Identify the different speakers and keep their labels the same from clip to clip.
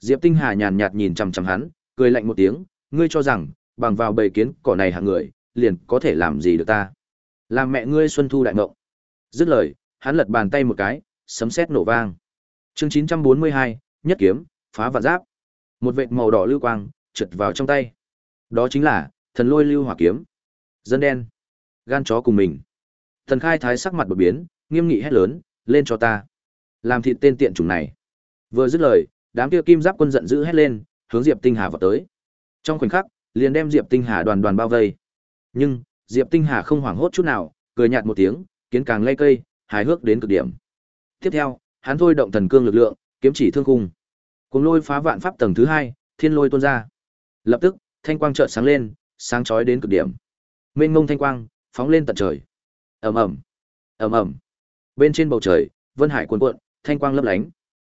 Speaker 1: Diệp Tinh Hà nhàn nhạt nhìn chằm chằm hắn, cười lạnh một tiếng, ngươi cho rằng, bằng vào bầy kiến cỏ này hạng người, liền có thể làm gì được ta. Làm mẹ ngươi xuân thu đại ngộng. Dứt lời, hắn lật bàn tay một cái, sấm sét nổ vang. Chương 942, nhất kiếm, phá vạn giáp. Một vệt màu đỏ lưu quang trượt vào trong tay. Đó chính là thần lôi lưu hỏa kiếm. Dân đen, gan chó cùng mình. Thần khai thái sắc mặt đột biến, nghiêm nghị hét lớn, lên cho ta. Làm thịt tên tiện chủng này. Vừa dứt lời, đám kia kim giáp quân giận dữ hét lên, hướng Diệp Tinh Hà vào tới. Trong khoảnh khắc, liền đem Diệp Tinh Hà đoàn đoàn bao vây. Nhưng, Diệp Tinh Hà không hoảng hốt chút nào, cười nhạt một tiếng, kiến càng lay cây, hài hước đến cực điểm. Tiếp theo, hắn thôi động thần cương lực lượng, kiếm chỉ thương khung. Cùng lôi phá vạn pháp tầng thứ hai, thiên lôi tuôn ra. Lập tức, thanh quang chợt sáng lên, sáng chói đến cực điểm. Mênh mông thanh quang, phóng lên tận trời. Ầm ầm, ầm ầm. Bên trên bầu trời, vân hải cuồn cuộn, thanh quang lấp lánh.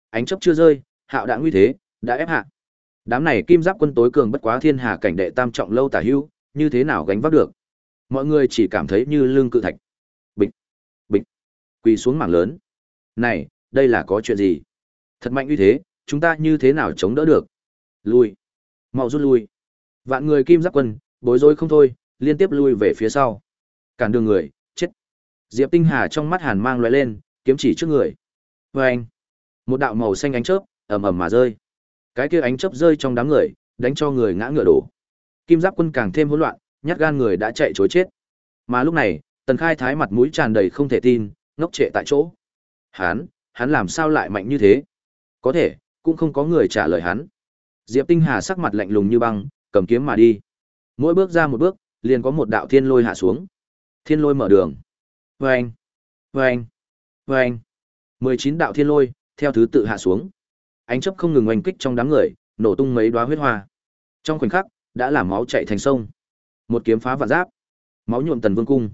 Speaker 1: Ánh chớp chưa rơi, hạo đã nguy thế, đã ép hạ. Đám này kim giáp quân tối cường bất quá thiên hà cảnh đệ tam trọng lâu tả hưu, như thế nào gánh vác được? Mọi người chỉ cảm thấy như lương cự thạch. Bịch, bịch, quỳ xuống mảng lớn. Này, đây là có chuyện gì? Thật mạnh uy thế, chúng ta như thế nào chống đỡ được? Lui, mau rút lui. Vạn người kim giáp quân, bối rối không thôi, liên tiếp lui về phía sau. Cản đường người, chết. Diệp Tinh Hà trong mắt hàn mang lóe lên, kiếm chỉ trước người. vê anh, một đạo màu xanh ánh chớp, ầm ầm mà rơi. Cái kia ánh chớp rơi trong đám người, đánh cho người ngã ngựa đổ. Kim Giáp quân càng thêm hỗn loạn, nhát gan người đã chạy trối chết. Mà lúc này, Tần Khai Thái mặt mũi tràn đầy không thể tin, ngốc trệ tại chỗ. Hắn, hắn làm sao lại mạnh như thế? Có thể, cũng không có người trả lời hắn. Diệp Tinh Hà sắc mặt lạnh lùng như băng, cầm kiếm mà đi. Mỗi bước ra một bước, liền có một đạo thiên lôi hạ xuống. Thiên lôi mở đường. Vâng! Vâng! Vâng! 19 đạo thiên lôi, theo thứ tự hạ xuống. Ánh chấp không ngừng oanh kích trong đám người, nổ tung mấy đóa huyết hoa. Trong khoảnh khắc, đã làm máu chảy thành sông. Một kiếm phá vạn giáp, máu nhuộm tần vương cung.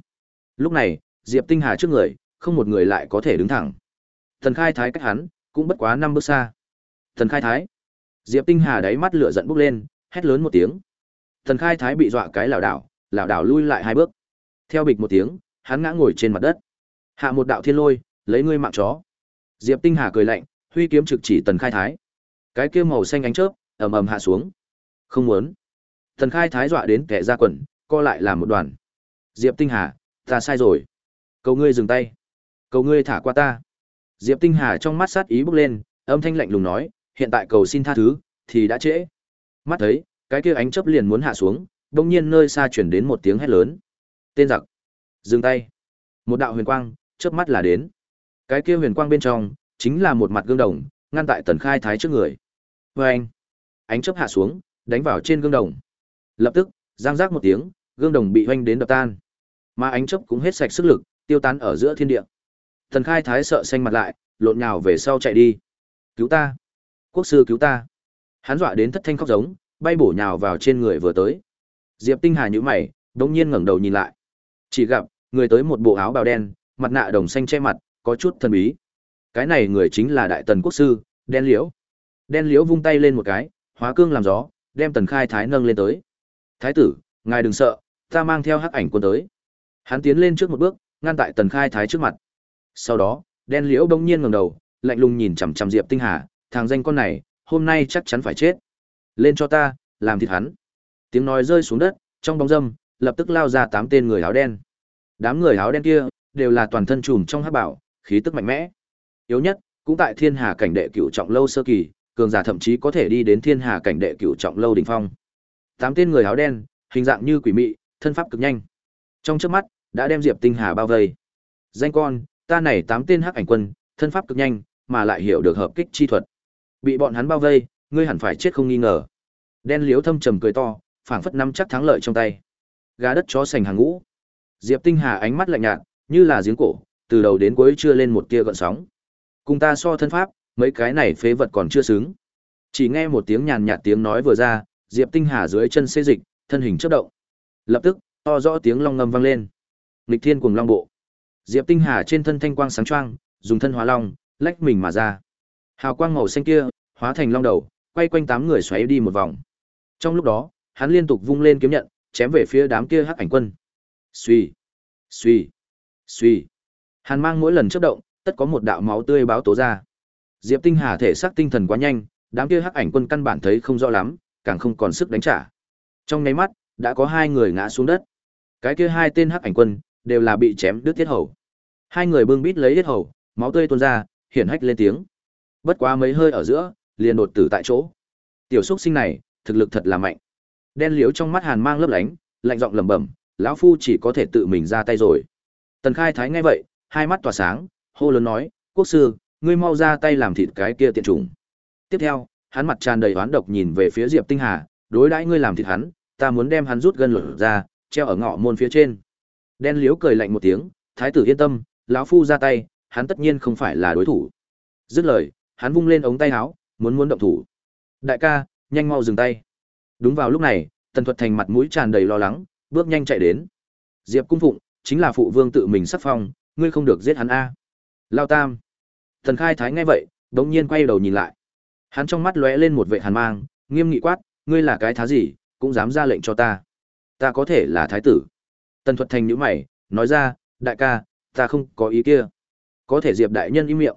Speaker 1: Lúc này, Diệp Tinh Hà trước người, không một người lại có thể đứng thẳng. Thần Khai Thái cách hắn, cũng bất quá năm bước xa. Thần Khai Thái. Diệp Tinh Hà đáy mắt lửa giận bốc lên, hét lớn một tiếng. Thần Khai Thái bị dọa cái lảo đảo, lảo đảo lui lại hai bước. Theo bịch một tiếng, hắn ngã ngồi trên mặt đất. Hạ một đạo thiên lôi, lấy ngươi mạng chó. Diệp Tinh Hà cười lạnh, huy kiếm trực chỉ Tần Khai Thái. Cái kia màu xanh ánh chớp, ầm ầm hạ xuống. Không muốn. Tần Khai Thái dọa đến kẻ ra quần, co lại làm một đoàn. Diệp Tinh Hà, ta sai rồi. Cầu ngươi dừng tay. Cầu ngươi thả qua ta. Diệp Tinh Hà trong mắt sát ý bốc lên, âm thanh lạnh lùng nói, hiện tại cầu xin tha thứ, thì đã trễ. Mắt thấy, cái kia ánh chớp liền muốn hạ xuống, đông nhiên nơi xa chuyển đến một tiếng hét lớn. Tên giặc. Dừng tay. Một đạo huyền quang, chớp mắt là đến. Cái kia huyền quang bên trong, chính là một mặt gương đồng, ngăn tại tần khai thái trước người. Và anh. Ánh chớp hạ xuống, đánh vào trên gương đồng. Lập tức, giang giác một tiếng, gương đồng bị hoanh đến đập tan. Mà ánh chớp cũng hết sạch sức lực, tiêu tán ở giữa thiên địa. Tần khai thái sợ xanh mặt lại, lộn nhào về sau chạy đi. Cứu ta! Quốc sư cứu ta! Hắn dọa đến thất thanh khóc giống, bay bổ nhào vào trên người vừa tới. Diệp Tinh Hà nhíu mày, đột nhiên ngẩng đầu nhìn lại. Chỉ gặp, người tới một bộ áo bào đen, mặt nạ đồng xanh che mặt, có chút thần bí. Cái này người chính là đại tần quốc sư, đen liễu. Đen liễu vung tay lên một cái, hóa cương làm gió, đem tần khai thái nâng lên tới. Thái tử, ngài đừng sợ, ta mang theo hắc ảnh quân tới. Hắn tiến lên trước một bước, ngăn tại tần khai thái trước mặt. Sau đó, đen liễu bỗng nhiên ngẩng đầu, lạnh lùng nhìn chằm chằm Diệp Tinh Hà, thằng danh con này, hôm nay chắc chắn phải chết. Lên cho ta, làm thịt hắn. Tiếng nói rơi xuống đất, trong bóng dâm, lập tức lao ra tám tên người áo đen. Đám người áo đen kia, đều là toàn thân trùm trong hắc bảo, khí tức mạnh mẽ. Yếu nhất, cũng tại thiên hà cảnh đệ cửu trọng lâu sơ kỳ, cường giả thậm chí có thể đi đến thiên hà cảnh đệ cửu trọng lâu đỉnh phong. Tám tên người áo đen, hình dạng như quỷ mị, thân pháp cực nhanh. Trong trước mắt, đã đem Diệp Tinh Hà bao vây. Danh con, ta này tám tên hắc ảnh quân, thân pháp cực nhanh, mà lại hiểu được hợp kích chi thuật. Bị bọn hắn bao vây, ngươi hẳn phải chết không nghi ngờ. Đen liếu thâm trầm cười to, phảng phất nắm chắc thắng lợi trong tay. Gà đất chó sành hàng ngũ. Diệp Tinh Hà ánh mắt lạnh nhạt, như là giếng cổ, từ đầu đến cuối chưa lên một tia gợn sóng. Cùng ta so thân pháp, mấy cái này phế vật còn chưa xứng. Chỉ nghe một tiếng nhàn nhạt tiếng nói vừa ra, Diệp Tinh Hà dưới chân xê dịch, thân hình chớp động. Lập tức, to rõ tiếng long ngâm vang lên. Lịch Thiên cùng long bộ. Diệp Tinh Hà trên thân thanh quang sáng choang, dùng thân hóa long, lách mình mà ra. Hào quang màu xanh kia, hóa thành long đầu, quay quanh tám người xoáy đi một vòng. Trong lúc đó, hắn liên tục vung lên kiếm nhận, chém về phía đám kia hắc ảnh quân. Suy, suy, suy. Hàn mang mỗi lần chớp động, tất có một đạo máu tươi báo tố ra. Diệp Tinh Hà thể xác tinh thần quá nhanh, đám kia hắc ảnh quân căn bản thấy không rõ lắm, càng không còn sức đánh trả. Trong nháy mắt, đã có hai người ngã xuống đất. Cái kia hai tên hắc ảnh quân đều là bị chém đứt tiết hầu. Hai người bưng bít lấy tiết hầu, máu tươi tuôn ra, hiển hách lên tiếng. Bất quá mấy hơi ở giữa, liền đột tử tại chỗ. Tiểu xúc sinh này, thực lực thật là mạnh. Đen liếu trong mắt Hàn mang lấp lánh, lạnh giọng lẩm bẩm, lão phu chỉ có thể tự mình ra tay rồi. Tần Khai Thái nghe vậy, hai mắt tỏa sáng, hô lớn nói, "Quốc sư, ngươi mau ra tay làm thịt cái kia tiện trùng. Tiếp theo, hắn mặt tràn đầy oán độc nhìn về phía Diệp Tinh Hà, đối đãi ngươi làm thịt hắn, ta muốn đem hắn rút gân lột ra, treo ở ngõ môn phía trên. Đen liếu cười lạnh một tiếng, thái tử yên tâm, lão phu ra tay, hắn tất nhiên không phải là đối thủ. Dứt lời, hắn vung lên ống tay áo, muốn muốn động thủ. Đại ca, nhanh mau dừng tay. Đúng vào lúc này, Tần Thuật Thành mặt mũi tràn đầy lo lắng, bước nhanh chạy đến. Diệp Cung Phụng, chính là phụ vương tự mình sắc phong, ngươi không được giết hắn a. Lao Tam. Tần Khai Thái nghe vậy, đống nhiên quay đầu nhìn lại. Hắn trong mắt lóe lên một vệ hàn mang, nghiêm nghị quát, ngươi là cái thá gì, cũng dám ra lệnh cho ta. Ta có thể là thái tử. Tần Thuật Thành nhữ mày, nói ra, đại ca, ta không có ý kia. Có thể Diệp đại nhân im miệng.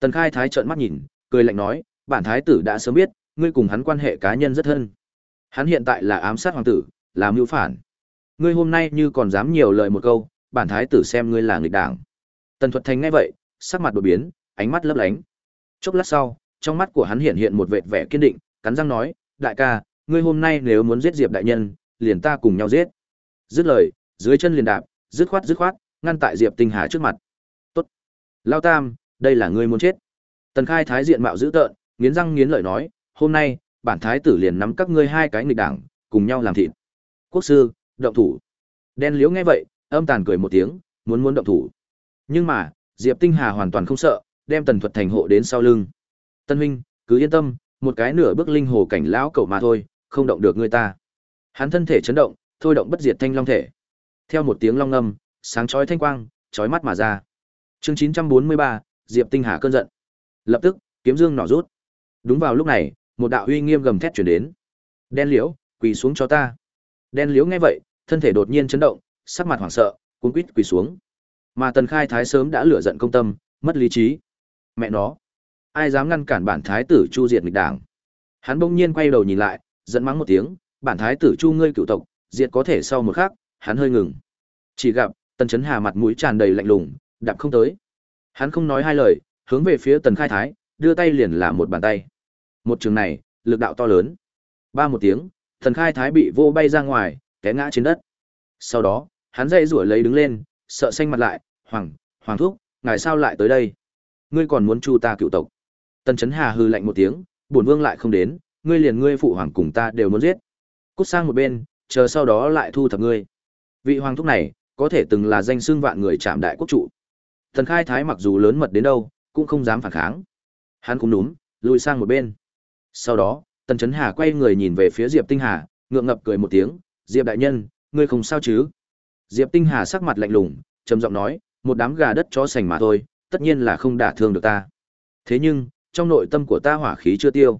Speaker 1: Tần Khai Thái trợn mắt nhìn, cười lạnh nói, bản thái tử đã sớm biết, ngươi cùng hắn quan hệ cá nhân rất thân. Hắn hiện tại là ám sát hoàng tử, là mưu phản. Ngươi hôm nay như còn dám nhiều lời một câu, bản thái tử xem ngươi là nghịch đảng. Tần Thuật Thành nghe vậy, sắc mặt đột biến, ánh mắt lấp lánh. Chốc lát sau, trong mắt của hắn hiện hiện một vệt vẻ kiên định, cắn răng nói, đại ca, ngươi hôm nay nếu muốn giết Diệp đại nhân, liền ta cùng nhau giết. Dứt lời, dưới chân liền đạp, dứt khoát dứt khoát, ngăn tại Diệp Tinh Hà trước mặt. Tốt. Lao Tam, đây là ngươi muốn chết. Tần Khai thái diện mạo dữ tợn, nghiến răng nghiến lợi nói, hôm nay, bản thái tử liền nắm các ngươi hai cái nghịch đảng, cùng nhau làm thịt. Quốc sư, động thủ. Đen liếu nghe vậy, âm tàn cười một tiếng, muốn muốn động thủ. Nhưng mà, Diệp Tinh Hà hoàn toàn không sợ, đem Tần Thuật thành hộ đến sau lưng. Tân huynh, cứ yên tâm, một cái nửa bước linh hồ cảnh lão cậu mà thôi, không động được người ta. Hắn thân thể chấn động, thôi động bất diệt thanh long thể. Theo một tiếng long ngâm, sáng chói thanh quang, chói mắt mà ra. Chương 943, Diệp Tinh Hà cơn giận. Lập tức, kiếm dương nỏ rút. Đúng vào lúc này, một đạo uy nghiêm gầm thét truyền đến. Đen liễu, quỳ xuống cho ta. Đen liễu nghe vậy, thân thể đột nhiên chấn động, sắc mặt hoảng sợ, cuống quýt quỳ xuống. Mà Tần Khai Thái sớm đã lửa giận công tâm, mất lý trí. Mẹ nó, ai dám ngăn cản bản thái tử Chu diệt nghịch đảng? Hắn bỗng nhiên quay đầu nhìn lại, giận mắng một tiếng, bản thái tử Chu ngươi cựu tộc, diệt có thể sau một khắc, hắn hơi ngừng. Chỉ gặp, Tần Chấn Hà mặt mũi tràn đầy lạnh lùng, đạp không tới. Hắn không nói hai lời, hướng về phía Tần Khai Thái, đưa tay liền là một bàn tay. Một trường này, lực đạo to lớn. Ba một tiếng, Tần Khai Thái bị vô bay ra ngoài, té ngã trên đất. Sau đó, hắn dây rủa lấy đứng lên, sợ xanh mặt lại, "Hoàng, hoàng thúc, ngài sao lại tới đây? Ngươi còn muốn chu ta cựu tộc?" Tần Chấn Hà hừ lạnh một tiếng, "Bổn vương lại không đến, ngươi liền ngươi phụ hoàng cùng ta đều muốn giết. Cút sang một bên, chờ sau đó lại thu thập ngươi." Vị hoàng thúc này, có thể từng là danh xưng vạn người chạm đại quốc trụ. Thần Khai Thái mặc dù lớn mật đến đâu, cũng không dám phản kháng. Hắn cũng núm, lùi sang một bên. Sau đó, Tần Chấn Hà quay người nhìn về phía Diệp Tinh Hà, ngượng ngập cười một tiếng, "Diệp đại nhân, ngươi không sao chứ?" Diệp Tinh Hà sắc mặt lạnh lùng, trầm giọng nói, "Một đám gà đất chó sành mà thôi, tất nhiên là không đả thương được ta. Thế nhưng, trong nội tâm của ta hỏa khí chưa tiêu."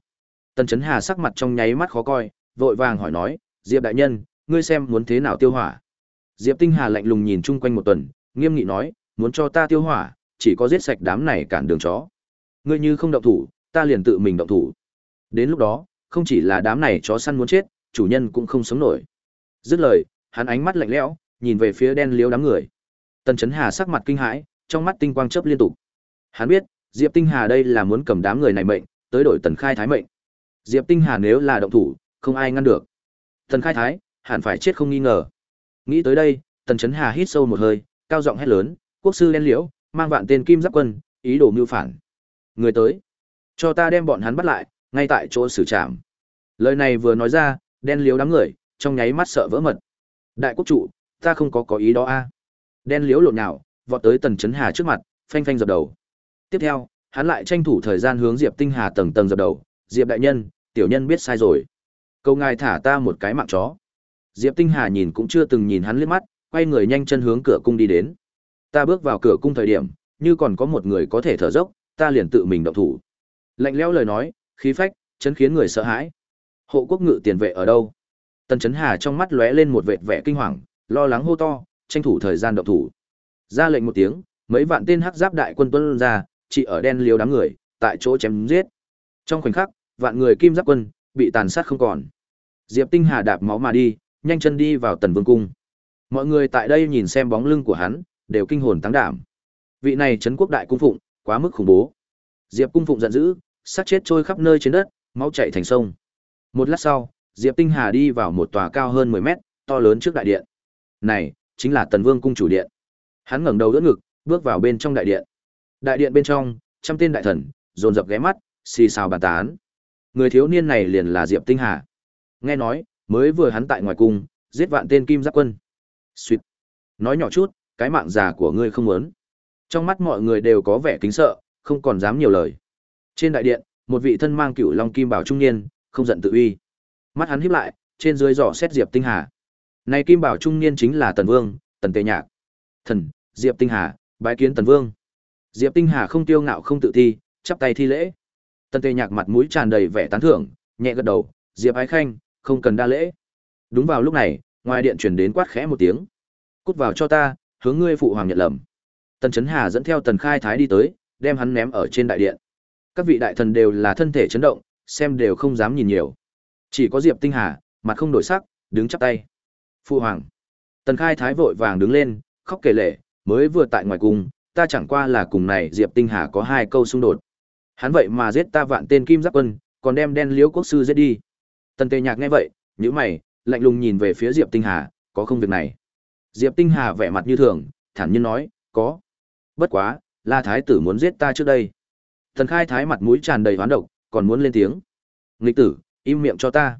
Speaker 1: Tần Chấn Hà sắc mặt trong nháy mắt khó coi, vội vàng hỏi nói, "Diệp đại nhân, ngươi xem muốn thế nào tiêu hỏa?" Diệp Tinh Hà lạnh lùng nhìn chung quanh một tuần, nghiêm nghị nói, muốn cho ta tiêu hỏa, chỉ có giết sạch đám này cản đường chó. Ngươi như không động thủ, ta liền tự mình động thủ. Đến lúc đó, không chỉ là đám này chó săn muốn chết, chủ nhân cũng không sống nổi. Dứt lời, hắn ánh mắt lạnh lẽo, nhìn về phía đen liếu đám người. Tần Chấn Hà sắc mặt kinh hãi, trong mắt tinh quang chớp liên tục. Hắn biết, Diệp Tinh Hà đây là muốn cầm đám người này mệnh, tới đổi Tần Khai Thái mệnh. Diệp Tinh Hà nếu là động thủ, không ai ngăn được. Tần Khai Thái, hẳn phải chết không nghi ngờ. Nghĩ tới đây, Tần Chấn Hà hít sâu một hơi, cao giọng hét lớn, "Quốc sư đen liễu, mang vạn tên kim giáp quân, ý đồ mưu phản. Người tới, cho ta đem bọn hắn bắt lại, ngay tại chỗ xử trảm." Lời này vừa nói ra, đen liếu đám người, trong nháy mắt sợ vỡ mật. "Đại quốc chủ, ta không có có ý đó a." Đen liếu lộn nào, vọt tới Tần Chấn Hà trước mặt, phanh phanh dập đầu. Tiếp theo, hắn lại tranh thủ thời gian hướng Diệp Tinh Hà tầng tầng dập đầu, "Diệp đại nhân, tiểu nhân biết sai rồi. Cầu ngài thả ta một cái mạng chó." Diệp Tinh Hà nhìn cũng chưa từng nhìn hắn liếc mắt, quay người nhanh chân hướng cửa cung đi đến. Ta bước vào cửa cung thời điểm, như còn có một người có thể thở dốc, ta liền tự mình động thủ. Lạnh lẽo lời nói, khí phách, chấn khiến người sợ hãi. Hộ quốc ngự tiền vệ ở đâu? Tần Chấn Hà trong mắt lóe lên một vệt vẻ kinh hoàng, lo lắng hô to, tranh thủ thời gian động thủ. Ra lệnh một tiếng, mấy vạn tên hắc giáp đại quân tuân ra, chỉ ở đen liều đám người, tại chỗ chém giết. Trong khoảnh khắc, vạn người kim giáp quân bị tàn sát không còn. Diệp Tinh Hà đạp máu mà đi, nhanh chân đi vào Tần Vương cung. Mọi người tại đây nhìn xem bóng lưng của hắn, đều kinh hồn tăng đảm. Vị này trấn quốc đại cung phụng, quá mức khủng bố. Diệp cung phụng giận dữ, sát chết trôi khắp nơi trên đất, máu chảy thành sông. Một lát sau, Diệp Tinh Hà đi vào một tòa cao hơn 10 mét, to lớn trước đại điện. Này, chính là Tần Vương cung chủ điện. Hắn ngẩng đầu đỡ ngực, bước vào bên trong đại điện. Đại điện bên trong, trăm tên đại thần dồn dập ghé mắt, xì xào bàn tán. Người thiếu niên này liền là Diệp Tinh Hà. Nghe nói, mới vừa hắn tại ngoài cung, giết vạn tên kim giáp quân. suýt Nói nhỏ chút, cái mạng già của ngươi không muốn. Trong mắt mọi người đều có vẻ kính sợ, không còn dám nhiều lời. Trên đại điện, một vị thân mang cựu long kim bảo trung niên, không giận tự uy. Mắt hắn híp lại, trên dưới dò xét Diệp Tinh Hà. Này kim bảo trung niên chính là Tần Vương, Tần Tề Nhạc. Thần, Diệp Tinh Hà, bái kiến Tần Vương. Diệp Tinh Hà không tiêu ngạo không tự thi, chắp tay thi lễ. Tần Tề Nhạc mặt mũi tràn đầy vẻ tán thưởng, nhẹ gật đầu, "Diệp Ái Khanh, không cần đa lễ." Đúng vào lúc này, ngoài điện truyền đến quát khẽ một tiếng. "Cút vào cho ta, hướng ngươi phụ hoàng nhận lầm." Tần Chấn Hà dẫn theo Tần Khai Thái đi tới, đem hắn ném ở trên đại điện. Các vị đại thần đều là thân thể chấn động, xem đều không dám nhìn nhiều. Chỉ có Diệp Tinh Hà, mặt không đổi sắc, đứng chắp tay. "Phụ hoàng." Tần Khai Thái vội vàng đứng lên, khóc kể lệ, mới vừa tại ngoài cung, ta chẳng qua là cùng này Diệp Tinh Hà có hai câu xung đột. Hắn vậy mà giết ta vạn tên kim giáp quân, còn đem đen liễu quốc sư giết đi. Tần Tề Nhạc nghe vậy, nhíu mày, lạnh lùng nhìn về phía Diệp Tinh Hà, có không việc này. Diệp Tinh Hà vẻ mặt như thường, thản nhiên nói, có. Bất quá, La Thái tử muốn giết ta trước đây. Thần Khai Thái mặt mũi tràn đầy hoán độc, còn muốn lên tiếng. Nghịch tử, im miệng cho ta.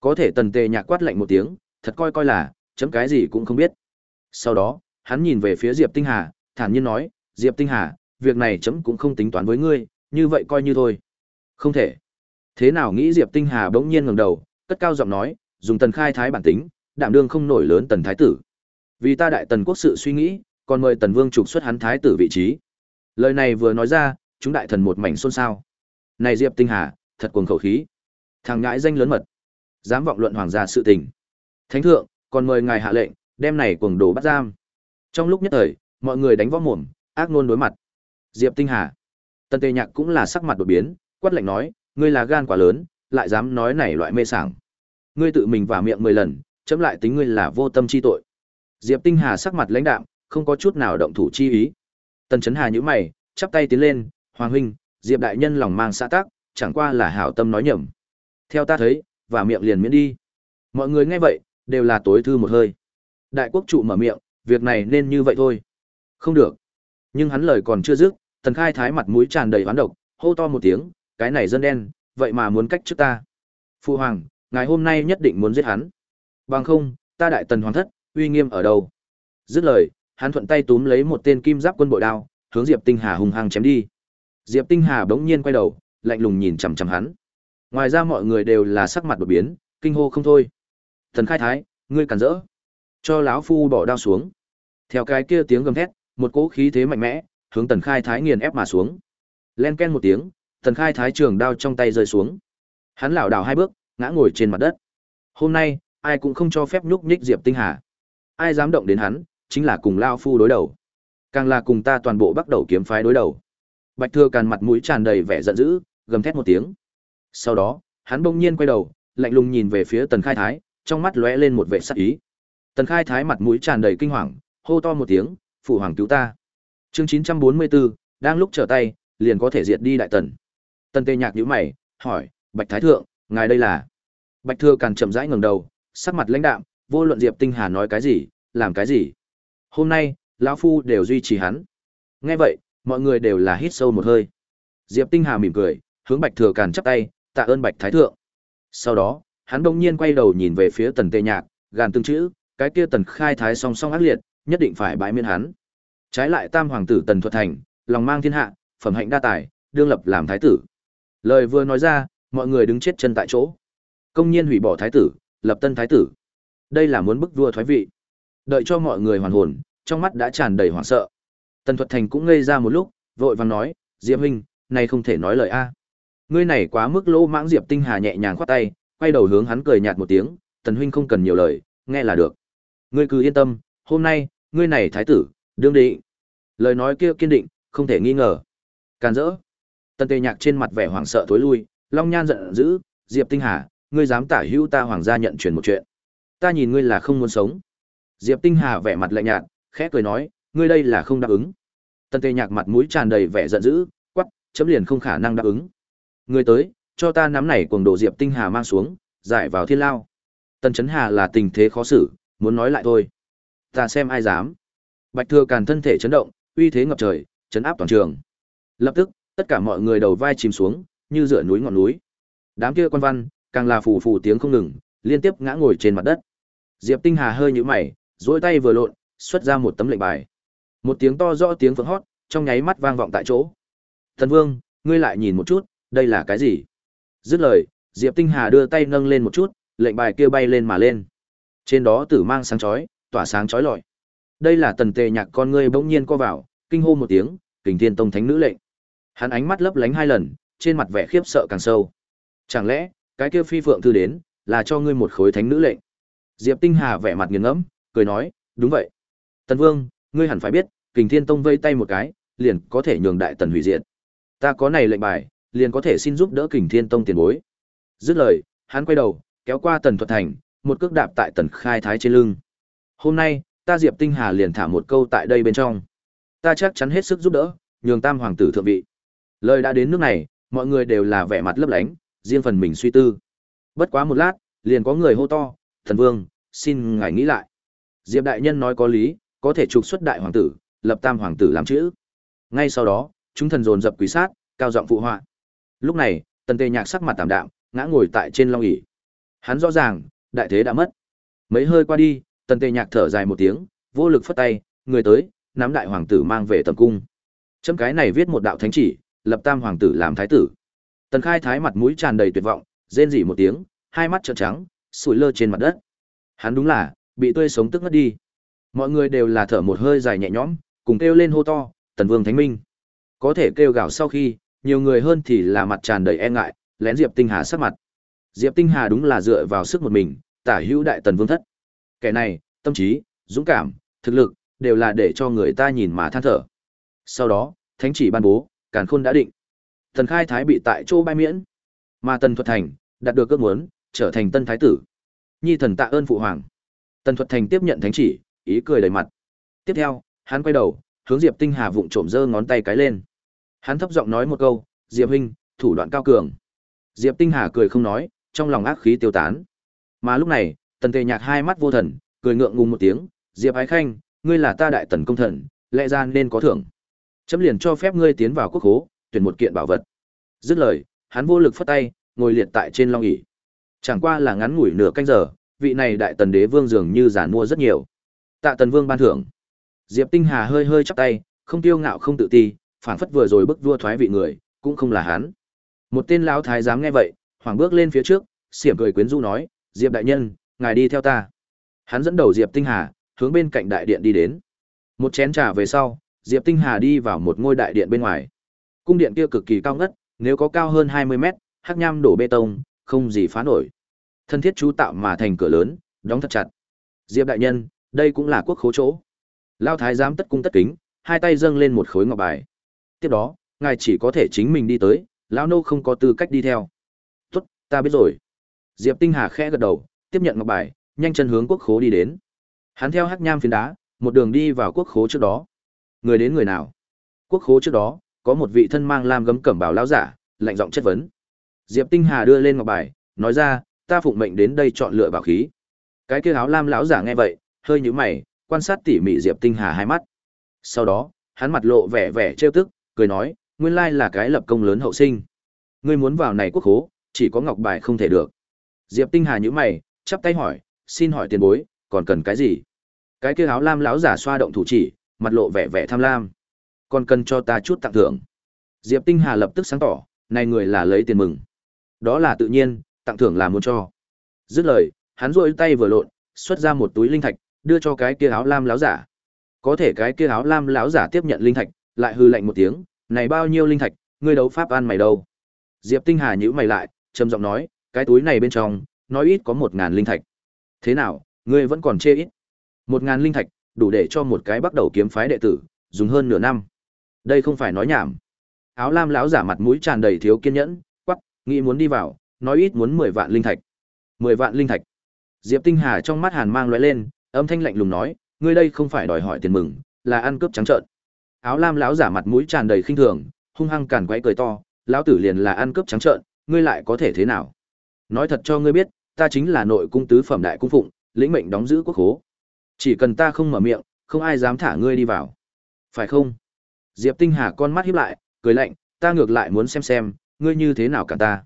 Speaker 1: Có thể Tần Tề Nhạc quát lạnh một tiếng, thật coi coi là, chấm cái gì cũng không biết. Sau đó, hắn nhìn về phía Diệp Tinh Hà, thản nhiên nói, Diệp Tinh Hà, việc này chấm cũng không tính toán với ngươi, như vậy coi như thôi. Không thể. Thế nào nghĩ Diệp Tinh Hà bỗng nhiên ngẩng đầu, cất cao giọng nói, dùng tần khai thái bản tính, đảm đương không nổi lớn tần thái tử. Vì ta đại tần quốc sự suy nghĩ, còn mời tần vương trục xuất hắn thái tử vị trí. Lời này vừa nói ra, chúng đại thần một mảnh xôn xao. Này Diệp Tinh Hà, thật cuồng khẩu khí. Thằng ngãi danh lớn mật, dám vọng luận hoàng gia sự tình. Thánh thượng, còn mời ngài hạ lệnh, đem này cuồng đồ bắt giam. Trong lúc nhất thời, mọi người đánh võ mồm, ác nôn đối mặt. Diệp Tinh Hà, Tần Tề Nhạc cũng là sắc mặt đột biến, quát lạnh nói, ngươi là gan quá lớn, lại dám nói này loại mê sảng. Ngươi tự mình vào miệng 10 lần, chấm lại tính ngươi là vô tâm chi tội. Diệp Tinh Hà sắc mặt lãnh đạm, không có chút nào động thủ chi ý. Tần Chấn Hà nhíu mày, chắp tay tiến lên, "Hoàng huynh, Diệp đại nhân lòng mang xã tác, chẳng qua là hảo tâm nói nhầm. Theo ta thấy, và miệng liền miễn đi." Mọi người nghe vậy, đều là tối thư một hơi. Đại quốc trụ mở miệng, việc này nên như vậy thôi. Không được. Nhưng hắn lời còn chưa dứt, Tần Khai Thái mặt mũi tràn đầy oán độc, hô to một tiếng, cái này dân đen, vậy mà muốn cách trước ta. Phu hoàng, ngài hôm nay nhất định muốn giết hắn. Bằng không, ta đại tần hoàng thất, uy nghiêm ở đâu? Dứt lời, hắn thuận tay túm lấy một tên kim giáp quân bội đao, hướng Diệp Tinh Hà hùng hăng chém đi. Diệp Tinh Hà bỗng nhiên quay đầu, lạnh lùng nhìn chằm chằm hắn. Ngoài ra mọi người đều là sắc mặt đột biến, kinh hô không thôi. Thần Khai Thái, ngươi cản rỡ, cho lão phu bỏ đao xuống. Theo cái kia tiếng gầm thét, một cỗ khí thế mạnh mẽ, hướng Tần Khai Thái nghiền ép mà xuống. Len ken một tiếng, Tần Khai Thái trường đao trong tay rơi xuống. Hắn lảo đảo hai bước, ngã ngồi trên mặt đất. Hôm nay, ai cũng không cho phép nhúc nhích Diệp Tinh Hà. Ai dám động đến hắn, chính là cùng lao phu đối đầu. Càng là cùng ta toàn bộ bắt đầu kiếm phái đối đầu. Bạch Thừa Càn mặt mũi tràn đầy vẻ giận dữ, gầm thét một tiếng. Sau đó, hắn bỗng nhiên quay đầu, lạnh lùng nhìn về phía Tần Khai Thái, trong mắt lóe lên một vẻ sắc ý. Tần Khai Thái mặt mũi tràn đầy kinh hoàng, hô to một tiếng, "Phụ hoàng cứu ta!" Chương 944, đang lúc trở tay, liền có thể diệt đi đại tần. Tần Tề Nhạc nhíu mày, hỏi, "Bạch Thái thượng, ngài đây là?" Bạch Thừa Càn chậm rãi ngẩng đầu, sắc mặt lãnh đạm, vô luận Diệp Tinh Hà nói cái gì, làm cái gì. Hôm nay, lão phu đều duy trì hắn. Nghe vậy, mọi người đều là hít sâu một hơi. Diệp Tinh Hà mỉm cười, hướng Bạch Thừa Càn chắp tay, tạ ơn Bạch Thái thượng. Sau đó, hắn đông nhiên quay đầu nhìn về phía Tần Tề Nhạc, gàn tương chữ, cái kia Tần Khai Thái song song ác liệt, nhất định phải bãi miễn hắn. Trái lại Tam hoàng tử Tần Thuật Thành, lòng mang thiên hạ, phẩm hạnh đa tài, đương lập làm thái tử. Lời vừa nói ra, mọi người đứng chết chân tại chỗ. Công nhiên hủy bỏ thái tử, lập tân thái tử. Đây là muốn bức vua thoái vị. Đợi cho mọi người hoàn hồn, trong mắt đã tràn đầy hoảng sợ. Tần Thuật Thành cũng ngây ra một lúc, vội vàng nói, Diệp huynh, này không thể nói lời a. Ngươi này quá mức lỗ mãng Diệp Tinh Hà nhẹ nhàng khoát tay, quay đầu hướng hắn cười nhạt một tiếng, Tần huynh không cần nhiều lời, nghe là được. Ngươi cứ yên tâm, hôm nay, ngươi này thái tử, đương định. Lời nói kia kiên định, không thể nghi ngờ. Càn rỡ. Tần Tề Nhạc trên mặt vẻ hoảng sợ tối lui, Long Nhan giận dữ, Diệp Tinh Hà, ngươi dám tả hữu ta hoàng gia nhận truyền một chuyện. Ta nhìn ngươi là không muốn sống. Diệp Tinh Hà vẻ mặt lạnh nhạt, khẽ cười nói, ngươi đây là không đáp ứng. Tần Tề Nhạc mặt mũi tràn đầy vẻ giận dữ, quắc, chấm liền không khả năng đáp ứng. Ngươi tới, cho ta nắm này cuồng đồ Diệp Tinh Hà mang xuống, giải vào thiên lao. Tần Chấn Hà là tình thế khó xử, muốn nói lại thôi. Ta xem ai dám. Bạch Thừa Càn thân thể chấn động, uy thế ngập trời, chấn áp toàn trường. Lập tức, tất cả mọi người đầu vai chìm xuống, như dựa núi ngọn núi. Đám kia quan văn, càng là phù phù tiếng không ngừng, liên tiếp ngã ngồi trên mặt đất. Diệp Tinh Hà hơi nhũ mày, duỗi tay vừa lộn, xuất ra một tấm lệnh bài. Một tiếng to rõ tiếng phượng hót, trong nháy mắt vang vọng tại chỗ. Thần Vương, ngươi lại nhìn một chút, đây là cái gì? Dứt lời, Diệp Tinh Hà đưa tay nâng lên một chút, lệnh bài kia bay lên mà lên. Trên đó tử mang sáng chói, tỏa sáng chói lọi. Đây là tần tề nhạc con ngươi bỗng nhiên co vào, kinh hô một tiếng, kình thiên tông thánh nữ lệnh. Hắn ánh mắt lấp lánh hai lần, trên mặt vẻ khiếp sợ càng sâu. Chẳng lẽ, cái kia phi phượng thư đến, là cho ngươi một khối thánh nữ lệnh? Diệp Tinh Hà vẻ mặt nghiền ngẫm, cười nói, đúng vậy. Tần Vương, ngươi hẳn phải biết, kình thiên tông vây tay một cái, liền có thể nhường đại tần hủy diệt. Ta có này lệnh bài, liền có thể xin giúp đỡ kình thiên tông tiền bối. Dứt lời, hắn quay đầu, kéo qua tần thuật thành, một cước đạp tại tần khai thái trên lưng. Hôm nay, ta Diệp Tinh Hà liền thả một câu tại đây bên trong. Ta chắc chắn hết sức giúp đỡ, nhường tam hoàng tử thượng vị. Lời đã đến nước này, mọi người đều là vẻ mặt lấp lánh, riêng phần mình suy tư. Bất quá một lát, liền có người hô to, thần vương, xin ngài nghĩ lại. Diệp đại nhân nói có lý, có thể trục xuất đại hoàng tử, lập tam hoàng tử làm chữ. Ngay sau đó, chúng thần dồn dập quỳ sát, cao giọng phụ họa. Lúc này, tần tề nhạc sắc mặt tạm đạm, ngã ngồi tại trên long ỷ. Hắn rõ ràng đại thế đã mất. Mấy hơi qua đi tần tề nhạc thở dài một tiếng vô lực phất tay người tới nắm đại hoàng tử mang về tầm cung. Chấm cái này viết một đạo thánh chỉ lập tam hoàng tử làm thái tử. Tần khai thái mặt mũi tràn đầy tuyệt vọng rên rỉ một tiếng hai mắt trợn trắng sủi lơ trên mặt đất. Hắn đúng là bị tươi sống tức ngất đi. Mọi người đều là thở một hơi dài nhẹ nhõm cùng kêu lên hô to tần vương thánh minh. Có thể kêu gào sau khi nhiều người hơn thì là mặt tràn đầy e ngại lén Diệp Tinh Hà sát mặt. Diệp Tinh Hà đúng là dựa vào sức một mình, tả hữu đại tần vương thất. Kẻ này, tâm trí, dũng cảm, thực lực, đều là để cho người ta nhìn mà than thở. Sau đó, thánh chỉ ban bố, càn khôn đã định. Thần khai thái bị tại chỗ bay miễn, mà tần thuật thành, đạt được ước muốn, trở thành tân thái tử. Nhi thần tạ ơn phụ hoàng. Tần thuật thành tiếp nhận thánh chỉ, ý cười đầy mặt. Tiếp theo, hắn quay đầu, hướng Diệp Tinh Hà vụng trộm giơ ngón tay cái lên. Hắn thấp giọng nói một câu, "Diệp huynh, thủ đoạn cao cường." Diệp Tinh Hà cười không nói, trong lòng ác khí tiêu tán. Mà lúc này, Tần Tề Nhạc hai mắt vô thần, cười ngượng ngùng một tiếng, "Diệp Ái Khanh, ngươi là ta đại tần công thần, lẽ ra nên có thưởng. Chấm liền cho phép ngươi tiến vào quốc hố, tuyển một kiện bảo vật." Dứt lời, hắn vô lực phất tay, ngồi liệt tại trên long ỷ. Chẳng qua là ngắn ngủi nửa canh giờ, vị này đại tần đế vương dường như giản mua rất nhiều. Tạ Tần Vương ban thưởng. Diệp Tinh Hà hơi hơi chắp tay, không tiêu ngạo không tự ti, phản phất vừa rồi bức vua thoái vị người, cũng không là hắn. Một tên lão thái giám nghe vậy, hoảng bước lên phía trước, xiểm cười quyến rũ nói, "Diệp đại nhân, ngài đi theo ta." Hắn dẫn đầu Diệp Tinh Hà, hướng bên cạnh đại điện đi đến. Một chén trà về sau, Diệp Tinh Hà đi vào một ngôi đại điện bên ngoài. Cung điện kia cực kỳ cao ngất, nếu có cao hơn 20 mét, hắc nham đổ bê tông, không gì phá nổi. Thân thiết chú tạo mà thành cửa lớn, đóng thật chặt. Diệp đại nhân, đây cũng là quốc khố chỗ. Lão thái giám tất cung tất kính, hai tay dâng lên một khối ngọc bài. Tiếp đó, ngài chỉ có thể chính mình đi tới, lão nô không có tư cách đi theo. Tuất, ta biết rồi. Diệp tinh hà khẽ gật đầu tiếp nhận ngọc bài nhanh chân hướng quốc khố đi đến. Hắn theo hắc nham phiến đá một đường đi vào quốc khố trước đó. Người đến người nào? Quốc khố trước đó có một vị thân mang lam gấm cẩm bào lão giả lạnh giọng chất vấn. Diệp tinh hà đưa lên ngọc bài nói ra ta phụng mệnh đến đây chọn lựa bảo khí. Cái kia áo lam lão giả nghe vậy hơi nhíu mày quan sát tỉ mỉ diệp tinh hà hai mắt. Sau đó hắn mặt lộ vẻ vẻ trêu tức cười nói nguyên lai là cái lập công lớn hậu sinh. Ngươi muốn vào này quốc khố, chỉ có ngọc bài không thể được. Diệp Tinh Hà nhíu mày, chắp tay hỏi, xin hỏi tiền bối, còn cần cái gì? Cái kia áo lam lão giả xoa động thủ chỉ, mặt lộ vẻ vẻ tham lam. Còn cần cho ta chút tặng thưởng. Diệp Tinh Hà lập tức sáng tỏ, này người là lấy tiền mừng. Đó là tự nhiên, tặng thưởng là muốn cho. Dứt lời, hắn duỗi tay vừa lộn, xuất ra một túi linh thạch, đưa cho cái kia áo lam lão giả. Có thể cái kia áo lam lão giả tiếp nhận linh thạch, lại hư lạnh một tiếng, này bao nhiêu linh thạch, ngươi đấu pháp ăn mày đâu? Diệp Tinh Hà nhíu mày lại, trầm giọng nói, cái túi này bên trong, nói ít có một ngàn linh thạch. Thế nào, ngươi vẫn còn chê ít? Một ngàn linh thạch, đủ để cho một cái bắt đầu kiếm phái đệ tử, dùng hơn nửa năm. Đây không phải nói nhảm. Áo lam lão giả mặt mũi tràn đầy thiếu kiên nhẫn, quắc, nghĩ muốn đi vào, nói ít muốn 10 vạn linh thạch. 10 vạn linh thạch. Diệp Tinh Hà trong mắt hàn mang lóe lên, âm thanh lạnh lùng nói, ngươi đây không phải đòi hỏi tiền mừng, là ăn cướp trắng trợn. Áo lam lão giả mặt mũi tràn đầy khinh thường, hung hăng càn quấy cười to, lão tử liền là ăn cướp trắng trợn, ngươi lại có thể thế nào? Nói thật cho ngươi biết, ta chính là nội cung tứ phẩm đại cung phụng, lĩnh mệnh đóng giữ quốc hố Chỉ cần ta không mở miệng, không ai dám thả ngươi đi vào. Phải không? Diệp Tinh Hà con mắt hiếp lại, cười lạnh, ta ngược lại muốn xem xem, ngươi như thế nào cả ta.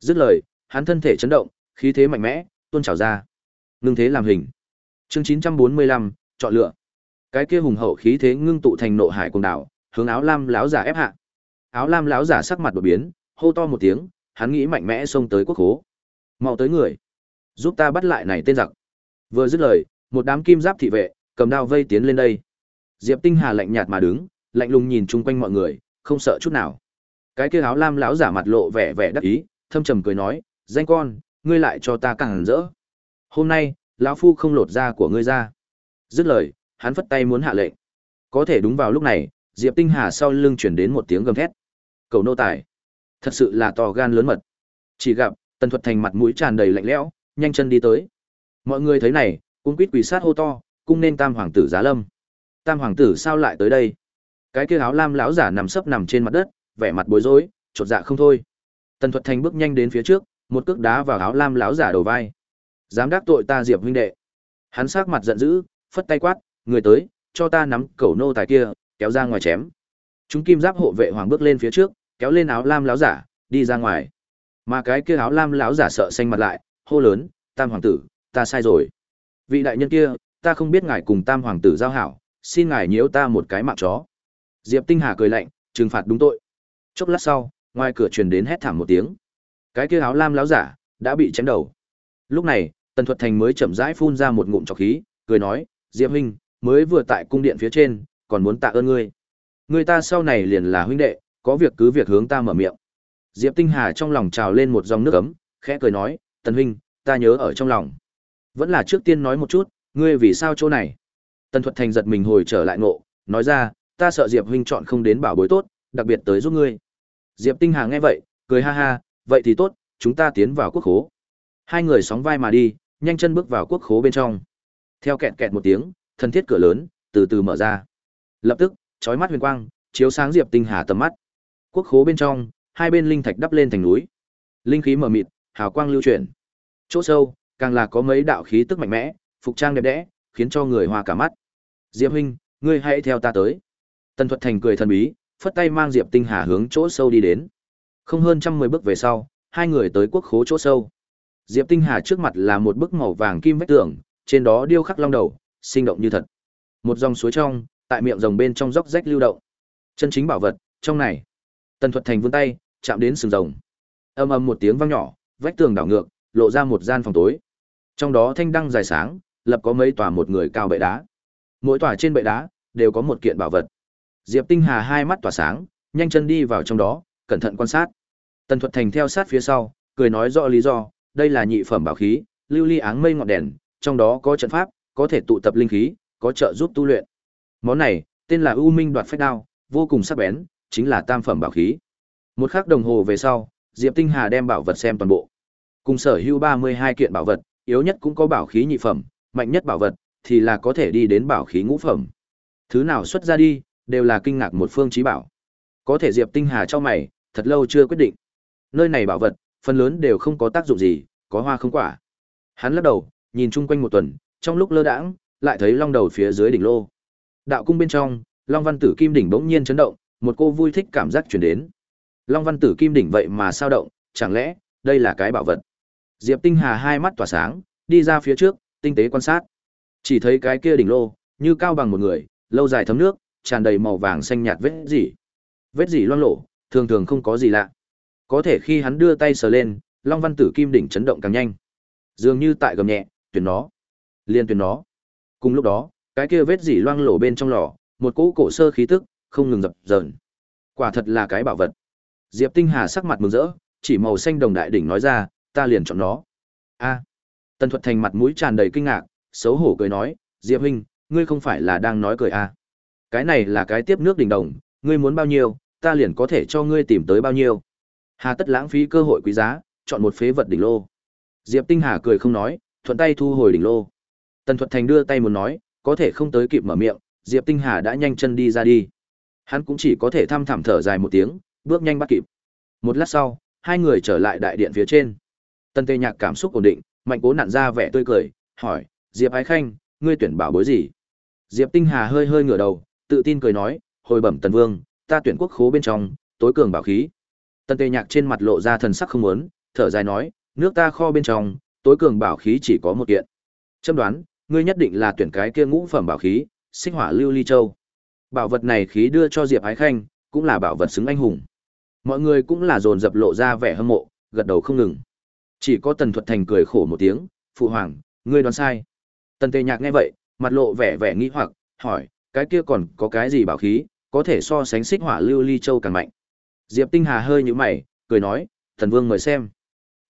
Speaker 1: Dứt lời, hắn thân thể chấn động, khí thế mạnh mẽ, tuôn trào ra. Ngưng thế làm hình. Chương 945, chọn lựa. Cái kia hùng hậu khí thế ngưng tụ thành nộ hải cuồng đảo, hướng áo lam lão giả ép hạ. Áo lam lão giả sắc mặt đột biến, hô to một tiếng, hắn nghĩ mạnh mẽ xông tới quốc hố Mau tới người, giúp ta bắt lại này tên giặc. Vừa dứt lời, một đám kim giáp thị vệ cầm đao vây tiến lên đây. Diệp Tinh Hà lạnh nhạt mà đứng, lạnh lùng nhìn chung quanh mọi người, không sợ chút nào. Cái kia áo lam lão giả mặt lộ vẻ vẻ đắc ý, thâm trầm cười nói, "Danh con, ngươi lại cho ta càng rỡ. Hôm nay, lão phu không lột da của ngươi ra." Dứt lời, hắn phất tay muốn hạ lệnh. Có thể đúng vào lúc này, Diệp Tinh Hà sau lưng chuyển đến một tiếng gầm thét. Cầu nô tài, thật sự là to gan lớn mật. Chỉ gặp, Tần Thuật Thành mặt mũi tràn đầy lạnh lẽo, nhanh chân đi tới. Mọi người thấy này, cũng quýt quỳ sát hô to, cung nên Tam hoàng tử Giá Lâm. Tam hoàng tử sao lại tới đây? Cái kia áo lam lão giả nằm sấp nằm trên mặt đất, vẻ mặt bối rối, chột dạ không thôi. Tần Thuật Thành bước nhanh đến phía trước, một cước đá vào áo lam lão giả đầu vai. Dám đắc tội ta Diệp huynh đệ. Hắn sắc mặt giận dữ, phất tay quát, người tới, cho ta nắm cẩu nô tài kia, kéo ra ngoài chém. Chúng kim giáp hộ vệ hoàng bước lên phía trước, kéo lên áo lam láo giả, đi ra ngoài. Mà cái kia áo lam láo giả sợ xanh mặt lại, hô lớn, "Tam hoàng tử, ta sai rồi. Vị đại nhân kia, ta không biết ngài cùng Tam hoàng tử giao hảo, xin ngài nhiễu ta một cái mạng chó." Diệp Tinh Hà cười lạnh, trừng phạt đúng tội. Chốc lát sau, ngoài cửa truyền đến hét thảm một tiếng. Cái kia áo lam láo giả đã bị chém đầu. Lúc này, Tần Thuật Thành mới chậm rãi phun ra một ngụm trọc khí, cười nói, "Diệp huynh, mới vừa tại cung điện phía trên, còn muốn tạ ơn ngươi. Người ta sau này liền là huynh đệ, có việc cứ việc hướng ta mở miệng." Diệp Tinh Hà trong lòng trào lên một dòng nước ấm, khẽ cười nói, "Tần huynh, ta nhớ ở trong lòng. Vẫn là trước tiên nói một chút, ngươi vì sao chỗ này?" Tần Thuật Thành giật mình hồi trở lại ngộ, nói ra, "Ta sợ Diệp huynh chọn không đến bảo bối tốt, đặc biệt tới giúp ngươi." Diệp Tinh Hà nghe vậy, cười ha ha, "Vậy thì tốt, chúng ta tiến vào quốc khố." Hai người sóng vai mà đi, nhanh chân bước vào quốc khố bên trong. Theo kẹt kẹt một tiếng, thân thiết cửa lớn từ từ mở ra. Lập tức, chói mắt huyền quang chiếu sáng Diệp Tinh Hà tầm mắt. Quốc khố bên trong, hai bên linh thạch đắp lên thành núi. Linh khí mờ mịt, hào quang lưu chuyển. Chỗ sâu, càng là có mấy đạo khí tức mạnh mẽ, phục trang đẹp đẽ, khiến cho người hoa cả mắt. Diệp huynh, ngươi hãy theo ta tới. Tần Thuật Thành cười thần bí, phất tay mang Diệp Tinh Hà hướng chỗ sâu đi đến. Không hơn trăm mười bước về sau, hai người tới quốc khố chỗ sâu. Diệp Tinh Hà trước mặt là một bức màu vàng kim vách tường, trên đó điêu khắc long đầu, sinh động như thật. Một dòng suối trong, tại miệng rồng bên trong róc rách lưu động. Chân chính bảo vật, trong này. Tần Thuật Thành vươn tay, chạm đến sừng rồng. Âm ầm một tiếng vang nhỏ, vách tường đảo ngược, lộ ra một gian phòng tối. Trong đó thanh đăng dài sáng, lập có mấy tòa một người cao bệ đá. Mỗi tòa trên bệ đá đều có một kiện bảo vật. Diệp Tinh Hà hai mắt tỏa sáng, nhanh chân đi vào trong đó, cẩn thận quan sát. Tần Thuật Thành theo sát phía sau, cười nói rõ lý do, đây là nhị phẩm bảo khí, lưu ly áng mây ngọn đèn, trong đó có trận pháp, có thể tụ tập linh khí, có trợ giúp tu luyện. Món này, tên là U Minh Đoạt Phách Đao, vô cùng sắc bén, chính là tam phẩm bảo khí. Một khắc đồng hồ về sau, Diệp Tinh Hà đem bảo vật xem toàn bộ. Cùng sở hữu 32 kiện bảo vật, yếu nhất cũng có bảo khí nhị phẩm, mạnh nhất bảo vật thì là có thể đi đến bảo khí ngũ phẩm. Thứ nào xuất ra đi, đều là kinh ngạc một phương chí bảo. Có thể Diệp Tinh Hà cho mày, thật lâu chưa quyết định. Nơi này bảo vật, phần lớn đều không có tác dụng gì, có hoa không quả. Hắn lắc đầu, nhìn chung quanh một tuần, trong lúc lơ đãng, lại thấy long đầu phía dưới đỉnh lô. Đạo cung bên trong, Long Văn Tử Kim đỉnh bỗng nhiên chấn động, một cô vui thích cảm giác truyền đến. Long Văn Tử Kim đỉnh vậy mà sao động, chẳng lẽ đây là cái bảo vật? Diệp Tinh Hà hai mắt tỏa sáng, đi ra phía trước, tinh tế quan sát. Chỉ thấy cái kia đỉnh lô, như cao bằng một người, lâu dài thấm nước, tràn đầy màu vàng xanh nhạt vết dỉ. Vết dỉ loang lổ, thường thường không có gì lạ. Có thể khi hắn đưa tay sờ lên, Long Văn Tử Kim đỉnh chấn động càng nhanh. Dường như tại gầm nhẹ, tuyển nó, liên tuyển nó. Cùng lúc đó, cái kia vết dỉ loang lổ bên trong lò, một cỗ cổ sơ khí tức không ngừng dập dờn. Quả thật là cái bảo vật. Diệp Tinh Hà sắc mặt mừng rỡ, chỉ màu xanh đồng đại đỉnh nói ra, ta liền chọn nó. A. Tần Thuật Thành mặt mũi tràn đầy kinh ngạc, xấu hổ cười nói, Diệp huynh, ngươi không phải là đang nói cười à? Cái này là cái tiếp nước đỉnh đồng, ngươi muốn bao nhiêu, ta liền có thể cho ngươi tìm tới bao nhiêu. Hà tất lãng phí cơ hội quý giá, chọn một phế vật đỉnh lô. Diệp Tinh Hà cười không nói, thuận tay thu hồi đỉnh lô. Tần Thuật Thành đưa tay muốn nói, có thể không tới kịp mở miệng, Diệp Tinh Hà đã nhanh chân đi ra đi. Hắn cũng chỉ có thể thăm thẳm thở dài một tiếng, bước nhanh bắt kịp. Một lát sau, hai người trở lại đại điện phía trên. Tần Tề Nhạc cảm xúc ổn định, mạnh cố nặn ra vẻ tươi cười, hỏi, Diệp Ái Khanh, ngươi tuyển bảo bối gì? Diệp Tinh Hà hơi hơi ngửa đầu, tự tin cười nói, hồi bẩm Tần Vương, ta tuyển quốc khố bên trong, tối cường bảo khí. Tần Tề Nhạc trên mặt lộ ra thần sắc không muốn, thở dài nói, nước ta kho bên trong, tối cường bảo khí chỉ có một kiện. Châm đoán, ngươi nhất định là tuyển cái kia ngũ phẩm bảo khí, Xích Hỏa Lưu Ly Châu. Bảo vật này khí đưa cho Diệp Ái Khanh, cũng là bảo vật xứng anh hùng. Mọi người cũng là dồn dập lộ ra vẻ hâm mộ, gật đầu không ngừng. Chỉ có Tần Thuật Thành cười khổ một tiếng, "Phụ hoàng, ngươi đoán sai." Tần Tề Nhạc nghe vậy, mặt lộ vẻ vẻ nghi hoặc, hỏi, "Cái kia còn có cái gì bảo khí, có thể so sánh Xích Hỏa Lưu Ly Châu càng mạnh?" Diệp Tinh Hà hơi nhíu mày, cười nói, "Thần Vương mời xem."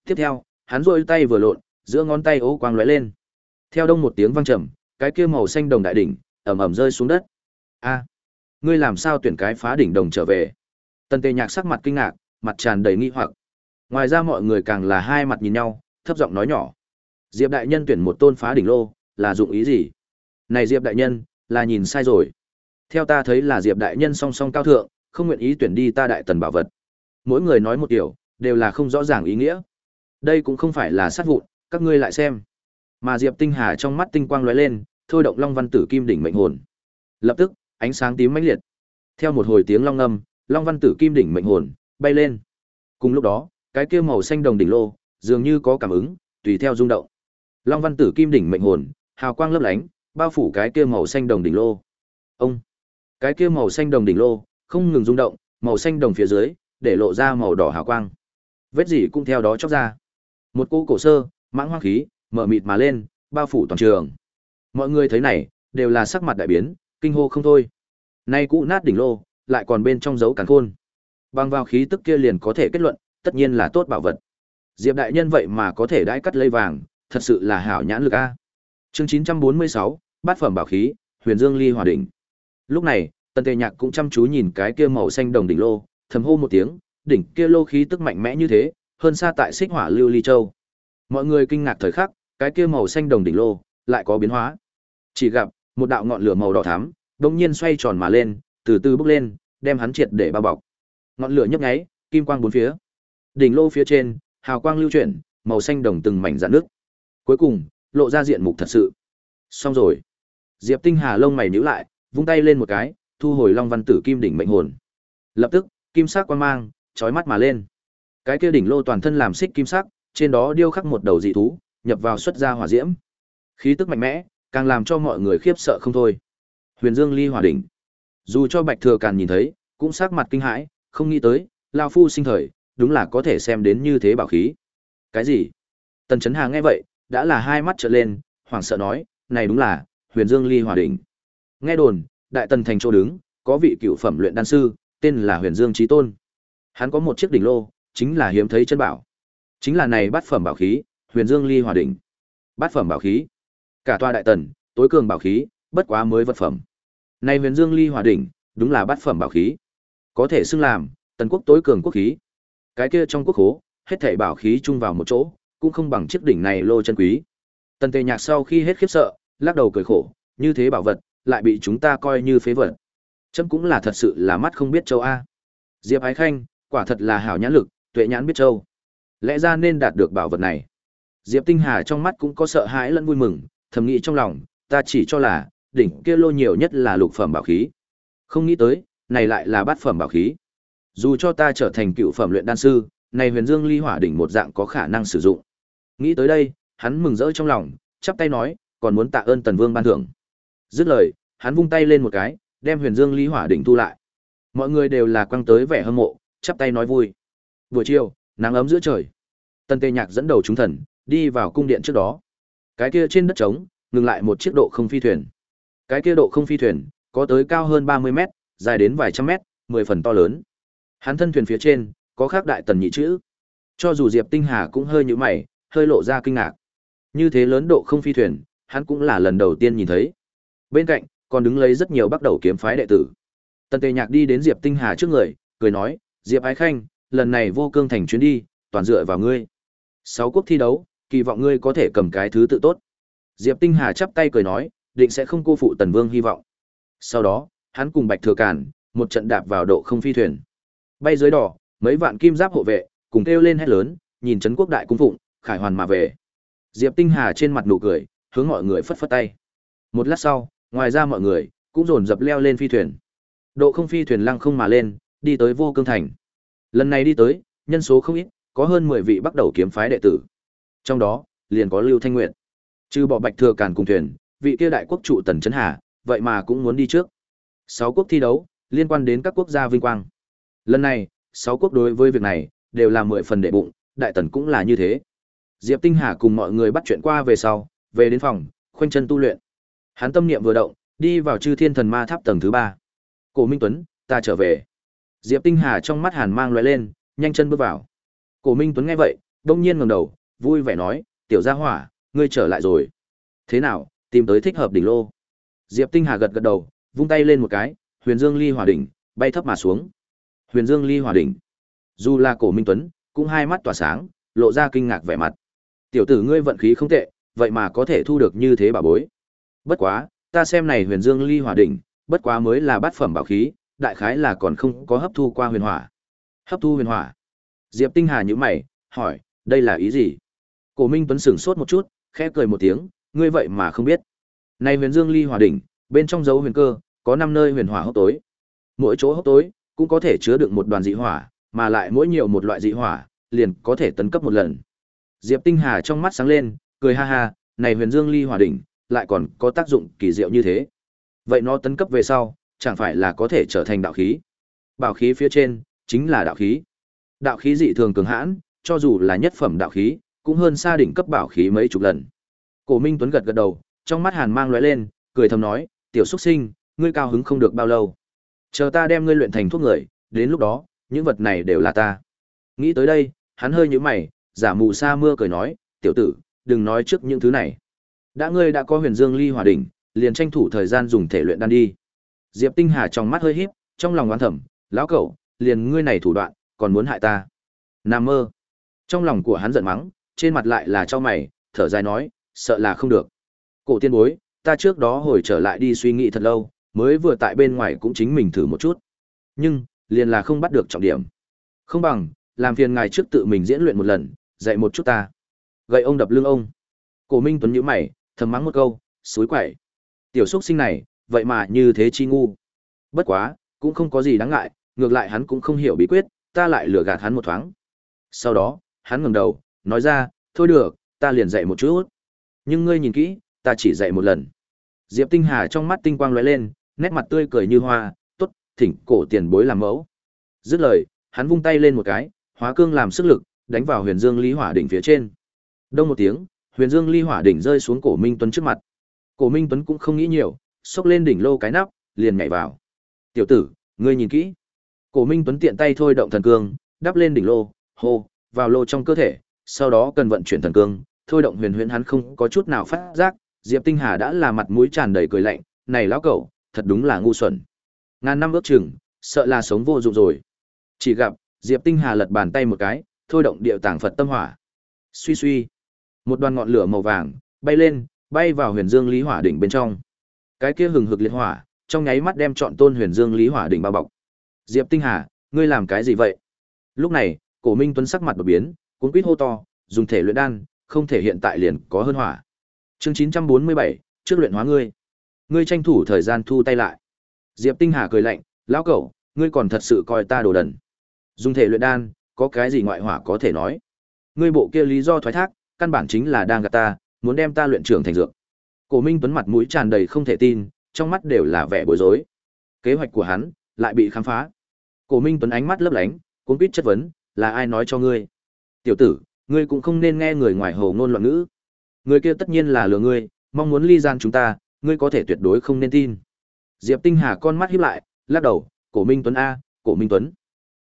Speaker 1: Tiếp theo, hắn rôi tay vừa lộn, giữa ngón tay ố quang lóe lên. Theo đông một tiếng vang trầm, cái kia màu xanh đồng đại đỉnh ầm ầm rơi xuống đất. A, ngươi làm sao tuyển cái phá đỉnh đồng trở về? Tần Tề Nhạc sắc mặt kinh ngạc, mặt tràn đầy nghi hoặc. Ngoài ra mọi người càng là hai mặt nhìn nhau, thấp giọng nói nhỏ. Diệp đại nhân tuyển một tôn phá đỉnh lô, là dụng ý gì? Này Diệp đại nhân, là nhìn sai rồi. Theo ta thấy là Diệp đại nhân song song cao thượng, không nguyện ý tuyển đi ta đại tần bảo vật. Mỗi người nói một điều, đều là không rõ ràng ý nghĩa. Đây cũng không phải là sát vụn, các ngươi lại xem. Mà Diệp Tinh Hà trong mắt tinh quang lóe lên, thôi động Long Văn Tử Kim đỉnh mệnh hồn. Lập tức, ánh sáng tím mãnh liệt. Theo một hồi tiếng long ngâm, Long Văn Tử Kim đỉnh mệnh hồn bay lên. Cùng lúc đó, cái kia màu xanh đồng đỉnh lô, dường như có cảm ứng, tùy theo rung động. Long Văn Tử Kim đỉnh mệnh hồn, hào quang lấp lánh, bao phủ cái kia màu xanh đồng đỉnh lô. Ông, cái kia màu xanh đồng đỉnh lô, không ngừng rung động, màu xanh đồng phía dưới, để lộ ra màu đỏ hào quang. Vết gì cũng theo đó chóc ra. Một cô cổ sơ, mãng hoang khí, mở mịt mà lên, bao phủ toàn trường. Mọi người thấy này, đều là sắc mặt đại biến, kinh hô không thôi. Nay cũ nát đỉnh lô, lại còn bên trong dấu càn khôn. Bằng vào khí tức kia liền có thể kết luận, tất nhiên là tốt bảo vật. Diệp đại nhân vậy mà có thể đãi cắt lây vàng, thật sự là hảo nhãn lực a. Chương 946, bát phẩm bảo khí, Huyền Dương Ly Hỏa đỉnh. Lúc này, Tần Tề Nhạc cũng chăm chú nhìn cái kia màu xanh đồng đỉnh lô, thầm hô một tiếng, đỉnh kia lô khí tức mạnh mẽ như thế, hơn xa tại Xích Hỏa Lưu Ly Châu. Mọi người kinh ngạc thời khắc, cái kia màu xanh đồng đỉnh lô lại có biến hóa. Chỉ gặp một đạo ngọn lửa màu đỏ thắm, đột nhiên xoay tròn mà lên, từ từ bốc lên, đem hắn triệt để bao bọc. Ngọn lửa nhấp nháy, kim quang bốn phía. Đỉnh lô phía trên, hào quang lưu chuyển, màu xanh đồng từng mảnh rạn nước. Cuối cùng, lộ ra diện mục thật sự. Xong rồi. Diệp Tinh Hà lông mày nhíu lại, vung tay lên một cái, thu hồi Long Văn Tử Kim đỉnh mệnh hồn. Lập tức, kim sắc quang mang chói mắt mà lên. Cái kia đỉnh lô toàn thân làm xích kim sắc, trên đó điêu khắc một đầu dị thú, nhập vào xuất ra hỏa diễm. Khí tức mạnh mẽ, càng làm cho mọi người khiếp sợ không thôi. Huyền Dương Ly Hỏa đỉnh. Dù cho Bạch Thừa Càn nhìn thấy, cũng sắc mặt kinh hãi, không nghĩ tới, lão phu sinh thời, đúng là có thể xem đến như thế bảo khí. Cái gì? Tần Chấn Hà nghe vậy, đã là hai mắt trợn lên, hoảng sợ nói, này đúng là Huyền Dương Ly Hỏa đỉnh. Nghe đồn, Đại Tần thành chỗ đứng, có vị cựu phẩm luyện đan sư, tên là Huyền Dương Chí Tôn. Hắn có một chiếc đỉnh lô, chính là hiếm thấy chân bảo. Chính là này bát phẩm bảo khí, Huyền Dương Ly Hòa đỉnh. Bát phẩm bảo khí. Cả Toa đại tần, tối cường bảo khí, bất quá mới vật phẩm. Này Huyền Dương Ly Hòa đỉnh, đúng là bát phẩm bảo khí. Có thể xưng làm tần quốc tối cường quốc khí. Cái kia trong quốc khố, hết thảy bảo khí chung vào một chỗ, cũng không bằng chiếc đỉnh này lô chân quý. Tần Tề Nhạc sau khi hết khiếp sợ, lắc đầu cười khổ, như thế bảo vật, lại bị chúng ta coi như phế vật. Chấm cũng là thật sự là mắt không biết châu a. Diệp Ái Khanh, quả thật là hảo nhãn lực, tuệ nhãn biết châu. Lẽ ra nên đạt được bảo vật này. Diệp Tinh Hà trong mắt cũng có sợ hãi lẫn vui mừng, thầm nghĩ trong lòng, ta chỉ cho là, đỉnh kia lô nhiều nhất là lục phẩm bảo khí. Không nghĩ tới, này lại là bát phẩm bảo khí. Dù cho ta trở thành cựu phẩm luyện đan sư, này huyền dương ly hỏa đỉnh một dạng có khả năng sử dụng. Nghĩ tới đây, hắn mừng rỡ trong lòng, chắp tay nói, còn muốn tạ ơn tần vương ban thưởng. Dứt lời, hắn vung tay lên một cái, đem huyền dương ly hỏa đỉnh thu lại. Mọi người đều là quăng tới vẻ hâm mộ, chắp tay nói vui. Buổi chiều, nắng ấm giữa trời. Tần Tề Nhạc dẫn đầu chúng thần, đi vào cung điện trước đó. Cái kia trên đất trống, ngừng lại một chiếc độ không phi thuyền. Cái kia độ không phi thuyền, có tới cao hơn 30 mét, dài đến vài trăm mét, 10 phần to lớn. Hắn thân thuyền phía trên, có khắc đại tần nhị chữ. Cho dù Diệp Tinh Hà cũng hơi như mày, hơi lộ ra kinh ngạc. Như thế lớn độ không phi thuyền, hắn cũng là lần đầu tiên nhìn thấy. Bên cạnh, còn đứng lấy rất nhiều bắt đầu kiếm phái đệ tử. Tần Tề Nhạc đi đến Diệp Tinh Hà trước người, cười nói, "Diệp Ái Khanh, lần này vô cương thành chuyến đi, toàn dựa vào ngươi. Sáu quốc thi đấu, kỳ vọng ngươi có thể cầm cái thứ tự tốt. Diệp Tinh Hà chắp tay cười nói, định sẽ không cô phụ Tần Vương hy vọng. Sau đó, hắn cùng Bạch Thừa Cản, một trận đạp vào độ không phi thuyền. Bay dưới đỏ, mấy vạn kim giáp hộ vệ, cùng kêu lên hét lớn, nhìn trấn quốc đại cung phụng, khải hoàn mà về. Diệp Tinh Hà trên mặt nụ cười, hướng mọi người phất phất tay. Một lát sau, ngoài ra mọi người cũng dồn dập leo lên phi thuyền. Độ không phi thuyền lăng không mà lên, đi tới Vô Cương thành. Lần này đi tới, nhân số không ít, có hơn 10 vị bắt đầu kiếm phái đệ tử. Trong đó, liền có Lưu Thanh Nguyệt. Trừ bỏ Bạch Thừa Càn cùng thuyền, vị kia đại quốc trụ Tần Chấn Hà, vậy mà cũng muốn đi trước. Sáu quốc thi đấu, liên quan đến các quốc gia vinh quang. Lần này, sáu quốc đối với việc này đều là mười phần đệ bụng, đại tần cũng là như thế. Diệp Tinh Hà cùng mọi người bắt chuyện qua về sau, về đến phòng, khoanh chân tu luyện. Hắn tâm niệm vừa động, đi vào Chư Thiên Thần Ma Tháp tầng thứ ba. Cổ Minh Tuấn, ta trở về. Diệp Tinh Hà trong mắt hàn mang lóe lên, nhanh chân bước vào. Cổ Minh Tuấn nghe vậy, đông nhiên ngẩng đầu, vui vẻ nói, "Tiểu Gia Hỏa, ngươi trở lại rồi. Thế nào, tìm tới thích hợp đỉnh lô?" Diệp Tinh Hà gật gật đầu, vung tay lên một cái, Huyền Dương Ly Hỏa đỉnh bay thấp mà xuống. Huyền Dương Ly Hỏa đỉnh. Dù là Cổ Minh Tuấn, cũng hai mắt tỏa sáng, lộ ra kinh ngạc vẻ mặt. "Tiểu tử ngươi vận khí không tệ, vậy mà có thể thu được như thế bảo bối. Bất quá, ta xem này Huyền Dương Ly Hỏa đỉnh, bất quá mới là bát phẩm bảo khí, đại khái là còn không có hấp thu qua huyền hỏa. Hấp thu huyền hỏa. Diệp Tinh Hà nhíu mày, hỏi, đây là ý gì? Cổ Minh Tuấn sửng sốt một chút, khẽ cười một tiếng, ngươi vậy mà không biết. Này Huyền Dương Ly Hỏa đỉnh, bên trong dấu huyền cơ, có 5 nơi huyền hỏa hốc tối. Mỗi chỗ hốc tối cũng có thể chứa đựng một đoàn dị hỏa, mà lại mỗi nhiều một loại dị hỏa, liền có thể tấn cấp một lần. Diệp Tinh Hà trong mắt sáng lên, cười ha ha, này Huyền Dương Ly Hỏa đỉnh, lại còn có tác dụng kỳ diệu như thế. Vậy nó tấn cấp về sau, chẳng phải là có thể trở thành đạo khí. Bảo khí phía trên, chính là đạo khí. Đạo khí dị thường cường hãn, cho dù là nhất phẩm đạo khí, cũng hơn xa đỉnh cấp bảo khí mấy chục lần. Cổ Minh Tuấn gật gật đầu, trong mắt hàn mang lóe lên, cười thầm nói, "Tiểu Súc sinh, ngươi cao hứng không được bao lâu. Chờ ta đem ngươi luyện thành thuốc người, đến lúc đó, những vật này đều là ta." Nghĩ tới đây, hắn hơi nhíu mày, giả mù sa mưa cười nói, "Tiểu tử, đừng nói trước những thứ này. Đã ngươi đã có Huyền Dương Ly Hỏa đỉnh, liền tranh thủ thời gian dùng thể luyện đan đi." Diệp Tinh Hà trong mắt hơi híp, trong lòng oán thầm, lão cẩu, liền ngươi này thủ đoạn, còn muốn hại ta. Nam mơ. Trong lòng của hắn giận mắng, trên mặt lại là cho mày, thở dài nói, sợ là không được. Cổ tiên bối, ta trước đó hồi trở lại đi suy nghĩ thật lâu, mới vừa tại bên ngoài cũng chính mình thử một chút. Nhưng, liền là không bắt được trọng điểm. Không bằng, làm phiền ngài trước tự mình diễn luyện một lần, dạy một chút ta. Gậy ông đập lưng ông. Cổ Minh Tuấn nhíu mày, thầm mắng một câu, suối quậy. Tiểu xuất sinh này, vậy mà như thế chi ngu. Bất quá, cũng không có gì đáng ngại, ngược lại hắn cũng không hiểu bí quyết, ta lại lừa gạt hắn một thoáng. Sau đó, hắn ngẩng đầu, nói ra, thôi được, ta liền dạy một chút. Nhưng ngươi nhìn kỹ, ta chỉ dạy một lần. Diệp Tinh Hà trong mắt tinh quang lóe lên, nét mặt tươi cười như hoa, tốt, thỉnh cổ tiền bối làm mẫu. Dứt lời, hắn vung tay lên một cái, hóa cương làm sức lực, đánh vào Huyền Dương Ly Hỏa đỉnh phía trên. Đông một tiếng, Huyền Dương Ly Hỏa đỉnh rơi xuống cổ Minh Tuấn trước mặt. Cổ Minh Tuấn cũng không nghĩ nhiều, xốc lên đỉnh lô cái nắp, liền nhảy vào. "Tiểu tử, ngươi nhìn kỹ." Cổ Minh Tuấn tiện tay thôi động thần cương, đắp lên đỉnh lô, hô, vào lô trong cơ thể, sau đó cần vận chuyển thần cương, thôi động huyền huyễn hắn không có chút nào phát giác, Diệp Tinh Hà đã là mặt mũi tràn đầy cười lạnh, "Này lão cẩu, thật đúng là ngu xuẩn." Ngàn năm ước chừng, sợ là sống vô dụng rồi. Chỉ gặp, Diệp Tinh Hà lật bàn tay một cái, thôi động điệu tàng Phật tâm hỏa. Suy suy, một đoàn ngọn lửa màu vàng bay lên, bay vào Huyền Dương Lý Hỏa đỉnh bên trong. Cái kia hừng hực liệt hỏa, trong nháy mắt đem trọn tôn Huyền Dương Lý Hỏa đỉnh bao bọc. Diệp Tinh Hà, ngươi làm cái gì vậy? Lúc này, Cổ Minh Tuấn sắc mặt đột biến, Cuốn quýt hô to, dùng thể luyện đan, không thể hiện tại liền có hơn hỏa. Chương 947, trước luyện hóa ngươi. Ngươi tranh thủ thời gian thu tay lại. Diệp Tinh Hà cười lạnh, lão cẩu, ngươi còn thật sự coi ta đồ đần. Dùng thể luyện đan, có cái gì ngoại hỏa có thể nói? Ngươi bộ kia lý do thoái thác, căn bản chính là đang gạt ta, muốn đem ta luyện trưởng thành dược. Cổ Minh Tuấn mặt mũi tràn đầy không thể tin, trong mắt đều là vẻ bối rối. Kế hoạch của hắn lại bị khám phá. Cổ Minh Tuấn ánh mắt lấp lánh, cuốn quýt chất vấn, là ai nói cho ngươi? Tiểu tử, ngươi cũng không nên nghe người ngoài hồ ngôn loạn ngữ. Người kia tất nhiên là lừa ngươi, mong muốn ly gian chúng ta, ngươi có thể tuyệt đối không nên tin. Diệp Tinh Hà con mắt híp lại, lắc đầu, Cổ Minh Tuấn a, Cổ Minh Tuấn.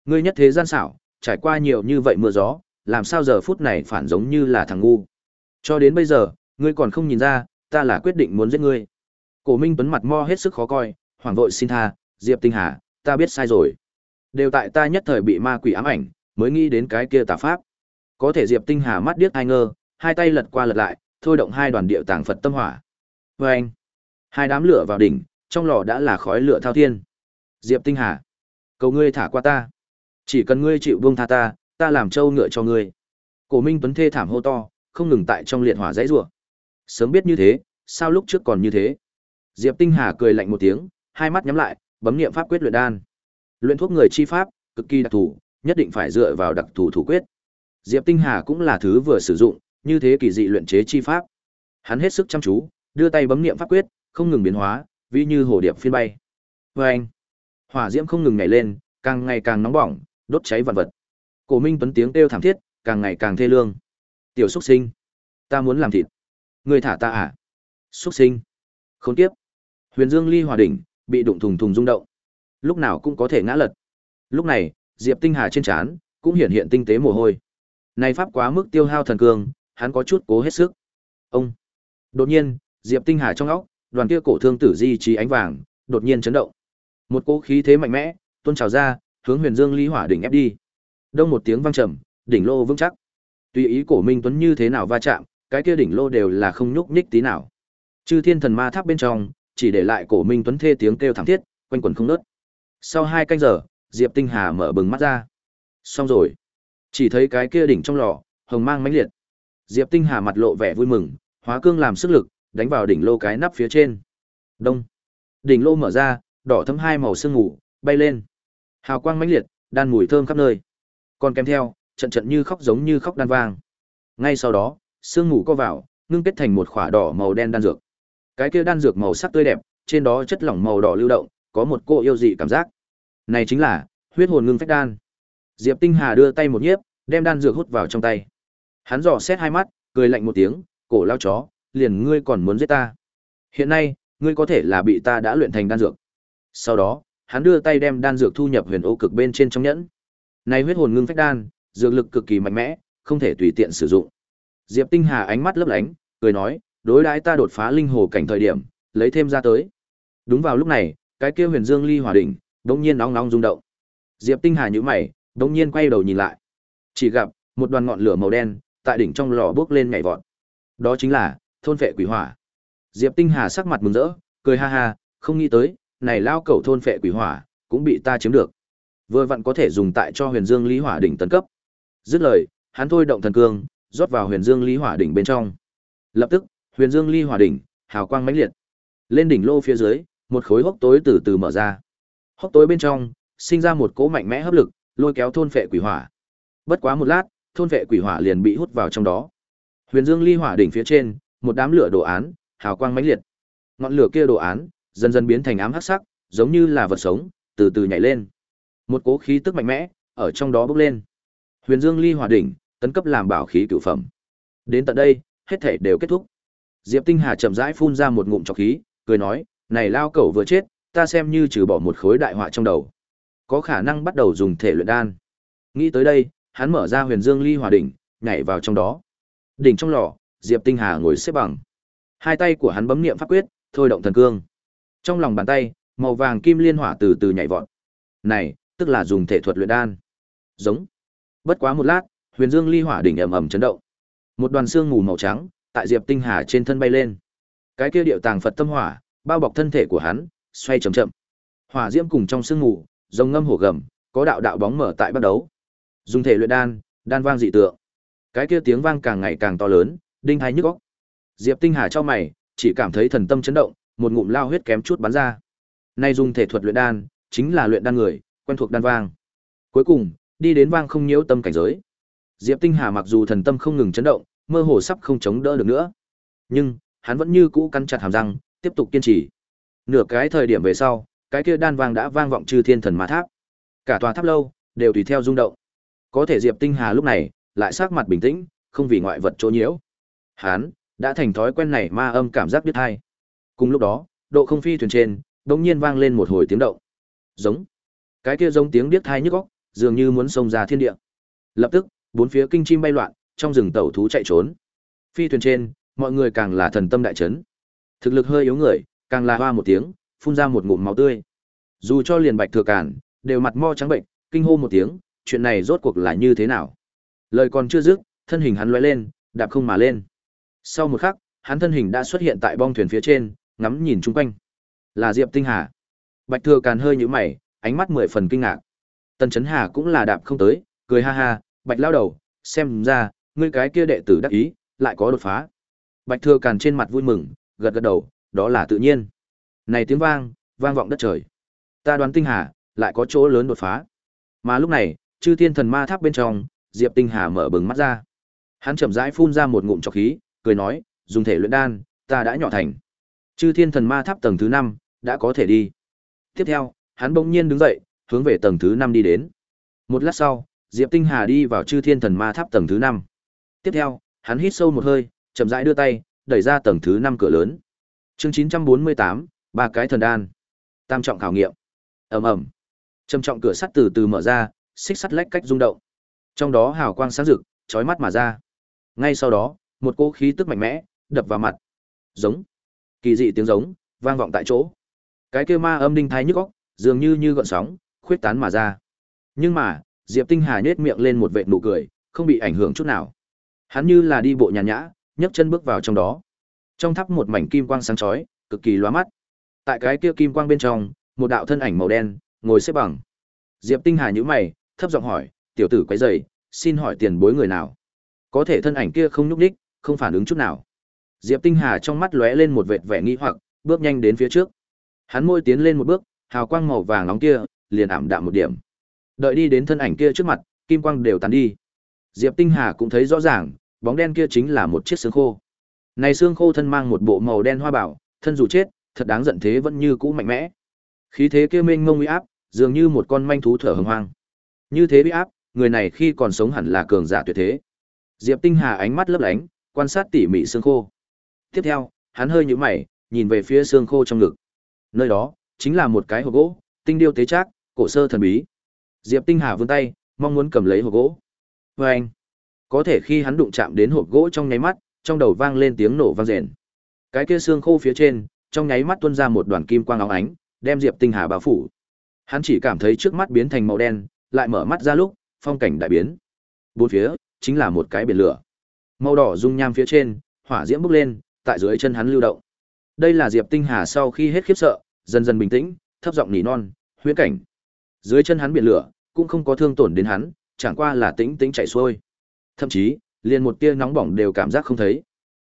Speaker 1: Ngươi nhất thế gian xảo, trải qua nhiều như vậy mưa gió, làm sao giờ phút này phản giống như là thằng ngu. Cho đến bây giờ, ngươi còn không nhìn ra, ta là quyết định muốn giết ngươi. Cổ Minh Tuấn mặt mo hết sức khó coi, hoảng vội xin tha, Diệp Tinh Hà, ta biết sai rồi. Đều tại ta nhất thời bị ma quỷ ám ảnh, mới nghĩ đến cái kia tà pháp. Có thể Diệp Tinh Hà mắt điếc ai ngơ, hai tay lật qua lật lại, thôi động hai đoàn điệu tàng Phật tâm hỏa. Và anh, hai đám lửa vào đỉnh, trong lò đã là khói lửa thao thiên. Diệp Tinh Hà, cầu ngươi thả qua ta. Chỉ cần ngươi chịu buông tha ta, ta làm trâu ngựa cho ngươi. Cổ Minh Tuấn thê thảm hô to, không ngừng tại trong liệt hỏa dãy rủa. Sớm biết như thế, sao lúc trước còn như thế? Diệp Tinh Hà cười lạnh một tiếng, hai mắt nhắm lại, bấm niệm pháp quyết luyện đan. Luyện thuốc người chi pháp, cực kỳ đặc thù, nhất định phải dựa vào đặc thù thủ quyết. Diệp Tinh Hà cũng là thứ vừa sử dụng, như thế kỳ dị luyện chế chi pháp. Hắn hết sức chăm chú, đưa tay bấm niệm pháp quyết, không ngừng biến hóa, ví như hồ điệp phiên bay. Oeng! Hỏa diễm không ngừng nhảy lên, càng ngày càng nóng bỏng, đốt cháy vạn vật. Cổ Minh Tuấn tiếng kêu thảm thiết, càng ngày càng thê lương. Tiểu Súc sinh, ta muốn làm thịt. Người thả ta à? Súc sinh. Khốn kiếp. Huyền Dương Ly Hòa đỉnh bị đụng thùng thùng rung động. Lúc nào cũng có thể ngã lật. Lúc này, Diệp Tinh Hà trên trán cũng hiện hiện tinh tế mồ hôi. Này pháp quá mức tiêu hao thần cương, hắn có chút cố hết sức. Ông. Đột nhiên, Diệp Tinh Hà trong óc, đoàn kia cổ thương tử di trí ánh vàng, đột nhiên chấn động. Một cỗ khí thế mạnh mẽ, tuôn trào ra, hướng Huyền Dương Ly Hỏa đỉnh ép đi. Đông một tiếng vang trầm, đỉnh lô vững chắc. Tùy ý Cổ Minh Tuấn như thế nào va chạm, cái kia đỉnh lô đều là không nhúc nhích tí nào. Chư Thiên Thần Ma Tháp bên trong, chỉ để lại Cổ Minh Tuấn thê tiếng kêu thảm thiết, quanh quẩn không ngớt. Sau hai canh giờ, Diệp Tinh Hà mở bừng mắt ra. Xong rồi. Chỉ thấy cái kia đỉnh trong lò, hồng mang mãnh liệt. Diệp Tinh Hà mặt lộ vẻ vui mừng, hóa cương làm sức lực, đánh vào đỉnh lô cái nắp phía trên. Đông. Đỉnh lô mở ra, đỏ thấm hai màu sương ngủ, bay lên. Hào quang mãnh liệt, đan mùi thơm khắp nơi. Còn kèm theo, trận trận như khóc giống như khóc đan vang. Ngay sau đó, sương ngủ co vào, ngưng kết thành một khỏa đỏ màu đen đan dược. Cái kia đan dược màu sắc tươi đẹp, trên đó chất lỏng màu đỏ lưu động, có một cô yêu dị cảm giác. Này chính là huyết hồn ngưng phách đan. Diệp Tinh Hà đưa tay một nhiếp, đem đan dược hút vào trong tay. Hắn dò xét hai mắt, cười lạnh một tiếng, cổ lao chó, liền ngươi còn muốn giết ta. Hiện nay, ngươi có thể là bị ta đã luyện thành đan dược. Sau đó, hắn đưa tay đem đan dược thu nhập huyền ô cực bên trên trong nhẫn. Này huyết hồn ngưng phách đan, dược lực cực kỳ mạnh mẽ, không thể tùy tiện sử dụng. Diệp Tinh Hà ánh mắt lấp lánh, cười nói, đối đãi ta đột phá linh hồ cảnh thời điểm, lấy thêm ra tới. Đúng vào lúc này, cái kia Huyền Dương Ly Hỏa đỉnh, đột nhiên nóng nóng rung động. Diệp Tinh Hà nhíu mày, Đống nhiên quay đầu nhìn lại. Chỉ gặp một đoàn ngọn lửa màu đen tại đỉnh trong lò bước lên nhảy vọt. Đó chính là thôn phệ quỷ hỏa. Diệp Tinh Hà sắc mặt mừng rỡ, cười ha ha, không nghĩ tới, này lao cẩu thôn phệ quỷ hỏa cũng bị ta chiếm được. Vừa vặn có thể dùng tại cho Huyền Dương Lý Hỏa đỉnh tấn cấp. Dứt lời, hắn thôi động thần cương, rót vào Huyền Dương Lý Hỏa đỉnh bên trong. Lập tức, Huyền Dương Ly Hỏa đỉnh, hào quang mãnh liệt. Lên đỉnh lô phía dưới, một khối hốc tối từ từ mở ra. Hốc tối bên trong, sinh ra một cỗ mạnh mẽ hấp lực, lôi kéo thôn phệ quỷ hỏa. Bất quá một lát, thôn phệ quỷ hỏa liền bị hút vào trong đó. Huyền Dương Ly Hỏa đỉnh phía trên, một đám lửa đồ án, hào quang mãnh liệt. Ngọn lửa kia đồ án, dần dần biến thành ám hắc sắc, giống như là vật sống, từ từ nhảy lên. Một cỗ khí tức mạnh mẽ ở trong đó bốc lên. Huyền Dương Ly Hỏa đỉnh, tấn cấp làm bảo khí cửu phẩm. Đến tận đây, hết thảy đều kết thúc. Diệp Tinh Hà chậm rãi phun ra một ngụm trọc khí, cười nói, "Này lao cẩu vừa chết, ta xem như trừ bỏ một khối đại họa trong đầu. Có khả năng bắt đầu dùng thể luyện đan." Nghĩ tới đây, hắn mở ra Huyền Dương Ly Hỏa đỉnh, nhảy vào trong đó. Đỉnh trong lò, Diệp Tinh Hà ngồi xếp bằng. Hai tay của hắn bấm niệm pháp quyết, thôi động thần cương. Trong lòng bàn tay, màu vàng kim liên hỏa từ từ nhảy vọt. Này, tức là dùng thể thuật luyện đan. Giống. Bất quá một lát, Huyền Dương Ly Hỏa đỉnh ầm ầm chấn động. Một đoàn xương mù màu trắng tại Diệp Tinh Hà trên thân bay lên. Cái kia điệu tàng Phật tâm hỏa, bao bọc thân thể của hắn, xoay chậm chậm. Hỏa diễm cùng trong sương mù, rồng ngâm hổ gầm, có đạo đạo bóng mở tại bắt đấu. Dùng thể luyện đan, đan vang dị tượng. Cái kia tiếng vang càng ngày càng to lớn, đinh hai nhức óc. Diệp Tinh Hà cho mày, chỉ cảm thấy thần tâm chấn động, một ngụm lao huyết kém chút bắn ra. Nay dùng thể thuật luyện đan, chính là luyện đan người, quen thuộc đan vang. Cuối cùng, đi đến vang không nhiễu tâm cảnh giới. Diệp Tinh Hà mặc dù thần tâm không ngừng chấn động, mơ hồ sắp không chống đỡ được nữa, nhưng hắn vẫn như cũ cắn chặt hàm răng, tiếp tục kiên trì. Nửa cái thời điểm về sau, cái kia đan vang đã vang vọng chư thiên thần ma tháp. Cả tòa tháp lâu đều tùy theo rung động. Có thể Diệp Tinh Hà lúc này lại sắc mặt bình tĩnh, không vì ngoại vật chỗ nhiễu. Hắn đã thành thói quen này ma âm cảm giác biết hay. Cùng lúc đó, độ không phi thuyền trên, đột nhiên vang lên một hồi tiếng động. Giống. Cái kia giống tiếng điếc thai nhức óc, dường như muốn xông ra thiên địa. Lập tức, bốn phía kinh chim bay loạn, trong rừng tẩu thú chạy trốn. Phi thuyền trên, mọi người càng là thần tâm đại chấn. Thực lực hơi yếu người, càng là hoa một tiếng, phun ra một ngụm máu tươi. Dù cho liền Bạch Thừa Cản, đều mặt mo trắng bệnh, kinh hô một tiếng, chuyện này rốt cuộc là như thế nào? Lời còn chưa dứt, thân hình hắn lóe lên, đạp không mà lên. Sau một khắc, hắn thân hình đã xuất hiện tại bong thuyền phía trên, ngắm nhìn chung quanh. Là Diệp Tinh Hà. Bạch Thừa Càn hơi nhíu mày, ánh mắt mười phần kinh ngạc. Tần Chấn Hà cũng là đạp không tới, cười ha ha, Bạch lao đầu, xem ra, ngươi cái kia đệ tử đắc ý, lại có đột phá. Bạch Thừa Càn trên mặt vui mừng, gật gật đầu, đó là tự nhiên. Này tiếng vang, vang vọng đất trời. Ta đoán Tinh Hà lại có chỗ lớn đột phá. Mà lúc này, Chư Thiên Thần Ma Tháp bên trong, Diệp Tinh Hà mở bừng mắt ra. Hắn chậm rãi phun ra một ngụm trọc khí, cười nói, dùng thể luyện đan, ta đã nhỏ thành. Chư Thiên Thần Ma Tháp tầng thứ 5, đã có thể đi. Tiếp theo, hắn bỗng nhiên đứng dậy, hướng về tầng thứ 5 đi đến. Một lát sau, Diệp Tinh Hà đi vào Chư Thiên Thần Ma Tháp tầng thứ 5. Tiếp theo, hắn hít sâu một hơi, chậm rãi đưa tay, đẩy ra tầng thứ 5 cửa lớn. Chương 948, ba cái thần đan. Tam trọng khảo nghiệm. Ầm ầm. Trầm trọng cửa sắt từ từ mở ra, xích sắt lách cách rung động. Trong đó hào quang sáng rực, chói mắt mà ra. Ngay sau đó, một cỗ khí tức mạnh mẽ đập vào mặt. Giống. Kỳ dị tiếng giống vang vọng tại chỗ. Cái kia ma âm đinh thái nhức góc dường như như gợn sóng, khuyết tán mà ra. Nhưng mà, Diệp Tinh Hà nhếch miệng lên một vệt nụ cười, không bị ảnh hưởng chút nào. Hắn như là đi bộ nhàn nhã, nhấc chân bước vào trong đó. Trong tháp một mảnh kim quang sáng chói, cực kỳ lóa mắt. Tại cái kia kim quang bên trong, một đạo thân ảnh màu đen ngồi xếp bằng. Diệp Tinh Hà nhíu mày, thấp giọng hỏi, "Tiểu tử quấy rầy, xin hỏi tiền bối người nào?" Có thể thân ảnh kia không nhúc nhích, không phản ứng chút nào. Diệp Tinh Hà trong mắt lóe lên một vệt vẻ nghi hoặc, bước nhanh đến phía trước. Hắn môi tiến lên một bước, hào quang màu vàng nóng kia liền ảm đạm một điểm. Đợi đi đến thân ảnh kia trước mặt, kim quang đều tan đi. Diệp Tinh Hà cũng thấy rõ ràng, bóng đen kia chính là một chiếc xương khô. Này xương khô thân mang một bộ màu đen hoa bảo, thân dù chết, thật đáng giận thế vẫn như cũ mạnh mẽ. Khí thế kia mênh mông uy áp, dường như một con manh thú thở hừng hoang. Như thế uy áp, người này khi còn sống hẳn là cường giả tuyệt thế. Diệp Tinh Hà ánh mắt lấp lánh, quan sát tỉ mỉ xương khô. Tiếp theo, hắn hơi nhũ mày, nhìn về phía xương khô trong ngực. Nơi đó chính là một cái hộp gỗ, tinh điêu tế trác, cổ sơ thần bí. Diệp Tinh Hà vươn tay, mong muốn cầm lấy hộp gỗ. với anh, có thể khi hắn đụng chạm đến hộp gỗ trong nháy mắt, trong đầu vang lên tiếng nổ vang rền. Cái kia xương khô phía trên, trong nháy mắt tuôn ra một đoàn kim quang óng ánh, đem Diệp Tinh Hà bao phủ. Hắn chỉ cảm thấy trước mắt biến thành màu đen, lại mở mắt ra lúc, phong cảnh đại biến. Bốn phía chính là một cái biển lửa. Màu đỏ dung nham phía trên, hỏa diễm bốc lên, tại dưới chân hắn lưu động. Đây là Diệp Tinh Hà sau khi hết khiếp sợ, dần dần bình tĩnh, thấp giọng nỉ non, huyễn cảnh. Dưới chân hắn biển lửa, cũng không có thương tổn đến hắn, chẳng qua là tĩnh tĩnh chảy xuôi. Thậm chí, liền một tia nóng bỏng đều cảm giác không thấy.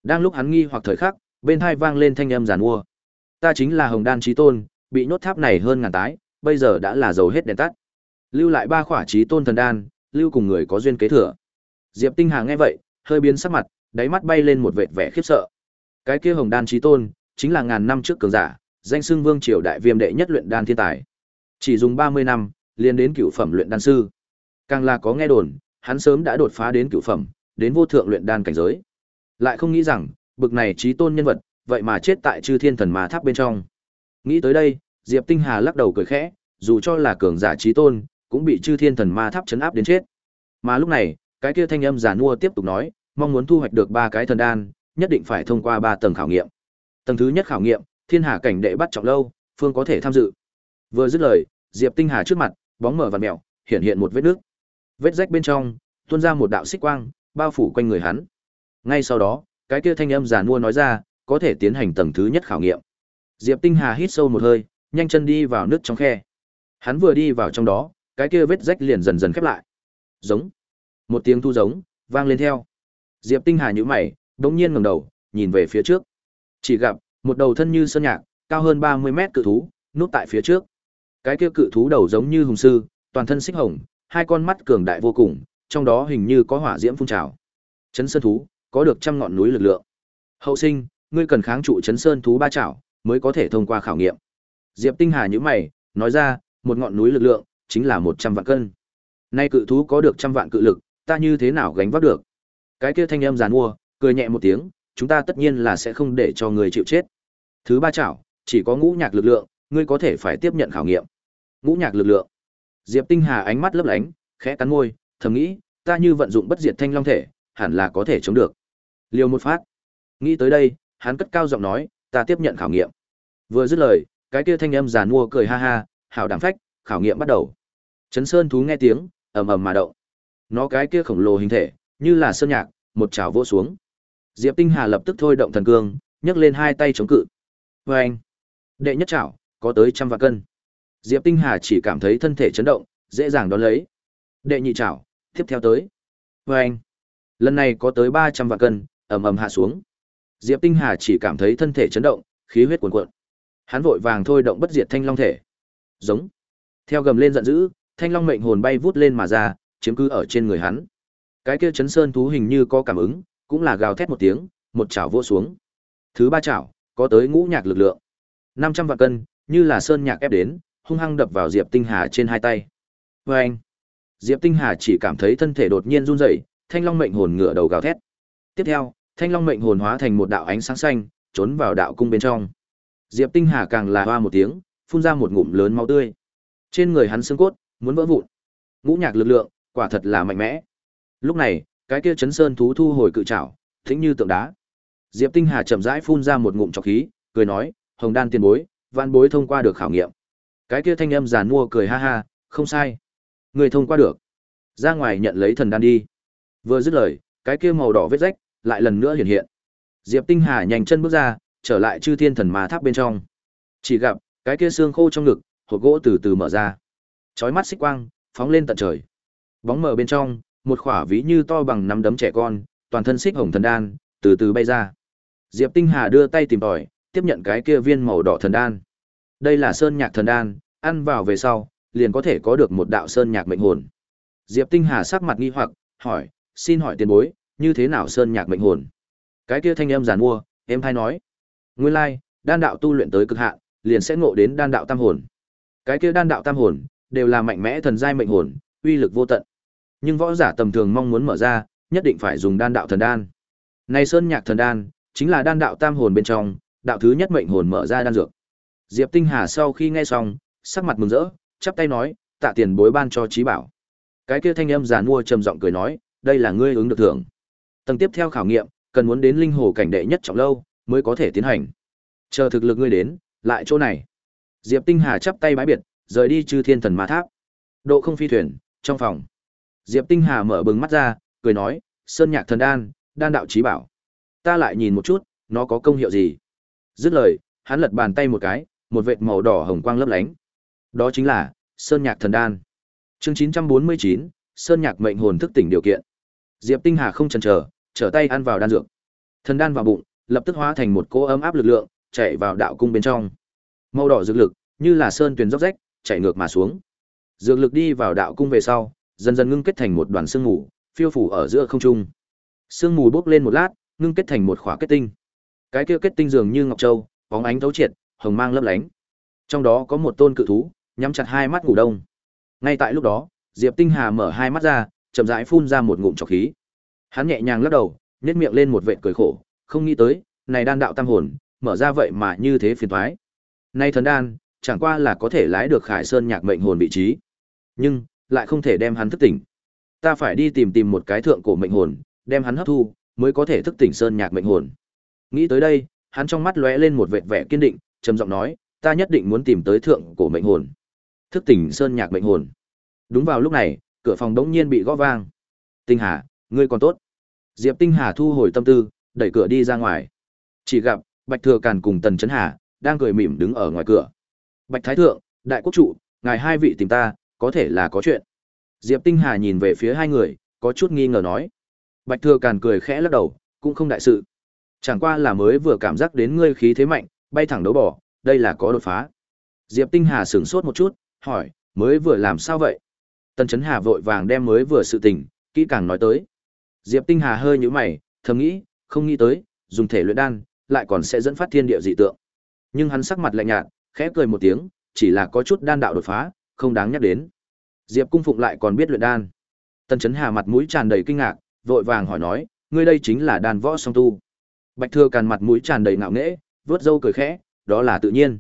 Speaker 1: Đang lúc hắn nghi hoặc thời khắc, bên tai vang lên thanh âm giàn mua. Ta chính là Hồng Đan Chí Tôn, bị nhốt tháp này hơn ngàn tái, bây giờ đã là dầu hết đèn tắt. Lưu lại ba khỏa Chí Tôn thần đan, lưu cùng người có duyên kế thừa. Diệp Tinh Hà nghe vậy, hơi biến sắc mặt, đáy mắt bay lên một vệt vẻ khiếp sợ. Cái kia Hồng Đan Chí Tôn, chính là ngàn năm trước cường giả, danh xưng Vương triều đại viêm đệ nhất luyện đan thiên tài. Chỉ dùng 30 năm, liền đến cửu phẩm luyện đan sư. Càng là có nghe đồn, hắn sớm đã đột phá đến cửu phẩm, đến vô thượng luyện đan cảnh giới. Lại không nghĩ rằng, bực này chí tôn nhân vật, vậy mà chết tại Chư Thiên Thần Ma Tháp bên trong. Nghĩ tới đây, Diệp Tinh Hà lắc đầu cười khẽ, dù cho là cường giả chí tôn, cũng bị Chư Thiên Thần Ma Tháp chấn áp đến chết. Mà lúc này, cái kia thanh âm giả mua tiếp tục nói, mong muốn thu hoạch được ba cái thần đan, nhất định phải thông qua ba tầng khảo nghiệm. Tầng thứ nhất khảo nghiệm, Thiên Hà cảnh đệ bắt trọng lâu, phương có thể tham dự. Vừa dứt lời, Diệp Tinh Hà trước mặt, bóng mở vằn mèo, hiện hiện một vết nước. Vết rách bên trong, tuôn ra một đạo xích quang, bao phủ quanh người hắn. Ngay sau đó, cái kia thanh âm giả mua nói ra, có thể tiến hành tầng thứ nhất khảo nghiệm. Diệp Tinh Hà hít sâu một hơi, nhanh chân đi vào nước trong khe. Hắn vừa đi vào trong đó, cái kia vết rách liền dần dần khép lại. Giống. Một tiếng thu giống vang lên theo. Diệp Tinh Hà nhíu mày, đống nhiên ngẩng đầu, nhìn về phía trước. Chỉ gặp một đầu thân như sơn nhạc, cao hơn 30 mét cự thú, núp tại phía trước. Cái kia cự thú đầu giống như hùng sư, toàn thân xích hồng, hai con mắt cường đại vô cùng, trong đó hình như có hỏa diễm phun trào. Chấn sơn thú, có được trăm ngọn núi lực lượng. Hậu sinh, ngươi cần kháng trụ chấn sơn thú ba chảo, mới có thể thông qua khảo nghiệm. Diệp Tinh Hà nhíu mày, nói ra, một ngọn núi lực lượng chính là 100 vạn cân. Nay cự thú có được trăm vạn cự lực, ta như thế nào gánh vác được? Cái kia thanh âm giàn mua, cười nhẹ một tiếng, chúng ta tất nhiên là sẽ không để cho người chịu chết. Thứ ba chảo, chỉ có ngũ nhạc lực lượng, ngươi có thể phải tiếp nhận khảo nghiệm. Ngũ nhạc lực lượng. Diệp Tinh Hà ánh mắt lấp lánh, khẽ cắn môi, thầm nghĩ, ta như vận dụng bất diệt thanh long thể, hẳn là có thể chống được. Liều một phát. Nghĩ tới đây, hắn cất cao giọng nói, ta tiếp nhận khảo nghiệm. Vừa dứt lời, cái kia thanh âm giàn mua cười ha ha, hảo đảm phách, khảo nghiệm bắt đầu. Trấn Sơn thú nghe tiếng, ầm ầm mà động. Nó cái kia khổng lồ hình thể, như là sơn nhạc, một chảo vỗ xuống. Diệp Tinh Hà lập tức thôi động thần cương, nhấc lên hai tay chống cự. Oeng! Đệ nhất chảo, có tới trăm vạn cân. Diệp Tinh Hà chỉ cảm thấy thân thể chấn động, dễ dàng đón lấy. Đệ nhị chảo, tiếp theo tới. Oeng! Lần này có tới 300 vạn cân, ầm ầm hạ xuống. Diệp Tinh Hà chỉ cảm thấy thân thể chấn động, khí huyết cuồn cuộn. Hắn vội vàng thôi động bất diệt thanh long thể. Giống. Theo gầm lên giận dữ, thanh long mệnh hồn bay vút lên mà ra, chiếm cứ ở trên người hắn. Cái kia chấn sơn thú hình như có cảm ứng, cũng là gào thét một tiếng, một chảo vỗ xuống. Thứ ba chảo, có tới ngũ nhạc lực lượng. 500 vạn cân, như là sơn nhạc ép đến, hung hăng đập vào Diệp Tinh Hà trên hai tay. Oeng. Diệp Tinh Hà chỉ cảm thấy thân thể đột nhiên run rẩy, thanh long mệnh hồn ngửa đầu gào thét. Tiếp theo, thanh long mệnh hồn hóa thành một đạo ánh sáng xanh, trốn vào đạo cung bên trong. Diệp Tinh Hà càng là hoa một tiếng, phun ra một ngụm lớn máu tươi. Trên người hắn xương cốt muốn vỡ vụn. Ngũ nhạc lực lượng, quả thật là mạnh mẽ. Lúc này, cái kia chấn sơn thú thu hồi cự trảo, thính như tượng đá. Diệp Tinh Hà chậm rãi phun ra một ngụm trọc khí, cười nói, "Hồng Đan tiền bối, vạn bối thông qua được khảo nghiệm." Cái kia thanh âm giàn mua cười ha ha, "Không sai, người thông qua được. Ra ngoài nhận lấy thần đan đi." Vừa dứt lời, cái kia màu đỏ vết rách lại lần nữa hiện hiện. Diệp Tinh Hà nhanh chân bước ra, trở lại Chư Thiên Thần Ma Tháp bên trong. Chỉ gặp, cái kia xương khô trong ngực, hộp gỗ từ từ mở ra. Chói mắt xích quang, phóng lên tận trời. Bóng mờ bên trong, một khỏa ví như to bằng nắm đấm trẻ con, toàn thân xích hồng thần đan, từ từ bay ra. Diệp Tinh Hà đưa tay tìm tòi, tiếp nhận cái kia viên màu đỏ thần đan. Đây là sơn nhạc thần đan, ăn vào về sau, liền có thể có được một đạo sơn nhạc mệnh hồn. Diệp Tinh Hà sắc mặt nghi hoặc, hỏi, xin hỏi tiền bối, như thế nào sơn nhạc mệnh hồn? Cái kia thanh âm giàn mua, em hay nói. Nguyên lai, like, đan đạo tu luyện tới cực hạn, liền sẽ ngộ đến đan đạo tam hồn. Cái kia đan đạo tam hồn, đều là mạnh mẽ thần giai mệnh hồn, uy lực vô tận. Nhưng võ giả tầm thường mong muốn mở ra, nhất định phải dùng đan đạo thần đan. Này sơn nhạc thần đan, chính là đan đạo tam hồn bên trong, đạo thứ nhất mệnh hồn mở ra đan dược. Diệp Tinh Hà sau khi nghe xong, sắc mặt mừng rỡ, chắp tay nói, tạ tiền bối ban cho trí bảo. Cái kia thanh âm giàn mua trầm giọng cười nói, đây là ngươi ứng được thưởng. Tầng tiếp theo khảo nghiệm, cần muốn đến linh hồ cảnh đệ nhất trọng lâu mới có thể tiến hành. Chờ thực lực ngươi đến, lại chỗ này. Diệp Tinh Hà chắp tay bái biệt, rời đi Chư Thiên Thần Ma Tháp. Độ không phi thuyền, trong phòng. Diệp Tinh Hà mở bừng mắt ra, cười nói, Sơn Nhạc Thần Đan, đan đạo trí bảo. Ta lại nhìn một chút, nó có công hiệu gì? Dứt lời, hắn lật bàn tay một cái, một vệt màu đỏ hồng quang lấp lánh. Đó chính là Sơn Nhạc Thần Đan. Chương 949, Sơn Nhạc mệnh hồn thức tỉnh điều kiện. Diệp Tinh Hà không chần chờ, trở tay ăn vào đan dược. Thần đan vào bụng, lập tức hóa thành một cỗ ấm áp lực lượng, chạy vào đạo cung bên trong. Màu đỏ dược lực, như là sơn tuyền dốc rách, chạy ngược mà xuống. Dược lực đi vào đạo cung về sau, dần dần ngưng kết thành một đoàn sương mù, phiêu phủ ở giữa không trung. Sương mù bốc lên một lát, ngưng kết thành một khỏa kết tinh. Cái kia kết tinh dường như ngọc châu, bóng ánh thấu triệt, hồng mang lấp lánh. Trong đó có một tôn cự thú, nhắm chặt hai mắt ngủ đông. Ngay tại lúc đó, Diệp Tinh Hà mở hai mắt ra, chậm rãi phun ra một ngụm trọc khí. Hắn nhẹ nhàng lắc đầu, nhếch miệng lên một vệt cười khổ, không nghĩ tới, này đan đạo tam hồn, mở ra vậy mà như thế phiền toái. Nay thần đan, chẳng qua là có thể lái được Khải Sơn nhạc mệnh hồn vị trí, nhưng lại không thể đem hắn thức tỉnh. Ta phải đi tìm tìm một cái thượng cổ mệnh hồn, đem hắn hấp thu, mới có thể thức tỉnh Sơn nhạc mệnh hồn. Nghĩ tới đây, hắn trong mắt lóe lên một vệt vẻ kiên định, trầm giọng nói, ta nhất định muốn tìm tới thượng cổ mệnh hồn, thức tỉnh Sơn nhạc mệnh hồn. Đúng vào lúc này, cửa phòng đống nhiên bị gõ vang. Tinh Hà, ngươi còn tốt. Diệp Tinh Hà thu hồi tâm tư, đẩy cửa đi ra ngoài. Chỉ gặp Bạch Thừa Càn cùng Tần Chấn Hà đang cười mỉm đứng ở ngoài cửa. Bạch Thái Thượng, Đại Quốc Trụ, ngài hai vị tìm ta, có thể là có chuyện. Diệp Tinh Hà nhìn về phía hai người, có chút nghi ngờ nói. Bạch Thừa Càn cười khẽ lắc đầu, cũng không đại sự. Chẳng qua là mới vừa cảm giác đến ngươi khí thế mạnh, bay thẳng đấu bỏ, đây là có đột phá. Diệp Tinh Hà sửng sốt một chút, hỏi, mới vừa làm sao vậy? Tần Chấn Hà vội vàng đem mới vừa sự tình, kỹ càng nói tới. Diệp Tinh Hà hơi nhíu mày, thầm nghĩ, không nghĩ tới, dùng thể luyện đan, lại còn sẽ dẫn phát thiên địa dị tượng. Nhưng hắn sắc mặt lạnh nhạt, khẽ cười một tiếng, chỉ là có chút đan đạo đột phá, không đáng nhắc đến. Diệp Cung Phụng lại còn biết luyện đan. Tần Chấn Hà mặt mũi tràn đầy kinh ngạc, vội vàng hỏi nói, ngươi đây chính là đan võ song tu. Bạch Thừa Càn mặt mũi tràn đầy ngạo nghễ, vớt râu cười khẽ, đó là tự nhiên.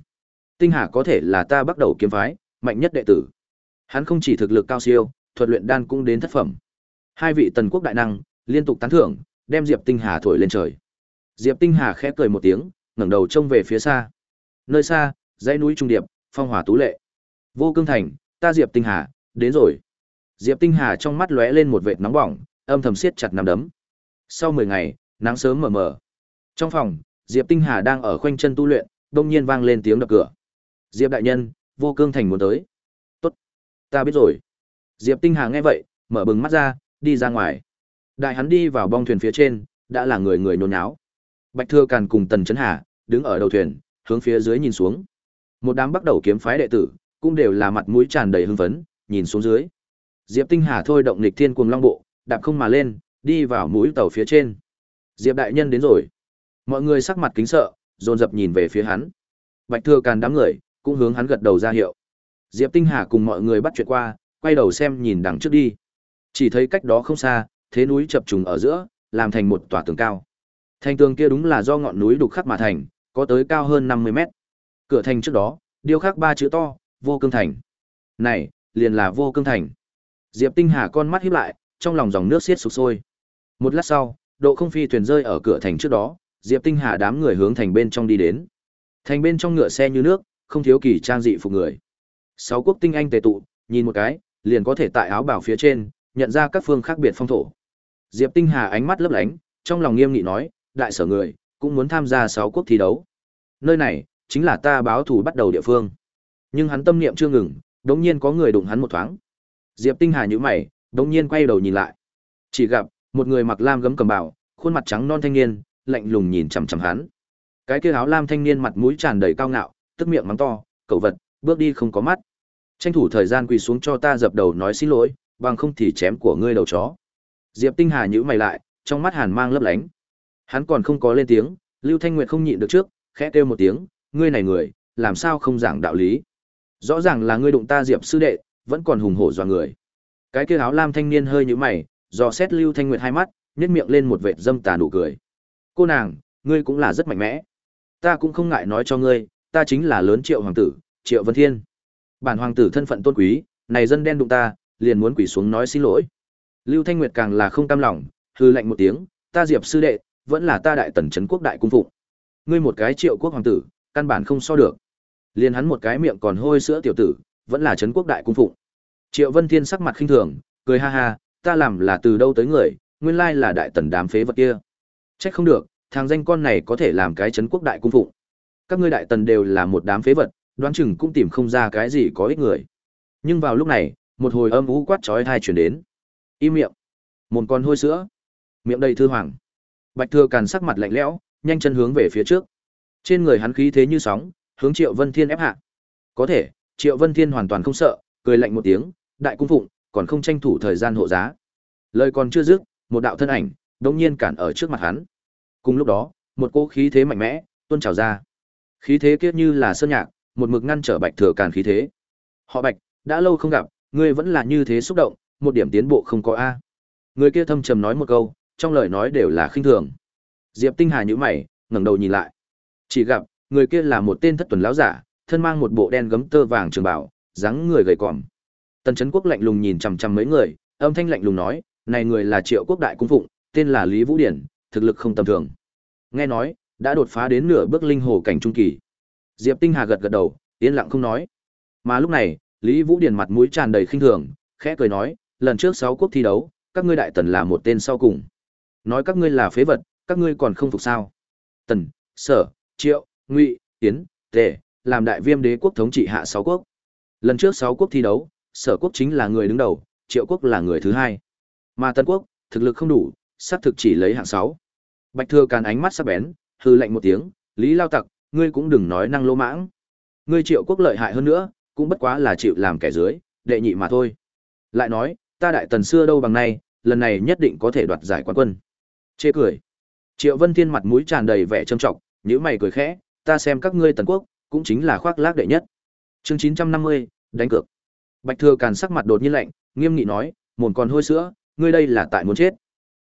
Speaker 1: Tinh Hà có thể là ta bắt đầu kiếm phái, mạnh nhất đệ tử. Hắn không chỉ thực lực cao siêu, thuật luyện đan cũng đến thất phẩm. Hai vị tần quốc đại năng liên tục tán thưởng, đem Diệp Tinh Hà thổi lên trời. Diệp Tinh Hà khẽ cười một tiếng, ngẩng đầu trông về phía xa. Nơi xa, dãy núi trung điệp, phong hỏa tú lệ. Vô Cương Thành, ta Diệp Tinh Hà, đến rồi. Diệp Tinh Hà trong mắt lóe lên một vệt nóng bỏng, âm thầm siết chặt nắm đấm. Sau 10 ngày, nắng sớm mờ mờ. Trong phòng, Diệp Tinh Hà đang ở khoanh chân tu luyện, đông nhiên vang lên tiếng đập cửa. Diệp đại nhân, vô cương thành muốn tới. Ta biết rồi. Diệp Tinh Hà nghe vậy, mở bừng mắt ra, đi ra ngoài. Đại hắn đi vào bong thuyền phía trên, đã là người người nôn náo. Bạch Thừa Càn cùng Tần Chấn Hà, đứng ở đầu thuyền, hướng phía dưới nhìn xuống. Một đám bắt đầu kiếm phái đệ tử, cũng đều là mặt mũi tràn đầy hưng phấn, nhìn xuống dưới. Diệp Tinh Hà thôi động lịch thiên cuồng long bộ, đạp không mà lên, đi vào mũi tàu phía trên. Diệp đại nhân đến rồi. Mọi người sắc mặt kính sợ, dồn dập nhìn về phía hắn. Bạch Thừa Càn đám người cũng hướng hắn gật đầu ra hiệu. Diệp Tinh Hà cùng mọi người bắt chuyện qua, quay đầu xem nhìn đằng trước đi. Chỉ thấy cách đó không xa, thế núi chập trùng ở giữa, làm thành một tòa tường cao. Thành tường kia đúng là do ngọn núi đục khắc mà thành, có tới cao hơn 50 mét. Cửa thành trước đó, điêu khắc ba chữ to, Vô Cương Thành. Này, liền là Vô Cương Thành. Diệp Tinh Hà con mắt híp lại, trong lòng dòng nước xiết sục sôi. Một lát sau, độ không phi thuyền rơi ở cửa thành trước đó, Diệp Tinh Hà đám người hướng thành bên trong đi đến. Thành bên trong ngựa xe như nước, không thiếu kỳ trang dị phục người. Sáu quốc tinh anh tề tụ, nhìn một cái, liền có thể tại áo bảo phía trên, nhận ra các phương khác biệt phong thổ. Diệp Tinh Hà ánh mắt lấp lánh, trong lòng nghiêm nghị nói, đại sở người, cũng muốn tham gia sáu quốc thi đấu. Nơi này, chính là ta báo thù bắt đầu địa phương. Nhưng hắn tâm niệm chưa ngừng, đống nhiên có người đụng hắn một thoáng. Diệp Tinh Hà nhíu mày, đống nhiên quay đầu nhìn lại. Chỉ gặp một người mặc lam gấm cầm bảo, khuôn mặt trắng non thanh niên, lạnh lùng nhìn chằm chằm hắn. Cái kia áo lam thanh niên mặt mũi tràn đầy cao ngạo, tức miệng mắng to, "Cậu vật, bước đi không có mắt. Tranh thủ thời gian quỳ xuống cho ta dập đầu nói xin lỗi, bằng không thì chém của ngươi đầu chó." Diệp Tinh Hà nhíu mày lại, trong mắt hàn mang lấp lánh. Hắn còn không có lên tiếng, Lưu Thanh Nguyệt không nhịn được trước, khẽ kêu một tiếng, "Ngươi này người, làm sao không giảng đạo lý? Rõ ràng là ngươi đụng ta Diệp sư đệ, vẫn còn hùng hổ dọa người." Cái kia áo lam thanh niên hơi nhíu mày, dò xét Lưu Thanh Nguyệt hai mắt, nhếch miệng lên một vệt dâm tà nụ cười. "Cô nàng, ngươi cũng là rất mạnh mẽ. Ta cũng không ngại nói cho ngươi, ta chính là lớn Triệu hoàng tử, Triệu Vân Thiên. Bản hoàng tử thân phận tôn quý, này dân đen đụng ta, liền muốn quỳ xuống nói xin lỗi." Lưu Thanh Nguyệt càng là không cam lòng, hư lạnh một tiếng, "Ta Diệp sư đệ, vẫn là ta đại tần trấn quốc đại cung phụng. Ngươi một cái Triệu quốc hoàng tử, căn bản không so được." Liền hắn một cái miệng còn hôi sữa tiểu tử, vẫn là trấn quốc đại cung phụng. Triệu Vân Thiên sắc mặt khinh thường, cười ha ha, ta làm là từ đâu tới người, nguyên lai là đại tần đám phế vật kia. Trách không được, thằng danh con này có thể làm cái Trấn quốc đại cung phụng. Các ngươi đại tần đều là một đám phế vật, đoán chừng cũng tìm không ra cái gì có ích người. Nhưng vào lúc này, một hồi âm u quát chói tai truyền đến. Im miệng. Một con hôi sữa. Miệng đầy thư hoàng. Bạch Thừa Càn sắc mặt lạnh lẽo, nhanh chân hướng về phía trước. Trên người hắn khí thế như sóng, hướng Triệu Vân Thiên ép hạ. Có thể, Triệu Vân Thiên hoàn toàn không sợ, cười lạnh một tiếng, đại cung phụng, còn không tranh thủ thời gian hộ giá. Lời còn chưa dứt, một đạo thân ảnh đột nhiên cản ở trước mặt hắn. Cùng lúc đó, một cỗ khí thế mạnh mẽ tuôn trào ra. Khí thế kia như là sơn nhạc, một mực ngăn trở Bạch Thừa Càn khí thế. Họ Bạch, đã lâu không gặp, ngươi vẫn là như thế xúc động, một điểm tiến bộ không có a. Người kia thâm trầm nói một câu, trong lời nói đều là khinh thường. Diệp Tinh Hà nhíu mày, ngẩng đầu nhìn lại. Chỉ gặp, người kia là một tên thất tuần lão giả, thân mang một bộ đen gấm tơ vàng trường bảo, dáng người gầy còm. Tần Chấn Quốc lạnh lùng nhìn chằm chằm mấy người, âm thanh lạnh lùng nói, này người là Triệu Quốc đại cung phụng, tên là Lý Vũ Điển, thực lực không tầm thường. Nghe nói, đã đột phá đến nửa bước linh hồ cảnh trung kỳ. Diệp Tinh Hà gật gật đầu, yên lặng không nói. Mà lúc này, Lý Vũ Điển mặt mũi tràn đầy khinh thường, khẽ cười nói, lần trước sáu quốc thi đấu, các ngươi đại tần là một tên sau cùng. Nói các ngươi là phế vật, các ngươi còn không phục sao? Tần, Sở, Triệu, Ngụy, Tiến, Tề, làm đại viêm đế quốc thống trị hạ sáu quốc. Lần trước sáu quốc thi đấu, Sở quốc chính là người đứng đầu, Triệu quốc là người thứ hai. Mà Tân quốc, thực lực không đủ, sát thực chỉ lấy hạng 6. Bạch Thừa Càn ánh mắt sắc bén, hư lạnh một tiếng, "Lý Lao Tặc, ngươi cũng đừng nói năng lô mãng. Ngươi Triệu Quốc lợi hại hơn nữa, cũng bất quá là chịu làm kẻ dưới, đệ nhị mà thôi." Lại nói, "Ta đại tần xưa đâu bằng nay, lần này nhất định có thể đoạt giải quán quân." Chê cười. Triệu Vân Thiên mặt mũi tràn đầy vẻ trâm trọng, nhíu mày cười khẽ, "Ta xem các ngươi Tần Quốc, cũng chính là khoác lác đệ nhất." Chương 950, đánh cược. Bạch Thừa Càn sắc mặt đột nhiên lạnh, nghiêm nghị nói, "Mồn còn hôi sữa, ngươi đây là tại muốn chết."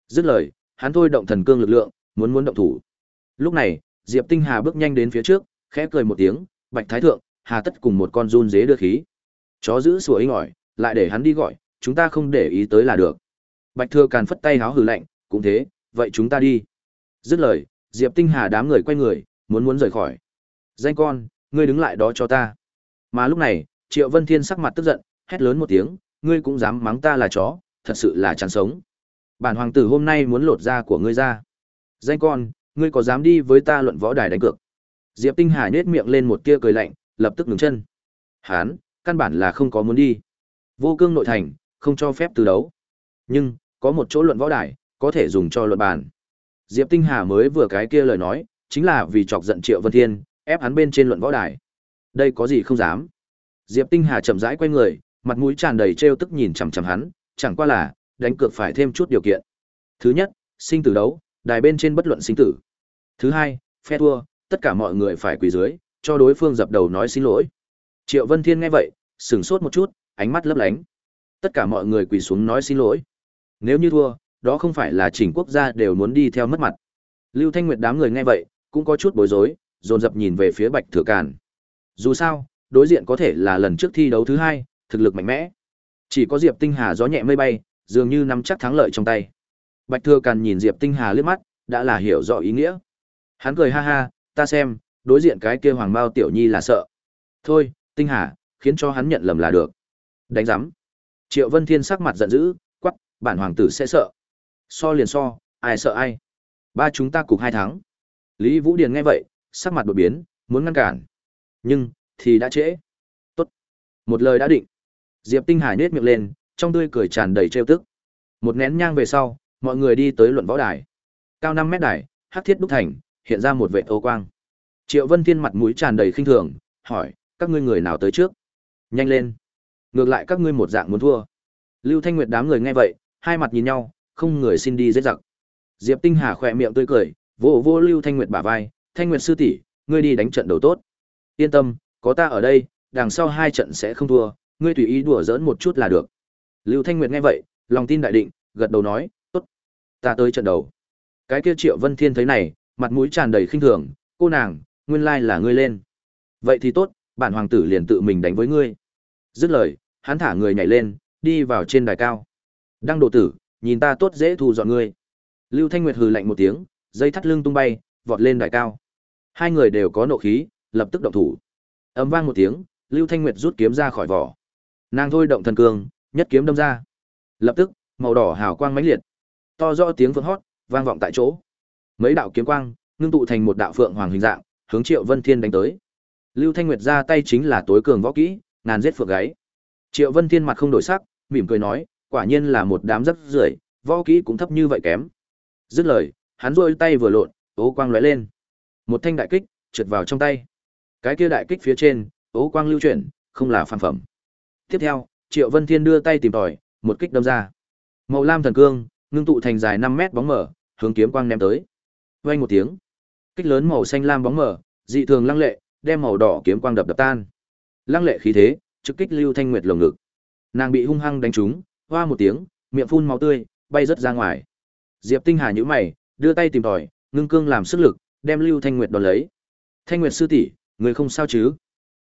Speaker 1: Dứt lời, hắn thôi động thần cương lực lượng, muốn muốn động thủ. Lúc này, Diệp Tinh Hà bước nhanh đến phía trước, khẽ cười một tiếng, "Bạch Thái thượng, Hà tất cùng một con run dế đưa khí." Chó giữ sủa inh ỏi, lại để hắn đi gọi, chúng ta không để ý tới là được. Bạch Thừa Càn phất tay háo hừ lạnh, "Cũng thế, vậy chúng ta đi." Dứt lời, Diệp Tinh Hà đám người quay người, muốn muốn rời khỏi. "Danh con, ngươi đứng lại đó cho ta." Mà lúc này, Triệu Vân Thiên sắc mặt tức giận, hét lớn một tiếng, ngươi cũng dám mắng ta là chó, thật sự là chán sống. Bản hoàng tử hôm nay muốn lột da của ngươi ra. Danh con, ngươi có dám đi với ta luận võ đài đánh cược? Diệp Tinh Hà nhếch miệng lên một tia cười lạnh, lập tức ngừng chân. Hán, căn bản là không có muốn đi. Vô cương nội thành, không cho phép từ đấu. Nhưng, có một chỗ luận võ đài, có thể dùng cho luận bàn. Diệp Tinh Hà mới vừa cái kia lời nói, chính là vì chọc giận Triệu Vân Thiên, ép hắn bên trên luận võ đài. Đây có gì không dám. Diệp Tinh Hà chậm rãi quay người, mặt mũi tràn đầy trêu tức nhìn chằm chằm hắn, chẳng qua là đánh cược phải thêm chút điều kiện. Thứ nhất, sinh tử đấu, đài bên trên bất luận sinh tử. Thứ hai, phe thua, tất cả mọi người phải quỳ dưới, cho đối phương dập đầu nói xin lỗi. Triệu Vân Thiên nghe vậy, sửng sốt một chút, ánh mắt lấp lánh. Tất cả mọi người quỳ xuống nói xin lỗi. Nếu như thua, đó không phải là chỉnh quốc gia đều muốn đi theo mất mặt. Lưu Thanh Nguyệt đám người nghe vậy, cũng có chút bối rối, dồn dập nhìn về phía Bạch Thừa Càn. Dù sao, đối diện có thể là lần trước thi đấu thứ hai, thực lực mạnh mẽ. Chỉ có Diệp Tinh Hà gió nhẹ mây bay, dường như nắm chắc thắng lợi trong tay. Bạch Thừa Càn nhìn Diệp Tinh Hà liếc mắt, đã là hiểu rõ ý nghĩa. Hắn cười ha ha, ta xem, đối diện cái kia Hoàng Mao tiểu nhi là sợ. Thôi, Tinh Hà, khiến cho hắn nhận lầm là được. Đánh rắm. Triệu Vân Thiên sắc mặt giận dữ, quắc, bản hoàng tử sẽ sợ. So liền so, ai sợ ai. Ba chúng ta cục hai thắng. Lý Vũ Điền nghe vậy, sắc mặt đột biến, muốn ngăn cản. Nhưng, thì đã trễ. Tốt. Một lời đã định. Diệp Tinh Hải nết miệng lên, trong tươi cười tràn đầy trêu tức. Một nén nhang về sau, mọi người đi tới luận võ đài. Cao năm mét đài, hắc thiết đúc thành, hiện ra một vệ ô quang. Triệu Vân Thiên mặt mũi tràn đầy khinh thường, hỏi, các ngươi người nào tới trước? Nhanh lên. Ngược lại các ngươi một dạng muốn thua. Lưu Thanh Nguyệt đám người nghe vậy, hai mặt nhìn nhau, không người xin đi dễ giặc. Diệp Tinh Hà khỏe miệng tươi cười, vỗ vỗ Lưu Thanh Nguyệt bả vai, "Thanh Nguyệt sư tỷ, ngươi đi đánh trận đầu tốt. Yên tâm, có ta ở đây, đằng sau hai trận sẽ không thua, ngươi tùy ý đùa giỡn một chút là được." Lưu Thanh Nguyệt nghe vậy, lòng tin đại định, gật đầu nói, ta tới trận đầu." Cái kia Triệu Vân Thiên thấy này, mặt mũi tràn đầy khinh thường, "Cô nàng, nguyên lai là ngươi lên." "Vậy thì tốt, bản hoàng tử liền tự mình đánh với ngươi." Dứt lời, hắn thả người nhảy lên, đi vào trên đài cao. Đăng độ tử, nhìn ta tốt dễ thu dọn ngươi. Lưu Thanh Nguyệt hừ lạnh một tiếng, dây thắt lưng tung bay, vọt lên đài cao. Hai người đều có nộ khí, lập tức động thủ. Ầm vang một tiếng, Lưu Thanh Nguyệt rút kiếm ra khỏi vỏ. Nàng thôi động thần cương, nhất kiếm đâm ra. Lập tức, màu đỏ hào quang mãnh liệt. To rõ tiếng phượng hót, vang vọng tại chỗ. Mấy đạo kiếm quang ngưng tụ thành một đạo phượng hoàng hình dạng, hướng Triệu Vân Thiên đánh tới. Lưu Thanh Nguyệt ra tay chính là tối cường võ kỹ, ngàn giết phượng gáy. Triệu Vân Thiên mặt không đổi sắc, mỉm cười nói, quả nhiên là một đám rất rưởi, võ kỹ cũng thấp như vậy kém. Dứt lời, hắn rôi tay vừa lộn, ố quang lóe lên. Một thanh đại kích trượt vào trong tay. Cái kia đại kích phía trên, ố quang lưu chuyển, không là phản phẩm. Tiếp theo, Triệu Vân Thiên đưa tay tìm tòi, một kích đâm ra. Màu lam thần cương, ngưng tụ thành dài 5 mét bóng mở, hướng kiếm quang ném tới. Vang một tiếng, kích lớn màu xanh lam bóng mở, dị thường lăng lệ, đem màu đỏ kiếm quang đập đập tan. Lăng lệ khí thế, trực kích Lưu Thanh Nguyệt lồng ngực. Nàng bị hung hăng đánh trúng, hoa một tiếng, miệng phun máu tươi, bay rất ra ngoài. Diệp Tinh Hà nhíu mày, đưa tay tìm tòi, ngưng cương làm sức lực, đem Lưu Thanh Nguyệt đón lấy. Thanh Nguyệt sư tỷ, người không sao chứ?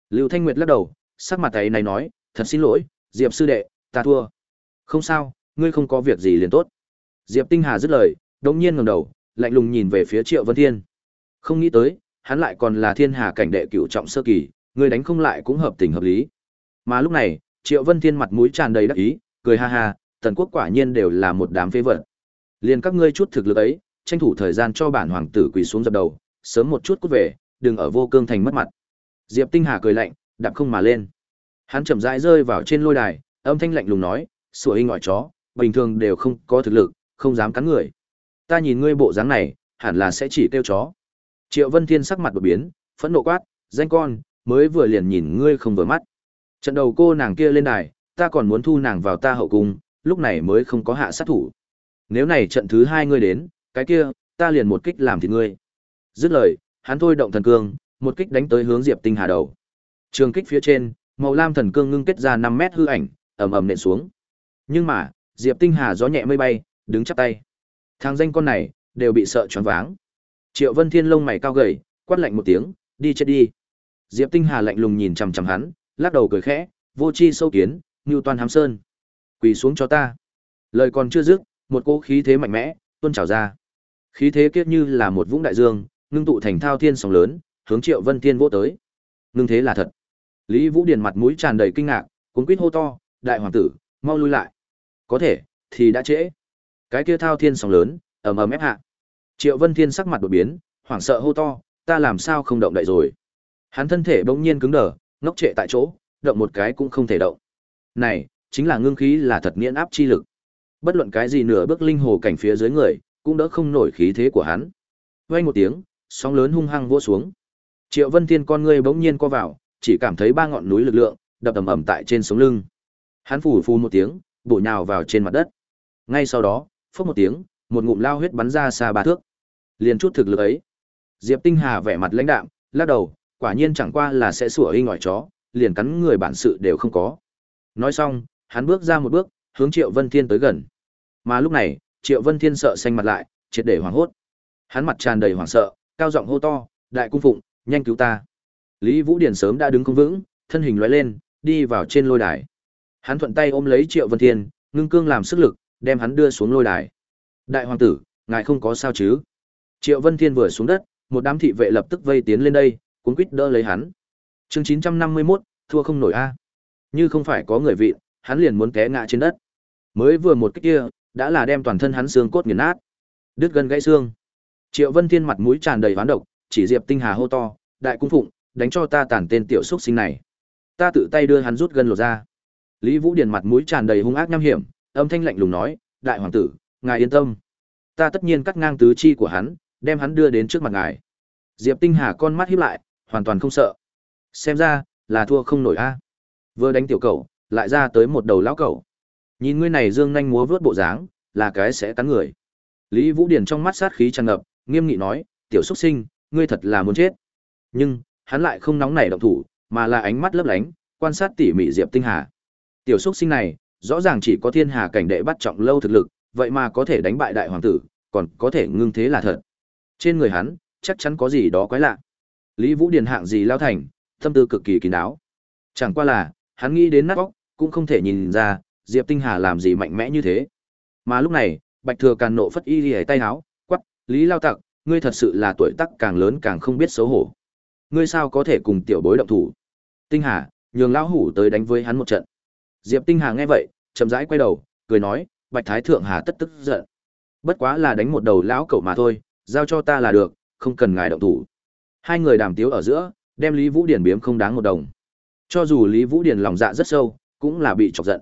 Speaker 1: Lưu Thanh Nguyệt lắc đầu, sắc mặt ấy này nói, thật xin lỗi, Diệp sư đệ, ta thua. Không sao, ngươi không có việc gì liền tốt. Diệp Tinh Hà dứt lời, đống nhiên ngẩng đầu, lạnh lùng nhìn về phía Triệu Vân Thiên. Không nghĩ tới, hắn lại còn là thiên hà cảnh đệ cửu trọng sơ kỳ, người đánh không lại cũng hợp tình hợp lý. Mà lúc này, Triệu Vân Thiên mặt mũi tràn đầy đắc ý, cười ha ha, tần quốc quả nhiên đều là một đám phế vật. Liên các ngươi chút thực lực ấy, tranh thủ thời gian cho bản hoàng tử quỳ xuống dập đầu, sớm một chút cút về, đừng ở vô cương thành mất mặt. Diệp Tinh Hà cười lạnh, đạp không mà lên. Hắn chậm rãi rơi vào trên lôi đài, âm thanh lạnh lùng nói, "Sủa hình ngòi chó, bình thường đều không có thực lực, không dám cắn người. Ta nhìn ngươi bộ dáng này, hẳn là sẽ chỉ kêu chó." Triệu Vân Thiên sắc mặt đột biến, phẫn nộ quát, "Danh con, mới vừa liền nhìn ngươi không vừa mắt. Trận đầu cô nàng kia lên đài, ta còn muốn thu nàng vào ta hậu cung, lúc này mới không có hạ sát thủ. Nếu này trận thứ hai ngươi đến, cái kia, ta liền một kích làm thịt ngươi. Dứt lời, hắn thôi động thần cương, một kích đánh tới hướng Diệp Tinh Hà đầu. Trường kích phía trên, màu lam thần cương ngưng kết ra 5 mét hư ảnh, ầm ầm nện xuống. Nhưng mà, Diệp Tinh Hà gió nhẹ mây bay, đứng chắp tay. Thằng danh con này, đều bị sợ choáng váng. Triệu Vân Thiên lông mày cao gầy, quát lạnh một tiếng, đi chết đi. Diệp Tinh Hà lạnh lùng nhìn chằm chằm hắn, lắc đầu cười khẽ, vô chi sâu kiến, như Toàn Hám Sơn. Quỳ xuống cho ta. Lời còn chưa dứt, một cỗ khí thế mạnh mẽ tuôn trào ra. Khí thế kiết như là một vũng đại dương, ngưng tụ thành thao thiên sóng lớn, hướng Triệu Vân Thiên vỗ tới. Ngưng thế là thật. Lý Vũ Điền mặt mũi tràn đầy kinh ngạc, cuống quýt hô to, "Đại hoàng tử, mau lui lại có thể thì đã trễ cái kia thao thiên sóng lớn, ầm ầm ép hạ. Triệu vân thiên sắc mặt đột biến, hoảng sợ hô to, ta làm sao không động đậy rồi? Hắn thân thể bỗng nhiên cứng đờ, ngốc trệ tại chỗ, động một cái cũng không thể động. Này, chính là ngưng khí là thật nghiễn áp chi lực. Bất luận cái gì nửa bước linh hồ cảnh phía dưới người, cũng đỡ không nổi khí thế của hắn. Vang một tiếng, sóng lớn hung hăng vỗ xuống. Triệu vân thiên con ngươi bỗng nhiên co vào, chỉ cảm thấy ba ngọn núi lực lượng, đập ầm ầm tại trên sống lưng. Hắn phủ phù một tiếng, bổ nhào vào trên mặt đất. Ngay sau đó phốc một tiếng, một ngụm lao huyết bắn ra xa ba thước. Liền chút thực lực ấy. Diệp tinh hà vẻ mặt lãnh đạm, lắc đầu, quả nhiên chẳng qua là sẽ sủa y ngòi chó, liền cắn người bản sự đều không có. Nói xong, hắn bước ra một bước, hướng triệu vân thiên tới gần. Mà lúc này, triệu vân thiên sợ xanh mặt lại, triệt để hoảng hốt. Hắn mặt tràn đầy hoảng sợ, cao giọng hô to, đại cung phụng, nhanh cứu ta. Lý vũ điển sớm đã đứng không vững, thân hình lóe lên, đi vào trên lôi đài. Hắn thuận tay ôm lấy triệu vân thiên, ngưng cương làm sức lực đem hắn đưa xuống lôi đài. Đại hoàng tử ngài không có sao chứ? Triệu vân thiên vừa xuống đất một đám thị vệ lập tức vây tiến lên đây cuốn quýt đỡ lấy hắn. Chương chín trăm năm mươi 951, thua không nổi a. Như không phải có người vị hắn liền muốn té ngã trên đất. Mới vừa một cái kia đã là đem toàn thân hắn xương cốt nghiền nát. Đứt gân gãy xương. Triệu vân thiên mặt mũi tràn đầy hoán độc chỉ diệp tinh hà hô to đại cung phụng đánh cho ta tản tên tiểu xúc sinh này. Ta tự tay đưa hắn rút gân lột ra. Lý vũ điền mặt mũi tràn đầy hung ác nham hiểm âm thanh lạnh lùng nói đại hoàng tử ngài yên tâm. Ta tất nhiên cắt ngang tứ chi của hắn đem hắn đưa đến trước mặt ngài. Diệp tinh hà con mắt híp lại hoàn toàn không sợ. Xem ra là thua không nổi a. Vừa đánh tiểu cẩu, lại ra tới một đầu lão cẩu. nhìn ngươi này dương nhanh múa vớt bộ dáng là cái sẽ cắn người. Lý vũ điền trong mắt sát khí tràn ngập nghiêm nghị nói tiểu xuất sinh ngươi thật là muốn chết. Nhưng hắn lại không nóng nảy động thủ mà là ánh mắt lấp lánh quan sát tỉ mỉ diệp tinh hà. Tiểu xuất sinh này rõ ràng chỉ có thiên hà cảnh đệ bắt trọng lâu thực lực vậy mà có thể đánh bại đại hoàng tử còn có thể ngưng thế là thật. Trên người hắn chắc chắn có gì đó quái lạ. Lý vũ điền hạng gì lao thành tâm tư cực kỳ kín đáo. Chẳng qua là hắn nghĩ đến nát óc, cũng không thể nhìn ra diệp tinh hà làm gì mạnh mẽ như thế. Mà lúc này bạch thừa càn nộ phất y liễu tay áo quát lý lao tặc ngươi thật sự là tuổi tác càng lớn càng không biết xấu hổ. Ngươi sao có thể cùng tiểu bối động thủ? Tinh hà nhường lão hủ tới đánh với hắn một trận diệp tinh hà nghe vậy chậm rãi quay đầu cười nói bạch thái thượng hà tất tức giận. Bất quá là đánh một đầu lão cẩu mà thôi giao cho ta là được không cần ngài động thủ. Hai người đàm tiếu ở giữa đem lý vũ điển biếm không đáng một đồng. Cho dù lý vũ điển lòng dạ rất sâu cũng là bị chọc giận.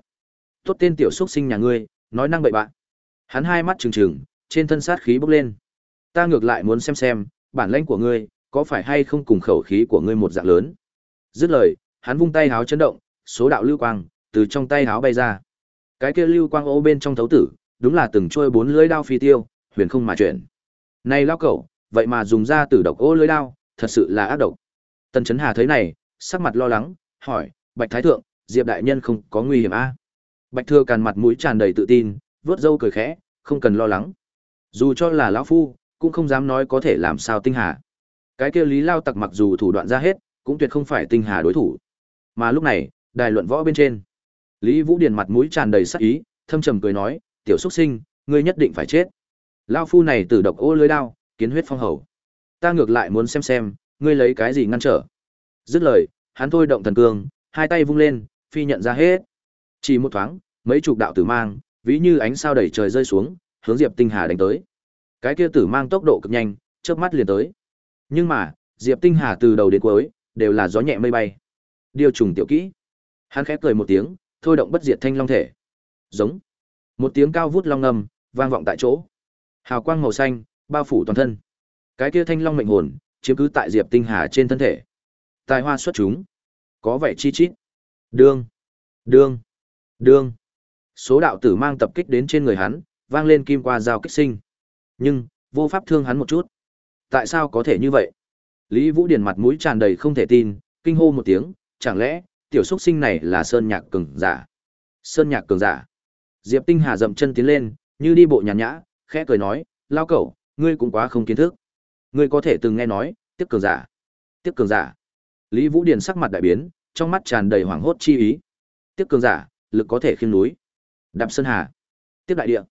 Speaker 1: Tốt tên tiểu xuất sinh nhà ngươi nói năng bậy bạ, hắn hai mắt trừng trừng trên thân sát khí bốc lên. Ta ngược lại muốn xem xem bản lãnh của ngươi có phải hay không cùng khẩu khí của ngươi một dạng lớn? Dứt lời hắn vung tay háo chấn động số đạo lưu quang từ trong tay háo bay ra. Cái kia lưu quang ô bên trong thấu tử, đúng là từng trôi bốn lưỡi đao phi tiêu, huyền không mà chuyển. Này lão cẩu, vậy mà dùng ra tử độc ô lưỡi đao, thật sự là ác độc. Tần chấn hà thấy này, sắc mặt lo lắng, hỏi, bạch thái thượng, diệp đại nhân không có nguy hiểm a bạch thừa càn mặt mũi tràn đầy tự tin vớt râu cười khẽ, không cần lo lắng. Dù cho là lão phu, cũng không dám nói có thể làm sao tinh hà. Cái kia lý lao tặc mặc dù thủ đoạn ra hết, cũng tuyệt không phải tinh hà đối thủ. Mà lúc này, đài luận võ bên trên lý vũ điền mặt mũi tràn đầy sắc ý, thâm trầm cười nói, tiểu xuất sinh, ngươi nhất định phải chết. Lão phu này tử độc ô lưới đao, kiến huyết phong hầu. Ta ngược lại muốn xem xem, ngươi lấy cái gì ngăn trở. Dứt lời, hắn thôi động thần cương, hai tay vung lên, phi nhận ra hết. Chỉ một thoáng, mấy chục đạo tử mang, ví như ánh sao đầy trời rơi xuống, hướng diệp tinh hà đánh tới. Cái kia tử mang tốc độ cực nhanh, chớp mắt liền tới. Nhưng mà, diệp tinh hà từ đầu đến cuối, đều là gió nhẹ mây bay. Điều trùng tiểu kỹ. Hắn khẽ cười một tiếng thôi động bất diệt thanh long thể. Giống. Một tiếng cao vút long ngâm, vang vọng tại chỗ. Hào quang màu xanh, bao phủ toàn thân. Cái kia thanh long mệnh hồn, chiếm cứ tại diệp tinh hà trên thân thể. Tài hoa xuất chúng. Có vẻ chi chít. Đương. Đương. Đương. Số đạo tử mang tập kích đến trên người hắn, vang lên kim qua dao kích sinh. Nhưng, vô pháp thương hắn một chút. Tại sao có thể như vậy? Lý vũ điền mặt mũi tràn đầy không thể tin, kinh hô một tiếng, chẳng lẽ tiểu xuất sinh này là sơn nhạc cường giả. Sơn nhạc cường giả. Diệp tinh hà dậm chân tiến lên, như đi bộ nhàn nhã, khẽ cười nói, lao cẩu, ngươi cũng quá không kiến thức. Ngươi có thể từng nghe nói, tiếp cường giả. Tiếp cường giả. Lý vũ điền sắc mặt đại biến, trong mắt tràn đầy hoảng hốt chi ý. Tiếp cường giả, lực có thể khiêng núi. Đạp sơn hà. Tiếp đại địa.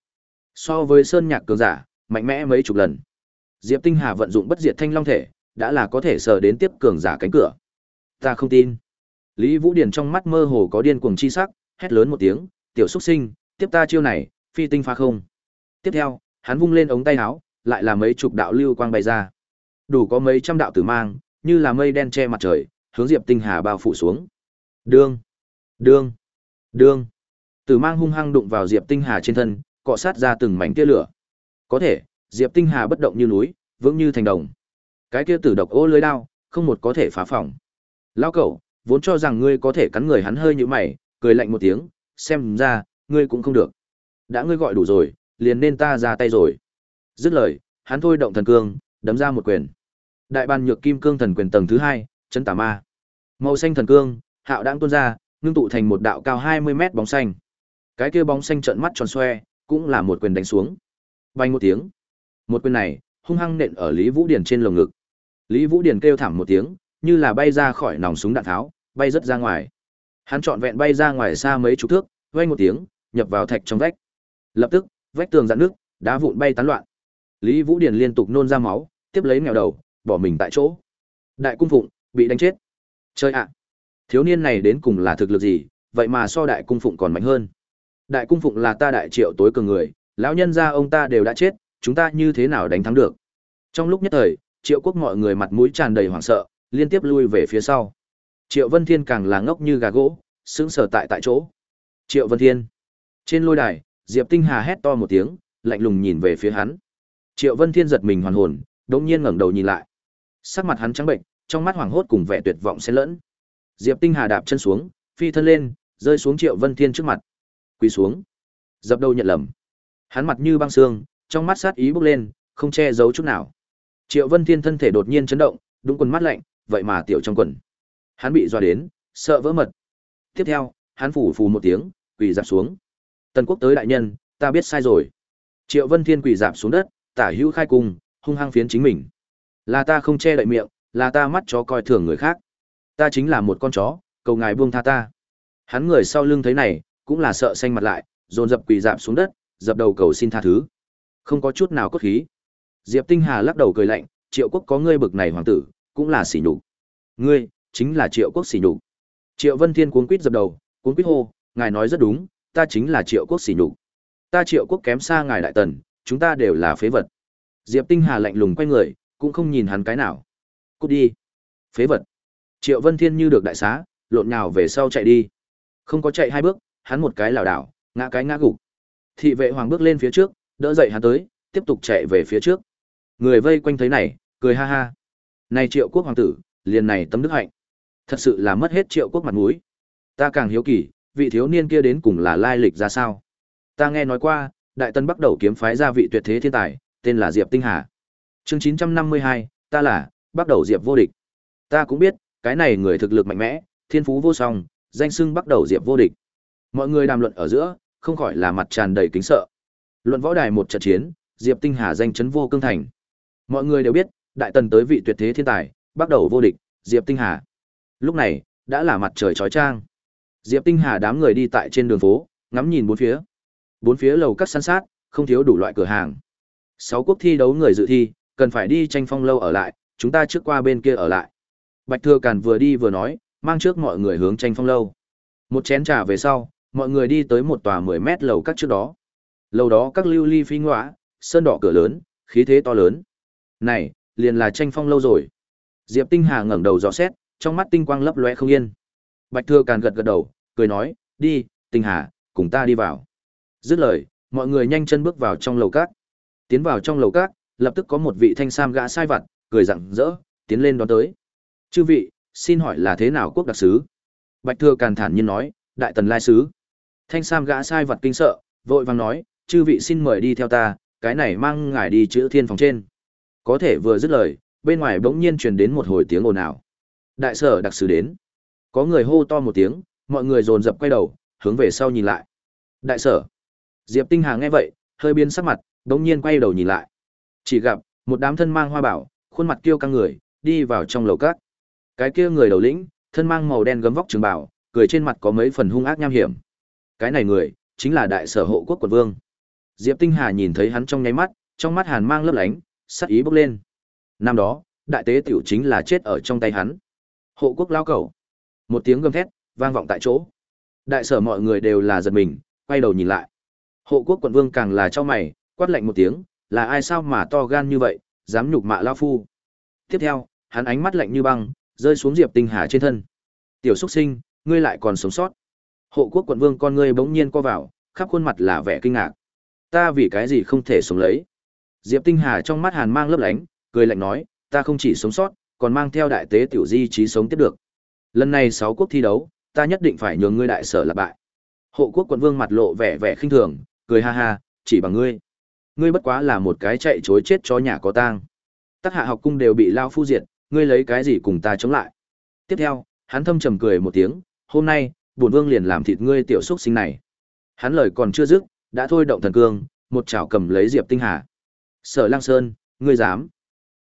Speaker 1: So với sơn nhạc cường giả, mạnh mẽ mấy chục lần. Diệp tinh hà vận dụng bất diệt thanh long thể, đã là có thể sờ đến tiếp cường giả cánh cửa. Ta không tin lý vũ điền trong mắt mơ hồ có điên cuồng chi sắc hét lớn một tiếng tiểu xuất sinh, tiếp ta chiêu này, phi tinh phá không. Tiếp theo, hắn vung lên ống tay áo, lại là mấy chục đạo lưu quang bay ra. Đủ có mấy trăm đạo tử mang, như là mây đen che mặt trời, hướng Diệp Tinh Hà bao phủ xuống. Đương, đương, đương. Tử mang hung hăng đụng vào Diệp Tinh Hà trên thân, cọ sát ra từng mảnh tia lửa. Có thể, Diệp Tinh Hà bất động như núi, vững như thành đồng. Cái kia tử độc ô lưới đao, không một có thể phá phòng. Lão cẩu, vốn cho rằng ngươi có thể cắn người hắn hơi như mày, cười lạnh một tiếng, xem ra, ngươi cũng không được. Đã ngươi gọi đủ rồi, liền nên ta ra tay rồi. Dứt lời, hắn thôi động thần cương, đấm ra một quyền. Đại ban nhược kim cương thần quyền tầng thứ hai, chân tà ma. Màu xanh thần cương, hạo đang tuôn ra, ngưng tụ thành một đạo cao 20 mét bóng xanh. Cái kia bóng xanh trợn mắt tròn xoe, cũng là một quyền đánh xuống. bay một tiếng. Một quyền này, hung hăng nện ở Lý Vũ Điển trên lồng ngực. Lý Vũ Điển kêu thảm một tiếng, như là bay ra khỏi nòng súng đạn tháo, bay rất ra ngoài. Hắn trọn vẹn bay ra ngoài xa mấy chục thước, vang một tiếng, nhập vào thạch trong vách. Lập tức, vách tường rạn nước, đá vụn bay tán loạn. Lý Vũ Điền liên tục nôn ra máu, tiếp lấy nghèo đầu, bỏ mình tại chỗ. Đại cung phụng bị đánh chết. Chơi ạ. Thiếu niên này đến cùng là thực lực gì, vậy mà so đại cung phụng còn mạnh hơn. Đại cung phụng là ta đại triệu tối cường người, lão nhân gia ông ta đều đã chết, chúng ta như thế nào đánh thắng được? Trong lúc nhất thời, triệu quốc mọi người mặt mũi tràn đầy hoảng sợ, liên tiếp lui về phía sau. Triệu Vân Thiên càng là ngốc như gà gỗ, sững sờ tại tại chỗ. Triệu Vân Thiên. Trên lôi đài, Diệp Tinh Hà hét to một tiếng, lạnh lùng nhìn về phía hắn. Triệu Vân Thiên giật mình hoàn hồn, đống nhiên ngẩng đầu nhìn lại. Sắc mặt hắn trắng bệnh, trong mắt hoảng hốt cùng vẻ tuyệt vọng xen lẫn. Diệp Tinh Hà đạp chân xuống, phi thân lên, rơi xuống Triệu Vân Thiên trước mặt. Quỳ xuống. Dập đầu nhận lầm. Hắn mặt như băng xương, trong mắt sát ý bốc lên, không che giấu chút nào. Triệu Vân Thiên thân thể đột nhiên chấn động, đúng quần mắt lạnh, vậy mà tiểu trong quần. Hắn bị dọa đến, sợ vỡ mật. Tiếp theo, hắn phủ phù một tiếng, quỳ dạp xuống. Tần quốc tới đại nhân, ta biết sai rồi. Triệu Vân Thiên quỳ dạp xuống đất, tả hữu khai cung, hung hăng phiến chính mình. Là ta không che đậy miệng, là ta mắt chó coi thường người khác. Ta chính là một con chó, cầu ngài buông tha ta. Hắn người sau lưng thấy này, cũng là sợ xanh mặt lại, dồn dập quỳ dạp xuống đất, dập đầu cầu xin tha thứ. Không có chút nào cốt khí. Diệp Tinh Hà lắc đầu cười lạnh, Triệu Quốc có ngươi bực này hoàng tử, cũng là sỉ nhục. Ngươi, chính là Triệu Quốc xỉ nhục. Triệu Vân Thiên cuốn quýt dập đầu, cuốn quýt hô, ngài nói rất đúng, ta chính là Triệu Quốc xỉ nhục. Ta Triệu Quốc kém xa ngài đại tần, chúng ta đều là phế vật. Diệp Tinh Hà lạnh lùng quay người, cũng không nhìn hắn cái nào. Cút đi. Phế vật. Triệu Vân Thiên như được đại xá, lộn nhào về sau chạy đi. Không có chạy hai bước, hắn một cái lảo đảo, ngã cái ngã gục. Thị vệ hoàng bước lên phía trước, đỡ dậy hắn tới, tiếp tục chạy về phía trước. Người vây quanh thấy này, cười ha ha. Này Triệu Quốc hoàng tử, liền này tấm đức hạnh. Thật sự là mất hết Triệu Quốc mặt mũi. Ta càng hiếu kỳ, vị thiếu niên kia đến cùng là lai lịch ra sao? Ta nghe nói qua, Đại Tân bắt đầu kiếm phái ra vị tuyệt thế thiên tài, tên là Diệp Tinh Hà. Chương 952, ta là bắt đầu Diệp vô địch. Ta cũng biết, cái này người thực lực mạnh mẽ, thiên phú vô song, danh xưng bắt đầu Diệp vô địch. Mọi người đàm luận ở giữa, không khỏi là mặt tràn đầy kính sợ. Luận võ đài một trận chiến, Diệp Tinh Hà danh chấn vô cương thành. Mọi người đều biết, đại tần tới vị tuyệt thế thiên tài, bắt đầu vô địch, Diệp Tinh Hà. Lúc này, đã là mặt trời chói chang. Diệp Tinh Hà đám người đi tại trên đường phố, ngắm nhìn bốn phía. Bốn phía lầu các san sát, không thiếu đủ loại cửa hàng. Sáu quốc thi đấu người dự thi, cần phải đi tranh phong lâu ở lại, chúng ta trước qua bên kia ở lại. Bạch Thừa Càn vừa đi vừa nói, mang trước mọi người hướng tranh phong lâu. Một chén trà về sau, mọi người đi tới một tòa 10 mét lầu các trước đó. Lầu đó các lưu ly phi ngõa, sơn đỏ cửa lớn, khí thế to lớn. Này, liền là tranh phong lâu rồi. Diệp Tinh Hà ngẩng đầu dò xét, trong mắt tinh quang lấp lóe không yên. Bạch Thừa Càn gật gật đầu, cười nói, đi, Tinh Hà, cùng ta đi vào. Dứt lời, mọi người nhanh chân bước vào trong lầu các. Tiến vào trong lầu các, lập tức có một vị thanh sam gã sai vặt, cười rặng rỡ, tiến lên đón tới. Chư vị, xin hỏi là thế nào quốc đặc sứ? Bạch Thừa Càn thản nhiên nói, đại tần lai sứ. Thanh sam gã sai vặt kinh sợ, vội vàng nói, chư vị xin mời đi theo ta, cái này mang ngài đi chữ thiên phòng trên. Có thể vừa dứt lời, bên ngoài bỗng nhiên truyền đến một hồi tiếng ồn ào. Đại sở đặc sứ đến. Có người hô to một tiếng, mọi người dồn dập quay đầu, hướng về sau nhìn lại. Đại sở. Diệp Tinh Hà nghe vậy, hơi biến sắc mặt, bỗng nhiên quay đầu nhìn lại. Chỉ gặp một đám thân mang hoa bảo, khuôn mặt kiêu căng người, đi vào trong lầu các. Cái kia người đầu lĩnh, thân mang màu đen gấm vóc trường bảo, cười trên mặt có mấy phần hung ác nham hiểm. Cái này người, chính là đại sở hộ quốc quận vương. Diệp Tinh Hà nhìn thấy hắn trong nháy mắt, trong mắt hàn mang lấp lánh, sắc ý bốc lên. Năm đó, đại tế tiểu chính là chết ở trong tay hắn. Hộ quốc lao cầu. Một tiếng gầm thét, vang vọng tại chỗ. Đại sở mọi người đều là giật mình, quay đầu nhìn lại. Hộ quốc quận vương càng là cho mày, quát lạnh một tiếng, là ai sao mà to gan như vậy, dám nhục mạ lao phu. Tiếp theo, hắn ánh mắt lạnh như băng, rơi xuống Diệp Tinh Hà trên thân. Tiểu Súc sinh, ngươi lại còn sống sót. Hộ quốc quận vương con ngươi bỗng nhiên co vào, khắp khuôn mặt là vẻ kinh ngạc. Ta vì cái gì không thể sống lấy? Diệp Tinh Hà trong mắt hàn mang lấp lánh, cười lạnh nói, ta không chỉ sống sót, còn mang theo đại tế tiểu di trí sống tiếp được. Lần này sáu quốc thi đấu, ta nhất định phải nhường ngươi đại sở là bại. Hộ quốc quận vương mặt lộ vẻ vẻ khinh thường, cười ha ha, chỉ bằng ngươi. Ngươi bất quá là một cái chạy chối chết cho nhà có tang. Tất hạ học cung đều bị lao phu diệt, ngươi lấy cái gì cùng ta chống lại? Tiếp theo, hắn thâm trầm cười một tiếng, hôm nay, bổn vương liền làm thịt ngươi tiểu xuất sinh này. Hắn lời còn chưa dứt, đã thôi động thần cương, một chảo cầm lấy Diệp Tinh Hà. Sở lang Sơn, ngươi dám?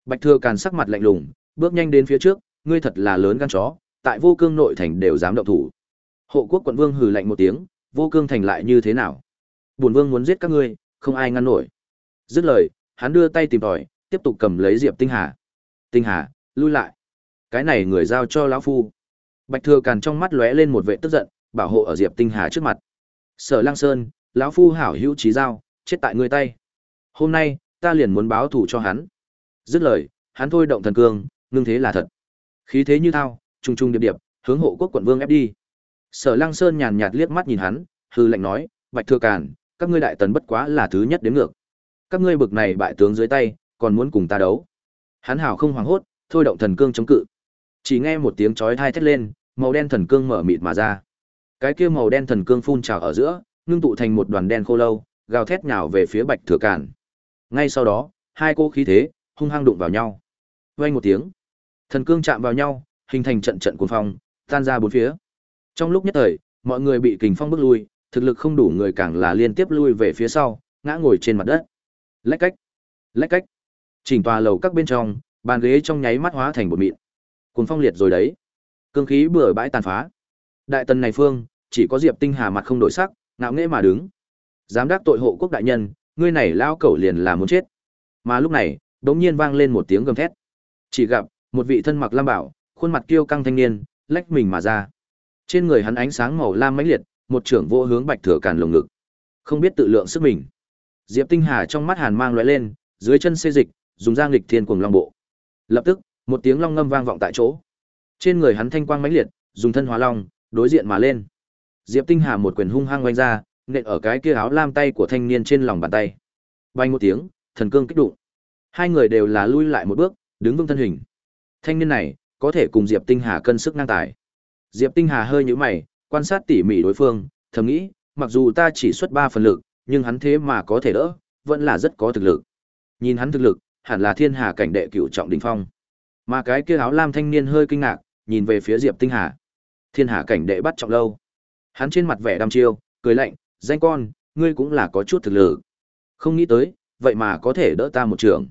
Speaker 1: Bạch Thừa Càn sắc mặt lạnh lùng, bước nhanh đến phía trước, ngươi thật là lớn gan chó, tại Vô Cương nội thành đều dám động thủ. Hộ quốc quận vương hừ lạnh một tiếng, Vô Cương thành lại như thế nào? Bổn vương muốn giết các ngươi, không ai ngăn nổi. Dứt lời, hắn đưa tay tìm tòi, tiếp tục cầm lấy Diệp Tinh Hà. Tinh Hà, lui lại. Cái này người giao cho lão phu. Bạch Thừa Càn trong mắt lóe lên một vẻ tức giận, bảo hộ ở Diệp Tinh Hà trước mặt. Sở Lăng Sơn, lão phu hảo hữu chí giao, chết tại ngươi tay. Hôm nay, ta liền muốn báo thù cho hắn. Dứt lời, hắn thôi động thần cương, ngưng thế là thật. Khí thế như thao, trung trung điệp điệp, hướng hộ quốc quận vương ép đi. Sở Lăng Sơn nhàn nhạt liếc mắt nhìn hắn, hư lệnh nói, Bạch Thừa Càn, các ngươi đại tần bất quá là thứ nhất đến ngược. Các ngươi bực này bại tướng dưới tay, còn muốn cùng ta đấu. Hắn hào không hoảng hốt, thôi động thần cương chống cự. Chỉ nghe một tiếng chói thai thét lên, màu đen thần cương mở mịt mà ra. Cái kia màu đen thần cương phun trào ở giữa, ngưng tụ thành một đoàn đen khô lâu, gào thét nhào về phía Bạch Thừa Càn. Ngay sau đó, hai cô khí thế hung hăng đụng vào nhau. Vang một tiếng, thần cương chạm vào nhau, hình thành trận trận cuồng phong, tan ra bốn phía. Trong lúc nhất thời, mọi người bị kình phong bức lui, thực lực không đủ người càng là liên tiếp lui về phía sau, ngã ngồi trên mặt đất. Lách cách, lách cách. Chỉnh tòa lầu các bên trong, bàn ghế trong nháy mắt hóa thành bột mịn. Cuồng phong liệt rồi đấy. Cương khí bừa bãi tàn phá. Đại tần này phương, chỉ có Diệp Tinh Hà mặt không đổi sắc, ngạo nghễ mà đứng. Dám đắc tội hộ quốc đại nhân, ngươi này lao cẩu liền là muốn chết. Mà lúc này, đột nhiên vang lên một tiếng gầm thét. Chỉ gặp một vị thân mặc lam bảo, khuôn mặt kiêu căng thanh niên, lách mình mà ra. Trên người hắn ánh sáng màu lam mãnh liệt, một trưởng vô hướng Bạch Thừa Càn lồng ngực. Không biết tự lượng sức mình. Diệp Tinh Hà trong mắt hàn mang lóe lên, dưới chân xê dịch, dùng giang lịch thiên cuồng long bộ. Lập tức, một tiếng long ngâm vang vọng tại chỗ. Trên người hắn thanh quang mãnh liệt, dùng thân hóa long, đối diện mà lên. Diệp Tinh Hà một quyền hung hăng oanh ra, nện ở cái kia áo lam tay của thanh niên trên lòng bàn tay. Bay một tiếng, thần cương kích đụng. Hai người đều là lui lại một bước, đứng vững thân hình. Thanh niên này, có thể cùng Diệp Tinh Hà cân sức năng tài. Diệp Tinh Hà hơi nhíu mày, quan sát tỉ mỉ đối phương, thầm nghĩ, mặc dù ta chỉ xuất ba phần lực, nhưng hắn thế mà có thể đỡ, vẫn là rất có thực lực. Nhìn hắn thực lực, hẳn là thiên hà cảnh đệ cửu trọng đỉnh phong. Mà cái kia áo lam thanh niên hơi kinh ngạc, nhìn về phía Diệp Tinh Hà. Thiên hà cảnh đệ bắt trọng lâu. Hắn trên mặt vẻ đăm chiêu, cười lạnh, danh con, ngươi cũng là có chút thực lực. Không nghĩ tới, vậy mà có thể đỡ ta một trường.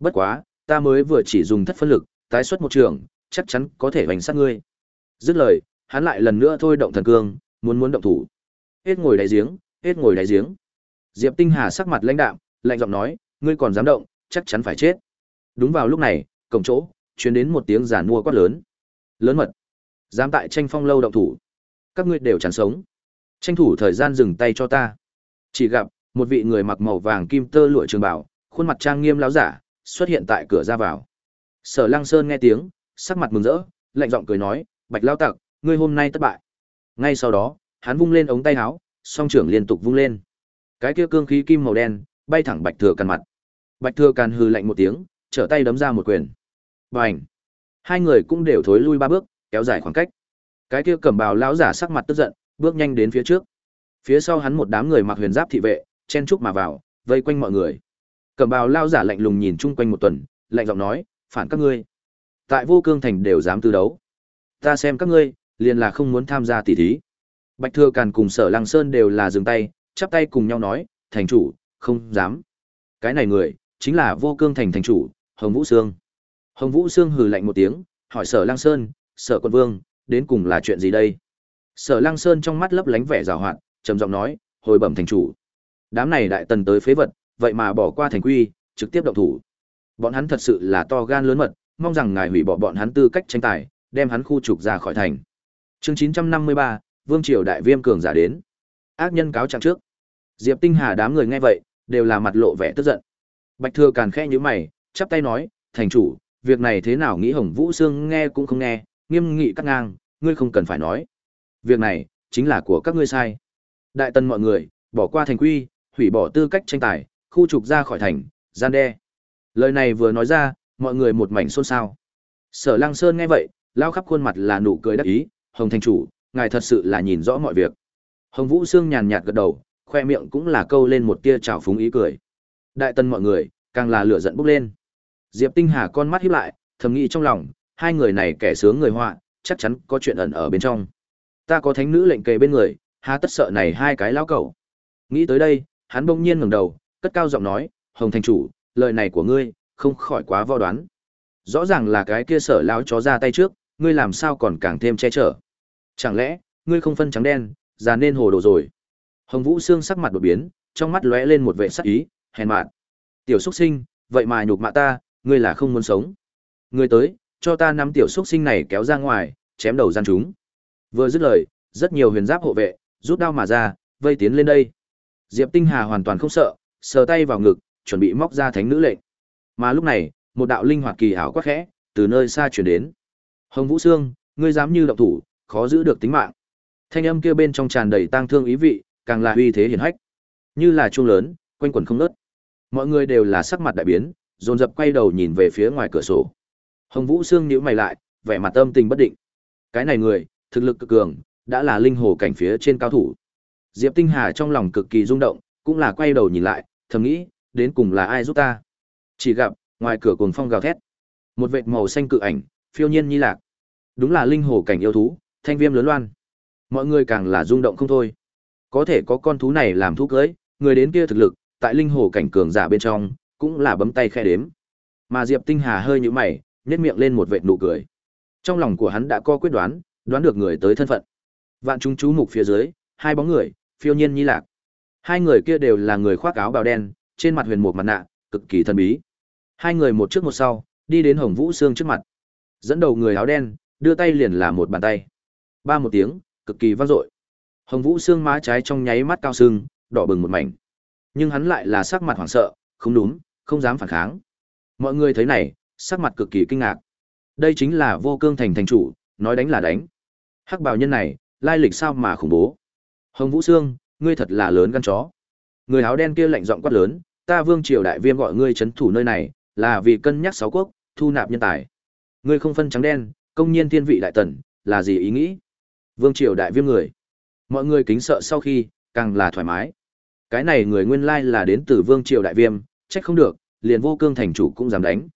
Speaker 1: Bất quá, ta mới vừa chỉ dùng thất phân lực, tái xuất một trường, chắc chắn có thể hoành sát ngươi. Dứt lời, hắn lại lần nữa thôi động thần cương, muốn muốn động thủ. Hết ngồi đáy giếng, hết ngồi đáy giếng. Diệp Tinh Hà sắc mặt lãnh đạm, lạnh giọng nói, ngươi còn dám động, chắc chắn phải chết. Đúng vào lúc này, cổng chỗ truyền đến một tiếng giản mua quát lớn. Lớn mật, dám tại tranh phong lâu động thủ, các ngươi đều chẳng sống. Tranh thủ thời gian dừng tay cho ta. Chỉ gặp một vị người mặc màu vàng kim tơ lụa trường bảo, khuôn mặt trang nghiêm láo giả, xuất hiện tại cửa ra vào. Sở Lăng Sơn nghe tiếng, sắc mặt mừng rỡ, lạnh giọng cười nói, "Bạch lão tặc, ngươi hôm nay thất bại." Ngay sau đó, hắn vung lên ống tay áo, song trưởng liên tục vung lên. Cái kia cương khí kim màu đen bay thẳng Bạch Thừa Càn mặt. Bạch Thừa Càn hừ lạnh một tiếng, trở tay đấm ra một quyền. Bành! Hai người cũng đều thối lui ba bước, kéo dài khoảng cách. Cái kia cẩm bào lão giả sắc mặt tức giận, bước nhanh đến phía trước. Phía sau hắn một đám người mặc huyền giáp thị vệ, chen chúc mà vào, vây quanh mọi người. Cẩm bào lão giả lạnh lùng nhìn chung quanh một tuần, lạnh giọng nói, phản các ngươi. Tại vô cương thành đều dám tư đấu. Ta xem các ngươi, liền là không muốn tham gia tỷ thí. Bạch Thừa Càn cùng Sở Lăng Sơn đều là dừng tay, chắp tay cùng nhau nói, thành chủ, không dám. Cái này người, chính là vô cương thành thành chủ, Hồng Vũ Sương. Hồng Vũ Sương hừ lạnh một tiếng, hỏi Sở Lăng Sơn, Sở Quân Vương, đến cùng là chuyện gì đây? Sở Lăng Sơn trong mắt lấp lánh vẻ rào hoạt, trầm giọng nói, hồi bẩm thành chủ. Đám này đại tần tới phế vật, vậy mà bỏ qua thành quy, trực tiếp động thủ. Bọn hắn thật sự là to gan lớn mật, mong rằng ngài hủy bỏ bọn hắn tư cách tranh tài, đem hắn khu trục ra khỏi thành. Chương 953, Vương triều đại viêm cường giả đến. ác nhân cáo trạng trước. Diệp tinh hà đám người nghe vậy đều là mặt lộ vẻ tức giận. Bạch thừa càn khẽ nhíu mày chắp tay nói thành chủ việc này thế nào nghĩ hồng vũ sương nghe cũng không nghe nghiêm nghị cắt ngang ngươi không cần phải nói. Việc này chính là của các ngươi sai. Đại tân mọi người bỏ qua thành quy hủy bỏ tư cách tranh tài khu trục ra khỏi thành gian đe lời này vừa nói ra, mọi người một mảnh xôn xao. Sở lăng sơn nghe vậy, lao khắp khuôn mặt là nụ cười đắc ý, hồng thành chủ, ngài thật sự là nhìn rõ mọi việc. Hồng vũ xương nhàn nhạt gật đầu, khoe miệng cũng là câu lên một tia trào phúng ý cười. Đại tân mọi người, càng là lửa giận bốc lên. Diệp tinh hà con mắt híp lại, thầm nghĩ trong lòng, hai người này kẻ sướng người họa, chắc chắn có chuyện ẩn ở bên trong. Ta có thánh nữ lệnh kề bên người, há tất sợ này hai cái lão cẩu. Nghĩ tới đây, hắn bỗng nhiên ngẩng đầu, cất cao giọng nói, hồng thành chủ lời này của ngươi, không khỏi quá vo đoán. Rõ ràng là cái kia sở lão chó ra tay trước, ngươi làm sao còn càng thêm che chở? Chẳng lẽ, ngươi không phân trắng đen, già nên hồ đồ rồi? Hồng vũ xương sắc mặt đột biến, trong mắt lóe lên một vẻ sắc ý, hèn mạn. Tiểu xuất sinh, vậy mà nhục mạ ta, ngươi là không muốn sống. Ngươi tới, cho ta nắm tiểu xuất sinh này kéo ra ngoài, chém đầu gian chúng. Vừa dứt lời, rất nhiều huyền giáp hộ vệ, rút đao mà ra, vây tiến lên đây. Diệp tinh hà hoàn toàn không sợ, sờ tay vào ngực chuẩn bị móc ra thánh nữ lệnh. Mà lúc này, một đạo linh hoạt kỳ ảo quá khẽ, từ nơi xa truyền đến. Hồng vũ sương, ngươi dám như động thủ, khó giữ được tính mạng. Thanh âm kia bên trong tràn đầy tang thương ý vị, càng là uy thế hiển hách. Như là chuông lớn, quanh quẩn không ngớt. mọi người đều là sắc mặt đại biến, dồn dập quay đầu nhìn về phía ngoài cửa sổ. Hồng vũ sương nhíu mày lại, vẻ mặt âm tình bất định. Cái này người, thực lực cực cường, đã là linh hồ cảnh phía trên cao thủ. Diệp tinh hà trong lòng cực kỳ rung động, cũng là quay đầu nhìn lại, thầm nghĩ đến cùng là ai giúp ta? Chỉ gặp ngoài cửa cồn phong gào thét một vệt màu xanh cự ảnh phiêu nhiên nhi lạc. Đúng là linh hồ cảnh yêu thú thanh viêm lớn loan. Mọi người càng là rung động không thôi. Có thể có con thú này làm thú cưỡi, người đến kia thực lực tại linh hồ cảnh cường giả bên trong cũng là bấm tay khe đếm. Mà diệp tinh hà hơi nhũ mày nhếch miệng lên một vệt nụ cười. Trong lòng của hắn đã có quyết đoán đoán được người tới thân phận. Vạn chúng chú mục phía dưới hai bóng người phiêu nhiên nhi lạc. Hai người kia đều là người khoác áo bào đen trên mặt huyền một mặt nạ, cực kỳ thần bí. Hai người một trước một sau, đi đến hồng vũ xương trước mặt. Dẫn đầu người áo đen, đưa tay liền là một bàn tay. Ba một tiếng, cực kỳ vang dội. Hồng vũ xương má trái trong nháy mắt cao sưng, đỏ bừng một mảnh. Nhưng hắn lại là sắc mặt hoảng sợ, không đúng, không dám phản kháng. Mọi người thấy này, sắc mặt cực kỳ kinh ngạc. Đây chính là vô cương thành thành chủ, nói đánh là đánh. Hắc bào nhân này, lai lịch sao mà khủng bố? Hồng vũ sương, ngươi thật là lớn gan chó người áo đen kia lạnh giọng quát lớn, ta vương triều đại viêm gọi ngươi chấn thủ nơi này, là vì cân nhắc sáu quốc, thu nạp nhân tài. Ngươi không phân trắng đen, công nhiên thiên vị đại tần, là gì ý nghĩ? Vương triều đại viêm người. Mọi người kính sợ sau khi, càng là thoải mái. Cái này người nguyên lai là đến từ vương triều đại viêm, trách không được, liền vô cương thành chủ cũng dám đánh.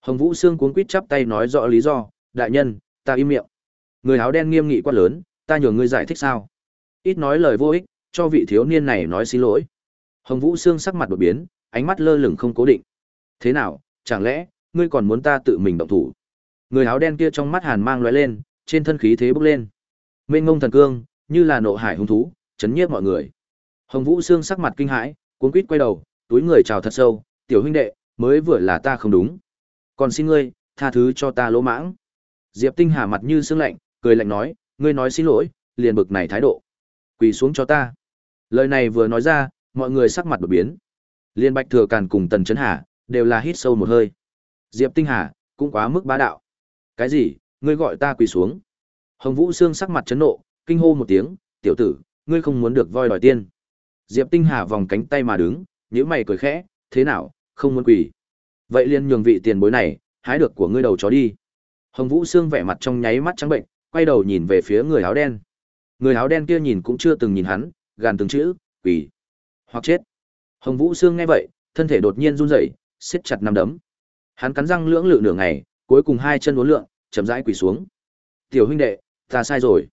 Speaker 1: Hồng vũ sương cuốn quýt chắp tay nói rõ lý do, đại nhân, ta im miệng. Người áo đen nghiêm nghị quát lớn, ta nhường ngươi giải thích sao? Ít nói lời vô ích, cho vị thiếu niên này nói xin lỗi hồng vũ sương sắc mặt đột biến, ánh mắt lơ lửng không cố định. Thế nào, chẳng lẽ, ngươi còn muốn ta tự mình động thủ? Người áo đen kia trong mắt hàn mang lóe lên, trên thân khí thế bốc lên. Mênh ngông thần cương, như là nộ hải hung thú, chấn nhiếp mọi người. Hồng vũ sương sắc mặt kinh hãi, cuống quýt quay đầu, túi người chào thật sâu, tiểu huynh đệ, mới vừa là ta không đúng. Còn xin ngươi, tha thứ cho ta lỗ mãng. Diệp tinh hà mặt như sương lạnh, cười lạnh nói, ngươi nói xin lỗi, liền bực này thái độ. Quỳ xuống cho ta. Lời này vừa nói ra mọi người sắc mặt đột biến. Liên bạch thừa càn cùng tần chấn hà đều là hít sâu một hơi. Diệp tinh hà cũng quá mức bá đạo. Cái gì? Ngươi gọi ta quỳ xuống? Hồng vũ xương sắc mặt chấn nộ kinh hô một tiếng tiểu tử ngươi không muốn được voi đòi tiên. Diệp tinh hà vòng cánh tay mà đứng nhíu mày cười khẽ thế nào không muốn quỳ? Vậy liền nhường vị tiền bối này hái được của ngươi đầu chó đi. Hồng vũ xương vẻ mặt trong nháy mắt trắng bệnh quay đầu nhìn về phía người áo đen. Người áo đen kia nhìn cũng chưa từng nhìn hắn, gàn từng chữ, "Quỳ." Hoặc chết. Hồng Vũ Sương nghe vậy, thân thể đột nhiên run rẩy, siết chặt nắm đấm. Hắn cắn răng lưỡng lự nửa ngày, cuối cùng hai chân uốn lượn, chậm rãi quỳ xuống. "Tiểu huynh đệ, ta sai rồi."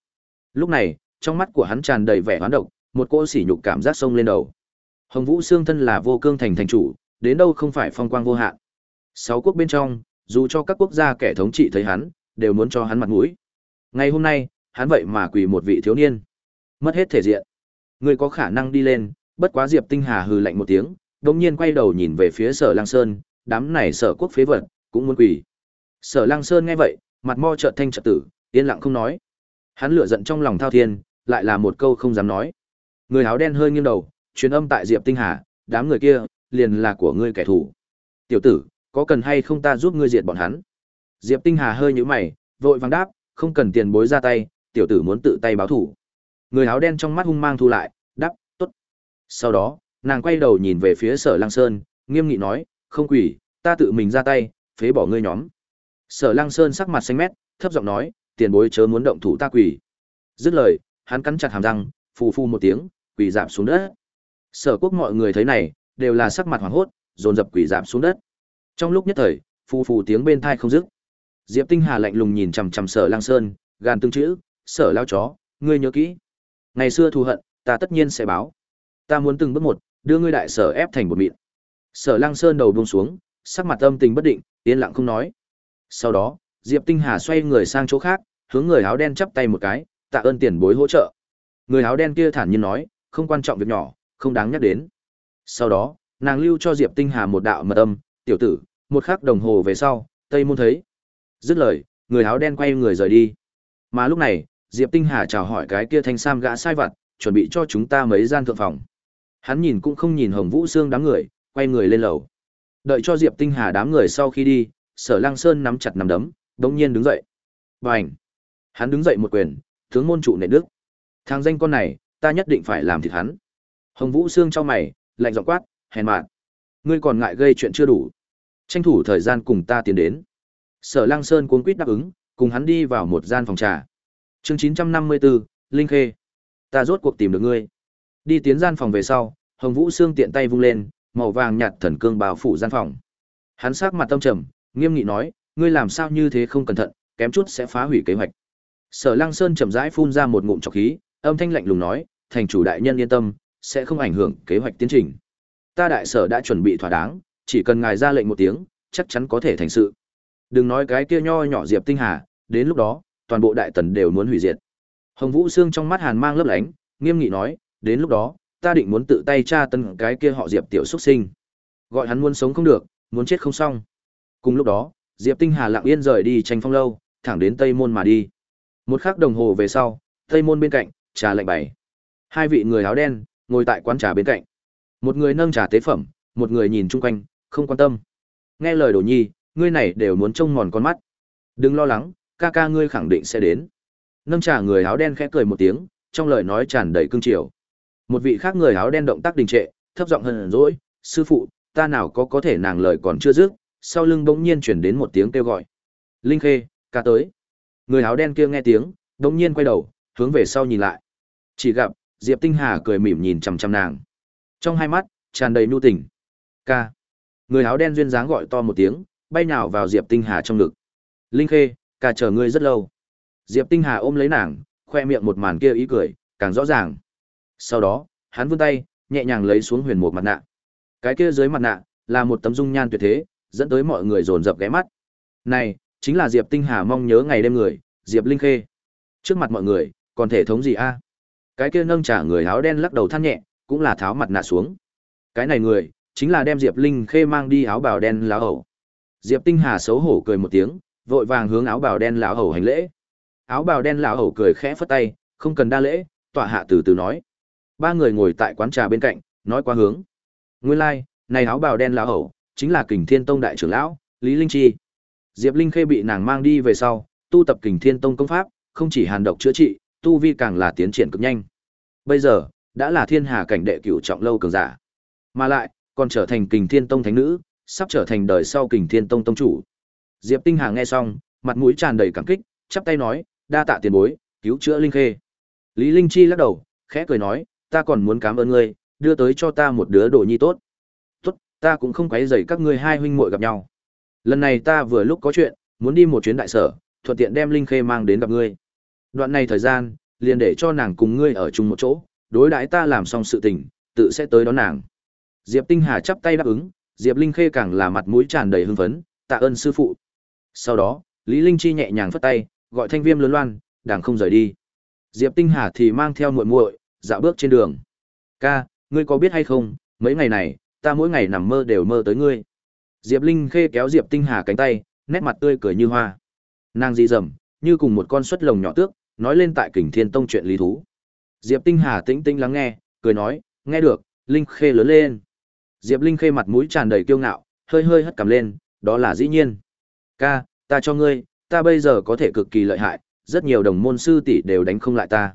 Speaker 1: Lúc này, trong mắt của hắn tràn đầy vẻ oán độc, một cỗ sỉ nhục cảm giác sông lên đầu. Hồng Vũ Sương thân là vô cương thành thành chủ, đến đâu không phải phong quang vô hạn. Sáu quốc bên trong, dù cho các quốc gia kẻ thống trị thấy hắn, đều muốn cho hắn mặt mũi. Ngày hôm nay, hắn vậy mà quỳ một vị thiếu niên. Mất hết thể diện. Người có khả năng đi lên, bất quá Diệp Tinh Hà hừ lạnh một tiếng, đột nhiên quay đầu nhìn về phía Sở Lăng Sơn, đám này Sở Quốc phế vật, cũng muốn quỳ. Sở Lăng Sơn nghe vậy, mặt mo trợn thanh trợn tử, yên lặng không nói. Hắn lửa giận trong lòng thao thiên, lại là một câu không dám nói. Người áo đen hơi nghiêng đầu, truyền âm tại Diệp Tinh Hà, đám người kia liền là của ngươi kẻ thù. Tiểu tử, có cần hay không ta giúp ngươi diệt bọn hắn? Diệp Tinh Hà hơi nhíu mày, vội vàng đáp, không cần tiền bối ra tay, tiểu tử muốn tự tay báo thủ. Người áo đen trong mắt hung mang thu lại. Sau đó, nàng quay đầu nhìn về phía Sở Lăng Sơn, nghiêm nghị nói, không quỷ, ta tự mình ra tay, phế bỏ ngươi nhóm. Sở Lăng Sơn sắc mặt xanh mét, thấp giọng nói, tiền bối chớ muốn động thủ ta quỷ. Dứt lời, hắn cắn chặt hàm răng, phù phù một tiếng, quỷ giảm xuống đất. Sở Quốc mọi người thấy này, đều là sắc mặt hoảng hốt, dồn dập quỷ giảm xuống đất. Trong lúc nhất thời, phù phù tiếng bên tai không dứt. Diệp Tinh Hà lạnh lùng nhìn chằm chằm Sở Lăng Sơn, gàn từng chữ, "Sở lao chó, ngươi nhớ kỹ, ngày xưa thù hận, ta tất nhiên sẽ báo. Ta muốn từng bước một, đưa ngươi đại sở ép thành một mịn." Sở Lăng Sơn đầu buông xuống, sắc mặt âm tình bất định, yên lặng không nói. Sau đó, Diệp Tinh Hà xoay người sang chỗ khác, hướng người áo đen chắp tay một cái, tạ ơn tiền bối hỗ trợ. Người áo đen kia thản nhiên nói, không quan trọng việc nhỏ, không đáng nhắc đến. Sau đó, nàng lưu cho Diệp Tinh Hà một đạo mật âm, tiểu tử, một khắc đồng hồ về sau, Tây Môn thấy. Dứt lời, người áo đen quay người rời đi. Mà lúc này, Diệp Tinh Hà chào hỏi cái kia thanh sam gã sai vặt, chuẩn bị cho chúng ta mấy gian thượng phòng. Hắn nhìn cũng không nhìn Hồng Vũ Sương đám người, quay người lên lầu. Đợi cho Diệp Tinh Hà đám người sau khi đi, Sở Lăng Sơn nắm chặt nắm đấm, đống nhiên đứng dậy. Bành! Hắn đứng dậy một quyền, tướng môn trụ nệ đức. thang danh con này, ta nhất định phải làm thịt hắn. Hồng Vũ Sương cho mày, lạnh giọng quát, hèn mạn. Ngươi còn ngại gây chuyện chưa đủ. Tranh thủ thời gian cùng ta tiến đến. Sở Lăng Sơn cuống quýt đáp ứng, cùng hắn đi vào một gian phòng trà. Chương 954, Linh Khê. Ta rốt cuộc tìm được ngươi. Đi tiến gian phòng về sau, Hồng Vũ Sương tiện tay vung lên, màu vàng nhạt thần cương bao phủ gian phòng. Hắn sắc mặt tâm trầm, nghiêm nghị nói, ngươi làm sao như thế không cẩn thận, kém chút sẽ phá hủy kế hoạch. Sở Lăng Sơn chậm rãi phun ra một ngụm trọc khí, âm thanh lạnh lùng nói, thành chủ đại nhân yên tâm, sẽ không ảnh hưởng kế hoạch tiến trình. Ta đại sở đã chuẩn bị thỏa đáng, chỉ cần ngài ra lệnh một tiếng, chắc chắn có thể thành sự. Đừng nói cái kia nho nhỏ Diệp Tinh Hà, đến lúc đó, toàn bộ đại tần đều muốn hủy diệt. Hồng Vũ Sương trong mắt hàn mang lấp lánh, nghiêm nghị nói, đến lúc đó, ta định muốn tự tay tra tân cái kia họ Diệp tiểu xuất sinh. Gọi hắn muốn sống không được, muốn chết không xong. Cùng lúc đó, Diệp Tinh Hà lặng yên rời đi tranh phong lâu, thẳng đến Tây Môn mà đi. Một khắc đồng hồ về sau, Tây Môn bên cạnh, trà lạnh bày. Hai vị người áo đen ngồi tại quán trà bên cạnh. Một người nâng trà tế phẩm, một người nhìn chung quanh, không quan tâm. Nghe lời Đồ Nhi, ngươi này đều muốn trông mòn con mắt. Đừng lo lắng, ca ca ngươi khẳng định sẽ đến. Nâng trà người áo đen khẽ cười một tiếng, trong lời nói tràn đầy cương triều. Một vị khác người áo đen động tác đình trệ, thấp giọng hờn rỗi "Sư phụ, ta nào có có thể nàng lời còn chưa dứt." Sau lưng bỗng nhiên chuyển đến một tiếng kêu gọi. "Linh Khê, ca tới." Người áo đen kia nghe tiếng, bỗng nhiên quay đầu, hướng về sau nhìn lại. Chỉ gặp Diệp Tinh Hà cười mỉm nhìn chằm chằm nàng. Trong hai mắt tràn đầy nhu tình. "Ca." Người áo đen duyên dáng gọi to một tiếng, bay nhào vào Diệp Tinh Hà trong ngực. "Linh Khê, ca chờ ngươi rất lâu." Diệp Tinh Hà ôm lấy nàng, khoe miệng một màn kia ý cười, càng rõ ràng. Sau đó, hắn vươn tay, nhẹ nhàng lấy xuống huyền một mặt nạ. Cái kia dưới mặt nạ là một tấm dung nhan tuyệt thế, dẫn tới mọi người dồn dập ghé mắt. Này, chính là Diệp Tinh Hà mong nhớ ngày đêm người, Diệp Linh Khê. Trước mặt mọi người, còn thể thống gì a? Cái kia nâng trả người áo đen lắc đầu than nhẹ, cũng là tháo mặt nạ xuống. Cái này người, chính là đem Diệp Linh Khê mang đi áo bào đen lão hầu. Diệp Tinh Hà xấu hổ cười một tiếng, vội vàng hướng áo bào đen lão hầu hành lễ. Áo bào đen lão hầu cười khẽ phất tay, không cần đa lễ, tọa hạ từ từ nói. Ba người ngồi tại quán trà bên cạnh, nói qua hướng. Nguyên lai, like, này áo bào đen lão hậu, chính là Kình Thiên Tông đại trưởng lão, Lý Linh Chi. Diệp Linh Khê bị nàng mang đi về sau, tu tập Kình Thiên Tông công pháp, không chỉ hàn độc chữa trị, tu vi càng là tiến triển cực nhanh. Bây giờ, đã là thiên hà cảnh đệ cửu trọng lâu cường giả. Mà lại, còn trở thành Kình Thiên Tông thánh nữ, sắp trở thành đời sau Kình Thiên Tông tông chủ. Diệp Tinh Hà nghe xong, mặt mũi tràn đầy cảm kích, chắp tay nói, đa tạ tiền bối, cứu chữa Linh Khê. Lý Linh Chi lắc đầu, khẽ cười nói, ta còn muốn cảm ơn ngươi, đưa tới cho ta một đứa đồ nhi tốt. Tốt, ta cũng không quấy rầy các ngươi hai huynh muội gặp nhau. Lần này ta vừa lúc có chuyện, muốn đi một chuyến đại sở, thuận tiện đem Linh Khê mang đến gặp ngươi. Đoạn này thời gian, liền để cho nàng cùng ngươi ở chung một chỗ, đối đãi ta làm xong sự tình, tự sẽ tới đón nàng. Diệp Tinh Hà chắp tay đáp ứng, Diệp Linh Khê càng là mặt mũi tràn đầy hưng phấn, tạ ơn sư phụ. Sau đó, Lý Linh Chi nhẹ nhàng phất tay, gọi Thanh Viêm lớn loan, đảng không rời đi. Diệp Tinh Hà thì mang theo muội muội, dạo bước trên đường. "Ca, ngươi có biết hay không, mấy ngày này, ta mỗi ngày nằm mơ đều mơ tới ngươi." Diệp Linh Khê kéo Diệp Tinh Hà cánh tay, nét mặt tươi cười như hoa. Nàng dị dầm, như cùng một con xuất lồng nhỏ tước, nói lên tại Kình Thiên Tông chuyện lý thú. Diệp Tinh Hà tĩnh tĩnh lắng nghe, cười nói, nghe được, Linh Khê lớn lên. Diệp Linh Khê mặt mũi tràn đầy kiêu ngạo, hơi hơi hất cằm lên, đó là dĩ nhiên. Ca, ta cho ngươi, ta bây giờ có thể cực kỳ lợi hại, rất nhiều đồng môn sư tỷ đều đánh không lại ta.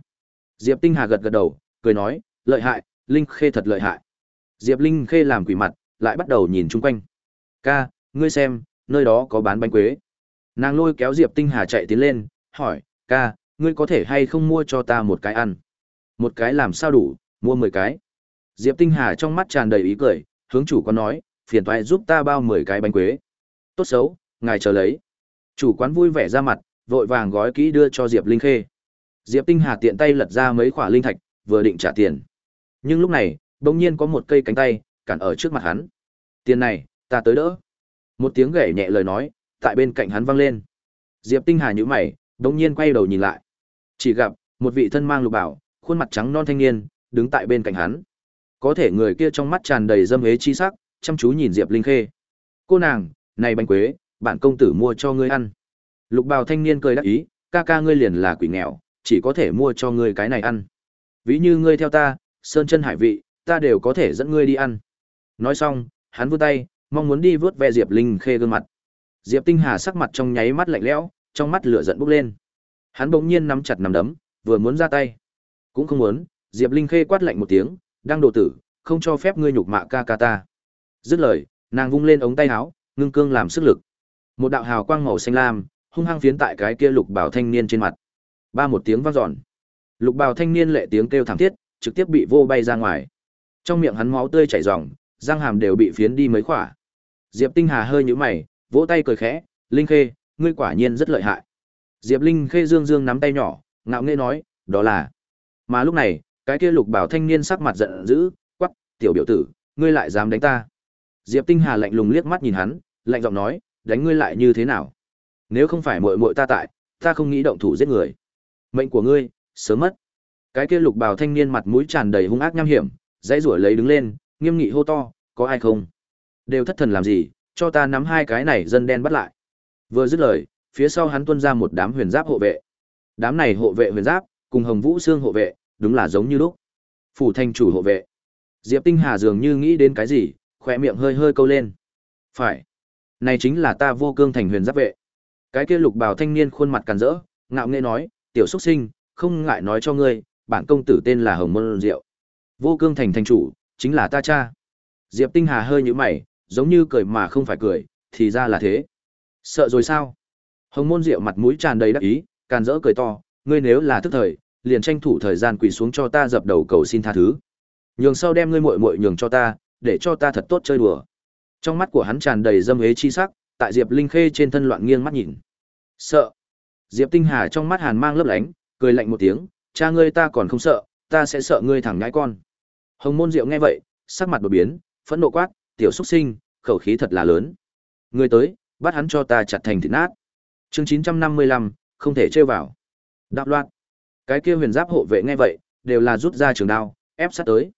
Speaker 1: Diệp Tinh Hà gật gật đầu, cười nói, lợi hại, Linh Khê thật lợi hại. Diệp Linh Khê làm quỷ mặt, lại bắt đầu nhìn chung quanh. Ca, ngươi xem, nơi đó có bán bánh quế. Nàng lôi kéo Diệp Tinh Hà chạy tiến lên, hỏi, ca, ngươi có thể hay không mua cho ta một cái ăn? Một cái làm sao đủ, mua mười cái. Diệp Tinh Hà trong mắt tràn đầy ý cười, hướng chủ quán nói, phiền toái giúp ta bao mười cái bánh quế. Tốt xấu, ngài chờ lấy. Chủ quán vui vẻ ra mặt, vội vàng gói kỹ đưa cho Diệp Linh Khê. Diệp Tinh Hà tiện tay lật ra mấy quả linh thạch, vừa định trả tiền. Nhưng lúc này, bỗng nhiên có một cây cánh tay cản ở trước mặt hắn. "Tiền này, ta tới đỡ." Một tiếng gảy nhẹ lời nói, tại bên cạnh hắn vang lên. Diệp Tinh Hà nhíu mày, bỗng nhiên quay đầu nhìn lại. Chỉ gặp một vị thân mang lục bảo, khuôn mặt trắng non thanh niên, đứng tại bên cạnh hắn. Có thể người kia trong mắt tràn đầy dâm hế chi sắc, chăm chú nhìn Diệp Linh Khê. "Cô nàng, này bánh quế, bản công tử mua cho ngươi ăn." Lục bào thanh niên cười đắc ý, "Ca ca ngươi liền là quỷ nghèo, chỉ có thể mua cho ngươi cái này ăn. Ví như ngươi theo ta, sơn chân hải vị, ta đều có thể dẫn ngươi đi ăn." Nói xong, hắn vươn tay, mong muốn đi vớt ve Diệp Linh Khê gương mặt. Diệp Tinh Hà sắc mặt trong nháy mắt lạnh lẽo, trong mắt lửa giận bốc lên. Hắn bỗng nhiên nắm chặt nắm đấm, vừa muốn ra tay, cũng không muốn, Diệp Linh Khê quát lạnh một tiếng, đang đồ tử, không cho phép ngươi nhục mạ ca ca ta. Dứt lời, nàng vung lên ống tay áo, ngưng cương làm sức lực. Một đạo hào quang màu xanh lam, hung hăng phiến tại cái kia lục bảo thanh niên trên mặt. Ba một tiếng vang dọn. Lục bảo thanh niên lệ tiếng kêu thảm thiết, trực tiếp bị vô bay ra ngoài. Trong miệng hắn máu tươi chảy ròng, răng hàm đều bị phiến đi mấy khỏa. Diệp Tinh Hà hơi nhíu mày, vỗ tay cười khẽ, "Linh Khê, ngươi quả nhiên rất lợi hại." Diệp Linh Khê dương dương nắm tay nhỏ, ngạo nghễ nói, "Đó là." Mà lúc này, cái kia lục bảo thanh niên sắc mặt giận dữ, quắc, "Tiểu biểu tử, ngươi lại dám đánh ta?" Diệp Tinh Hà lạnh lùng liếc mắt nhìn hắn, lạnh giọng nói, "Đánh ngươi lại như thế nào? Nếu không phải muội muội ta tại, ta không nghĩ động thủ giết người. Mệnh của ngươi, sớm mất." Cái kia lục bào thanh niên mặt mũi tràn đầy hung ác nham hiểm, dãy rủa lấy đứng lên, nghiêm nghị hô to, "Có ai không?" Đều thất thần làm gì, cho ta nắm hai cái này dân đen bắt lại. Vừa dứt lời, phía sau hắn tuôn ra một đám huyền giáp hộ vệ. Đám này hộ vệ huyền giáp, cùng Hồng Vũ Xương hộ vệ, đúng là giống như lúc. Phủ thanh chủ hộ vệ. Diệp Tinh Hà dường như nghĩ đến cái gì, khỏe miệng hơi hơi câu lên. Phải. Này chính là ta vô cương thành huyền giáp vệ. Cái kia lục bào thanh niên khuôn mặt càn rỡ, ngạo nghễ nói, tiểu xuất sinh, không ngại nói cho ngươi, bản công tử tên là Hồng Môn Diệu. Vô cương thành thành chủ, chính là ta cha. Diệp Tinh Hà hơi nhíu mày, giống như cười mà không phải cười, thì ra là thế. Sợ rồi sao? Hồng Môn Diệu mặt mũi tràn đầy đắc ý, càn rỡ cười to, ngươi nếu là tức thời, liền tranh thủ thời gian quỳ xuống cho ta dập đầu cầu xin tha thứ. Nhường sau đem ngươi muội muội nhường cho ta, để cho ta thật tốt chơi đùa. Trong mắt của hắn tràn đầy dâm hế chi sắc, tại Diệp Linh Khê trên thân loạn nghiêng mắt nhìn. Sợ. Diệp Tinh Hà trong mắt hàn mang lấp lánh, cười lạnh một tiếng, cha ngươi ta còn không sợ, ta sẽ sợ ngươi thẳng nhãi con. Hồng Môn Diệu nghe vậy, sắc mặt đột biến, phẫn nộ quát, tiểu xuất sinh, khẩu khí thật là lớn. Ngươi tới, bắt hắn cho ta chặt thành thịt nát. Chương 955, không thể chơi vào. đạp loạn. Cái kia huyền giáp hộ vệ nghe vậy, đều là rút ra trường đao, ép sát tới.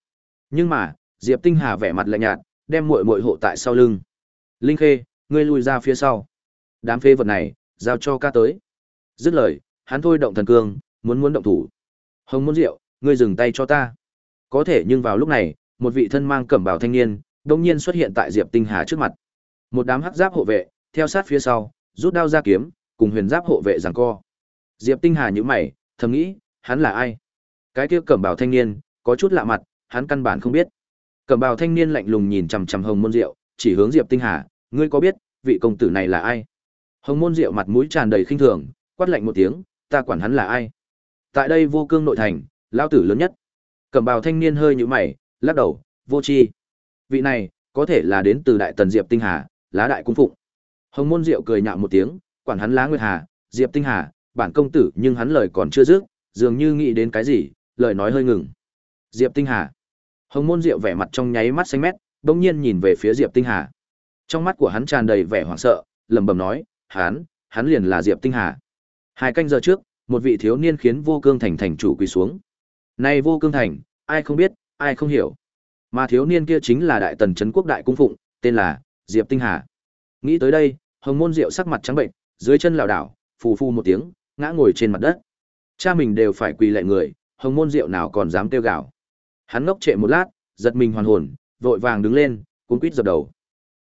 Speaker 1: Nhưng mà, Diệp Tinh Hà vẻ mặt lạnh nhạt, đem muội muội hộ tại sau lưng. Linh Khê, ngươi lùi ra phía sau. Đám phê vật này, giao cho ca tới. Dứt lời, hắn thôi động thần cương, muốn muốn động thủ. Hồng Môn Diệu, ngươi dừng tay cho ta. Có thể nhưng vào lúc này, một vị thân mang cẩm bào thanh niên, đột nhiên xuất hiện tại Diệp Tinh Hà trước mặt. Một đám hắc giáp hộ vệ, theo sát phía sau, rút đao ra kiếm, cùng huyền giáp hộ vệ giằng co. Diệp Tinh Hà nhíu mày, thầm nghĩ, hắn là ai? Cái kia cẩm bào thanh niên, có chút lạ mặt, hắn căn bản không biết. Cẩm bào thanh niên lạnh lùng nhìn chằm chằm Hồng Môn Diệu, chỉ hướng Diệp Tinh Hà, ngươi có biết, vị công tử này là ai? Hồng Môn Diệu mặt mũi tràn đầy khinh thường, quát lạnh một tiếng, ta quản hắn là ai? Tại đây vô cương nội thành, lao tử lớn nhất. Cẩm bào thanh niên hơi nhũ mày, lắc đầu, vô chi Vị này, có thể là đến từ đại tần Diệp Tinh Hà, lá đại cung phụng. Hồng Môn Diệu cười nhạo một tiếng, quản hắn lá Nguyệt Hà, Diệp Tinh Hà, bản công tử nhưng hắn lời còn chưa dứt, dường như nghĩ đến cái gì, lời nói hơi ngừng. Diệp Tinh Hà. Hồng Môn Diệu vẻ mặt trong nháy mắt xanh mét, bỗng nhiên nhìn về phía Diệp Tinh Hà. Trong mắt của hắn tràn đầy vẻ hoảng sợ, lẩm bẩm nói, "Hắn, hắn liền là Diệp Tinh Hà." Hai canh giờ trước, một vị thiếu niên khiến Vô Cương Thành thành chủ quỳ xuống. Nay Vô Cương Thành, ai không biết, ai không hiểu. Mà thiếu niên kia chính là đại tần trấn quốc đại cung phụng, tên là Diệp Tinh Hà. Nghĩ tới đây, Hồng Môn Diệu sắc mặt trắng bệnh, dưới chân lảo đảo, phù phù một tiếng, ngã ngồi trên mặt đất. Cha mình đều phải quỳ lạy người, Hồng Môn Diệu nào còn dám kêu gào. Hắn ngốc trệ một lát, giật mình hoàn hồn, vội vàng đứng lên, cuốn quýt dập đầu.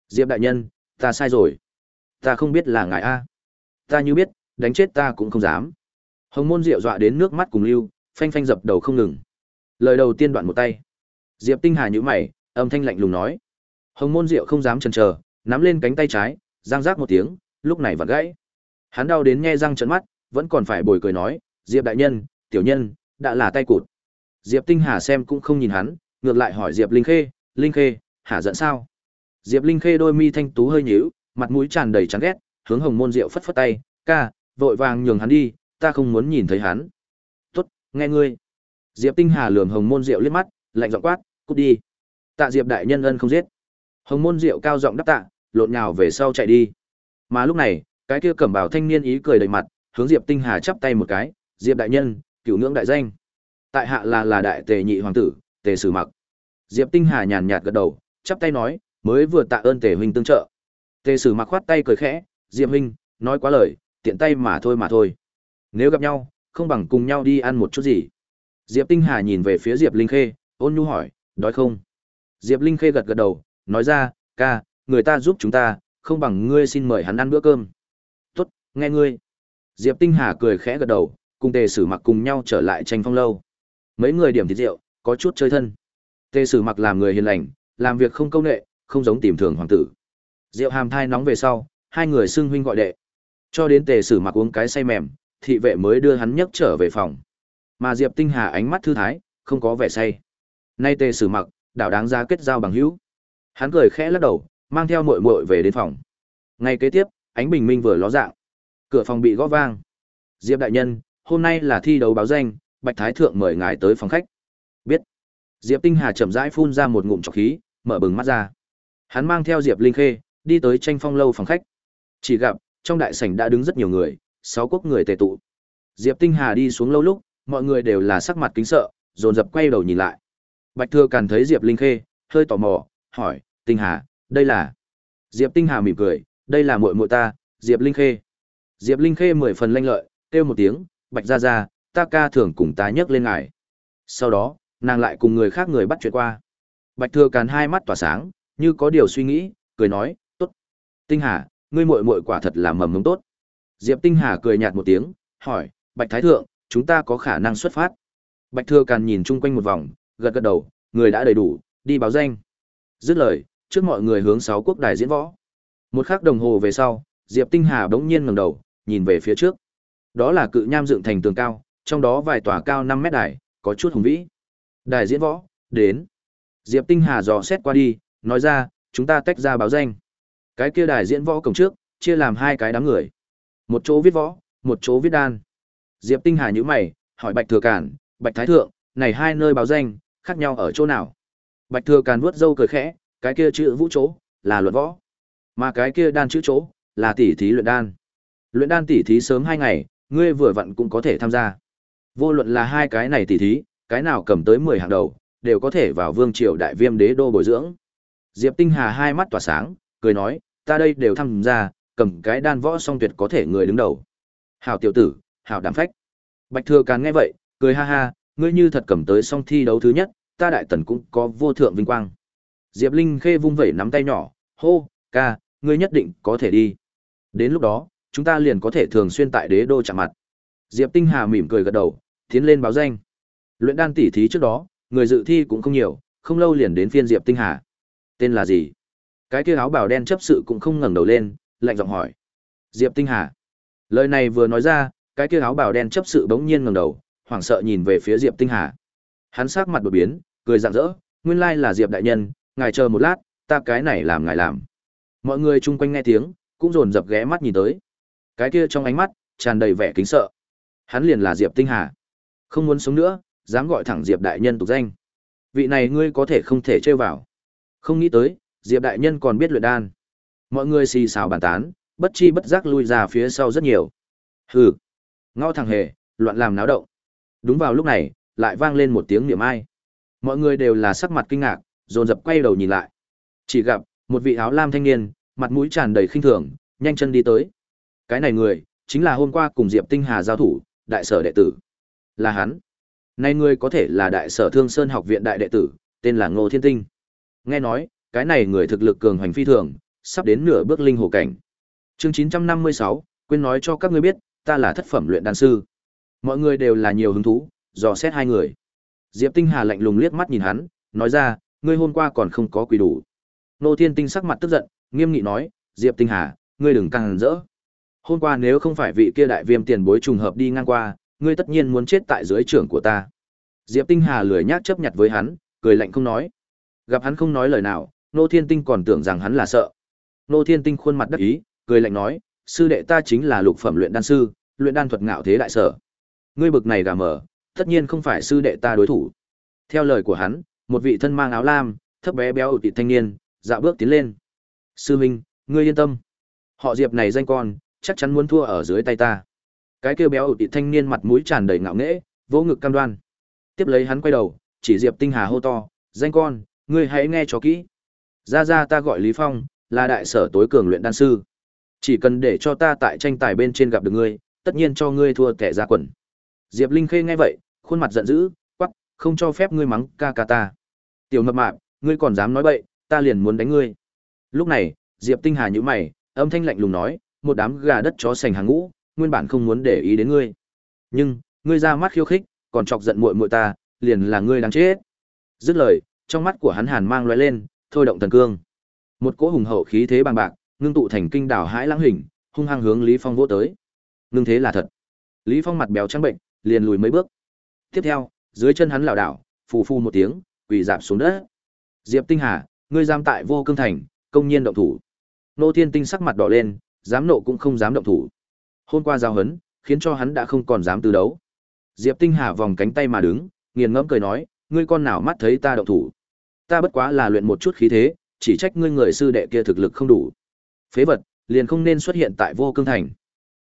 Speaker 1: Diệp đại nhân, ta sai rồi. Ta không biết là ngài a. Ta như biết, đánh chết ta cũng không dám. Hồng môn diệu dọa đến nước mắt cùng lưu, phanh phanh dập đầu không ngừng. Lời đầu tiên đoạn một tay. Diệp Tinh Hà nhíu mày, âm thanh lạnh lùng nói. Hồng môn diệu không dám chần chờ, nắm lên cánh tay trái, giang rác một tiếng, lúc này vặn gãy. Hắn đau đến nghe răng trợn mắt, vẫn còn phải bồi cười nói, "Diệp đại nhân, tiểu nhân, đã là tay cụt." Diệp Tinh Hà xem cũng không nhìn hắn, ngược lại hỏi Diệp Linh Khê, "Linh Khê, hả giận sao?" Diệp Linh Khê đôi mi thanh tú hơi nhíu, mặt mũi tràn đầy chán ghét, hướng Hồng Môn Diệu phất phất tay, "Ca, vội vàng nhường hắn đi, ta không muốn nhìn thấy hắn." "Tốt, nghe ngươi." Diệp Tinh Hà lườm Hồng Môn Diệu liếc mắt, lạnh giọng quát, "Cút đi." Tạ Diệp đại nhân ân không giết. Hồng Môn Diệu cao giọng đáp tạ, lộn nhào về sau chạy đi. Mà lúc này, cái kia cẩm bào thanh niên ý cười đầy mặt, hướng Diệp Tinh Hà chắp tay một cái, "Diệp đại nhân, cửu ngưỡng đại danh." Tại hạ là là đại tề nhị hoàng tử, Tề Sử Mặc. Diệp Tinh Hà nhàn nhạt gật đầu, chắp tay nói, mới vừa tạ ơn Tề huynh tương trợ. Tề Sử Mặc khoát tay cười khẽ, "Diệp huynh, nói quá lời, tiện tay mà thôi mà thôi. Nếu gặp nhau, không bằng cùng nhau đi ăn một chút gì." Diệp Tinh Hà nhìn về phía Diệp Linh Khê, ôn nhu hỏi, "Đói không?" Diệp Linh Khê gật gật đầu, nói ra, "Ca, người ta giúp chúng ta, không bằng ngươi xin mời hắn ăn bữa cơm." "Tốt, nghe ngươi." Diệp Tinh Hà cười khẽ gật đầu, cùng Tề Sử Mặc cùng nhau trở lại tranh phong lâu. Mấy người điểm thịt rượu, có chút chơi thân. Tề Sử Mặc làm người hiền lành, làm việc không công nệ, không giống tìm thường hoàng tử. Rượu hàm thai nóng về sau, hai người xưng huynh gọi đệ. Cho đến Tề Sử Mặc uống cái say mềm, thị vệ mới đưa hắn nhấc trở về phòng. Mà Diệp Tinh Hà ánh mắt thư thái, không có vẻ say. Nay Tề Sử Mặc, đảo đáng ra kết giao bằng hữu. Hắn cười khẽ lắc đầu, mang theo muội muội về đến phòng. Ngày kế tiếp, ánh bình minh vừa ló dạng. Cửa phòng bị gõ vang. Diệp đại nhân, hôm nay là thi đấu báo danh, Bạch Thái Thượng mời ngài tới phòng khách. Biết. Diệp Tinh Hà chậm rãi phun ra một ngụm trọc khí, mở bừng mắt ra. Hắn mang theo Diệp Linh Khê, đi tới tranh phong lâu phòng khách. Chỉ gặp, trong đại sảnh đã đứng rất nhiều người, sáu quốc người tề tụ. Diệp Tinh Hà đi xuống lâu lúc, mọi người đều là sắc mặt kính sợ, dồn dập quay đầu nhìn lại. Bạch Thừa Càn thấy Diệp Linh Khê, hơi tò mò, hỏi, Tinh Hà, đây là... Diệp Tinh Hà mỉm cười, đây là muội muội ta, Diệp Linh Khê. Diệp Linh Khê mười phần lanh lợi, kêu một tiếng, Bạch Gia Gia, ta ca thường cùng ta nhấc lên ngài. Sau đó, nàng lại cùng người khác người bắt chuyện qua. Bạch Thừa Càn hai mắt tỏa sáng, như có điều suy nghĩ, cười nói, tốt. Tinh Hà, ngươi muội muội quả thật là mầm mống tốt. Diệp Tinh Hà cười nhạt một tiếng, hỏi, Bạch Thái Thượng, chúng ta có khả năng xuất phát. Bạch Thừa Càn nhìn chung quanh một vòng, gật gật đầu, người đã đầy đủ, đi báo danh. Dứt lời, trước mọi người hướng sáu quốc đài diễn võ. Một khắc đồng hồ về sau, Diệp Tinh Hà bỗng nhiên ngẩng đầu, nhìn về phía trước. Đó là cự nham dựng thành tường cao, trong đó vài tòa cao 5 mét đài, có chút hùng vĩ. Đài diễn võ, đến. Diệp Tinh Hà dò xét qua đi, nói ra, chúng ta tách ra báo danh. Cái kia đài diễn võ cổng trước, chia làm hai cái đám người. Một chỗ viết võ, một chỗ viết đan. Diệp Tinh Hà nhíu mày, hỏi Bạch Thừa Cản, Bạch Thái Thượng, này hai nơi báo danh, khác nhau ở chỗ nào? Bạch Thừa Càn vuốt râu cười khẽ, cái kia chữ vũ chỗ, là luận võ. Mà cái kia đan chữ chỗ, là tỷ thí luyện đan. Luyện đan tỷ thí sớm hai ngày, ngươi vừa vặn cũng có thể tham gia. Vô luận là hai cái này tỷ thí, cái nào cầm tới 10 hàng đầu, đều có thể vào vương triều đại viêm đế đô bồi dưỡng. Diệp Tinh Hà hai mắt tỏa sáng, cười nói, ta đây đều tham gia, cầm cái đan võ song tuyệt có thể người đứng đầu. Hảo tiểu tử, hảo đảm phách. Bạch Thừa Càn nghe vậy, cười ha ha, ngươi như thật cầm tới song thi đấu thứ nhất, ta đại tần cũng có vô thượng vinh quang. Diệp Linh khê vung vẩy nắm tay nhỏ, hô, ca, ngươi nhất định có thể đi. Đến lúc đó, chúng ta liền có thể thường xuyên tại đế đô chạm mặt. Diệp Tinh Hà mỉm cười gật đầu, tiến lên báo danh. Luyện đan tỉ thí trước đó, người dự thi cũng không nhiều, không lâu liền đến phiên Diệp Tinh Hà. Tên là gì? Cái kia áo bào đen chấp sự cũng không ngẩng đầu lên, lạnh giọng hỏi. Diệp Tinh Hà. Lời này vừa nói ra, cái kia áo bào đen chấp sự bỗng nhiên ngẩng đầu, hoảng sợ nhìn về phía Diệp Tinh Hà. Hắn sắc mặt đột biến, cười rạng rỡ, nguyên lai là Diệp đại nhân, ngài chờ một lát, ta cái này làm ngài làm. Mọi người chung quanh nghe tiếng, cũng dồn dập ghé mắt nhìn tới. Cái kia trong ánh mắt tràn đầy vẻ kính sợ. Hắn liền là Diệp Tinh Hà. Không muốn sống nữa, dám gọi thẳng Diệp đại nhân tục danh. Vị này ngươi có thể không thể chơi vào. Không nghĩ tới, Diệp đại nhân còn biết luyện đan. Mọi người xì xào bàn tán, bất chi bất giác lui ra phía sau rất nhiều. Hừ, ngao thằng hề, loạn làm náo động. Đúng vào lúc này, lại vang lên một tiếng niệm ai. Mọi người đều là sắc mặt kinh ngạc, dồn dập quay đầu nhìn lại. Chỉ gặp một vị áo lam thanh niên, mặt mũi tràn đầy khinh thường, nhanh chân đi tới. Cái này người, chính là hôm qua cùng Diệp Tinh Hà giao thủ, đại sở đệ tử. Là hắn. Này người có thể là đại sở Thương Sơn học viện đại đệ tử, tên là Ngô Thiên Tinh. Nghe nói, cái này người thực lực cường hoành phi thường, sắp đến nửa bước linh hồ cảnh. Chương 956, quên nói cho các ngươi biết, ta là thất phẩm luyện đan sư. Mọi người đều là nhiều hứng thú, dò xét hai người. Diệp Tinh Hà lạnh lùng liếc mắt nhìn hắn, nói ra, ngươi hôm qua còn không có quỳ đủ. Nô Thiên Tinh sắc mặt tức giận, nghiêm nghị nói, Diệp Tinh Hà, ngươi đừng càng rỡ. Hôm qua nếu không phải vị kia đại viêm tiền bối trùng hợp đi ngang qua, ngươi tất nhiên muốn chết tại dưới trưởng của ta. Diệp Tinh Hà lười nhác chấp nhặt với hắn, cười lạnh không nói. Gặp hắn không nói lời nào, Nô Thiên Tinh còn tưởng rằng hắn là sợ. Nô Thiên Tinh khuôn mặt đắc ý, cười lạnh nói, sư đệ ta chính là lục phẩm luyện đan sư, luyện đan thuật ngạo thế đại sở. Ngươi bực này gà mở, tất nhiên không phải sư đệ ta đối thủ. Theo lời của hắn, một vị thân mang áo lam, thấp bé béo ụt thanh niên, dạo bước tiến lên. Sư minh, ngươi yên tâm. Họ Diệp này danh con, chắc chắn muốn thua ở dưới tay ta. Cái kêu béo ụt thanh niên mặt mũi tràn đầy ngạo nghễ, vỗ ngực cam đoan. Tiếp lấy hắn quay đầu, chỉ Diệp Tinh Hà hô to, danh con, ngươi hãy nghe cho kỹ. Ra ra ta gọi Lý Phong, là đại sở tối cường luyện đan sư. Chỉ cần để cho ta tại tranh tài bên trên gặp được ngươi, tất nhiên cho ngươi thua kẻ ra quần. Diệp Linh Khê nghe vậy, khuôn mặt giận dữ, quắc, không cho phép ngươi mắng ca ca ta. Tiểu mập mạp, ngươi còn dám nói bậy, ta liền muốn đánh ngươi. Lúc này, Diệp Tinh Hà nhíu mày, âm thanh lạnh lùng nói, một đám gà đất chó sành hàng ngũ, nguyên bản không muốn để ý đến ngươi. Nhưng, ngươi ra mắt khiêu khích, còn chọc giận muội muội ta, liền là ngươi đáng chết. Dứt lời, trong mắt của hắn hàn mang lóe lên, thôi động thần cương. Một cỗ hùng hậu khí thế bằng bạc, ngưng tụ thành kinh đảo hãi lãng hình, hung hăng hướng Lý Phong vỗ tới. Ngưng thế là thật. Lý Phong mặt béo trắng bệnh, liền lùi mấy bước. Tiếp theo, dưới chân hắn lảo đảo, phù phù một tiếng, quỳ giảm xuống đất. Diệp Tinh Hà, ngươi giam tại Vô Cương Thành, công nhiên động thủ. Nô Thiên Tinh sắc mặt đỏ lên, dám nộ cũng không dám động thủ. Hôm qua giao hấn, khiến cho hắn đã không còn dám từ đấu. Diệp Tinh Hà vòng cánh tay mà đứng, nghiền ngẫm cười nói, ngươi con nào mắt thấy ta động thủ? Ta bất quá là luyện một chút khí thế, chỉ trách ngươi người sư đệ kia thực lực không đủ. Phế vật, liền không nên xuất hiện tại Vô Cương Thành.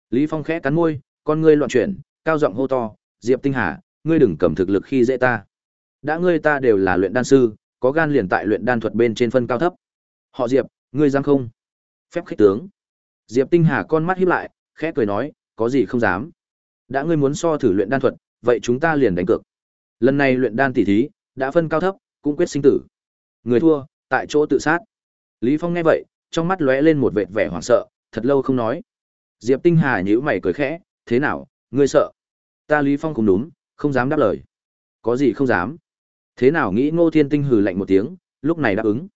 Speaker 1: Lý Phong khẽ cắn môi, con ngươi loạn chuyển, cao giọng hô to, Diệp Tinh Hà, ngươi đừng cầm thực lực khi dễ ta. Đã ngươi ta đều là luyện đan sư, có gan liền tại luyện đan thuật bên trên phân cao thấp. Họ Diệp, ngươi dám không? Phép khích tướng. Diệp Tinh Hà con mắt híp lại, khẽ cười nói, có gì không dám. Đã ngươi muốn so thử luyện đan thuật, vậy chúng ta liền đánh cược. Lần này luyện đan tỷ thí, đã phân cao thấp, cũng quyết sinh tử. Người thua, tại chỗ tự sát. Lý Phong nghe vậy, trong mắt lóe lên một vệt vẻ hoảng sợ, thật lâu không nói. Diệp Tinh Hà nhíu mày cười khẽ, thế nào, ngươi sợ? Ta Lý Phong cũng đúng, không dám đáp lời. Có gì không dám? Thế nào nghĩ Ngô Thiên Tinh hừ lạnh một tiếng, lúc này đáp ứng.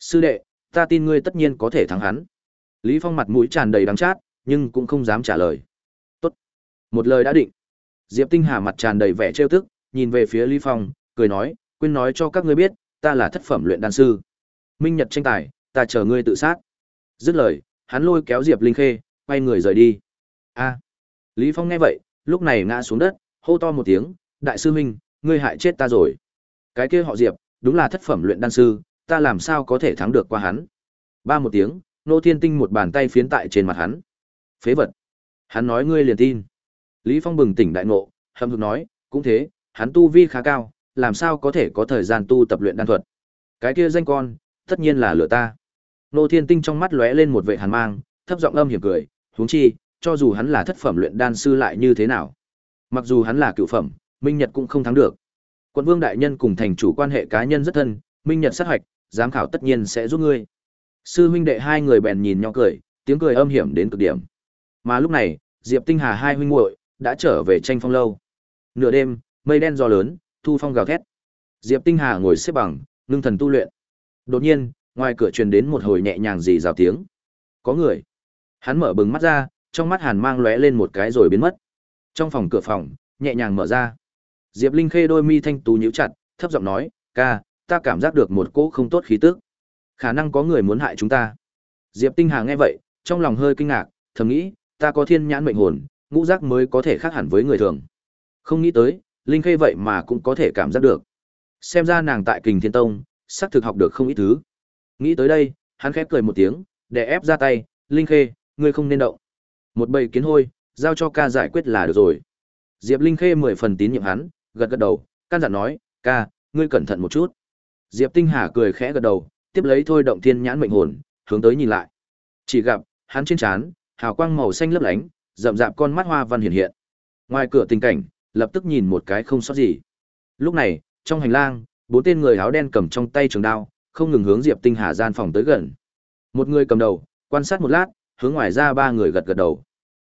Speaker 1: Sư đệ, ta tin ngươi tất nhiên có thể thắng hắn. Lý Phong mặt mũi tràn đầy đắng chát, nhưng cũng không dám trả lời. Tốt. Một lời đã định. Diệp Tinh Hà mặt tràn đầy vẻ trêu tức, nhìn về phía Lý Phong, cười nói, quên nói cho các ngươi biết, ta là thất phẩm luyện đan sư. Minh Nhật tranh tài, ta chờ ngươi tự sát. Dứt lời, hắn lôi kéo Diệp Linh Khê, quay người rời đi. A. Lý Phong nghe vậy, lúc này ngã xuống đất, hô to một tiếng, đại sư Minh, ngươi hại chết ta rồi. Cái kia họ Diệp, đúng là thất phẩm luyện đan sư, ta làm sao có thể thắng được qua hắn. Ba một tiếng, Nô Thiên Tinh một bàn tay phiến tại trên mặt hắn. Phế vật. Hắn nói ngươi liền tin. Lý Phong bừng tỉnh đại ngộ, hâm hực nói, cũng thế, hắn tu vi khá cao, làm sao có thể có thời gian tu tập luyện đan thuật. Cái kia danh con, tất nhiên là lửa ta. Nô Thiên Tinh trong mắt lóe lên một vệ hàn mang, thấp giọng âm hiểm cười, huống chi, cho dù hắn là thất phẩm luyện đan sư lại như thế nào. Mặc dù hắn là cựu phẩm, Minh Nhật cũng không thắng được. Quận Vương đại nhân cùng thành chủ quan hệ cá nhân rất thân, Minh Nhật sát hoạch, giám khảo tất nhiên sẽ giúp ngươi. Sư huynh đệ hai người bèn nhìn nhau cười, tiếng cười âm hiểm đến cực điểm. Mà lúc này, Diệp Tinh Hà hai huynh muội đã trở về tranh phong lâu. Nửa đêm, mây đen gió lớn, thu phong gào thét. Diệp Tinh Hà ngồi xếp bằng, ngưng thần tu luyện. Đột nhiên, ngoài cửa truyền đến một hồi nhẹ nhàng gì rào tiếng. Có người. Hắn mở bừng mắt ra, trong mắt hàn mang lóe lên một cái rồi biến mất. Trong phòng cửa phòng, nhẹ nhàng mở ra. Diệp Linh Khê đôi mi thanh tú nhíu chặt, thấp giọng nói, "Ca, ta cảm giác được một cỗ không tốt khí tức. Khả năng có người muốn hại chúng ta." Diệp Tinh Hà nghe vậy, trong lòng hơi kinh ngạc, thầm nghĩ, ta có thiên nhãn mệnh hồn, ngũ giác mới có thể khác hẳn với người thường. Không nghĩ tới, Linh Khê vậy mà cũng có thể cảm giác được. Xem ra nàng tại Kình Thiên Tông, xác thực học được không ít thứ. Nghĩ tới đây, hắn khép cười một tiếng, để ép ra tay, Linh Khê, ngươi không nên động. Một bầy kiến hôi, giao cho ca giải quyết là được rồi. Diệp Linh Khê mười phần tín nhiệm hắn, gật gật đầu, can dặn nói, ca, ngươi cẩn thận một chút. Diệp Tinh Hà cười khẽ gật đầu, tiếp lấy thôi động thiên nhãn mệnh hồn, hướng tới nhìn lại. Chỉ gặp, hắn trên trán, hào quang màu xanh lấp lánh, rậm rạp con mắt hoa văn hiện hiện. Ngoài cửa tình cảnh, lập tức nhìn một cái không sót gì. Lúc này, trong hành lang, bốn tên người áo đen cầm trong tay trường đao, không ngừng hướng Diệp Tinh Hà gian phòng tới gần. Một người cầm đầu, quan sát một lát, hướng ngoài ra ba người gật gật đầu.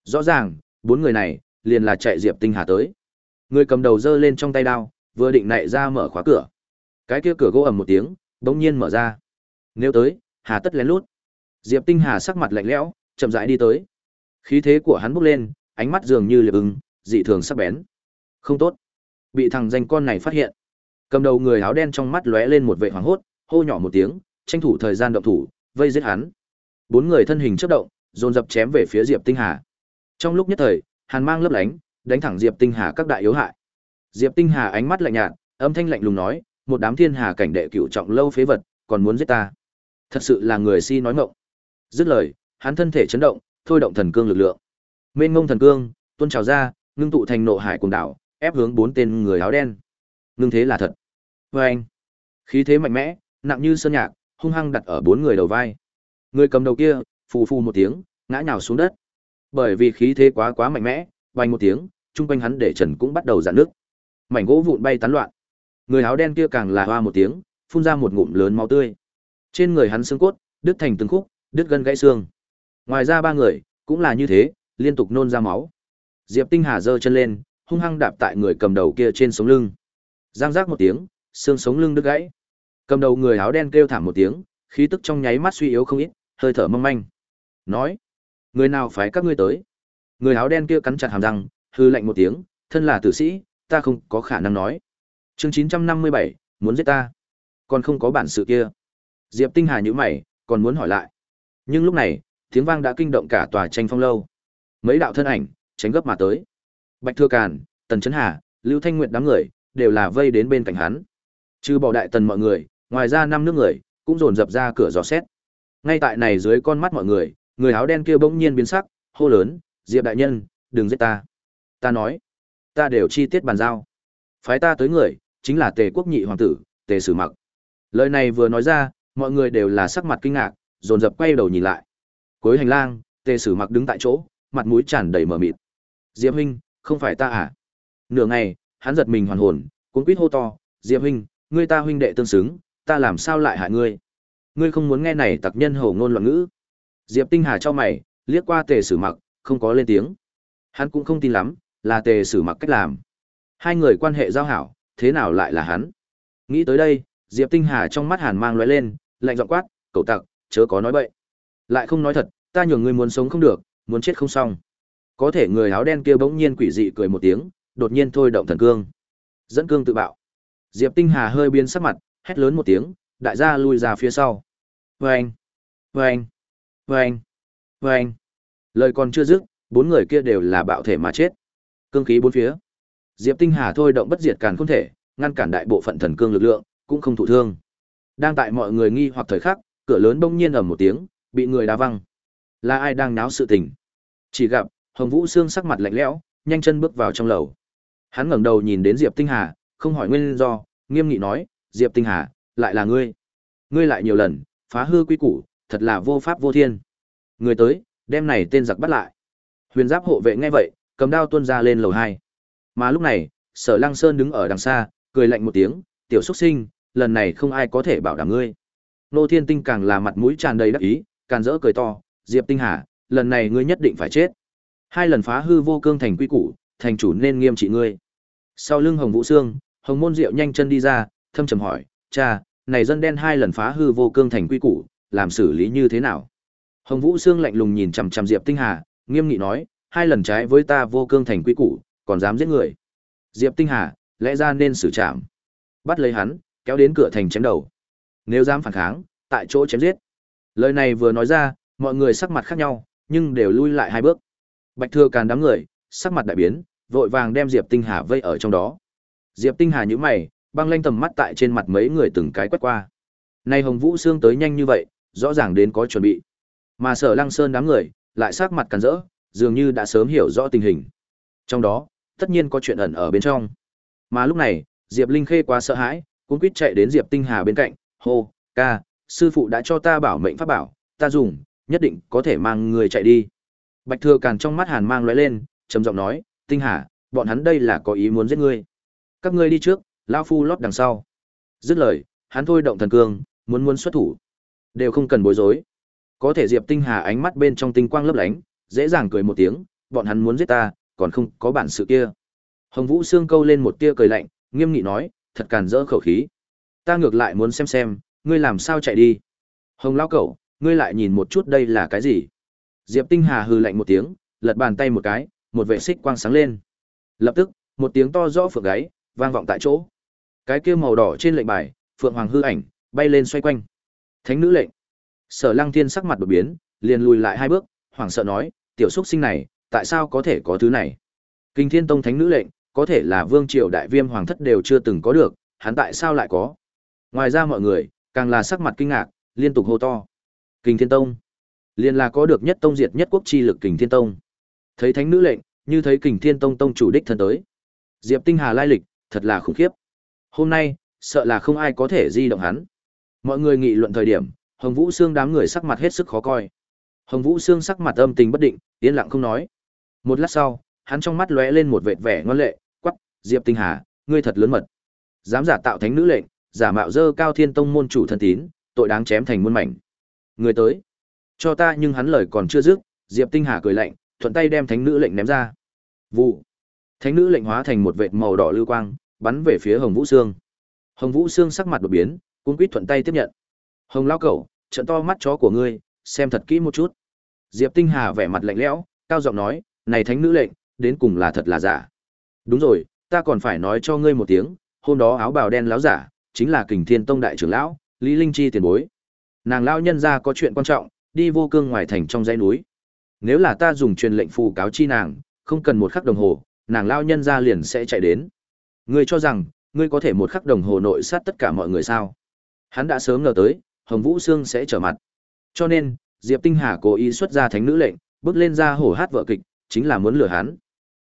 Speaker 1: Rõ ràng, bốn người này liền là chạy Diệp Tinh Hà tới. Người cầm đầu giơ lên trong tay đao, vừa định nạy ra mở khóa cửa. Cái kia cửa gỗ ầm một tiếng, bỗng nhiên mở ra. Nếu tới, Hà tất lén lút. Diệp Tinh Hà sắc mặt lạnh lẽo, chậm rãi đi tới. Khí thế của hắn bốc lên, ánh mắt dường như liệp ứng, dị thường sắc bén. Không tốt. Bị thằng danh con này phát hiện. Cầm đầu người áo đen trong mắt lóe lên một vẻ hoảng hốt, hô nhỏ một tiếng, tranh thủ thời gian động thủ, vây giết hắn. Bốn người thân hình chất động, dồn dập chém về phía Diệp Tinh Hà. Trong lúc nhất thời, hàn mang lấp lánh, đánh thẳng Diệp Tinh Hà các đại yếu hại. Diệp Tinh Hà ánh mắt lạnh nhạt, âm thanh lạnh lùng nói, một đám thiên hà cảnh đệ cựu trọng lâu phế vật, còn muốn giết ta. Thật sự là người si nói ngọng. Dứt lời, hắn thân thể chấn động, thôi động thần cương lực lượng. Mênh ngông thần cương, tuôn trào ra, ngưng tụ thành nộ hải cùng đảo, ép hướng bốn tên người áo đen. Ngưng thế là thật. Và anh, khí thế mạnh mẽ, nặng như sơn nhạc, hung hăng đặt ở bốn người đầu vai. Người cầm đầu kia, phù phù một tiếng, ngã nhào xuống đất. Bởi vì khí thế quá quá mạnh mẽ, vang một tiếng, trung quanh hắn để trần cũng bắt đầu dạn nước. Mảnh gỗ vụn bay tán loạn. Người áo đen kia càng là hoa một tiếng, phun ra một ngụm lớn máu tươi. Trên người hắn xương cốt đứt thành từng khúc, đứt gân gãy xương. Ngoài ra ba người cũng là như thế, liên tục nôn ra máu. Diệp Tinh Hà giơ chân lên, hung hăng đạp tại người cầm đầu kia trên sống lưng. Giang giác một tiếng, xương sống lưng đứt gãy. Cầm đầu người áo đen kêu thảm một tiếng, khí tức trong nháy mắt suy yếu không ít, hơi thở mong manh. Nói, người nào phái các ngươi tới? Người áo đen kia cắn chặt hàm răng, hư lạnh một tiếng, thân là tử sĩ, ta không có khả năng nói. Chương 957, muốn giết ta, còn không có bản sự kia. Diệp Tinh Hà nhíu mày, còn muốn hỏi lại. Nhưng lúc này, tiếng vang đã kinh động cả tòa tranh phong lâu. Mấy đạo thân ảnh tránh gấp mà tới. Bạch Thừa Càn, Tần Chấn Hà, Lưu Thanh Nguyệt đám người đều là vây đến bên cạnh hắn. Trừ bỏ đại tần mọi người, ngoài ra năm nước người cũng dồn dập ra cửa dò xét. Ngay tại này dưới con mắt mọi người, người áo đen kia bỗng nhiên biến sắc, hô lớn, "Diệp đại nhân, đừng giết ta." Ta nói, ta đều chi tiết bàn giao. Phái ta tới người, chính là Tề Quốc nhị hoàng tử, Tề Sử Mặc. Lời này vừa nói ra, mọi người đều là sắc mặt kinh ngạc, dồn dập quay đầu nhìn lại. Cuối hành lang, Tề Sử Mặc đứng tại chỗ, mặt mũi tràn đầy mờ mịt. "Diệp huynh, không phải ta à?" Nửa ngày, hắn giật mình hoàn hồn, cuống quýt hô to, "Diệp huynh, ngươi ta huynh đệ tương xứng, ta làm sao lại hại ngươi?" Ngươi không muốn nghe này tặc nhân hổ ngôn loạn ngữ. Diệp Tinh Hà cho mày, liếc qua Tề Sử Mặc, không có lên tiếng. Hắn cũng không tin lắm, là Tề Sử Mặc cách làm. Hai người quan hệ giao hảo, thế nào lại là hắn? Nghĩ tới đây, Diệp Tinh Hà trong mắt hàn mang lóe lên, lạnh giọng quát, "Cậu tặc, chớ có nói bậy. Lại không nói thật, ta nhường ngươi muốn sống không được, muốn chết không xong." Có thể người áo đen kia bỗng nhiên quỷ dị cười một tiếng, đột nhiên thôi động thần cương. Dẫn cương tự bạo. Diệp Tinh Hà hơi biến sắc mặt, hét lớn một tiếng, đại gia lui ra phía sau. Vâng! Vâng! Vâng! Vâng! Lời còn chưa dứt, bốn người kia đều là bạo thể mà chết. Cương khí bốn phía. Diệp Tinh Hà thôi động bất diệt càn không thể, ngăn cản đại bộ phận thần cương lực lượng, cũng không thụ thương. Đang tại mọi người nghi hoặc thời khắc, cửa lớn bỗng nhiên ầm một tiếng, bị người đá văng. Là ai đang náo sự tình? Chỉ gặp Hồng Vũ xương sắc mặt lạnh lẽo, nhanh chân bước vào trong lầu. Hắn ngẩng đầu nhìn đến Diệp Tinh Hà, không hỏi nguyên do, nghiêm nghị nói, "Diệp Tinh Hà, lại là ngươi? Ngươi lại nhiều lần phá hư quy củ, thật là vô pháp vô thiên." Người tới, đem này tên giặc bắt lại. Huyền Giáp hộ vệ nghe vậy, cầm đao tuôn ra lên lầu hai. Mà lúc này, Sở Lăng Sơn đứng ở đằng xa, cười lạnh một tiếng, "Tiểu xuất sinh, lần này không ai có thể bảo đảm ngươi." Nô Thiên Tinh càng là mặt mũi tràn đầy đắc ý, càng rỡ cười to, "Diệp Tinh Hà, lần này ngươi nhất định phải chết." Hai lần phá hư vô cương thành quy củ, thành chủ nên nghiêm trị ngươi. Sau lưng Hồng Vũ Sương, Hồng Môn Diệu nhanh chân đi ra, thâm trầm hỏi, "Cha, này dân đen hai lần phá hư vô cương thành quy củ, làm xử lý như thế nào?" Hồng Vũ Sương lạnh lùng nhìn chằm chằm Diệp Tinh Hà, nghiêm nghị nói, "Hai lần trái với ta vô cương thành quy củ, còn dám giết người." Diệp Tinh Hà, lẽ ra nên xử trảm. Bắt lấy hắn, kéo đến cửa thành chém đầu. Nếu dám phản kháng, tại chỗ chém giết. Lời này vừa nói ra, mọi người sắc mặt khác nhau, nhưng đều lui lại hai bước. Bạch Thừa Càn đám người, sắc mặt đại biến, vội vàng đem Diệp Tinh Hà vây ở trong đó. Diệp Tinh Hà nhíu mày, băng lanh tầm mắt tại trên mặt mấy người từng cái quét qua. Nay Hồng Vũ Xương tới nhanh như vậy, rõ ràng đến có chuẩn bị. Mà Sở Lăng Sơn đám người, lại sắc mặt cằn rỡ, dường như đã sớm hiểu rõ tình hình. Trong đó, tất nhiên có chuyện ẩn ở bên trong. Mà lúc này, Diệp Linh Khê quá sợ hãi, cuống quýt chạy đến Diệp Tinh Hà bên cạnh, hô, ca, sư phụ đã cho ta bảo mệnh pháp bảo, ta dùng, nhất định có thể mang người chạy đi. Bạch Thừa Càn trong mắt hàn mang lóe lên, trầm giọng nói, "Tinh Hà, bọn hắn đây là có ý muốn giết ngươi. Các ngươi đi trước, Lão phu lót đằng sau. Dứt lời, hắn thôi động thần cương, muốn muốn xuất thủ. Đều không cần bối rối. Có thể Diệp Tinh Hà ánh mắt bên trong tinh quang lấp lánh, dễ dàng cười một tiếng, bọn hắn muốn giết ta, còn không có bản sự kia. Hồng Vũ xương câu lên một tia cười lạnh, nghiêm nghị nói, thật càn rỡ khẩu khí. Ta ngược lại muốn xem xem, ngươi làm sao chạy đi. Hồng Lão Cẩu, ngươi lại nhìn một chút đây là cái gì? Diệp Tinh Hà hừ lạnh một tiếng, lật bàn tay một cái, một vệ xích quang sáng lên. Lập tức, một tiếng to rõ phượng gáy, vang vọng tại chỗ. Cái kia màu đỏ trên lệnh bài, phượng hoàng hư ảnh, bay lên xoay quanh. Thánh nữ lệnh. Sở Lăng Thiên sắc mặt đột biến, liền lùi lại hai bước, hoảng sợ nói, tiểu xuất sinh này, tại sao có thể có thứ này? Kinh Thiên Tông thánh nữ lệnh, có thể là vương triều đại viêm hoàng thất đều chưa từng có được, hắn tại sao lại có? Ngoài ra mọi người, càng là sắc mặt kinh ngạc, liên tục hô to. Kinh Thiên Tông, liền là có được nhất tông diệt nhất quốc chi lực Kình Thiên Tông. Thấy thánh nữ lệnh, như thấy Kình Thiên Tông tông chủ đích thân tới. Diệp Tinh Hà lai lịch, thật là khủng khiếp. Hôm nay, sợ là không ai có thể di động hắn. Mọi người nghị luận thời điểm, Hồng Vũ Xương đám người sắc mặt hết sức khó coi. Hồng Vũ Xương sắc mặt âm tình bất định, yên lặng không nói. Một lát sau, hắn trong mắt lóe lên một vệt vẻ ngoan lệ, quắc, Diệp Tinh Hà, ngươi thật lớn mật. Dám giả tạo thánh nữ lệnh, giả mạo dơ cao thiên tông môn chủ thân tín, tội đáng chém thành muôn mảnh. Người tới, cho ta nhưng hắn lời còn chưa dứt, Diệp Tinh Hà cười lạnh, thuận tay đem thánh nữ lệnh ném ra. Vụ. Thánh nữ lệnh hóa thành một vệt màu đỏ lưu quang, bắn về phía Hồng Vũ Sương. Hồng Vũ Sương sắc mặt đột biến, cuống quýt thuận tay tiếp nhận. Hồng lão cẩu, trận to mắt chó của ngươi, xem thật kỹ một chút. Diệp Tinh Hà vẻ mặt lạnh lẽo, cao giọng nói, này thánh nữ lệnh, đến cùng là thật là giả. Đúng rồi, ta còn phải nói cho ngươi một tiếng, hôm đó áo bào đen láo giả, chính là Kình Thiên Tông đại trưởng lão, Lý Linh Chi tiền bối. Nàng lão nhân gia có chuyện quan trọng, đi vô cương ngoài thành trong dãy núi. Nếu là ta dùng truyền lệnh phù cáo chi nàng, không cần một khắc đồng hồ, nàng lao nhân ra liền sẽ chạy đến. Ngươi cho rằng, ngươi có thể một khắc đồng hồ nội sát tất cả mọi người sao? Hắn đã sớm ngờ tới, Hồng Vũ Sương sẽ trở mặt. Cho nên, Diệp Tinh Hà cố ý xuất ra thánh nữ lệnh, bước lên ra hổ hát vợ kịch, chính là muốn lừa hắn.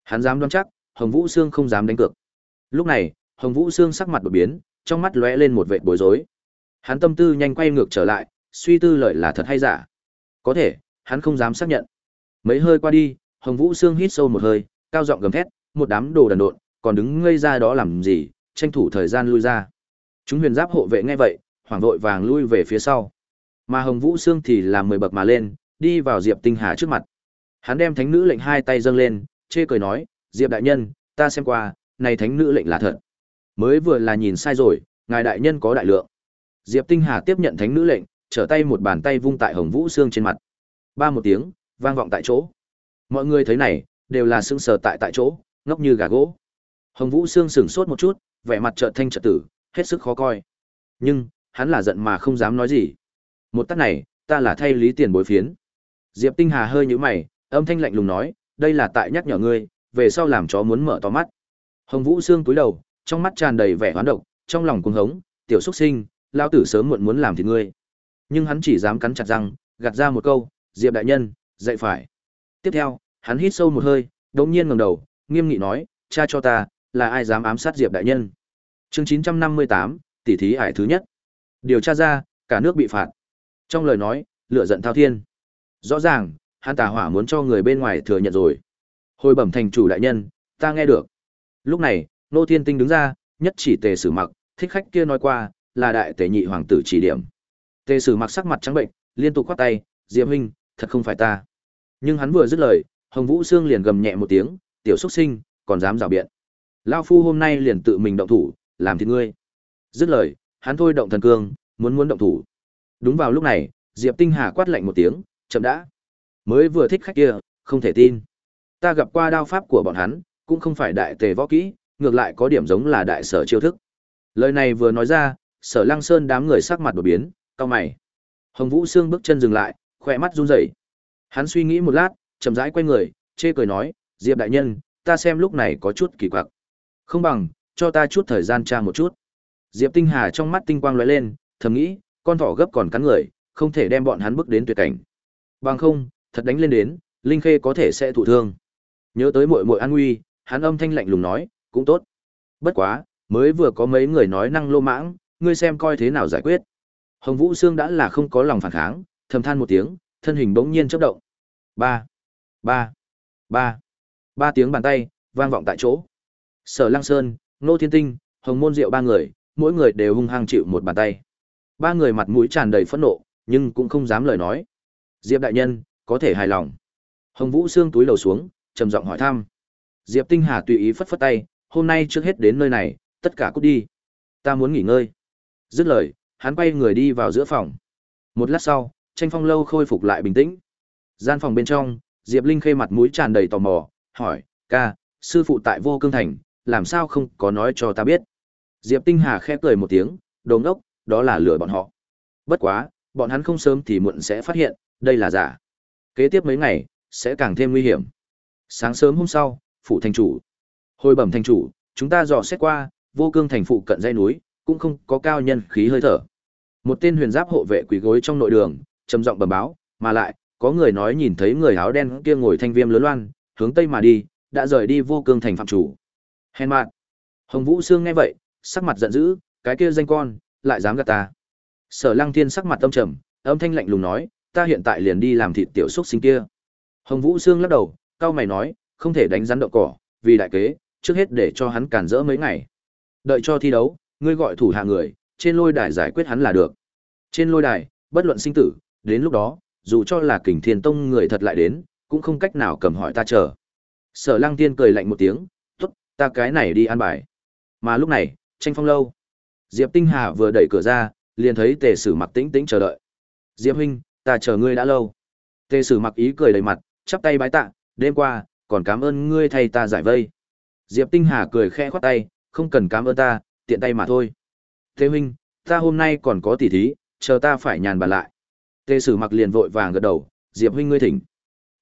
Speaker 1: Hắn dám đoán chắc, Hồng Vũ Sương không dám đánh cược. Lúc này, Hồng Vũ Sương sắc mặt đột biến, trong mắt lóe lên một vệt bối rối. Hắn tâm tư nhanh quay ngược trở lại, suy tư lợi là thật hay giả. Có thể, hắn không dám xác nhận. Mấy hơi qua đi, Hồng Vũ Sương hít sâu một hơi, cao giọng gầm thét, một đám đồ đần độn, còn đứng ngây ra đó làm gì, tranh thủ thời gian lui ra. Chúng huyền giáp hộ vệ ngay vậy, hoảng vội vàng lui về phía sau. Mà Hồng Vũ Sương thì làm mười bậc mà lên, đi vào Diệp Tinh Hà trước mặt. Hắn đem thánh nữ lệnh hai tay dâng lên, chê cười nói, Diệp đại nhân, ta xem qua, này thánh nữ lệnh là thật. Mới vừa là nhìn sai rồi, ngài đại nhân có đại lượng. Diệp Tinh Hà tiếp nhận thánh nữ lệnh, trở tay một bàn tay vung tại Hồng Vũ Sương trên mặt. Ba một tiếng, vang vọng tại chỗ. Mọi người thấy này, đều là sững sờ tại tại chỗ, ngốc như gà gỗ. Hồng Vũ Sương sững sốt một chút, vẻ mặt chợt thanh chợt tử, hết sức khó coi. Nhưng, hắn là giận mà không dám nói gì. Một tát này, ta là thay lý tiền bối phiến. Diệp Tinh Hà hơi nhíu mày, âm thanh lạnh lùng nói, đây là tại nhắc nhở ngươi, về sau làm chó muốn mở to mắt. Hồng Vũ Sương cúi đầu, trong mắt tràn đầy vẻ hoán độc, trong lòng cuồng hống, tiểu xuất sinh, lao tử sớm muộn muốn làm thì ngươi. Nhưng hắn chỉ dám cắn chặt răng, gạt ra một câu, Diệp đại nhân, dạy phải. Tiếp theo, hắn hít sâu một hơi, đống nhiên ngẩng đầu, nghiêm nghị nói, cha cho ta, là ai dám ám sát Diệp đại nhân. Chương 958, tỷ thí hải thứ nhất. Điều tra ra, cả nước bị phạt. Trong lời nói, lửa giận thao thiên. Rõ ràng, hắn tà hỏa muốn cho người bên ngoài thừa nhận rồi. Hồi bẩm thành chủ đại nhân, ta nghe được. Lúc này, Nô Thiên Tinh đứng ra, nhất chỉ tề sử mặc, thích khách kia nói qua, là đại tề nhị hoàng tử chỉ điểm. Tề sử mặc sắc mặt trắng bệnh, liên tục khoát tay, Diệp huynh, thật không phải ta. Nhưng hắn vừa dứt lời, Hồng Vũ Sương liền gầm nhẹ một tiếng, tiểu xuất sinh, còn dám rào biện. Lao phu hôm nay liền tự mình động thủ, làm thịt ngươi. Dứt lời, hắn thôi động thần cương, muốn muốn động thủ. Đúng vào lúc này, Diệp Tinh Hà quát lạnh một tiếng, chậm đã. Mới vừa thích khách kia, không thể tin. Ta gặp qua đao pháp của bọn hắn, cũng không phải đại tề võ kỹ, ngược lại có điểm giống là đại sở chiêu thức. Lời này vừa nói ra, sở lăng sơn đám người sắc mặt đột biến, cao mày. Hồng Vũ Sương bước chân dừng lại, khỏe mắt run rẩy. Hắn suy nghĩ một lát, chậm rãi quay người, chê cười nói, Diệp đại nhân, ta xem lúc này có chút kỳ quặc. Không bằng, cho ta chút thời gian tra một chút. Diệp Tinh Hà trong mắt tinh quang lóe lên, thầm nghĩ, con thỏ gấp còn cắn người, không thể đem bọn hắn bước đến tuyệt cảnh. Bằng không, thật đánh lên đến, Linh Khê có thể sẽ thụ thương. Nhớ tới muội muội an nguy, hắn âm thanh lạnh lùng nói, cũng tốt. Bất quá, mới vừa có mấy người nói năng lô mãng, ngươi xem coi thế nào giải quyết. Hồng Vũ Sương đã là không có lòng phản kháng, thầm than một tiếng, thân hình bỗng nhiên chớp động. Ba, ba, ba, ba tiếng bàn tay vang vọng tại chỗ. Sở Lăng Sơn, Nô Thiên Tinh, Hồng Môn Diệu ba người, mỗi người đều hung hăng chịu một bàn tay. Ba người mặt mũi tràn đầy phẫn nộ, nhưng cũng không dám lời nói. Diệp đại nhân, có thể hài lòng. Hồng Vũ xương túi đầu xuống, trầm giọng hỏi thăm. Diệp Tinh Hà tùy ý phất phất tay, hôm nay trước hết đến nơi này, tất cả cút đi. Ta muốn nghỉ ngơi. Dứt lời, hắn quay người đi vào giữa phòng. Một lát sau, tranh phong lâu khôi phục lại bình tĩnh. Gian phòng bên trong, Diệp Linh khê mặt mũi tràn đầy tò mò, hỏi, ca, sư phụ tại vô cương thành, làm sao không có nói cho ta biết. Diệp Tinh Hà khẽ cười một tiếng, đồ ngốc, đó là lừa bọn họ. Bất quá, bọn hắn không sớm thì muộn sẽ phát hiện, đây là giả. Kế tiếp mấy ngày, sẽ càng thêm nguy hiểm. Sáng sớm hôm sau, phụ thành chủ. Hồi bẩm thành chủ, chúng ta dò xét qua, vô cương thành phụ cận dãy núi, cũng không có cao nhân khí hơi thở. Một tên huyền giáp hộ vệ quỳ gối trong nội đường, trầm giọng bẩm báo, mà lại, có người nói nhìn thấy người áo đen kia ngồi thanh viêm lớn loan, hướng tây mà đi, đã rời đi vô cương thành phạm chủ. Hèn mạn. Hồng Vũ Sương nghe vậy, sắc mặt giận dữ, cái kia danh con, lại dám gạt ta. Sở Lăng Thiên sắc mặt âm trầm, âm thanh lạnh lùng nói, ta hiện tại liền đi làm thịt tiểu xúc sinh kia. Hồng Vũ Sương lắc đầu, cao mày nói, không thể đánh rắn đậu cỏ, vì đại kế, trước hết để cho hắn cản rỡ mấy ngày. Đợi cho thi đấu, ngươi gọi thủ hạ người, trên lôi đài giải quyết hắn là được. Trên lôi đài, bất luận sinh tử, đến lúc đó, dù cho là kình thiên tông người thật lại đến, cũng không cách nào cầm hỏi ta chờ. Sở lăng tiên cười lạnh một tiếng, tốt, ta cái này đi ăn bài. Mà lúc này, tranh phong lâu. Diệp Tinh Hà vừa đẩy cửa ra, liền thấy tề sử mặc tĩnh tĩnh chờ đợi. Diệp huynh, ta chờ ngươi đã lâu. Tề sử mặc ý cười đầy mặt, chắp tay bái tạ, đêm qua, còn cảm ơn ngươi thay ta giải vây. Diệp Tinh Hà cười khẽ khoát tay, không cần cảm ơn ta, tiện tay mà thôi. thế huynh, ta hôm nay còn có tỉ thí, chờ ta phải nhàn bàn lại. Tề Sử Mặc liền vội vàng gật đầu, Diệp huynh ngươi thỉnh.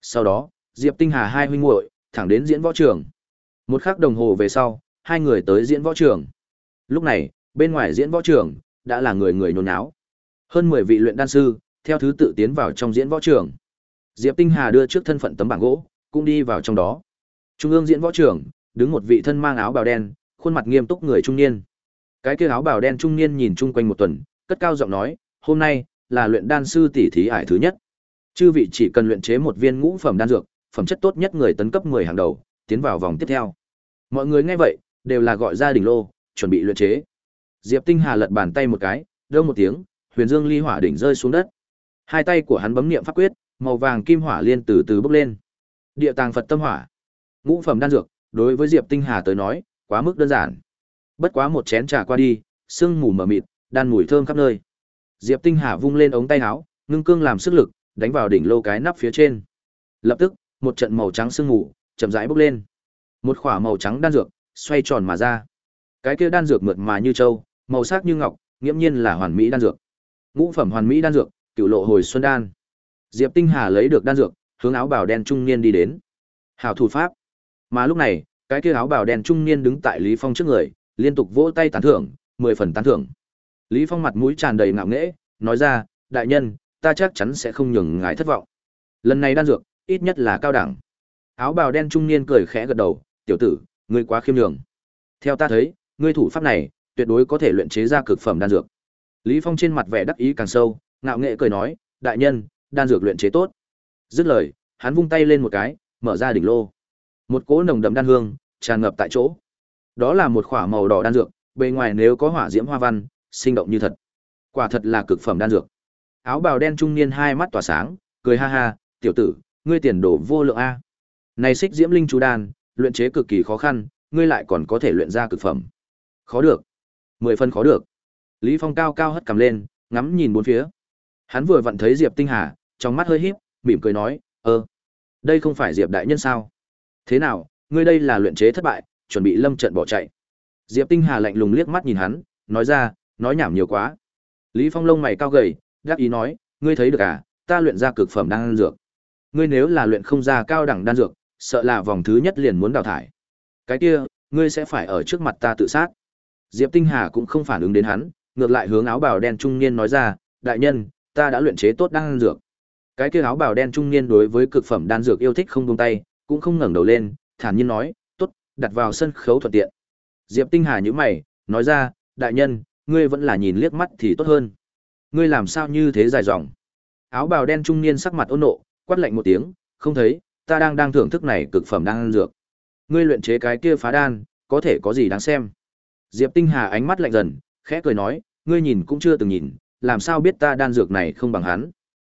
Speaker 1: Sau đó, Diệp Tinh Hà hai huynh muội thẳng đến diễn võ trường. Một khắc đồng hồ về sau, hai người tới diễn võ trường. Lúc này, bên ngoài diễn võ trường đã là người người nhốn náo. Hơn 10 vị luyện đan sư theo thứ tự tiến vào trong diễn võ trường. Diệp Tinh Hà đưa trước thân phận tấm bảng gỗ, cũng đi vào trong đó. Trung ương diễn võ trường, đứng một vị thân mang áo bào đen, khuôn mặt nghiêm túc người trung niên. Cái kia áo bào đen trung niên nhìn chung quanh một tuần, cất cao giọng nói, "Hôm nay là luyện đan sư tỷ thí ải thứ nhất. Chư vị chỉ cần luyện chế một viên ngũ phẩm đan dược, phẩm chất tốt nhất người tấn cấp 10 hàng đầu, tiến vào vòng tiếp theo." Mọi người nghe vậy, đều là gọi ra đỉnh lô, chuẩn bị luyện chế. Diệp Tinh Hà lật bàn tay một cái, đâu một tiếng, Huyền Dương Ly Hỏa đỉnh rơi xuống đất. Hai tay của hắn bấm niệm pháp quyết, màu vàng kim hỏa liên từ từ bốc lên. Địa tàng Phật tâm hỏa. Ngũ phẩm đan dược, đối với Diệp Tinh Hà tới nói, quá mức đơn giản. Bất quá một chén trà qua đi, sương mù mờ mịt, đan mùi thơm khắp nơi. Diệp Tinh Hà vung lên ống tay áo, ngưng cương làm sức lực, đánh vào đỉnh lô cái nắp phía trên. Lập tức, một trận màu trắng sương mù chậm rãi bốc lên. Một khỏa màu trắng đan dược xoay tròn mà ra. Cái kia đan dược mượt mà như châu, màu sắc như ngọc, nghiễm nhiên là hoàn mỹ đan dược. Ngũ phẩm hoàn mỹ đan dược, cửu lộ hồi xuân đan. Diệp Tinh Hà lấy được đan dược, hướng áo bào đen trung niên đi đến. Hảo thủ pháp. Mà lúc này, cái kia áo bào đen trung niên đứng tại Lý Phong trước người, liên tục vỗ tay tán thưởng, mười phần tán thưởng. Lý Phong mặt mũi tràn đầy ngạo nghễ, nói ra, đại nhân, ta chắc chắn sẽ không nhường ngài thất vọng. Lần này đan dược, ít nhất là cao đẳng. Áo bào đen trung niên cười khẽ gật đầu, tiểu tử, ngươi quá khiêm nhường. Theo ta thấy, ngươi thủ pháp này, tuyệt đối có thể luyện chế ra cực phẩm đan dược. Lý Phong trên mặt vẻ đắc ý càng sâu, ngạo nghễ cười nói, đại nhân, đan dược luyện chế tốt. Dứt lời, hắn vung tay lên một cái, mở ra đỉnh lô. Một cỗ nồng đậm đan hương tràn ngập tại chỗ. Đó là một khỏa màu đỏ đan dược, bề ngoài nếu có hỏa diễm hoa văn, sinh động như thật. Quả thật là cực phẩm đan dược. Áo bào đen trung niên hai mắt tỏa sáng, cười ha ha, "Tiểu tử, ngươi tiền đồ vô lượng a. Này xích diễm linh chú đan, luyện chế cực kỳ khó khăn, ngươi lại còn có thể luyện ra cực phẩm." Khó được. Mười phân khó được. Lý Phong cao cao hất cầm lên, ngắm nhìn bốn phía. Hắn vừa vặn thấy Diệp Tinh Hà, trong mắt hơi híp, mỉm cười nói, "Ơ, đây không phải Diệp đại nhân sao? Thế nào, ngươi đây là luyện chế thất bại, chuẩn bị lâm trận bỏ chạy?" Diệp Tinh Hà lạnh lùng liếc mắt nhìn hắn, nói ra, nói nhảm nhiều quá. Lý Phong lông mày cao gầy, đáp ý nói, ngươi thấy được à, ta luyện ra cực phẩm đan dược. Ngươi nếu là luyện không ra cao đẳng đan dược, sợ là vòng thứ nhất liền muốn đào thải. Cái kia, ngươi sẽ phải ở trước mặt ta tự sát. Diệp Tinh Hà cũng không phản ứng đến hắn, ngược lại hướng áo bào đen trung niên nói ra, đại nhân, ta đã luyện chế tốt đan dược. Cái kia áo bào đen trung niên đối với cực phẩm đan dược yêu thích không buông tay, cũng không ngẩng đầu lên, thản nhiên nói, tốt, đặt vào sân khấu thuận tiện. Diệp Tinh Hà nhíu mày, nói ra, đại nhân, ngươi vẫn là nhìn liếc mắt thì tốt hơn. Ngươi làm sao như thế dài dòng? Áo bào đen trung niên sắc mặt ôn nộ, quát lạnh một tiếng, không thấy, ta đang đang thưởng thức này cực phẩm đan dược. Ngươi luyện chế cái kia phá đan, có thể có gì đáng xem? Diệp Tinh Hà ánh mắt lạnh dần, khẽ cười nói, ngươi nhìn cũng chưa từng nhìn, làm sao biết ta đan dược này không bằng hắn.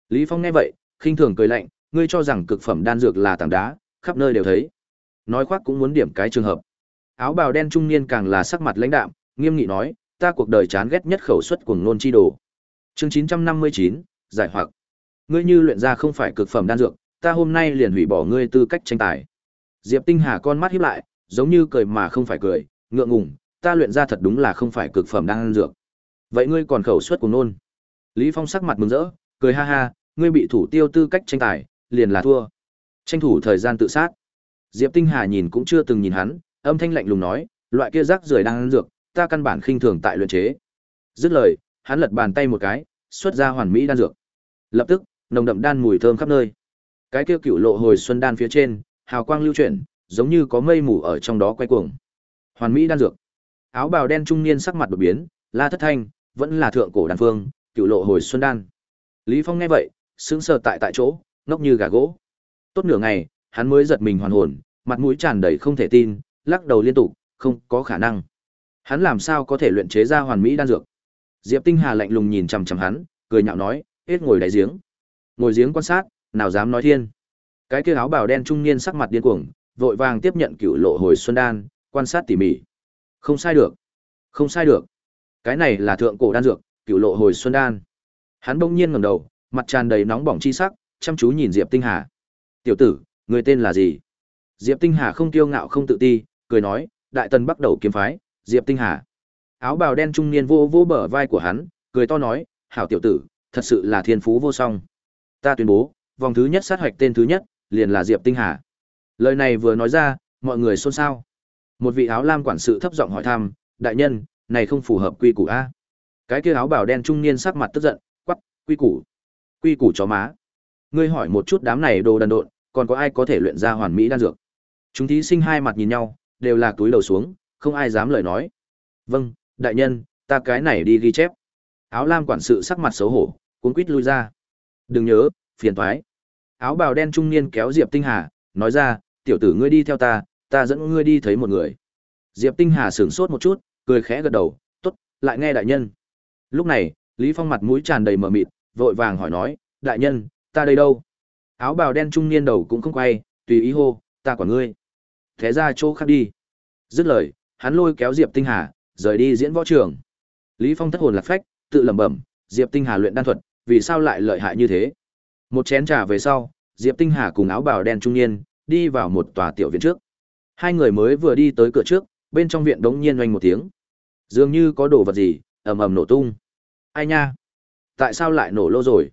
Speaker 1: Lý Phong nghe vậy, khinh thường cười lạnh, ngươi cho rằng cực phẩm đan dược là tảng đá, khắp nơi đều thấy. Nói khoác cũng muốn điểm cái trường hợp. Áo bào đen trung niên càng là sắc mặt lãnh đạm, nghiêm nghị nói, ta cuộc đời chán ghét nhất khẩu suất cuồng nôn chi đồ. Chương 959, giải hoặc. Ngươi như luyện ra không phải cực phẩm đan dược, ta hôm nay liền hủy bỏ ngươi tư cách tranh tài. Diệp Tinh Hà con mắt híp lại, giống như cười mà không phải cười, ngượng ngùng, ta luyện ra thật đúng là không phải cực phẩm đan dược. Vậy ngươi còn khẩu suất cuồng nôn? Lý Phong sắc mặt mừng rỡ, cười ha ha, ngươi bị thủ tiêu tư cách tranh tài, liền là thua. Tranh thủ thời gian tự sát. Diệp Tinh Hà nhìn cũng chưa từng nhìn hắn, âm thanh lạnh lùng nói, loại kia rác rưởi đang ăn dược, ta căn bản khinh thường tại luyện chế. Dứt lời, hắn lật bàn tay một cái, xuất ra hoàn mỹ đan dược. Lập tức, nồng đậm đan mùi thơm khắp nơi. Cái kia cựu lộ hồi xuân đan phía trên, hào quang lưu chuyển, giống như có mây mù ở trong đó quay cuồng. Hoàn mỹ đan dược. Áo bào đen trung niên sắc mặt đột biến, La Thất Thanh, vẫn là thượng cổ đan phương, cựu lộ hồi xuân đan. Lý Phong nghe vậy, sững sờ tại tại chỗ, ngốc như gà gỗ. Tốt nửa ngày, hắn mới giật mình hoàn hồn, mặt mũi tràn đầy không thể tin, lắc đầu liên tục, không có khả năng. Hắn làm sao có thể luyện chế ra hoàn mỹ đan dược? Diệp Tinh Hà lạnh lùng nhìn chằm chằm hắn, cười nhạo nói, hết ngồi đáy giếng. Ngồi giếng quan sát, nào dám nói thiên. Cái kia áo bào đen trung niên sắc mặt điên cuồng, vội vàng tiếp nhận cựu lộ hồi xuân đan, quan sát tỉ mỉ. Không sai được, không sai được. Cái này là thượng cổ đan dược, cựu lộ hồi xuân đan. Hắn bỗng nhiên ngẩng đầu, mặt tràn đầy nóng bỏng chi sắc, chăm chú nhìn Diệp Tinh Hà. "Tiểu tử, người tên là gì?" Diệp Tinh Hà không kiêu ngạo không tự ti, cười nói, "Đại tần bắt đầu kiếm phái, Diệp Tinh Hà." Áo bào đen trung niên vô vô bờ vai của hắn, cười to nói, "Hảo tiểu tử, thật sự là thiên phú vô song. Ta tuyên bố, vòng thứ nhất sát hoạch tên thứ nhất, liền là Diệp Tinh Hà." Lời này vừa nói ra, mọi người xôn xao. Một vị áo lam quản sự thấp giọng hỏi thăm, "Đại nhân, này không phù hợp quy củ a?" Cái kia áo bào đen trung niên sắc mặt tức giận, quắc, "Quy củ? Quy củ chó má. Ngươi hỏi một chút đám này đồ đần độn, còn có ai có thể luyện ra hoàn mỹ đan dược?" Chúng thí sinh hai mặt nhìn nhau, đều là túi đầu xuống, không ai dám lời nói. "Vâng, đại nhân, ta cái này đi ghi chép." Áo lam quản sự sắc mặt xấu hổ, cuống quýt lui ra. "Đừng nhớ, phiền toái." Áo bào đen trung niên kéo Diệp Tinh Hà, nói ra, "Tiểu tử ngươi đi theo ta, ta dẫn ngươi đi thấy một người." Diệp Tinh Hà sửng sốt một chút, cười khẽ gật đầu, "Tốt, lại nghe đại nhân." Lúc này, Lý Phong mặt mũi tràn đầy mờ mịt, vội vàng hỏi nói, đại nhân, ta đây đâu? Áo bào đen trung niên đầu cũng không quay, tùy ý hô, ta quản ngươi. Thế ra chỗ khác đi. Dứt lời, hắn lôi kéo Diệp Tinh Hà, rời đi diễn võ trường. Lý Phong thất hồn lạc phách, tự lẩm bẩm, Diệp Tinh Hà luyện đan thuật, vì sao lại lợi hại như thế? Một chén trà về sau, Diệp Tinh Hà cùng áo bào đen trung niên đi vào một tòa tiểu viện trước. Hai người mới vừa đi tới cửa trước, bên trong viện đống nhiên oanh một tiếng. Dường như có đồ vật gì, ầm ầm nổ tung. Ai nha? Tại sao lại nổ lô rồi?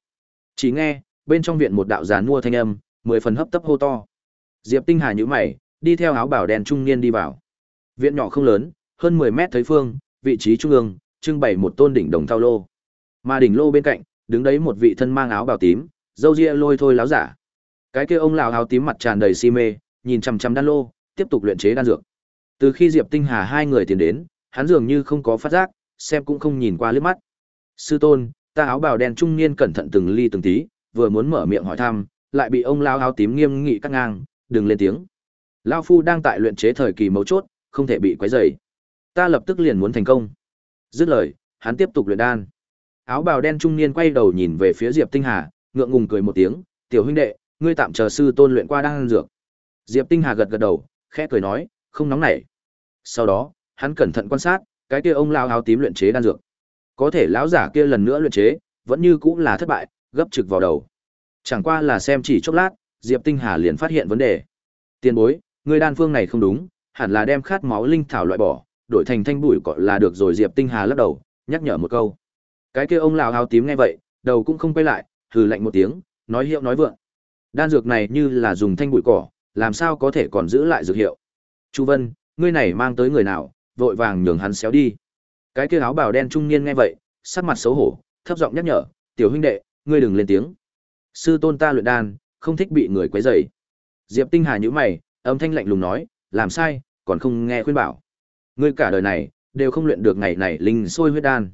Speaker 1: Chỉ nghe, bên trong viện một đạo giàn mua thanh âm, mười phần hấp tấp hô to. Diệp Tinh Hà nhíu mày, đi theo áo bào đen trung niên đi vào. Viện nhỏ không lớn, hơn 10 mét thấy phương, vị trí trung ương, trưng bày một tôn đỉnh đồng thao lô. Mà đỉnh lô bên cạnh, đứng đấy một vị thân mang áo bào tím, dâu ria lôi thôi láo giả. Cái kia ông lão áo tím mặt tràn đầy si mê, nhìn chằm chằm đan lô, tiếp tục luyện chế đan dược. Từ khi Diệp Tinh Hà hai người tiến đến, hắn dường như không có phát giác, xem cũng không nhìn qua liếc mắt. Sư tôn, ta áo bào đen trung niên cẩn thận từng ly từng tí, vừa muốn mở miệng hỏi thăm, lại bị ông lão áo tím nghiêm nghị cắt ngang, đừng lên tiếng. Lão phu đang tại luyện chế thời kỳ mấu chốt, không thể bị quấy rầy. Ta lập tức liền muốn thành công. Dứt lời, hắn tiếp tục luyện đan. Áo bào đen trung niên quay đầu nhìn về phía Diệp Tinh Hà, ngượng ngùng cười một tiếng, "Tiểu huynh đệ, ngươi tạm chờ sư tôn luyện qua đan dược." Diệp Tinh Hà gật gật đầu, khẽ cười nói, "Không nóng nảy." Sau đó, hắn cẩn thận quan sát, cái kia ông lao áo tím luyện chế đan dược. Có thể lão giả kia lần nữa luyện chế, vẫn như cũng là thất bại, gấp trực vào đầu. Chẳng qua là xem chỉ chốc lát, Diệp Tinh Hà liền phát hiện vấn đề. Tiên bối, người đan phương này không đúng, hẳn là đem khát máu linh thảo loại bỏ, đổi thành thanh bụi cỏ là được rồi Diệp Tinh Hà lắc đầu, nhắc nhở một câu. Cái kia ông lão áo tím nghe vậy, đầu cũng không quay lại, hừ lạnh một tiếng, nói hiệu nói vượng. Đan dược này như là dùng thanh bụi cỏ, làm sao có thể còn giữ lại dược hiệu. Chu Vân, ngươi này mang tới người nào, vội vàng nhường hắn xéo đi. Cái kia áo bào đen trung niên nghe vậy, sắc mặt xấu hổ, thấp giọng nhắc nhở, "Tiểu huynh đệ, ngươi đừng lên tiếng. Sư tôn ta luyện đan, không thích bị người quấy rầy." Diệp Tinh Hà nhíu mày, âm thanh lạnh lùng nói, "Làm sai, còn không nghe khuyên bảo. Ngươi cả đời này đều không luyện được ngày này linh sôi huyết đan."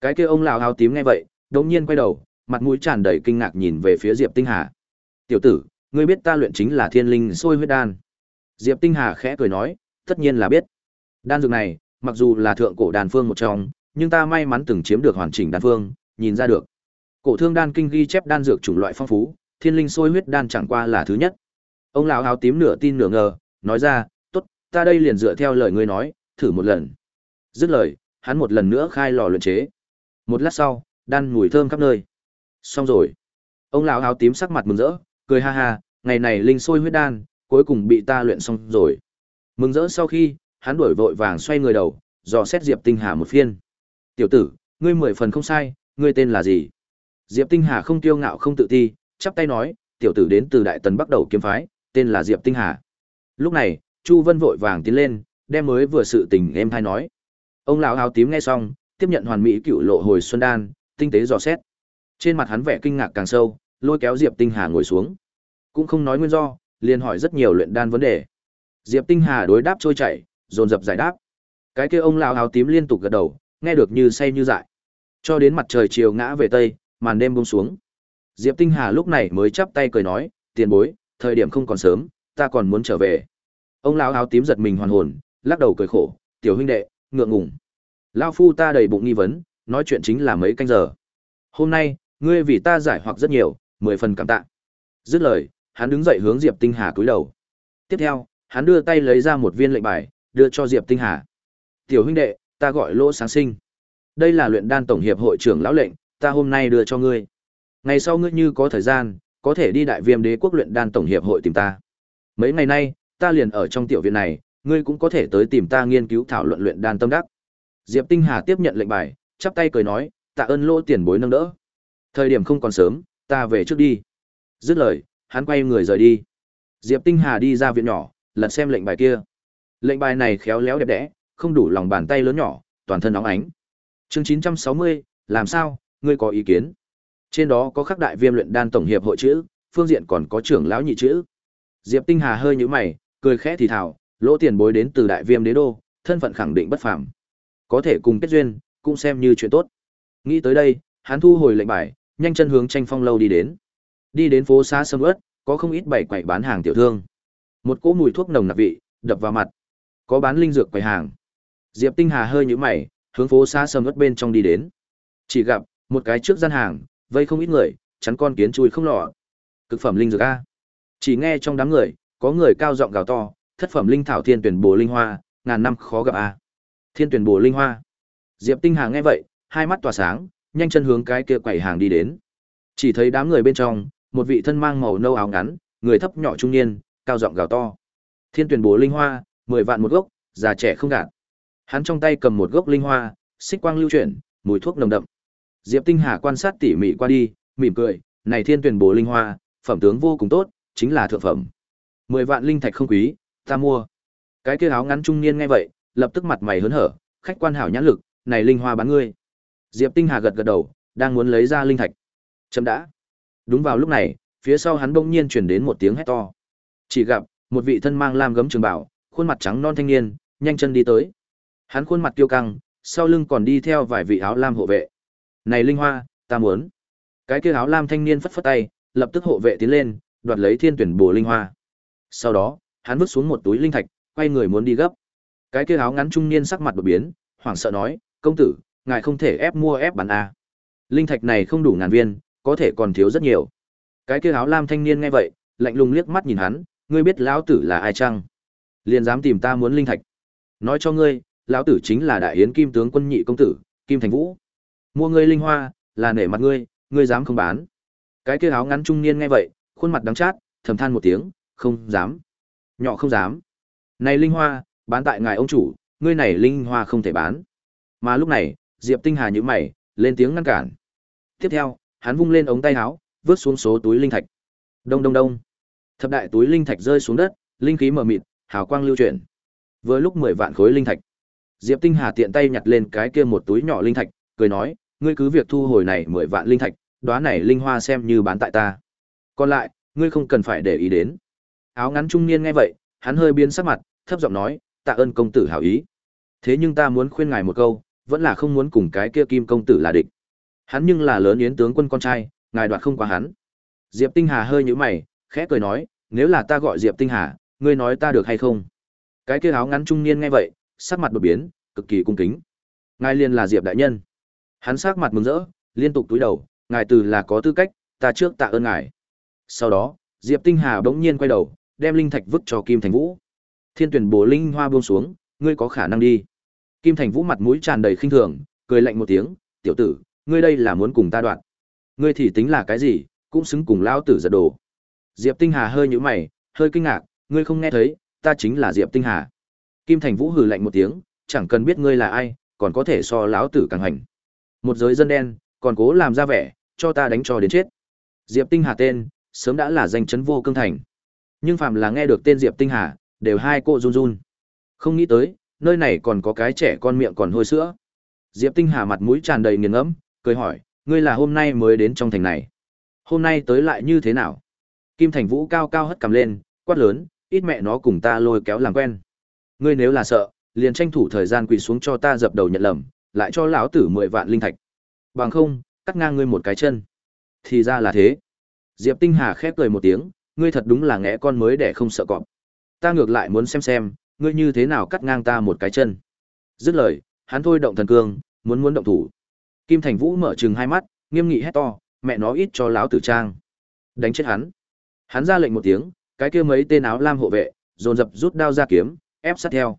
Speaker 1: Cái kia ông lão áo tím nghe vậy, đột nhiên quay đầu, mặt mũi tràn đầy kinh ngạc nhìn về phía Diệp Tinh Hà. "Tiểu tử, ngươi biết ta luyện chính là thiên linh sôi huyết đan?" Diệp Tinh Hà khẽ cười nói, "Tất nhiên là biết. Đan dược này Mặc dù là thượng cổ đan phương một trong, nhưng ta may mắn từng chiếm được hoàn chỉnh đan phương, nhìn ra được. Cổ thương đan kinh ghi chép đan dược chủng loại phong phú, thiên linh sôi huyết đan chẳng qua là thứ nhất. Ông lão áo tím nửa tin nửa ngờ, nói ra, ta đây liền dựa theo lời ngươi nói, thử một lần." Dứt lời, hắn một lần nữa khai lò luyện chế. Một lát sau, đan mùi thơm khắp nơi. Xong rồi. Ông lão áo tím sắc mặt mừng rỡ, cười ha ha, ngày này linh sôi huyết đan, cuối cùng bị ta luyện xong rồi. Mừng rỡ sau khi, hắn đuổi vội vàng xoay người đầu, dò xét Diệp Tinh Hà một phiên. "Tiểu tử, ngươi mười phần không sai, ngươi tên là gì?" Diệp Tinh Hà không kiêu ngạo không tự ti, chắp tay nói, "Tiểu tử đến từ Đại Tần Bắc Đầu kiếm phái, tên là Diệp Tinh Hà." Lúc này, Chu Vân vội vàng tiến lên, đem mới vừa sự tình em thay nói. Ông lão áo tím nghe xong, tiếp nhận hoàn mỹ cựu lộ hồi xuân đan, tinh tế dò xét. Trên mặt hắn vẻ kinh ngạc càng sâu, lôi kéo Diệp Tinh Hà ngồi xuống. Cũng không nói nguyên do, liền hỏi rất nhiều luyện đan vấn đề. Diệp Tinh Hà đối đáp trôi chảy, dồn dập giải đáp. Cái kia ông lão áo tím liên tục gật đầu, nghe được như say như dại. Cho đến mặt trời chiều ngã về tây, màn đêm buông xuống. Diệp Tinh Hà lúc này mới chắp tay cười nói, "Tiền bối, thời điểm không còn sớm, ta còn muốn trở về." Ông lão áo tím giật mình hoàn hồn, lắc đầu cười khổ, "Tiểu huynh đệ, ngượng ngùng. Lão phu ta đầy bụng nghi vấn, nói chuyện chính là mấy canh giờ. Hôm nay, ngươi vì ta giải hoặc rất nhiều, mười phần cảm tạ." Dứt lời, hắn đứng dậy hướng Diệp Tinh Hà cúi đầu. Tiếp theo, hắn đưa tay lấy ra một viên lệnh bài, đưa cho Diệp Tinh Hà. "Tiểu huynh đệ, ta gọi Lỗ Sáng Sinh. Đây là luyện đan tổng hiệp hội trưởng lão lệnh, ta hôm nay đưa cho ngươi. Ngày sau ngươi như có thời gian, có thể đi Đại Viêm Đế quốc luyện đan tổng hiệp hội tìm ta. Mấy ngày nay, ta liền ở trong tiểu viện này, ngươi cũng có thể tới tìm ta nghiên cứu thảo luận luyện đan tâm đắc." Diệp Tinh Hà tiếp nhận lệnh bài, chắp tay cười nói, "Tạ ơn Lỗ tiền bối nâng đỡ. Thời điểm không còn sớm, ta về trước đi." Dứt lời, hắn quay người rời đi. Diệp Tinh Hà đi ra viện nhỏ, lật xem lệnh bài kia. Lệnh bài này khéo léo đẹp đẽ, không đủ lòng bàn tay lớn nhỏ, toàn thân nóng ánh. Chương 960, làm sao, ngươi có ý kiến? Trên đó có khắc đại viêm luyện đan tổng hiệp hội chữ, phương diện còn có trưởng lão nhị chữ. Diệp Tinh Hà hơi nhíu mày, cười khẽ thì thào, lỗ tiền bối đến từ đại viêm đế đô, thân phận khẳng định bất phàm. Có thể cùng kết duyên, cũng xem như chuyện tốt. Nghĩ tới đây, hắn thu hồi lệnh bài, nhanh chân hướng tranh phong lâu đi đến. Đi đến phố xá sầm uất, có không ít bảy quầy bán hàng tiểu thương. Một cỗ mùi thuốc nồng nặc vị, đập vào mặt. Có bán linh dược quầy hàng. Diệp Tinh Hà hơi nhíu mày, hướng phố xá sầm uất bên trong đi đến. Chỉ gặp một cái trước gian hàng, vây không ít người, chắn con kiến chui không lọ. Cực phẩm linh dược a. Chỉ nghe trong đám người, có người cao giọng gào to, thất phẩm linh thảo thiên tuyển bồ linh hoa, ngàn năm khó gặp a. Thiên tuyển bồ linh hoa. Diệp Tinh Hà nghe vậy, hai mắt tỏa sáng, nhanh chân hướng cái kia quầy hàng đi đến. Chỉ thấy đám người bên trong, một vị thân mang màu nâu áo ngắn, người thấp nhỏ trung niên, cao giọng gào to. Thiên tuyển bồ linh hoa, mười vạn một gốc, già trẻ không gạt. Hắn trong tay cầm một gốc linh hoa, xích quang lưu chuyển, mùi thuốc nồng đậm. Diệp Tinh Hà quan sát tỉ mỉ qua đi, mỉm cười, này thiên tuyển bồ linh hoa, phẩm tướng vô cùng tốt, chính là thượng phẩm. Mười vạn linh thạch không quý, ta mua. Cái kia áo ngắn trung niên nghe vậy, lập tức mặt mày hớn hở, khách quan hảo nhãn lực, này linh hoa bán ngươi. Diệp Tinh Hà gật gật đầu, đang muốn lấy ra linh thạch. Chấm đã. Đúng vào lúc này, phía sau hắn bỗng nhiên truyền đến một tiếng hét to. Chỉ gặp một vị thân mang lam gấm trường bảo, khuôn mặt trắng non thanh niên, nhanh chân đi tới. Hắn khuôn mặt kiêu căng, sau lưng còn đi theo vài vị áo lam hộ vệ. "Này Linh Hoa, ta muốn." Cái kia áo lam thanh niên phất phất tay, lập tức hộ vệ tiến lên, đoạt lấy thiên tuyển bồ linh hoa. Sau đó, hắn vứt xuống một túi linh thạch, quay người muốn đi gấp. Cái kia áo ngắn trung niên sắc mặt đột biến, hoảng sợ nói, "Công tử, ngài không thể ép mua ép bán a. Linh thạch này không đủ ngàn viên, có thể còn thiếu rất nhiều." Cái kia áo lam thanh niên nghe vậy, lạnh lùng liếc mắt nhìn hắn, "Ngươi biết lão tử là ai chăng? Liền dám tìm ta muốn linh thạch. Nói cho ngươi, lão tử chính là đại yến kim tướng quân nhị công tử, Kim Thành Vũ. Mua ngươi linh hoa, là nể mặt ngươi, ngươi dám không bán?" Cái kia áo ngắn trung niên nghe vậy, khuôn mặt đắng chát, thầm than một tiếng, "Không dám." Nhỏ không dám. "Này linh hoa, bán tại ngài ông chủ, ngươi này linh hoa không thể bán." Mà lúc này, Diệp Tinh Hà nhữ mày, lên tiếng ngăn cản. Tiếp theo, hắn vung lên ống tay áo, vớt xuống số túi linh thạch. Đông đông đông. Thập đại túi linh thạch rơi xuống đất, linh khí mờ mịt, hào quang lưu chuyển. Vừa lúc 10 vạn khối linh thạch. Diệp Tinh Hà tiện tay nhặt lên cái kia một túi nhỏ linh thạch, cười nói, ngươi cứ việc thu hồi này 10 vạn linh thạch, đóa này linh hoa xem như bán tại ta. Còn lại, ngươi không cần phải để ý đến. Áo ngắn trung niên nghe vậy, hắn hơi biến sắc mặt, thấp giọng nói, tạ ơn công tử hảo ý. Thế nhưng ta muốn khuyên ngài một câu, vẫn là không muốn cùng cái kia kim công tử là địch. Hắn nhưng là lớn yến tướng quân con trai, ngài đoạt không qua hắn. Diệp Tinh Hà hơi nhíu mày, khẽ cười nói, nếu là ta gọi Diệp Tinh Hà, ngươi nói ta được hay không? Cái kia áo ngắn trung niên nghe vậy, sắc mặt đột biến, cực kỳ cung kính. Ngài liền là Diệp đại nhân. Hắn sắc mặt mừng rỡ, liên tục túi đầu, ngài từ là có tư cách, ta trước tạ ơn ngài. Sau đó, Diệp Tinh Hà bỗng nhiên quay đầu, đem linh thạch vứt cho Kim Thành Vũ. Thiên tuyển bổ linh hoa buông xuống, ngươi có khả năng đi. Kim Thành Vũ mặt mũi tràn đầy khinh thường, cười lạnh một tiếng, tiểu tử, ngươi đây là muốn cùng ta đoạn. Ngươi thì tính là cái gì, cũng xứng cùng Lão tử giật đồ. Diệp Tinh Hà hơi nhíu mày, hơi kinh ngạc, ngươi không nghe thấy, ta chính là Diệp Tinh Hà. Kim Thành Vũ hừ lạnh một tiếng, chẳng cần biết ngươi là ai, còn có thể so lão tử càng hành. Một giới dân đen, còn cố làm ra vẻ, cho ta đánh cho đến chết. Diệp Tinh Hà tên, sớm đã là danh chấn vô cương thành. Nhưng phàm là nghe được tên Diệp Tinh Hà, đều hai cô run run. Không nghĩ tới, nơi này còn có cái trẻ con miệng còn hôi sữa. Diệp Tinh Hà mặt mũi tràn đầy nghiền ngẫm, cười hỏi, ngươi là hôm nay mới đến trong thành này. Hôm nay tới lại như thế nào? Kim Thành Vũ cao cao hất cầm lên, quát lớn, ít mẹ nó cùng ta lôi kéo làm quen. Ngươi nếu là sợ, liền tranh thủ thời gian quỳ xuống cho ta dập đầu nhận lầm, lại cho lão tử mười vạn linh thạch. Bằng không, cắt ngang ngươi một cái chân. Thì ra là thế. Diệp Tinh Hà khép cười một tiếng, ngươi thật đúng là ngẽ con mới để không sợ cọp. Ta ngược lại muốn xem xem, ngươi như thế nào cắt ngang ta một cái chân. Dứt lời, hắn thôi động thần cương, muốn muốn động thủ. Kim Thành Vũ mở trừng hai mắt, nghiêm nghị hét to, mẹ nó ít cho lão tử trang. Đánh chết hắn. Hắn ra lệnh một tiếng, cái kia mấy tên áo lam hộ vệ, dồn dập rút đao ra kiếm, ép sát theo.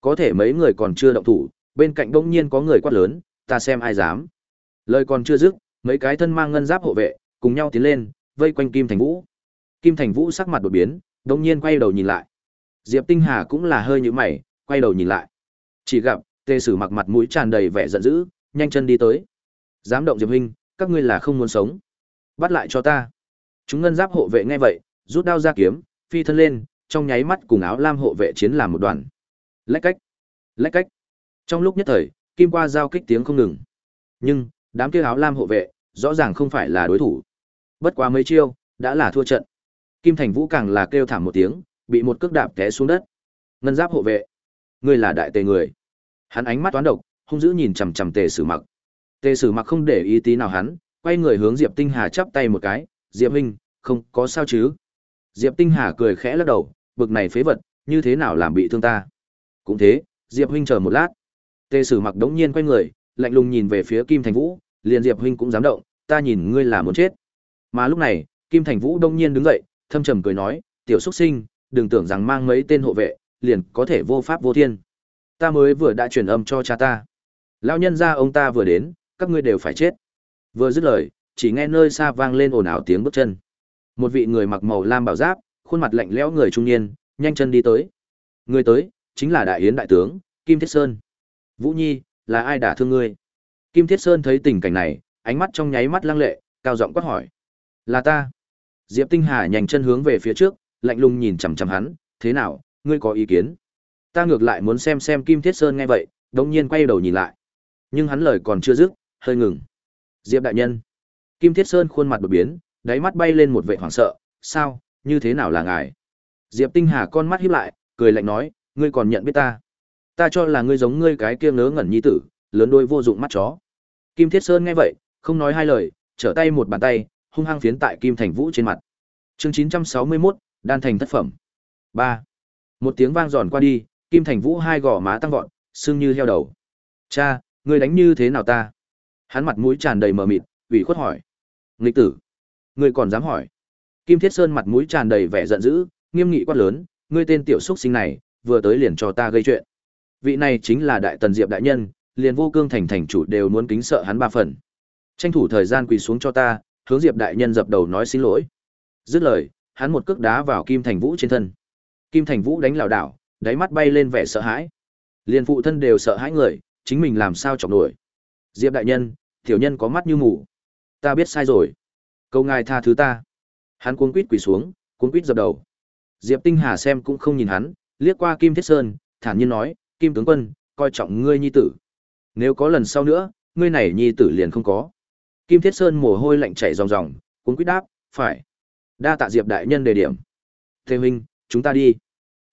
Speaker 1: Có thể mấy người còn chưa động thủ, bên cạnh bỗng nhiên có người quát lớn, ta xem ai dám. Lời còn chưa dứt, mấy cái thân mang ngân giáp hộ vệ, cùng nhau tiến lên, vây quanh Kim Thành Vũ. Kim Thành Vũ sắc mặt đột biến, đồng nhiên quay đầu nhìn lại. Diệp Tinh Hà cũng là hơi như mày, quay đầu nhìn lại. Chỉ gặp Tề Sử mặc mặt mũi tràn đầy vẻ giận dữ, nhanh chân đi tới. Dám động Diệp huynh, các ngươi là không muốn sống. Bắt lại cho ta. Chúng ngân giáp hộ vệ nghe vậy, rút đao ra kiếm, phi thân lên, trong nháy mắt cùng áo lam hộ vệ chiến làm một đoàn. Lách cách, lách cách. Trong lúc nhất thời, kim qua giao kích tiếng không ngừng. Nhưng, đám kia áo lam hộ vệ, rõ ràng không phải là đối thủ. Bất quá mấy chiêu, đã là thua trận. Kim Thành Vũ càng là kêu thảm một tiếng, bị một cước đạp té xuống đất. Ngân giáp hộ vệ, ngươi là đại tề người. Hắn ánh mắt toán độc, hung dữ nhìn chằm chằm Tề Sử Mặc. Tề Sử Mặc không để ý tí nào hắn, quay người hướng Diệp Tinh Hà chắp tay một cái, "Diệp huynh, không có sao chứ?" Diệp Tinh Hà cười khẽ lắc đầu, bực này phế vật, như thế nào làm bị thương ta? Cũng thế, Diệp huynh chờ một lát. Tề Sử Mặc đống nhiên quay người, lạnh lùng nhìn về phía Kim Thành Vũ, liền Diệp huynh cũng dám động, ta nhìn ngươi là muốn chết. Mà lúc này, Kim Thành Vũ đống nhiên đứng dậy, thâm trầm cười nói, "Tiểu xuất sinh, đừng tưởng rằng mang mấy tên hộ vệ, liền có thể vô pháp vô thiên. Ta mới vừa đã truyền âm cho cha ta. Lão nhân gia ông ta vừa đến, các ngươi đều phải chết." Vừa dứt lời, chỉ nghe nơi xa vang lên ồn ào tiếng bước chân. Một vị người mặc màu lam bảo giáp, khuôn mặt lạnh lẽo người trung niên, nhanh chân đi tới. Người tới, chính là đại yến đại tướng, Kim Thiết Sơn. Vũ Nhi, là ai đả thương ngươi? Kim Thiết Sơn thấy tình cảnh này, ánh mắt trong nháy mắt lăng lệ, cao giọng quát hỏi. Là ta. Diệp Tinh Hà nhanh chân hướng về phía trước, lạnh lùng nhìn chằm chằm hắn, thế nào, ngươi có ý kiến? Ta ngược lại muốn xem xem Kim Thiết Sơn nghe vậy, đống nhiên quay đầu nhìn lại. Nhưng hắn lời còn chưa dứt, hơi ngừng. Diệp đại nhân. Kim Thiết Sơn khuôn mặt đột biến, đáy mắt bay lên một vẻ hoảng sợ, sao, như thế nào là ngài? Diệp Tinh Hà con mắt híp lại, cười lạnh nói, ngươi còn nhận biết ta? Ta cho là ngươi giống ngươi cái kia ngớ ngẩn nhi tử, lớn đôi vô dụng mắt chó. Kim Thiết Sơn nghe vậy, không nói hai lời, trở tay một bàn tay, hung hăng phiến tại Kim Thành Vũ trên mặt. Chương 961, đan thành thất phẩm. 3. Một tiếng vang giòn qua đi, Kim Thành Vũ hai gò má tăng vọt, sưng như heo đầu. "Cha, ngươi đánh như thế nào ta?" Hắn mặt mũi tràn đầy mờ mịt, ủy khuất hỏi. "Nghịch tử, ngươi còn dám hỏi?" Kim Thiết Sơn mặt mũi tràn đầy vẻ giận dữ, nghiêm nghị quát lớn, "Ngươi tên tiểu Súc sinh này, vừa tới liền cho ta gây chuyện." Vị này chính là Đại Tần Diệp đại nhân, liền vô cương thành thành chủ đều muốn kính sợ hắn ba phần. Tranh thủ thời gian quỳ xuống cho ta, hướng Diệp đại nhân dập đầu nói xin lỗi. Dứt lời, hắn một cước đá vào Kim Thành Vũ trên thân. Kim Thành Vũ đánh lảo đảo, đáy mắt bay lên vẻ sợ hãi. Liên phụ thân đều sợ hãi người, chính mình làm sao chọc nổi. Diệp đại nhân, tiểu nhân có mắt như mù. Ta biết sai rồi. Câu ngài tha thứ ta. Hắn cuống quýt quỳ xuống, cuống quýt dập đầu. Diệp Tinh Hà xem cũng không nhìn hắn, liếc qua Kim Thiết Sơn, thản nhiên nói, Kim tướng quân, coi trọng ngươi nhi tử. Nếu có lần sau nữa, ngươi này nhi tử liền không có. Kim Thiết Sơn mồ hôi lạnh chảy ròng ròng, cuống quýt đáp, phải. Đa tạ Diệp đại nhân đề điểm. Thế huynh, chúng ta đi.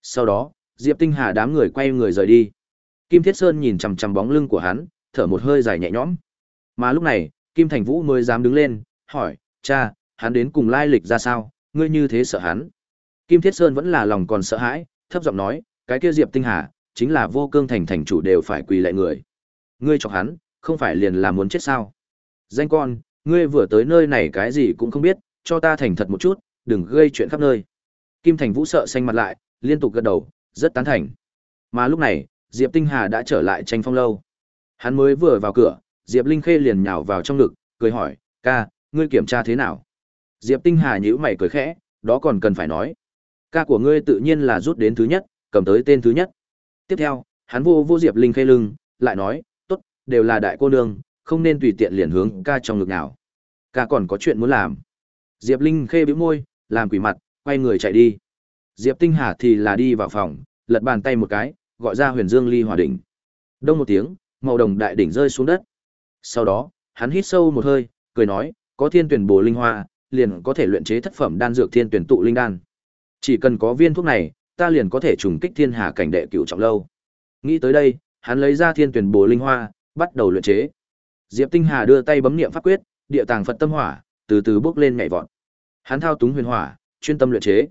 Speaker 1: Sau đó, Diệp Tinh Hà đám người quay người rời đi. Kim Thiết Sơn nhìn chằm chằm bóng lưng của hắn, thở một hơi dài nhẹ nhõm. Mà lúc này, Kim Thành Vũ mới dám đứng lên, hỏi, cha, hắn đến cùng lai lịch ra sao, ngươi như thế sợ hắn. Kim Thiết Sơn vẫn là lòng còn sợ hãi, thấp giọng nói, cái kia Diệp Tinh Hà, chính là vô cương thành thành chủ đều phải quỳ lại người. Ngươi chọc hắn, không phải liền là muốn chết sao? Danh con, ngươi vừa tới nơi này cái gì cũng không biết, cho ta thành thật một chút, đừng gây chuyện khắp nơi. Kim Thành Vũ sợ xanh mặt lại, liên tục gật đầu, rất tán thành. Mà lúc này, Diệp Tinh Hà đã trở lại tranh phong lâu. Hắn mới vừa vào cửa, Diệp Linh Khê liền nhào vào trong ngực, cười hỏi, ca, ngươi kiểm tra thế nào? Diệp Tinh Hà nhíu mày cười khẽ, đó còn cần phải nói. Ca của ngươi tự nhiên là rút đến thứ nhất, cầm tới tên thứ nhất. Tiếp theo, hắn vô vô Diệp Linh Khê lưng, lại nói, tốt, đều là đại cô nương, không nên tùy tiện liền hướng ca trong ngực nào. Ca còn có chuyện muốn làm. Diệp Linh Khê bĩu môi, làm quỷ mặt, quay người chạy đi. Diệp Tinh Hà thì là đi vào phòng, lật bàn tay một cái, gọi ra Huyền Dương Ly Hỏa đỉnh. Đông một tiếng, màu đồng đại đỉnh rơi xuống đất. Sau đó, hắn hít sâu một hơi, cười nói, có thiên tuyển bổ linh hoa, liền có thể luyện chế thất phẩm đan dược thiên tuyển tụ linh đan. Chỉ cần có viên thuốc này, ta liền có thể trùng kích thiên hà cảnh đệ cửu trọng lâu. Nghĩ tới đây, hắn lấy ra thiên tuyển bổ linh hoa, bắt đầu luyện chế. Diệp Tinh Hà đưa tay bấm niệm pháp quyết, địa tàng Phật tâm hỏa, từ từ bước lên nhảy vọt. Hắn thao túng huyền hỏa, chuyên tâm luyện chế.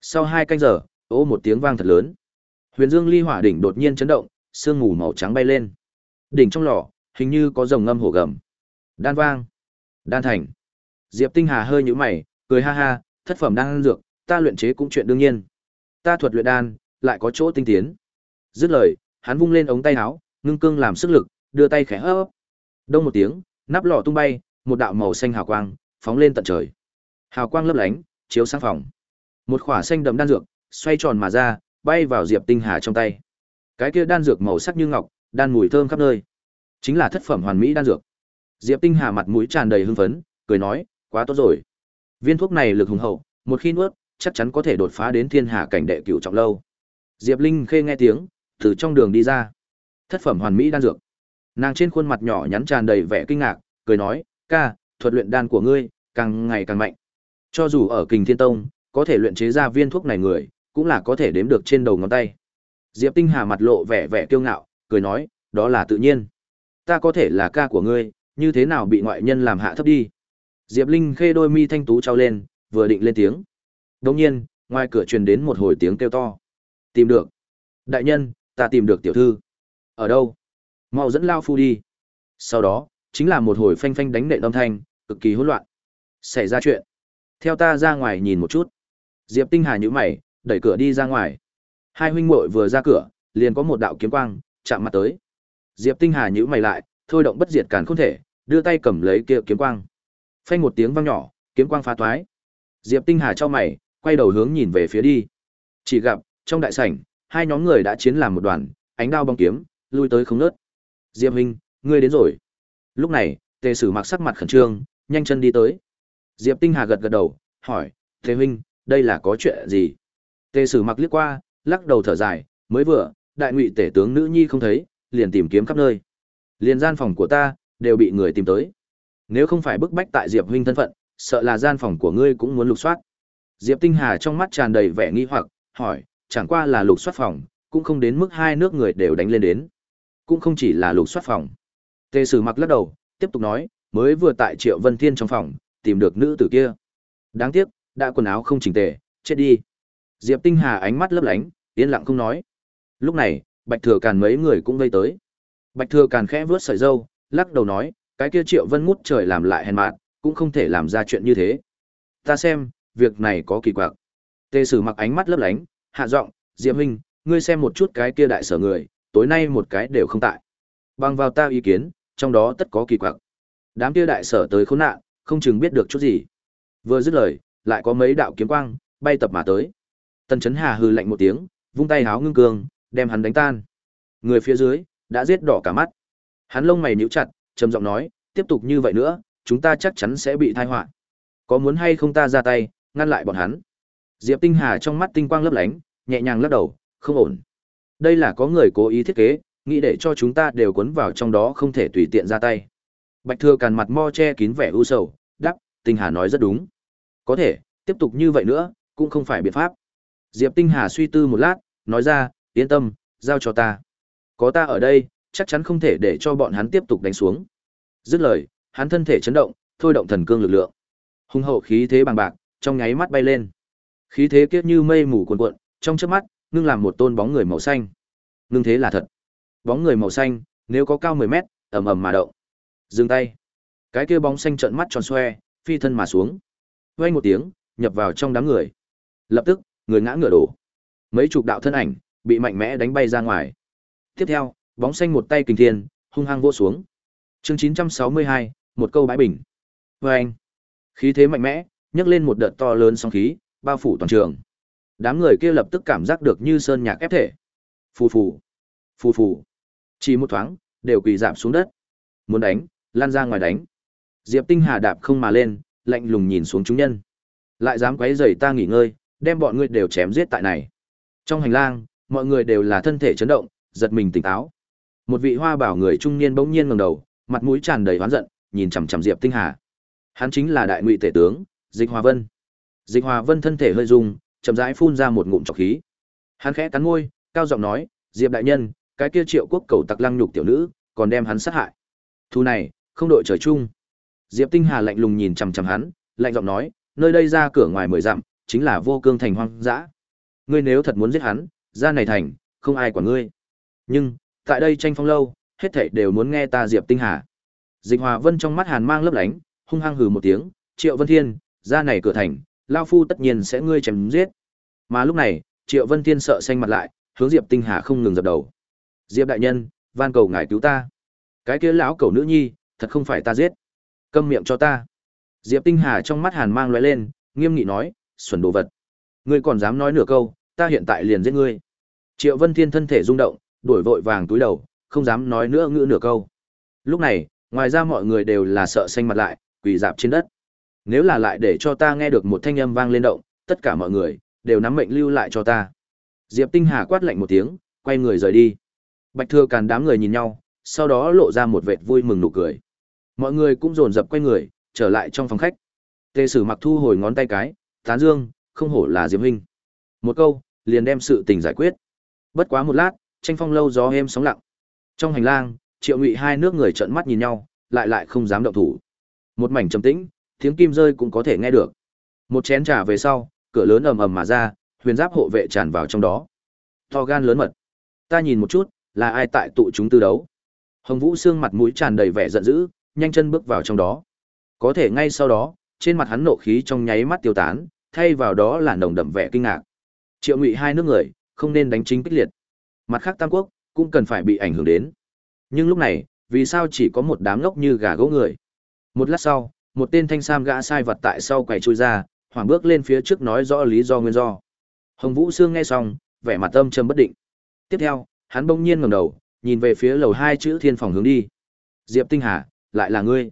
Speaker 1: Sau hai canh giờ, ố một tiếng vang thật lớn. Huyền Dương Ly Hỏa đỉnh đột nhiên chấn động, sương mù màu trắng bay lên. Đỉnh trong lò, hình như có rồng ngâm hổ gầm. Đan vang, đan thành. Diệp Tinh Hà hơi nhíu mày, cười ha ha, thất phẩm đan dược, ta luyện chế cũng chuyện đương nhiên. Ta thuật luyện đan, lại có chỗ tinh tiến. Dứt lời, hắn vung lên ống tay áo, ngưng cương làm sức lực, đưa tay khẽ hấp. Đông một tiếng, nắp lò tung bay, một đạo màu xanh hào quang phóng lên tận trời. Hào quang lấp lánh, chiếu sáng phòng. Một khỏa xanh đậm đan dược, xoay tròn mà ra, bay vào Diệp Tinh Hà trong tay. Cái kia đan dược màu sắc như ngọc, đan mùi thơm khắp nơi. Chính là thất phẩm hoàn mỹ đan dược. Diệp Tinh Hà mặt mũi tràn đầy hưng phấn, cười nói, quá tốt rồi. Viên thuốc này lực hùng hậu, một khi nuốt, chắc chắn có thể đột phá đến thiên hạ cảnh đệ cửu trọng lâu. Diệp Linh khê nghe tiếng, từ trong đường đi ra. Thất phẩm hoàn mỹ đan dược. Nàng trên khuôn mặt nhỏ nhắn tràn đầy vẻ kinh ngạc, cười nói, ca, thuật luyện đan của ngươi, càng ngày càng mạnh. Cho dù ở kình thiên tông, có thể luyện chế ra viên thuốc này người, cũng là có thể đếm được trên đầu ngón tay. Diệp Tinh Hà mặt lộ vẻ vẻ kiêu ngạo, cười nói, đó là tự nhiên. Ta có thể là ca của ngươi, như thế nào bị ngoại nhân làm hạ thấp đi. Diệp Linh khê đôi mi thanh tú trao lên, vừa định lên tiếng. Đồng nhiên, ngoài cửa truyền đến một hồi tiếng kêu to. Tìm được. Đại nhân, ta tìm được tiểu thư. Ở đâu? Mau dẫn Lao Phu đi. Sau đó, chính là một hồi phanh phanh đánh nện âm thanh, cực kỳ hỗn loạn. Xảy ra chuyện. Theo ta ra ngoài nhìn một chút. Diệp Tinh Hà nhữ mày, đẩy cửa đi ra ngoài. Hai huynh muội vừa ra cửa, liền có một đạo kiếm quang chạm mặt tới. Diệp Tinh Hà nhữ mày lại, thôi động bất diệt càn không thể, đưa tay cầm lấy kia kiếm quang. Phanh một tiếng vang nhỏ, kiếm quang phá toái. Diệp Tinh Hà cho mày, quay đầu hướng nhìn về phía đi. Chỉ gặp, trong đại sảnh, hai nhóm người đã chiến làm một đoàn, ánh đao bóng kiếm, lui tới không nớt. Diệp huynh, ngươi đến rồi. Lúc này, Tề Sử mặc sắc mặt khẩn trương, nhanh chân đi tới. Diệp Tinh Hà gật gật đầu, hỏi, Tề huynh, đây là có chuyện gì? Tề Sử mặc liếc qua, lắc đầu thở dài, mới vừa, đại ngụy tể tướng nữ nhi không thấy, liền tìm kiếm khắp nơi. Liền gian phòng của ta, đều bị người tìm tới. Nếu không phải bức bách tại Diệp huynh thân phận, sợ là gian phòng của ngươi cũng muốn lục soát. Diệp Tinh Hà trong mắt tràn đầy vẻ nghi hoặc, hỏi, chẳng qua là lục soát phòng, cũng không đến mức hai nước người đều đánh lên đến. Cũng không chỉ là lục soát phòng. Tề Sử mặc lắc đầu, tiếp tục nói, mới vừa tại Triệu Vân Thiên trong phòng, tìm được nữ tử kia. Đáng tiếc, đã quần áo không chỉnh tề, chết đi. Diệp Tinh Hà ánh mắt lấp lánh, yên lặng không nói. Lúc này, Bạch Thừa Càn mấy người cũng vây tới. Bạch Thừa Càn khẽ vướt sợi râu, lắc đầu nói, cái kia Triệu Vân ngút trời làm lại hèn mạn, cũng không thể làm ra chuyện như thế. Ta xem, việc này có kỳ quặc. Tề Sử mặc ánh mắt lấp lánh, hạ giọng, Diệp huynh, ngươi xem một chút cái kia đại sở người, tối nay một cái đều không tại. Bằng vào ta ý kiến, trong đó tất có kỳ quặc. Đám kia đại sở tới khốn nạn, không chừng biết được chút gì. Vừa dứt lời, lại có mấy đạo kiếm quang bay tập mà tới. Tần Chấn Hà hừ lạnh một tiếng, vung tay háo ngưng cương, đem hắn đánh tan. Người phía dưới đã giết đỏ cả mắt. Hắn lông mày nhíu chặt, trầm giọng nói, tiếp tục như vậy nữa, chúng ta chắc chắn sẽ bị tai họa. Có muốn hay không ta ra tay, ngăn lại bọn hắn? Diệp Tinh Hà trong mắt tinh quang lấp lánh, nhẹ nhàng lắc đầu, không ổn. Đây là có người cố ý thiết kế, nghĩ để cho chúng ta đều cuốn vào trong đó không thể tùy tiện ra tay. Bạch Thừa Càn mặt mo che kín vẻ u sầu, đáp, Tinh Hà nói rất đúng. Có thể, tiếp tục như vậy nữa, cũng không phải biện pháp. Diệp Tinh Hà suy tư một lát, nói ra, yên tâm, giao cho ta. Có ta ở đây, chắc chắn không thể để cho bọn hắn tiếp tục đánh xuống. Dứt lời, hắn thân thể chấn động, thôi động thần cương lực lượng. Hung hậu khí thế bằng bạc, trong nháy mắt bay lên. Khí thế kiết như mây mù cuồn cuộn, trong chớp mắt, ngưng làm một tôn bóng người màu xanh. Ngưng thế là thật. Bóng người màu xanh, nếu có cao 10 mét, ầm ầm mà động. Dừng tay. Cái kia bóng xanh trợn mắt tròn xoe, phi thân mà xuống. Vang một tiếng, nhập vào trong đám người. Lập tức, người ngã ngựa đổ. Mấy chục đạo thân ảnh bị mạnh mẽ đánh bay ra ngoài. Tiếp theo, bóng xanh một tay kình thiên, hung hăng vô xuống. Chương 962, một câu bãi bình. Vâng! Khí thế mạnh mẽ, nhấc lên một đợt to lớn sóng khí, bao phủ toàn trường. Đám người kia lập tức cảm giác được như sơn nhạc ép thể. Phù phù, phù phù. Chỉ một thoáng, đều quỳ giảm xuống đất. Muốn đánh, lan ra ngoài đánh. Diệp Tinh Hà đạp không mà lên, lạnh lùng nhìn xuống chúng nhân. Lại dám quấy rầy ta nghỉ ngơi, đem bọn ngươi đều chém giết tại này. Trong hành lang, mọi người đều là thân thể chấn động, giật mình tỉnh táo. Một vị hoa bảo người trung niên bỗng nhiên ngẩng đầu, mặt mũi tràn đầy oán giận, nhìn chằm chằm Diệp Tinh Hà. Hắn chính là đại ngụy tể tướng, Dịch Hòa Vân. Dịch Hòa Vân thân thể hơi rung, chậm rãi phun ra một ngụm trọc khí. Hắn khẽ cắn môi, cao giọng nói, "Diệp đại nhân, cái kia Triệu Quốc cầu tặc lăng nhục tiểu nữ, còn đem hắn sát hại. Thu này, không đội trời chung." Diệp Tinh Hà lạnh lùng nhìn chằm chằm hắn, lạnh giọng nói, "Nơi đây ra cửa ngoài mười dặm, chính là vô cương thành hoang dã. Ngươi nếu thật muốn giết hắn, ra này thành, không ai quản ngươi. Nhưng, tại đây tranh phong lâu, hết thảy đều muốn nghe ta Diệp Tinh Hà." Dịch Hòa Vân trong mắt hàn mang lấp lánh, hung hăng hừ một tiếng, "Triệu Vân Thiên, ra này cửa thành, lao phu tất nhiên sẽ ngươi chém giết." Mà lúc này, Triệu Vân Thiên sợ xanh mặt lại, hướng Diệp Tinh Hà không ngừng dập đầu. "Diệp đại nhân, van cầu ngài cứu ta. Cái kia lão cầu nữ nhi, thật không phải ta giết. Câm miệng cho ta." Diệp Tinh Hà trong mắt hàn mang lóe lên, nghiêm nghị nói, "Xuẩn đồ vật, ngươi còn dám nói nửa câu, ta hiện tại liền giết ngươi." Triệu Vân Thiên thân thể rung động, đuổi vội vàng túi đầu, không dám nói nữa ngữ nửa câu. Lúc này, ngoài ra mọi người đều là sợ xanh mặt lại, quỳ dạp trên đất. Nếu là lại để cho ta nghe được một thanh âm vang lên động, tất cả mọi người đều nắm mệnh lưu lại cho ta. Diệp Tinh Hà quát lạnh một tiếng, quay người rời đi. Bạch Thừa Càn đám người nhìn nhau, sau đó lộ ra một vệt vui mừng nụ cười. Mọi người cũng dồn dập quay người, trở lại trong phòng khách. Tề Sử Mặc thu hồi ngón tay cái, tán dương, không hổ là Diệp huynh. Một câu, liền đem sự tình giải quyết. Bất quá một lát, tranh phong lâu gió êm sóng lặng. Trong hành lang, Triệu Ngụy hai nước người trợn mắt nhìn nhau, lại lại không dám động thủ. Một mảnh trầm tĩnh, tiếng kim rơi cũng có thể nghe được. Một chén trà về sau, cửa lớn ầm ầm mà ra, huyền giáp hộ vệ tràn vào trong đó. To gan lớn mật. Ta nhìn một chút, là ai tại tụ chúng tư đấu. Hồng Vũ xương mặt mũi tràn đầy vẻ giận dữ, nhanh chân bước vào trong đó. Có thể ngay sau đó, trên mặt hắn nộ khí trong nháy mắt tiêu tán, thay vào đó là nồng đậm vẻ kinh ngạc. Triệu Ngụy hai nước người, không nên đánh chính kích liệt. Mặt khác Tam Quốc cũng cần phải bị ảnh hưởng đến. Nhưng lúc này, vì sao chỉ có một đám ngốc như gà gỗ người? Một lát sau, một tên thanh sam gã sai vật tại sau quầy chui ra, hoảng bước lên phía trước nói rõ lý do nguyên do. Hồng Vũ Sương nghe xong, vẻ mặt âm trầm bất định. Tiếp theo, hắn bỗng nhiên ngẩng đầu, nhìn về phía lầu hai chữ thiên phòng hướng đi. Diệp Tinh Hà, lại là ngươi.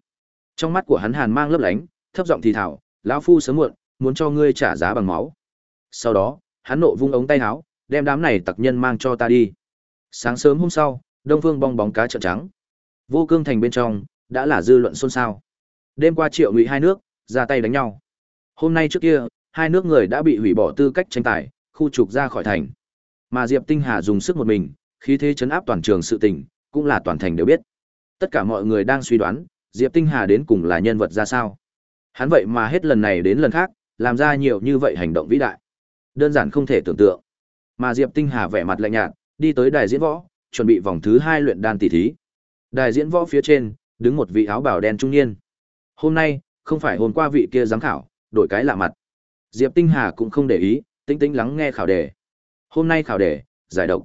Speaker 1: Trong mắt của hắn hàn mang lấp lánh, thấp giọng thì thảo, lão phu sớm muộn, muốn cho ngươi trả giá bằng máu. Sau đó, hắn nộ vung ống tay áo, đem đám này tặc nhân mang cho ta đi. Sáng sớm hôm sau, Đông Phương bong bóng cá trợn trắng. Vô Cương thành bên trong đã là dư luận xôn xao. Đêm qua Triệu Ngụy hai nước ra tay đánh nhau. Hôm nay trước kia, hai nước người đã bị hủy bỏ tư cách tranh tài, khu trục ra khỏi thành. Mà Diệp Tinh Hà dùng sức một mình, khí thế chấn áp toàn trường sự tình, cũng là toàn thành đều biết. Tất cả mọi người đang suy đoán, Diệp Tinh Hà đến cùng là nhân vật ra sao. Hắn vậy mà hết lần này đến lần khác, làm ra nhiều như vậy hành động vĩ đại. Đơn giản không thể tưởng tượng. Mà Diệp Tinh Hà vẻ mặt lạnh nhạt, đi tới đài diễn võ, chuẩn bị vòng thứ hai luyện đan tỷ thí. Đài diễn võ phía trên, đứng một vị áo bào đen trung niên. Hôm nay, không phải hôm qua vị kia giám khảo, đổi cái lạ mặt. Diệp Tinh Hà cũng không để ý, tĩnh tĩnh lắng nghe khảo đề. Hôm nay khảo đề, giải độc.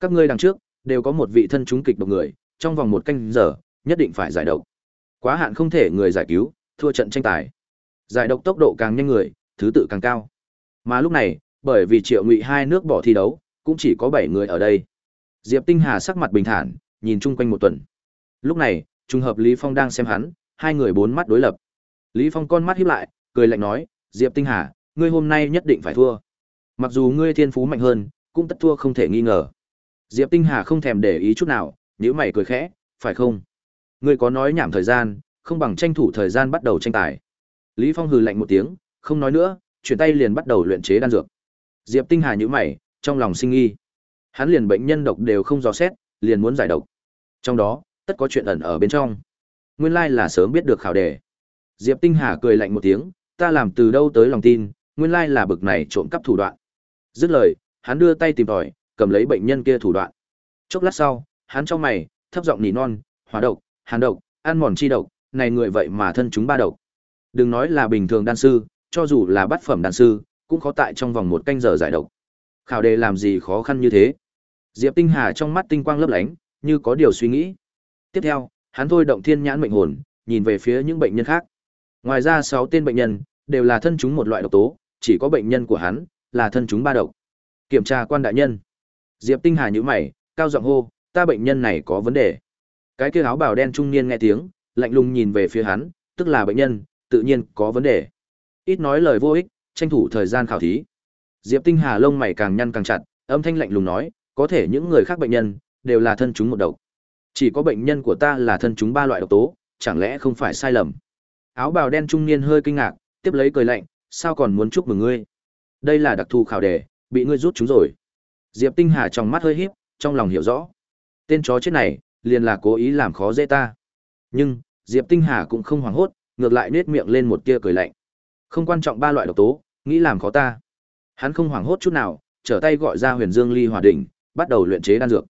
Speaker 1: Các ngươi đằng trước đều có một vị thân chúng kịch độc người, trong vòng một canh giờ, nhất định phải giải độc. Quá hạn không thể người giải cứu, thua trận tranh tài. Giải độc tốc độ càng nhanh người, thứ tự càng cao. Mà lúc này, bởi vì Triệu Ngụy hai nước bỏ thi đấu, cũng chỉ có 7 người ở đây. Diệp Tinh Hà sắc mặt bình thản, nhìn chung quanh một tuần. Lúc này, trùng hợp Lý Phong đang xem hắn, hai người bốn mắt đối lập. Lý Phong con mắt híp lại, cười lạnh nói, "Diệp Tinh Hà, ngươi hôm nay nhất định phải thua. Mặc dù ngươi thiên phú mạnh hơn, cũng tất thua không thể nghi ngờ." Diệp Tinh Hà không thèm để ý chút nào, nhíu mày cười khẽ, "Phải không? Ngươi có nói nhảm thời gian, không bằng tranh thủ thời gian bắt đầu tranh tài." Lý Phong hừ lạnh một tiếng, không nói nữa, chuyển tay liền bắt đầu luyện chế đan dược. Diệp Tinh Hà nhíu mày, trong lòng sinh nghi. Hắn liền bệnh nhân độc đều không dò xét, liền muốn giải độc. Trong đó, tất có chuyện ẩn ở bên trong. Nguyên lai là sớm biết được khảo đề. Diệp Tinh Hà cười lạnh một tiếng, ta làm từ đâu tới lòng tin, nguyên lai là bực này trộm cắp thủ đoạn. Dứt lời, hắn đưa tay tìm tòi, cầm lấy bệnh nhân kia thủ đoạn. Chốc lát sau, hắn trong mày, thấp giọng nỉ non, hóa độc, hàn độc, ăn mòn chi độc, này người vậy mà thân chúng ba độc. Đừng nói là bình thường đan sư, cho dù là bát phẩm đan sư, cũng khó tại trong vòng một canh giờ giải độc. Khảo đề làm gì khó khăn như thế? Diệp Tinh Hà trong mắt tinh quang lấp lánh, như có điều suy nghĩ. Tiếp theo, hắn thôi động thiên nhãn mệnh hồn, nhìn về phía những bệnh nhân khác. Ngoài ra 6 tên bệnh nhân đều là thân chúng một loại độc tố, chỉ có bệnh nhân của hắn là thân chúng ba độc. Kiểm tra quan đại nhân. Diệp Tinh Hà nhíu mày, cao giọng hô, ta bệnh nhân này có vấn đề. Cái kia áo bào đen trung niên nghe tiếng, lạnh lùng nhìn về phía hắn, tức là bệnh nhân, tự nhiên có vấn đề. Ít nói lời vô ích, tranh thủ thời gian khảo thí. Diệp Tinh Hà lông mày càng nhăn càng chặt, âm thanh lạnh lùng nói, có thể những người khác bệnh nhân đều là thân chúng một độc. Chỉ có bệnh nhân của ta là thân chúng ba loại độc tố, chẳng lẽ không phải sai lầm? Áo bào đen trung niên hơi kinh ngạc, tiếp lấy cười lạnh, sao còn muốn chúc mừng ngươi? Đây là đặc thù khảo đề, bị ngươi rút chúng rồi. Diệp Tinh Hà trong mắt hơi híp, trong lòng hiểu rõ. Tên chó chết này, liền là cố ý làm khó dễ ta. Nhưng, Diệp Tinh Hà cũng không hoảng hốt, ngược lại nết miệng lên một tia cười lạnh. Không quan trọng ba loại độc tố, nghĩ làm khó ta. Hắn không hoảng hốt chút nào, trở tay gọi ra Huyền Dương Ly Hỏa đỉnh, bắt đầu luyện chế đan dược.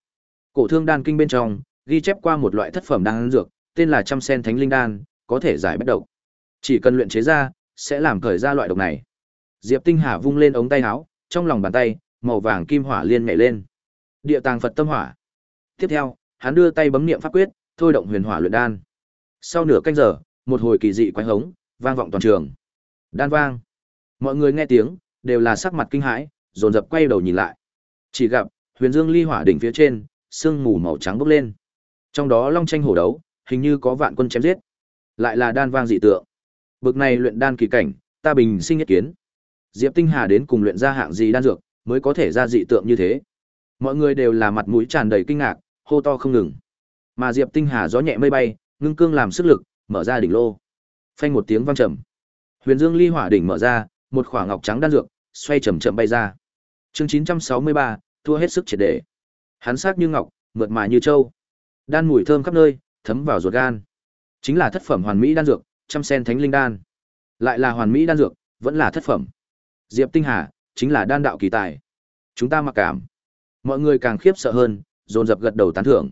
Speaker 1: Cổ thương đan kinh bên trong, ghi chép qua một loại thất phẩm đan dược, tên là Trăm Sen Thánh Linh đan, có thể giải bất độc. Chỉ cần luyện chế ra, sẽ làm khởi ra loại độc này. Diệp Tinh Hà vung lên ống tay áo, trong lòng bàn tay, màu vàng kim hỏa liên nhảy lên. Địa tàng Phật tâm hỏa. Tiếp theo, hắn đưa tay bấm niệm pháp quyết, thôi động huyền hỏa luyện đan. Sau nửa canh giờ, một hồi kỳ dị quái hống vang vọng toàn trường. Đan vang. Mọi người nghe tiếng, đều là sắc mặt kinh hãi, dồn dập quay đầu nhìn lại. Chỉ gặp Huyền Dương Ly Hỏa đỉnh phía trên, sương mù màu trắng bốc lên. Trong đó long tranh hổ đấu, hình như có vạn quân chém giết. Lại là đan vang dị tượng. Bực này luyện đan kỳ cảnh, ta bình sinh nhất kiến. Diệp Tinh Hà đến cùng luyện ra hạng gì đan dược, mới có thể ra dị tượng như thế. Mọi người đều là mặt mũi tràn đầy kinh ngạc, hô to không ngừng. Mà Diệp Tinh Hà gió nhẹ mây bay, ngưng cương làm sức lực, mở ra đỉnh lô. Phanh một tiếng vang trầm. Huyền Dương Ly Hỏa đỉnh mở ra, một khoảng ngọc trắng đan dược, xoay chậm chậm bay ra. Chương 963, thua hết sức triệt để. Hắn sắc như ngọc, mượt mà như châu. Đan mùi thơm khắp nơi, thấm vào ruột gan. Chính là thất phẩm hoàn mỹ đan dược, trăm sen thánh linh đan. Lại là hoàn mỹ đan dược, vẫn là thất phẩm. Diệp Tinh Hà, chính là đan đạo kỳ tài. Chúng ta mặc cảm. Mọi người càng khiếp sợ hơn, dồn dập gật đầu tán thưởng.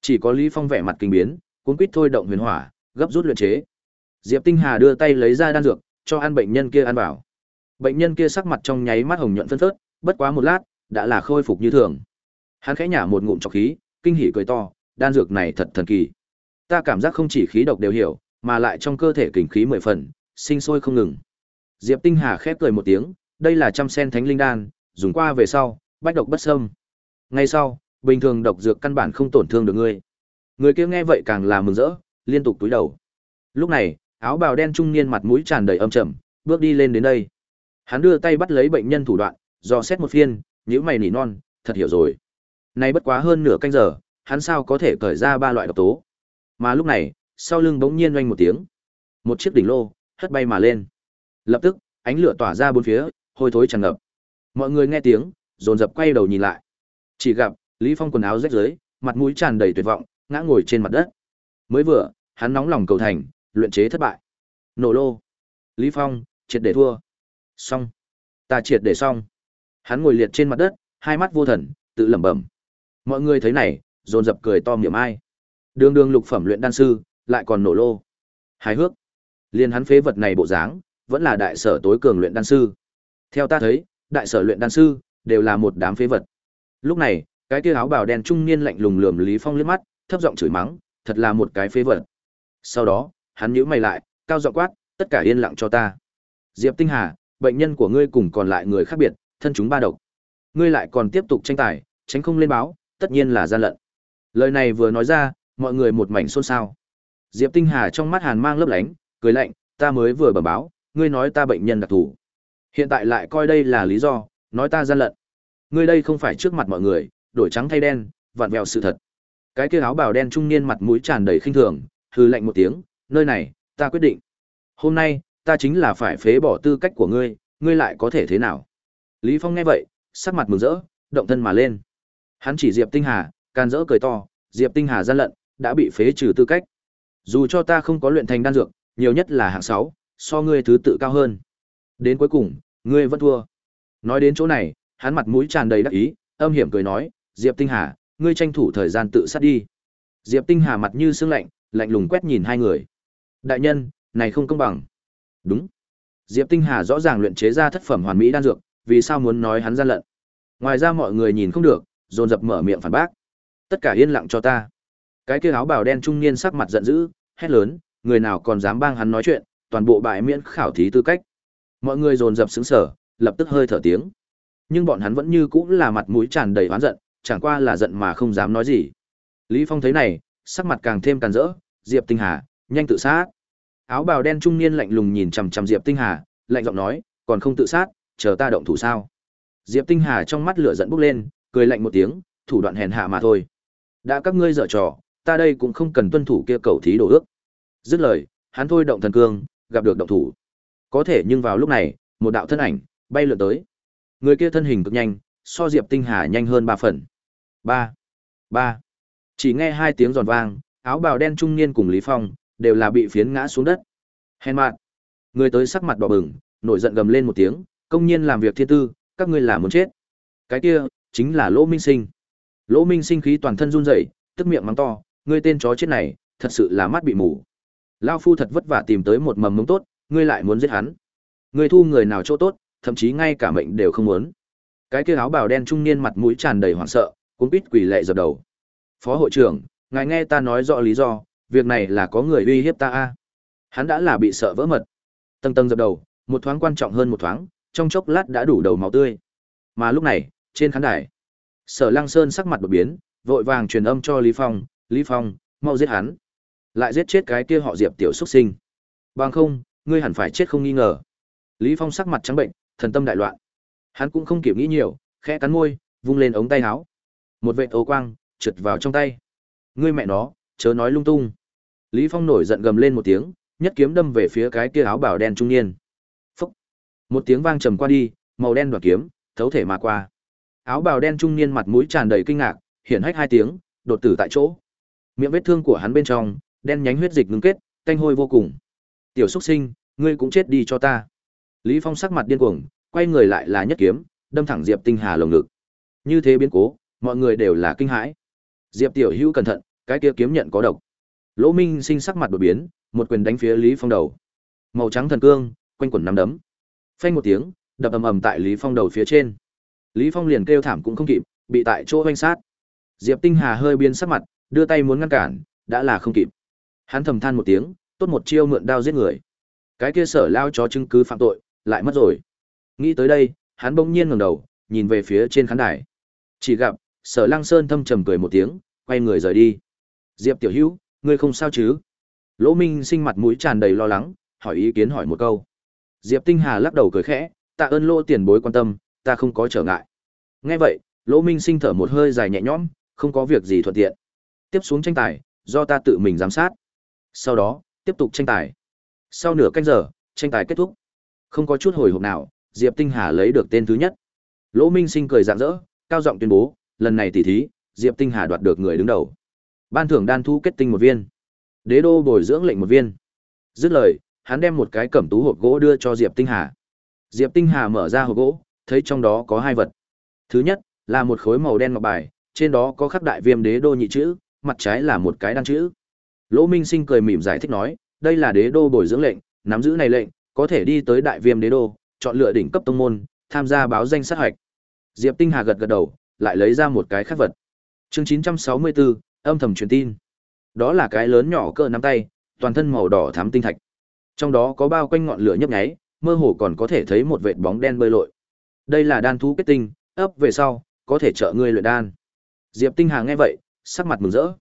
Speaker 1: Chỉ có Lý Phong vẻ mặt kinh biến, cuốn quýt thôi động huyền hỏa, gấp rút luyện chế. Diệp Tinh Hà đưa tay lấy ra đan dược, cho ăn bệnh nhân kia ăn vào. Bệnh nhân kia sắc mặt trong nháy mắt hồng nhuận phân phớt, bất quá một lát, đã là khôi phục như thường. Hắn khẽ nhả một ngụm trọc khí, kinh hỉ cười to, đan dược này thật thần kỳ. Ta cảm giác không chỉ khí độc đều hiểu, mà lại trong cơ thể kình khí mười phần, sinh sôi không ngừng. Diệp Tinh Hà khép cười một tiếng, đây là trăm sen thánh linh đan, dùng qua về sau, bách độc bất xâm. Ngay sau, bình thường độc dược căn bản không tổn thương được ngươi. Người kia nghe vậy càng là mừng rỡ, liên tục túi đầu. Lúc này, áo bào đen trung niên mặt mũi tràn đầy âm trầm, bước đi lên đến đây. Hắn đưa tay bắt lấy bệnh nhân thủ đoạn, dò xét một phiên, nhíu mày nỉ non, thật hiểu rồi. Nay bất quá hơn nửa canh giờ, hắn sao có thể cởi ra ba loại độc tố. Mà lúc này, sau lưng bỗng nhiên oanh một tiếng. Một chiếc đỉnh lô, hất bay mà lên. Lập tức, ánh lửa tỏa ra bốn phía, hôi thối tràn ngập. Mọi người nghe tiếng, dồn dập quay đầu nhìn lại. Chỉ gặp, Lý Phong quần áo rách rưới, mặt mũi tràn đầy tuyệt vọng, ngã ngồi trên mặt đất. Mới vừa, hắn nóng lòng cầu thành, luyện chế thất bại. Nổ lô. Lý Phong, triệt để thua. Xong. Ta triệt để xong. Hắn ngồi liệt trên mặt đất, hai mắt vô thần, tự lẩm bẩm. Mọi người thấy này, dồn dập cười to miệng ai. Đường đường lục phẩm luyện đan sư, lại còn nổ lô. Hài hước. Liên hắn phế vật này bộ dáng, vẫn là đại sở tối cường luyện đan sư. Theo ta thấy, đại sở luyện đan sư đều là một đám phế vật. Lúc này, cái kia áo bào đen trung niên lạnh lùng lườm Lý Phong liếc mắt, thấp giọng chửi mắng, thật là một cái phế vật. Sau đó, hắn nhíu mày lại, cao giọng quát, tất cả yên lặng cho ta. Diệp Tinh Hà, bệnh nhân của ngươi cùng còn lại người khác biệt, thân chúng ba độc. Ngươi lại còn tiếp tục tranh tài, tránh không lên báo, tất nhiên là gian lận. Lời này vừa nói ra, mọi người một mảnh xôn xao. Diệp Tinh Hà trong mắt hàn mang lấp lánh, cười lạnh, ta mới vừa bẩm báo, ngươi nói ta bệnh nhân đặc thù. Hiện tại lại coi đây là lý do, nói ta gian lận. Ngươi đây không phải trước mặt mọi người, đổi trắng thay đen, vặn vẹo sự thật. Cái kia áo bào đen trung niên mặt mũi tràn đầy khinh thường, hừ lạnh một tiếng, nơi này, ta quyết định. Hôm nay, ta chính là phải phế bỏ tư cách của ngươi, ngươi lại có thể thế nào? Lý Phong nghe vậy, sắc mặt mừng rỡ, động thân mà lên. Hắn chỉ Diệp Tinh Hà, can dỡ cười to, Diệp Tinh Hà gian lận, đã bị phế trừ tư cách. Dù cho ta không có luyện thành đan dược, nhiều nhất là hạng 6, so ngươi thứ tự cao hơn. Đến cuối cùng, ngươi vẫn thua. Nói đến chỗ này, hắn mặt mũi tràn đầy đắc ý, âm hiểm cười nói, Diệp Tinh Hà, ngươi tranh thủ thời gian tự sát đi. Diệp Tinh Hà mặt như sương lạnh, lạnh lùng quét nhìn hai người. Đại nhân, này không công bằng. Đúng. Diệp Tinh Hà rõ ràng luyện chế ra thất phẩm hoàn mỹ đan dược, vì sao muốn nói hắn gian lận. Ngoài ra mọi người nhìn không được, dồn dập mở miệng phản bác. Tất cả yên lặng cho ta. Cái kia áo bào đen trung niên sắc mặt giận dữ, hét lớn, người nào còn dám bang hắn nói chuyện, toàn bộ bại miễn khảo thí tư cách. Mọi người dồn dập sững sờ, lập tức hơi thở tiếng. Nhưng bọn hắn vẫn như cũ là mặt mũi tràn đầy oán giận, chẳng qua là giận mà không dám nói gì. Lý Phong thấy này, sắc mặt càng thêm càn rỡ, Diệp Tinh Hà, nhanh tự sát. Áo bào đen trung niên lạnh lùng nhìn chằm chằm Diệp Tinh Hà, lạnh giọng nói, còn không tự sát, chờ ta động thủ sao? Diệp Tinh Hà trong mắt lửa giận bốc lên, cười lạnh một tiếng, thủ đoạn hèn hạ mà thôi. Đã các ngươi dở trò, ta đây cũng không cần tuân thủ kia cầu thí đồ ước. Dứt lời, hắn thôi động thần cương, gặp được động thủ. Có thể nhưng vào lúc này, một đạo thân ảnh bay lượn tới. Người kia thân hình cực nhanh, so Diệp Tinh Hà nhanh hơn ba phần. Ba, ba. Chỉ nghe hai tiếng giòn vang, áo bào đen trung niên cùng Lý Phong đều là bị phiến ngã xuống đất. Hèn mạn. Người tới sắc mặt đỏ bừng, nổi giận gầm lên một tiếng, công nhiên làm việc thiên tư, các ngươi là muốn chết. Cái kia chính là Lỗ Minh Sinh. Lỗ Minh Sinh khí toàn thân run rẩy, tức miệng mắng to, ngươi tên chó chết này, thật sự là mắt bị mù. Lão phu thật vất vả tìm tới một mầm mống tốt, ngươi lại muốn giết hắn. Ngươi thu người nào chỗ tốt, thậm chí ngay cả mệnh đều không muốn. Cái kia áo bào đen trung niên mặt mũi tràn đầy hoảng sợ, cuống quýt quỳ lệ dập đầu. Phó hội trưởng, ngài nghe ta nói rõ lý do, việc này là có người uy hiếp ta a. Hắn đã là bị sợ vỡ mật. Tầng tầng dập đầu, một thoáng quan trọng hơn một thoáng, trong chốc lát đã đủ đầu máu tươi. Mà lúc này, trên khán đài, Sở Lăng Sơn sắc mặt đột biến, vội vàng truyền âm cho Lý Phong, "Lý Phong, mau giết hắn." Lại giết chết cái kia họ Diệp tiểu xuất sinh. Bằng không, ngươi hẳn phải chết không nghi ngờ. Lý Phong sắc mặt trắng bệnh, thần tâm đại loạn. Hắn cũng không kịp nghĩ nhiều, khẽ cắn môi, vung lên ống tay áo. Một vệt ố quang trượt vào trong tay. Ngươi mẹ nó, chớ nói lung tung. Lý Phong nổi giận gầm lên một tiếng, nhất kiếm đâm về phía cái kia áo bảo đen trung niên. Phúc, Một tiếng vang trầm qua đi, màu đen đoạt kiếm, thấu thể mà qua. Áo bào đen trung niên mặt mũi tràn đầy kinh ngạc, hiển hách hai tiếng, đột tử tại chỗ. Miệng vết thương của hắn bên trong, đen nhánh huyết dịch ngưng kết, tanh hôi vô cùng. Tiểu xúc sinh, ngươi cũng chết đi cho ta. Lý Phong sắc mặt điên cuồng, quay người lại là nhất kiếm, đâm thẳng Diệp Tinh Hà lồng ngực. Như thế biến cố, mọi người đều là kinh hãi. Diệp Tiểu Hữu cẩn thận, cái kia kiếm nhận có độc. Lỗ Minh sinh sắc mặt đột biến, một quyền đánh phía Lý Phong đầu. Màu trắng thần cương, quanh quẩn nắm đấm. Phanh một tiếng, đập ầm ầm tại Lý Phong đầu phía trên. Lý Phong liền kêu thảm cũng không kịp, bị tại chỗ hoanh sát. Diệp Tinh Hà hơi biến sắc mặt, đưa tay muốn ngăn cản, đã là không kịp. Hắn thầm than một tiếng, tốt một chiêu mượn đao giết người. Cái kia sở lao chó chứng cứ phạm tội, lại mất rồi. Nghĩ tới đây, hắn bỗng nhiên ngẩng đầu, nhìn về phía trên khán đài. Chỉ gặp, sở lăng sơn thâm trầm cười một tiếng, quay người rời đi. Diệp tiểu hữu, ngươi không sao chứ? Lỗ Minh sinh mặt mũi tràn đầy lo lắng, hỏi ý kiến hỏi một câu. Diệp Tinh Hà lắc đầu cười khẽ, tạ ơn lỗ tiền bối quan tâm, ta không có trở ngại. Nghe vậy, Lỗ Minh sinh thở một hơi dài nhẹ nhõm, không có việc gì thuận tiện. Tiếp xuống tranh tài, do ta tự mình giám sát. Sau đó, tiếp tục tranh tài. Sau nửa canh giờ, tranh tài kết thúc. Không có chút hồi hộp nào, Diệp Tinh Hà lấy được tên thứ nhất. Lỗ Minh Sinh cười rạng rỡ, cao giọng tuyên bố, lần này tỷ thí, Diệp Tinh Hà đoạt được người đứng đầu. Ban thưởng đan thu kết tinh một viên, đế đô bồi dưỡng lệnh một viên. Dứt lời, hắn đem một cái cẩm tú hộp gỗ đưa cho Diệp Tinh Hà. Diệp Tinh Hà mở ra hộp gỗ, thấy trong đó có hai vật. Thứ nhất, là một khối màu đen ngọc bài, trên đó có khắc đại viêm đế đô nhị chữ, mặt trái là một cái đan chữ. Lỗ Minh Sinh cười mỉm giải thích nói, đây là đế đô bồi dưỡng lệnh, nắm giữ này lệnh, có thể đi tới đại viêm đế đô, chọn lựa đỉnh cấp tông môn, tham gia báo danh sát hạch. Diệp Tinh Hà gật gật đầu, lại lấy ra một cái khác vật. Chương 964, âm thầm truyền tin. Đó là cái lớn nhỏ cỡ nắm tay, toàn thân màu đỏ thắm tinh thạch. Trong đó có bao quanh ngọn lửa nhấp nháy, mơ hồ còn có thể thấy một vệt bóng đen bơi lội. Đây là đan thú kết tinh, ấp về sau, có thể trợ ngươi luyện đan. Diệp Tinh Hà nghe vậy, sắc mặt mừng rỡ.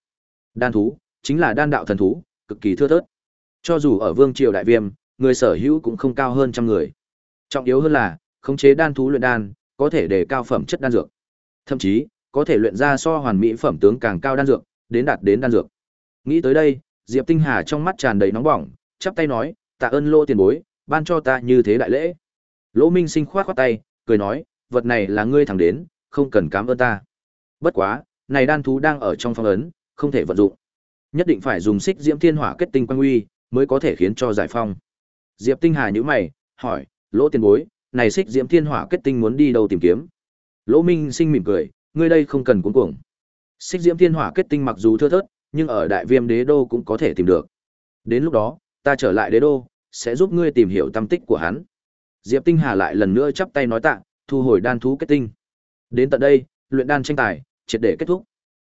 Speaker 1: Đan thú, chính là đan đạo thần thú, cực kỳ thưa thớt. Cho dù ở Vương Triều Đại Viêm, người sở hữu cũng không cao hơn trăm người. Trọng yếu hơn là, khống chế đan thú luyện đan, có thể để cao phẩm chất đan dược. Thậm chí, có thể luyện ra so hoàn mỹ phẩm tướng càng cao đan dược, đến đạt đến đan dược. Nghĩ tới đây, Diệp Tinh Hà trong mắt tràn đầy nóng bỏng, chắp tay nói, tạ ơn Lô tiền bối, ban cho ta như thế đại lễ. Lỗ Minh Sinh khoát khoát tay, cười nói, vật này là ngươi thẳng đến, không cần cảm ơn ta. Bất quá, này đan thú đang ở trong phong ấn, không thể vận dụng. Nhất định phải dùng xích diễm thiên hỏa kết tinh quang uy, mới có thể khiến cho giải phong. Diệp Tinh Hà nhíu mày, hỏi, Lỗ tiền bối, này xích diễm thiên hỏa kết tinh muốn đi đâu tìm kiếm? Lỗ Minh Sinh mỉm cười, ngươi đây không cần cuống cuồng. Xích Diễm Thiên Hỏa kết tinh mặc dù thưa thớt, nhưng ở Đại Viêm Đế đô cũng có thể tìm được. Đến lúc đó, ta trở lại Đế đô, sẽ giúp ngươi tìm hiểu tâm tích của hắn. Diệp Tinh Hà lại lần nữa chắp tay nói tạ, thu hồi đan thú kết tinh. Đến tận đây, luyện đan tranh tài triệt để kết thúc.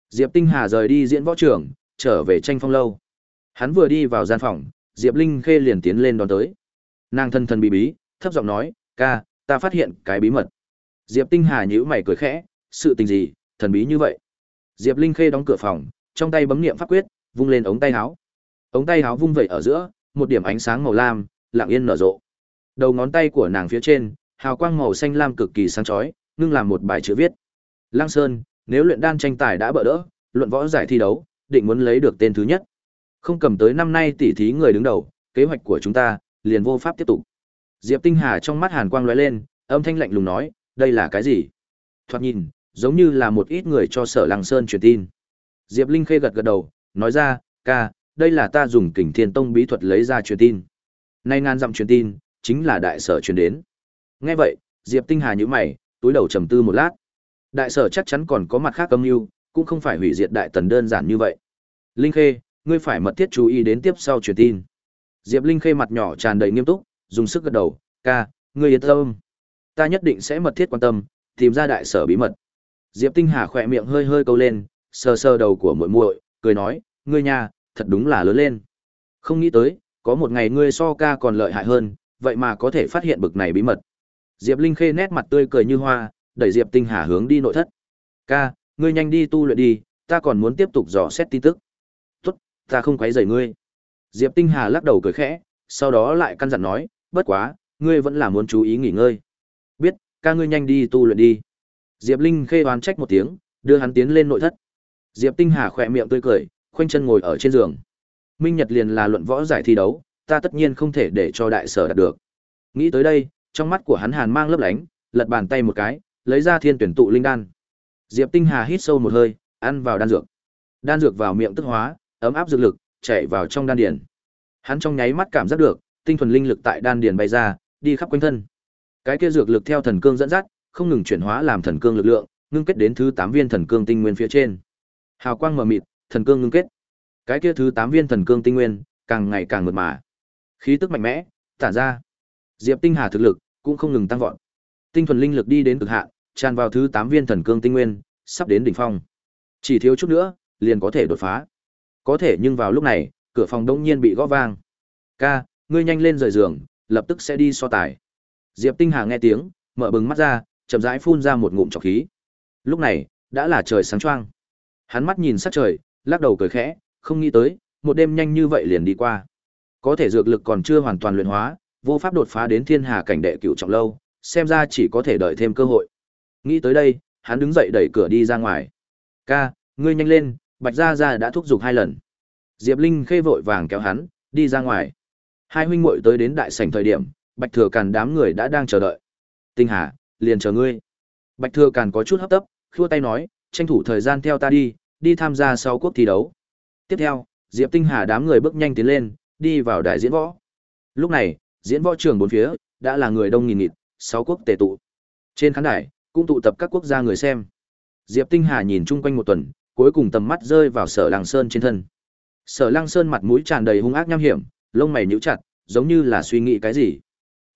Speaker 1: Diệp Tinh Hà rời đi diễn võ trường, trở về tranh phong lâu. Hắn vừa đi vào gian phòng, Diệp Linh Khê liền tiến lên đón tới. Nàng thân thân bí bí, thấp giọng nói, "Ca, ta phát hiện cái bí mật." Diệp Tinh Hà nhíu mày cười khẽ, "Sự tình gì, thần bí như vậy?" Diệp Linh Khê đóng cửa phòng, trong tay bấm niệm pháp quyết, vung lên ống tay áo. Ống tay áo vung vẩy ở giữa, một điểm ánh sáng màu lam, lặng yên nở rộ. Đầu ngón tay của nàng phía trên, hào quang màu xanh lam cực kỳ sáng chói, ngưng làm một bài chữ viết. Lăng Sơn, nếu luyện đan tranh tài đã bỡ đỡ, luận võ giải thi đấu, định muốn lấy được tên thứ nhất. Không cầm tới năm nay tỷ thí người đứng đầu, kế hoạch của chúng ta liền vô pháp tiếp tục. Diệp Tinh Hà trong mắt hàn quang lóe lên, âm thanh lạnh lùng nói, đây là cái gì? Thoạt nhìn, giống như là một ít người cho Sở Lăng Sơn truyền tin. Diệp Linh Khê gật gật đầu, nói ra, ca, đây là ta dùng Kình Thiên Tông bí thuật lấy ra truyền tin. Nay ngàn dặm truyền tin, chính là đại sở truyền đến. Nghe vậy, Diệp Tinh Hà nhíu mày, túi đầu trầm tư một lát. Đại sở chắc chắn còn có mặt khác âm mưu, cũng không phải hủy diệt đại tần đơn giản như vậy. Linh Khê, ngươi phải mật thiết chú ý đến tiếp sau truyền tin. Diệp Linh Khê mặt nhỏ tràn đầy nghiêm túc, dùng sức gật đầu, "Ca, ngươi yên tâm. Ta nhất định sẽ mật thiết quan tâm, tìm ra đại sở bí mật." Diệp Tinh Hà khỏe miệng hơi hơi câu lên, sờ sờ đầu của muội muội, cười nói, "Ngươi nha, thật đúng là lớn lên. Không nghĩ tới, có một ngày ngươi so ca còn lợi hại hơn, vậy mà có thể phát hiện bực này bí mật." Diệp Linh Khê nét mặt tươi cười như hoa, đẩy Diệp Tinh Hà hướng đi nội thất. "Ca, ngươi nhanh đi tu luyện đi, ta còn muốn tiếp tục dò xét tin tức." "Tốt, ta không quấy rầy ngươi." Diệp Tinh Hà lắc đầu cười khẽ, sau đó lại căn dặn nói, "Bất quá, ngươi vẫn là muốn chú ý nghỉ ngơi." "Biết, ca ngươi nhanh đi tu luyện đi." Diệp Linh Khê oán trách một tiếng, đưa hắn tiến lên nội thất. Diệp Tinh Hà khỏe miệng tươi cười, khoanh chân ngồi ở trên giường. Minh Nhật liền là luận võ giải thi đấu, ta tất nhiên không thể để cho đại sở đạt được. Nghĩ tới đây, trong mắt của hắn hàn mang lấp lánh, lật bàn tay một cái, lấy ra thiên tuyển tụ linh đan. Diệp Tinh Hà hít sâu một hơi, ăn vào đan dược. Đan dược vào miệng tức hóa, ấm áp dược lực chạy vào trong đan điền. Hắn trong nháy mắt cảm giác được, tinh thuần linh lực tại đan điền bay ra, đi khắp quanh thân. Cái kia dược lực theo thần cương dẫn dắt, không ngừng chuyển hóa làm thần cương lực lượng, ngưng kết đến thứ 8 viên thần cương tinh nguyên phía trên. Hào quang mờ mịt, thần cương ngưng kết. Cái kia thứ 8 viên thần cương tinh nguyên, càng ngày càng mượt mà. Khí tức mạnh mẽ, tản ra. Diệp Tinh Hà thực lực cũng không ngừng tăng vọt. Tinh thuần linh lực đi đến cực hạn, tràn vào thứ 8 viên thần cương tinh nguyên, sắp đến đỉnh phong. Chỉ thiếu chút nữa, liền có thể đột phá. Có thể nhưng vào lúc này, cửa phòng đông nhiên bị gõ vang. "Ca, ngươi nhanh lên rời giường, lập tức sẽ đi so tài." Diệp Tinh Hà nghe tiếng, mở bừng mắt ra, chậm rãi phun ra một ngụm trọc khí. Lúc này, đã là trời sáng choang. Hắn mắt nhìn sát trời, lắc đầu cười khẽ, không nghĩ tới, một đêm nhanh như vậy liền đi qua. Có thể dược lực còn chưa hoàn toàn luyện hóa, vô pháp đột phá đến thiên hà cảnh đệ cửu trọng lâu, xem ra chỉ có thể đợi thêm cơ hội. Nghĩ tới đây, hắn đứng dậy đẩy cửa đi ra ngoài. "Ca, ngươi nhanh lên, Bạch Gia Gia đã thúc giục hai lần." Diệp Linh khê vội vàng kéo hắn, đi ra ngoài. Hai huynh muội tới đến đại sảnh thời điểm, Bạch Thừa Càn đám người đã đang chờ đợi. "Tinh Hà, liền chờ ngươi." Bạch Thừa Càn có chút hấp tấp, khua tay nói, "Tranh thủ thời gian theo ta đi, đi tham gia sau quốc thi đấu." Tiếp theo, Diệp Tinh Hà đám người bước nhanh tiến lên, đi vào đại diễn võ. Lúc này, diễn võ trường bốn phía đã là người đông nghìn nghịt, sáu quốc tề tụ. Trên khán đài cũng tụ tập các quốc gia người xem. Diệp Tinh Hà nhìn chung quanh một tuần, cuối cùng tầm mắt rơi vào Sở Lăng Sơn trên thân. Sở Lăng Sơn mặt mũi tràn đầy hung ác nham hiểm, lông mày nhíu chặt, giống như là suy nghĩ cái gì.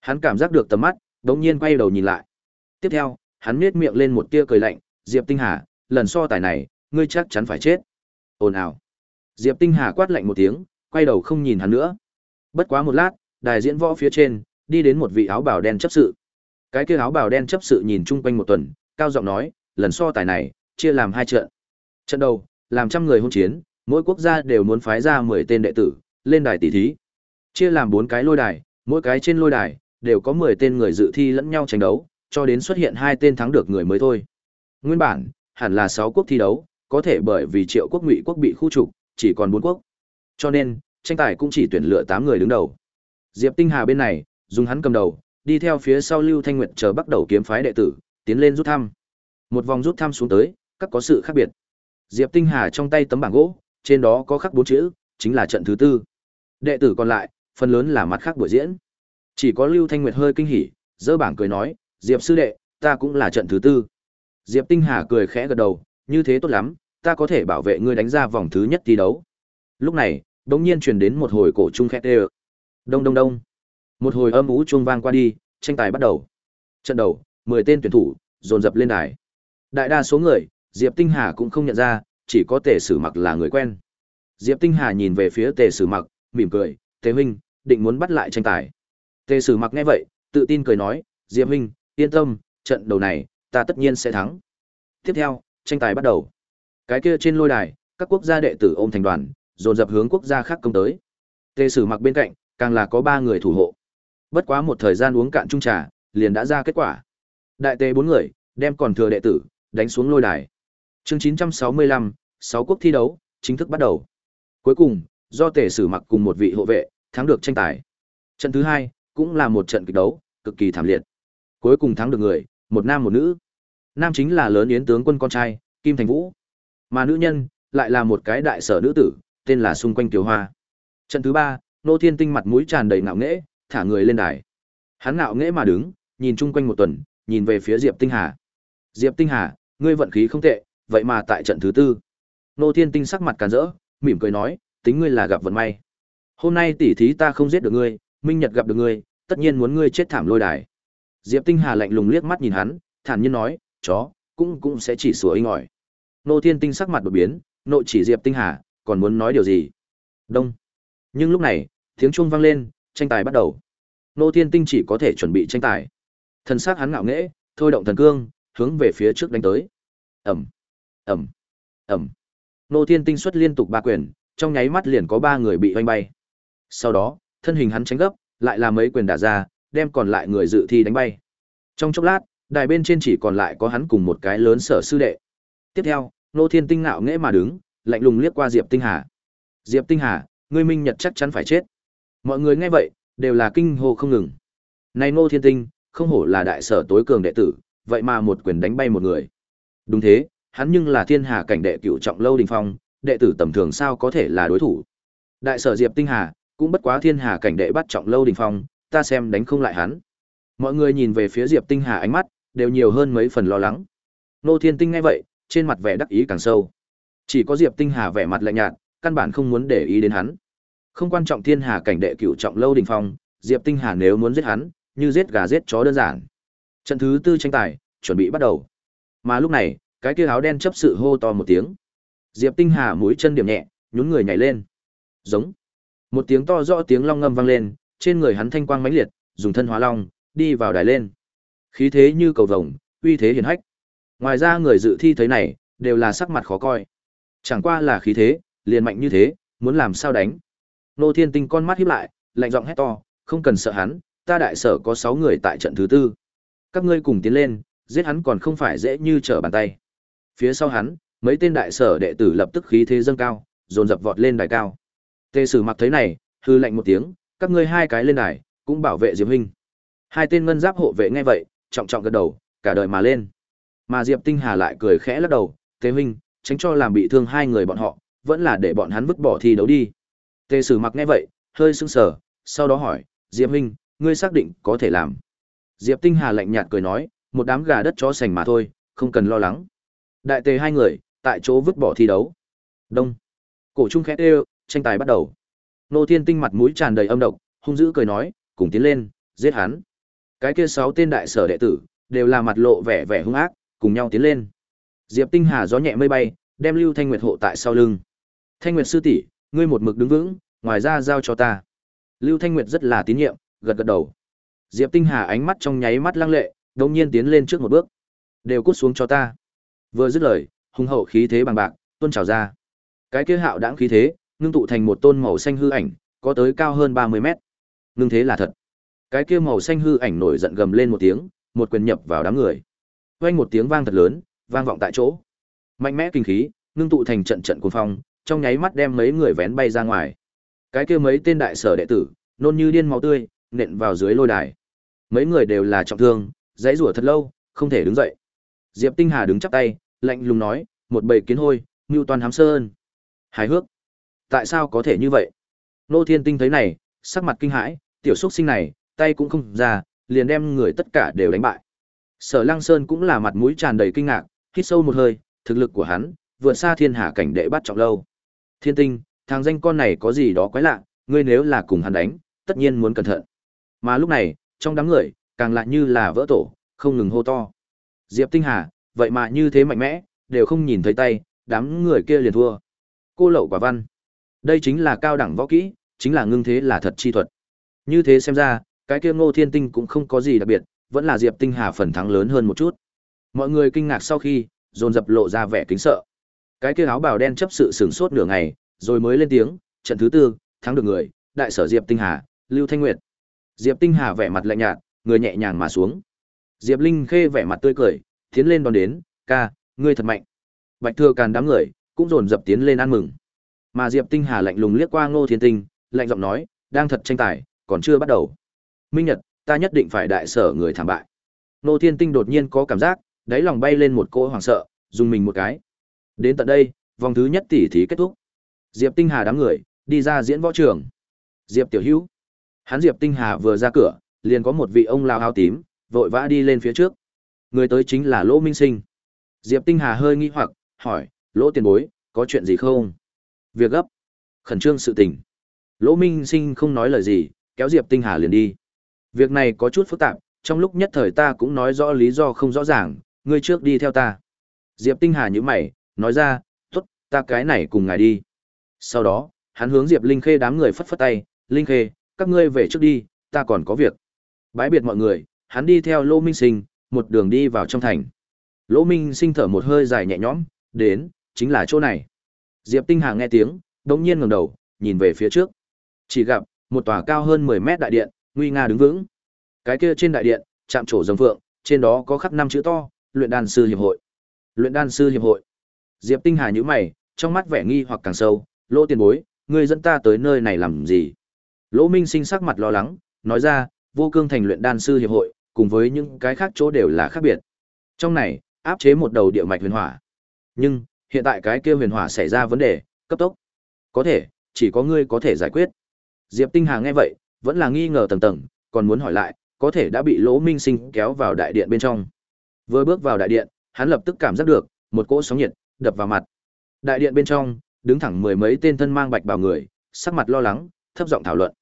Speaker 1: Hắn cảm giác được tầm mắt, bỗng nhiên quay đầu nhìn lại. Tiếp theo, hắn nhếch miệng lên một tia cười lạnh, "Diệp Tinh Hà, lần so tài này, ngươi chắc chắn phải chết." Ồn ào. Diệp Tinh Hà quát lạnh một tiếng, quay đầu không nhìn hắn nữa. Bất quá một lát, đài diễn võ phía trên, đi đến một vị áo bào đen chấp sự. Cái kia áo bào đen chấp sự nhìn chung quanh một tuần, cao giọng nói, lần so tài này, chia làm hai trận. Trận đầu, làm trăm người hôn chiến, mỗi quốc gia đều muốn phái ra 10 tên đệ tử, lên đài tỷ thí. Chia làm bốn cái lôi đài, mỗi cái trên lôi đài, đều có 10 tên người dự thi lẫn nhau tranh đấu, cho đến xuất hiện hai tên thắng được người mới thôi. Nguyên bản, hẳn là 6 quốc thi đấu, có thể bởi vì triệu quốc ngụy quốc bị khu trục, chỉ còn 4 quốc. Cho nên, tranh tài cũng chỉ tuyển lựa 8 người đứng đầu. Diệp Tinh Hà bên này, dùng hắn cầm đầu, đi theo phía sau Lưu Thanh Nguyệt chờ bắt đầu kiếm phái đệ tử, tiến lên rút thăm. Một vòng rút thăm xuống tới, các có sự khác biệt. Diệp Tinh Hà trong tay tấm bảng gỗ, trên đó có khắc bốn chữ, chính là trận thứ tư. Đệ tử còn lại, phần lớn là mặt khác buổi diễn. Chỉ có Lưu Thanh Nguyệt hơi kinh hỉ, dơ bảng cười nói, "Diệp sư đệ, ta cũng là trận thứ tư." Diệp Tinh Hà cười khẽ gật đầu, "Như thế tốt lắm, ta có thể bảo vệ ngươi đánh ra vòng thứ nhất thi đấu. Lúc này, đột nhiên truyền đến một hồi cổ trung khét đều. Đông đông đông. Một hồi âm ú chuông vang qua đi, tranh tài bắt đầu. Trận đầu, 10 tên tuyển thủ dồn dập lên đài. Đại đa số người, Diệp Tinh Hà cũng không nhận ra, chỉ có Tề Sử Mặc là người quen. Diệp Tinh Hà nhìn về phía Tề Sử Mặc, mỉm cười, "Tề huynh, định muốn bắt lại tranh tài." Tề Sử Mặc nghe vậy, tự tin cười nói, "Diệp huynh, yên tâm, trận đầu này, ta tất nhiên sẽ thắng." Tiếp theo, tranh tài bắt đầu. Cái kia trên lôi đài, các quốc gia đệ tử ôm thành đoàn, dồn dập hướng quốc gia khác công tới. Tề Sử Mặc bên cạnh, càng là có ba người thủ hộ. Bất quá một thời gian uống cạn chung trà, liền đã ra kết quả. Đại tề bốn người, đem còn thừa đệ tử đánh xuống lôi đài. Chương 965, sáu quốc thi đấu chính thức bắt đầu. Cuối cùng, do Tề Sử Mặc cùng một vị hộ vệ thắng được tranh tài. Trận thứ hai cũng là một trận kịch đấu cực kỳ thảm liệt. Cuối cùng thắng được người, một nam một nữ. Nam chính là lớn yến tướng quân con trai, Kim Thành Vũ. Mà nữ nhân lại là một cái đại sở nữ tử, tên là xung quanh Tiểu Hoa. Trận thứ ba, Nô Thiên Tinh mặt mũi tràn đầy ngạo nghễ, thả người lên đài. Hắn ngạo nghễ mà đứng, nhìn chung quanh một tuần, nhìn về phía Diệp Tinh Hà. Diệp Tinh Hà, ngươi vận khí không tệ, vậy mà tại trận thứ tư. Nô Thiên Tinh sắc mặt càn rỡ, mỉm cười nói, tính ngươi là gặp vận may. Hôm nay tỷ thí ta không giết được ngươi, Minh Nhật gặp được ngươi, tất nhiên muốn ngươi chết thảm lôi đài. Diệp Tinh Hà lạnh lùng liếc mắt nhìn hắn, thản nhiên nói, chó, cũng cũng sẽ chỉ sủa inh ỏi. Nô Thiên Tinh sắc mặt đột biến, nội chỉ Diệp Tinh Hà, còn muốn nói điều gì? Đông. Nhưng lúc này, tiếng chuông vang lên, tranh tài bắt đầu. Nô Thiên Tinh chỉ có thể chuẩn bị tranh tài. thân xác hắn ngạo nghễ, thôi động thần cương, hướng về phía trước đánh tới. Ầm, ầm, ầm. Nô Thiên Tinh xuất liên tục ba quyền, trong nháy mắt liền có ba người bị oanh bay. Sau đó, thân hình hắn tránh gấp, lại làm mấy quyền đả ra, đem còn lại người dự thi đánh bay. Trong chốc lát, đài bên trên chỉ còn lại có hắn cùng một cái lớn sở sư đệ. Tiếp theo, Nô Thiên Tinh ngạo nghễ mà đứng, lạnh lùng liếc qua Diệp Tinh Hà. Diệp Tinh Hà, ngươi minh nhật chắc chắn phải chết. Mọi người nghe vậy, đều là kinh hô không ngừng. Này Nô Thiên Tinh, không hổ là đại sở tối cường đệ tử, vậy mà một quyền đánh bay một người. Đúng thế, hắn nhưng là thiên hà cảnh đệ cựu trọng lâu đình phong, đệ tử tầm thường sao có thể là đối thủ. Đại sở Diệp Tinh Hà, cũng bất quá thiên hà cảnh đệ bắt trọng lâu đình phong, ta xem đánh không lại hắn. Mọi người nhìn về phía Diệp Tinh Hà ánh mắt, đều nhiều hơn mấy phần lo lắng. Nô Thiên Tinh nghe vậy, trên mặt vẻ đắc ý càng sâu. Chỉ có Diệp Tinh Hà vẻ mặt lạnh nhạt, căn bản không muốn để ý đến hắn. Không quan trọng thiên hà cảnh đệ cửu trọng lâu đình phong, Diệp Tinh Hà nếu muốn giết hắn, như giết gà giết chó đơn giản. Trận thứ tư tranh tài, chuẩn bị bắt đầu. Mà lúc này, cái kia áo đen chấp sự hô to một tiếng. Diệp Tinh Hà mũi chân điểm nhẹ, nhún người nhảy lên. Giống. Một tiếng to rõ tiếng long ngâm vang lên, trên người hắn thanh quang mãnh liệt, dùng thân hóa long, đi vào đài lên. Khí thế như cầu vồng, uy thế hiển hách. Ngoài ra người dự thi thấy này, đều là sắc mặt khó coi. Chẳng qua là khí thế, liền mạnh như thế, muốn làm sao đánh. Nô Thiên Tinh con mắt híp lại, lạnh giọng hét to, không cần sợ hắn, ta đại sở có 6 người tại trận thứ tư. Các ngươi cùng tiến lên, giết hắn còn không phải dễ như trở bàn tay. Phía sau hắn, mấy tên đại sở đệ tử lập tức khí thế dâng cao, dồn dập vọt lên đài cao. Tề Sử Mặc thấy này, hư lạnh một tiếng, các ngươi hai cái lên đài, cũng bảo vệ Diệp huynh. Hai tên ngân giáp hộ vệ nghe vậy, trọng trọng gật đầu, cả đời mà lên. Mà Diệp Tinh Hà lại cười khẽ lắc đầu, "Tề huynh, tránh cho làm bị thương hai người bọn họ, vẫn là để bọn hắn vứt bỏ thi đấu đi." Tề Sử Mặc nghe vậy, hơi sững sờ, sau đó hỏi, "Diệp huynh, ngươi xác định có thể làm?" Diệp Tinh Hà lạnh nhạt cười nói, "Một đám gà đất chó sành mà thôi, không cần lo lắng." Đại tề hai người, tại chỗ vứt bỏ thi đấu. Đông. Cổ trung khẽ đều, tranh tài bắt đầu. Nô Thiên Tinh mặt mũi tràn đầy âm độc, hung dữ cười nói, cùng tiến lên, giết hắn. Cái kia sáu tên đại sở đệ tử, đều là mặt lộ vẻ vẻ hung ác, cùng nhau tiến lên. Diệp Tinh Hà gió nhẹ mây bay, đem Lưu Thanh Nguyệt hộ tại sau lưng. Thanh Nguyệt sư tỷ, ngươi một mực đứng vững, ngoài ra giao cho ta. Lưu Thanh Nguyệt rất là tín nhiệm, gật gật đầu. Diệp Tinh Hà ánh mắt trong nháy mắt lăng lệ, đột nhiên tiến lên trước một bước. Đều cút xuống cho ta. Vừa dứt lời, hung hậu khí thế bằng bạc, tuôn trào ra. Cái kia hạo đãng khí thế, ngưng tụ thành một tôn màu xanh hư ảnh, có tới cao hơn 30 mét. Ngưng thế là thật. Cái kia màu xanh hư ảnh nổi giận gầm lên một tiếng, một quyền nhập vào đám người. Vang một tiếng vang thật lớn, vang vọng tại chỗ. Mạnh mẽ kinh khí, ngưng tụ thành trận trận cuồng phong, trong nháy mắt đem mấy người vén bay ra ngoài. Cái kia mấy tên đại sở đệ tử, nôn như điên máu tươi, nện vào dưới lôi đài. Mấy người đều là trọng thương, dãy rủa thật lâu, không thể đứng dậy. Diệp Tinh Hà đứng chắp tay, lạnh lùng nói, một bầy kiến hôi, Ngưu Toàn Hám Sơn. Hài hước. Tại sao có thể như vậy? Nô Thiên Tinh thấy này, sắc mặt kinh hãi, tiểu xuất sinh này, tay cũng không ra, liền đem người tất cả đều đánh bại. Sở Lăng Sơn cũng là mặt mũi tràn đầy kinh ngạc, hít sâu một hơi, thực lực của hắn, vượt xa thiên hà cảnh đệ bắt trọng lâu. Thiên tinh, thằng danh con này có gì đó quái lạ, ngươi nếu là cùng hắn đánh, tất nhiên muốn cẩn thận. Mà lúc này, trong đám người, càng lại như là vỡ tổ, không ngừng hô to. Diệp Tinh Hà, vậy mà như thế mạnh mẽ, đều không nhìn thấy tay, đám người kia liền thua. Cô lậu quả văn. Đây chính là cao đẳng võ kỹ, chính là ngưng thế là thật chi thuật. Như thế xem ra, cái kia Ngô Thiên Tinh cũng không có gì đặc biệt, vẫn là Diệp Tinh Hà phần thắng lớn hơn một chút. Mọi người kinh ngạc sau khi, dồn dập lộ ra vẻ kính sợ. Cái kia áo bào đen chấp sự sửng sốt nửa ngày, rồi mới lên tiếng, trận thứ tư, thắng được người, đại sở Diệp Tinh Hà, Lưu Thanh Nguyệt. Diệp Tinh Hà vẻ mặt lạnh nhạt, người nhẹ nhàng mà xuống. Diệp Linh Khê vẻ mặt tươi cười, tiến lên đón đến, "Ca, ngươi thật mạnh." Bạch Thừa Càn đám người cũng dồn dập tiến lên ăn mừng. Mà Diệp Tinh Hà lạnh lùng liếc qua Ngô Thiên Tinh, lạnh giọng nói, "Đang thật tranh tài, còn chưa bắt đầu. Minh Nhật, ta nhất định phải đại sở người thảm bại." Ngô Thiên Tinh đột nhiên có cảm giác, đáy lòng bay lên một cỗ hoảng sợ, dùng mình một cái. Đến tận đây, vòng thứ nhất tỷ thí kết thúc. Diệp Tinh Hà đám người đi ra diễn võ trường. Diệp Tiểu Hữu, hắn Diệp Tinh Hà vừa ra cửa, liền có một vị ông lao áo tím, vội vã đi lên phía trước. Người tới chính là Lỗ Minh Sinh. Diệp Tinh Hà hơi nghi hoặc, hỏi, Lỗ tiền bối, có chuyện gì không? Việc gấp. Khẩn trương sự tình. Lỗ Minh Sinh không nói lời gì, kéo Diệp Tinh Hà liền đi. Việc này có chút phức tạp, trong lúc nhất thời ta cũng nói rõ lý do không rõ ràng, ngươi trước đi theo ta. Diệp Tinh Hà nhíu mày, nói ra, tốt, ta cái này cùng ngài đi. Sau đó, hắn hướng Diệp Linh Khê đám người phất phất tay, Linh Khê, các ngươi về trước đi, ta còn có việc. Bái biệt mọi người, hắn đi theo Lô Minh Sinh, một đường đi vào trong thành. Lô Minh Sinh thở một hơi dài nhẹ nhõm, đến, chính là chỗ này. Diệp Tinh Hà nghe tiếng, đột nhiên ngẩng đầu, nhìn về phía trước. Chỉ gặp một tòa cao hơn 10 mét đại điện, nguy nga đứng vững. Cái kia trên đại điện, chạm trổ rồng phượng, trên đó có khắc năm chữ to, Luyện đan sư hiệp hội. Luyện đan sư hiệp hội. Diệp Tinh Hà nhíu mày, trong mắt vẻ nghi hoặc càng sâu, "Lỗ tiền bối, ngươi dẫn ta tới nơi này làm gì?" Lỗ Minh Sinh sắc mặt lo lắng, nói ra, "Vô Cương Thành luyện đan sư hiệp hội, cùng với những cái khác chỗ đều là khác biệt. Trong này, áp chế một đầu địa mạch huyền hỏa. Nhưng, hiện tại cái kia huyền hỏa xảy ra vấn đề, cấp tốc. Có thể, chỉ có ngươi có thể giải quyết." Diệp Tinh Hà nghe vậy, vẫn là nghi ngờ tầng tầng, còn muốn hỏi lại, có thể đã bị Lỗ Minh Sinh kéo vào đại điện bên trong. Vừa bước vào đại điện, hắn lập tức cảm giác được một cỗ sóng nhiệt đập vào mặt. Đại điện bên trong, đứng thẳng mười mấy tên thân mang bạch bào người, sắc mặt lo lắng, thấp giọng thảo luận.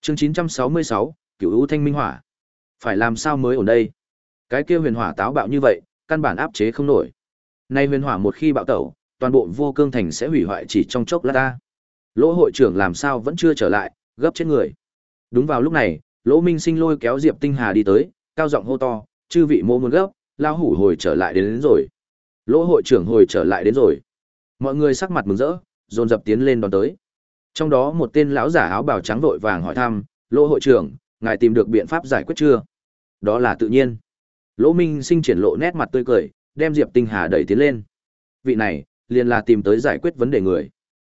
Speaker 1: Chương 966, Cửu U Thanh Minh Hỏa. Phải làm sao mới ổn đây? Cái kia huyền hỏa táo bạo như vậy, căn bản áp chế không nổi. Nay huyền hỏa một khi bạo tẩu, toàn bộ vô cương thành sẽ hủy hoại chỉ trong chốc lát ta. Lỗ hội trưởng làm sao vẫn chưa trở lại, gấp chết người. Đúng vào lúc này, Lỗ Minh Sinh lôi kéo Diệp Tinh Hà đi tới, cao giọng hô to, "Chư vị mô muốn gấp, lao hủ hồi trở lại đến, đến rồi. Lỗ hội trưởng hồi trở lại đến rồi. Mọi người sắc mặt mừng rỡ dồn dập tiến lên đón tới. Trong đó một tên lão giả áo bào trắng vội vàng hỏi thăm lỗ hội trưởng ngài tìm được biện pháp giải quyết chưa? Đó là tự nhiên. Lỗ minh sinh triển lộ nét mặt tươi cười đem diệp tinh hà đẩy tiến lên. Vị này liền là tìm tới giải quyết vấn đề người.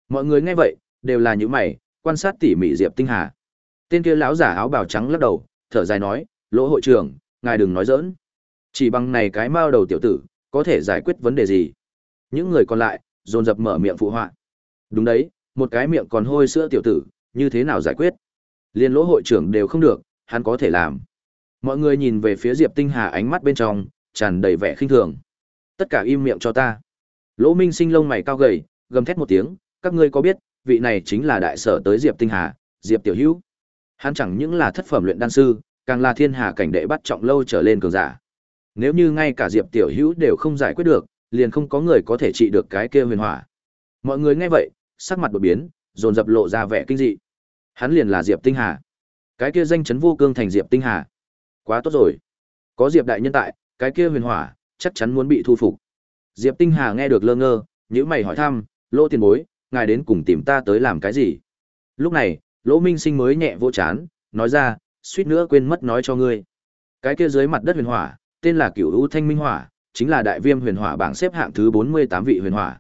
Speaker 1: Mọi người nghe vậy đều là những mày quan sát tỉ mỉ diệp tinh hà. Tên kia lão giả áo bào trắng lắc đầu thở dài nói lỗ hội trưởng ngài đừng nói dỡn chỉ bằng này cái mao đầu tiểu tử, có thể giải quyết vấn đề gì? Những người còn lại, dồn dập mở miệng phụ họa. Đúng đấy, một cái miệng còn hôi sữa tiểu tử, như thế nào giải quyết? Liên lỗ hội trưởng đều không được, hắn có thể làm. Mọi người nhìn về phía Diệp Tinh Hà ánh mắt bên trong, tràn đầy vẻ khinh thường. Tất cả im miệng cho ta. Lỗ Minh sinh lông mày cao gầy, gầm thét một tiếng, các ngươi có biết, vị này chính là đại sở tới Diệp Tinh Hà, Diệp Tiểu Hữu. Hắn chẳng những là thất phẩm luyện đan sư, càng là thiên hà cảnh đệ bắt trọng lâu trở lên cường giả. Nếu như ngay cả Diệp Tiểu Hữu đều không giải quyết được, liền không có người có thể trị được cái kia huyền hỏa. Mọi người nghe vậy, sắc mặt đột biến, dồn dập lộ ra vẻ kinh dị. Hắn liền là Diệp Tinh Hà. Cái kia danh chấn vô cương thành Diệp Tinh Hà. Quá tốt rồi. Có Diệp đại nhân tại, cái kia huyền hỏa chắc chắn muốn bị thu phục. Diệp Tinh Hà nghe được lơ ngơ, nhữ mày hỏi thăm, "Lỗ tiền bối, ngài đến cùng tìm ta tới làm cái gì?" Lúc này, Lỗ Minh Sinh mới nhẹ vô chán, nói ra, suýt nữa quên mất nói cho ngươi. Cái kia dưới mặt đất huyền hỏa, tên là Cửu U Thanh Minh Hỏa, chính là đại viêm huyền hỏa bảng xếp hạng thứ 48 vị huyền hỏa.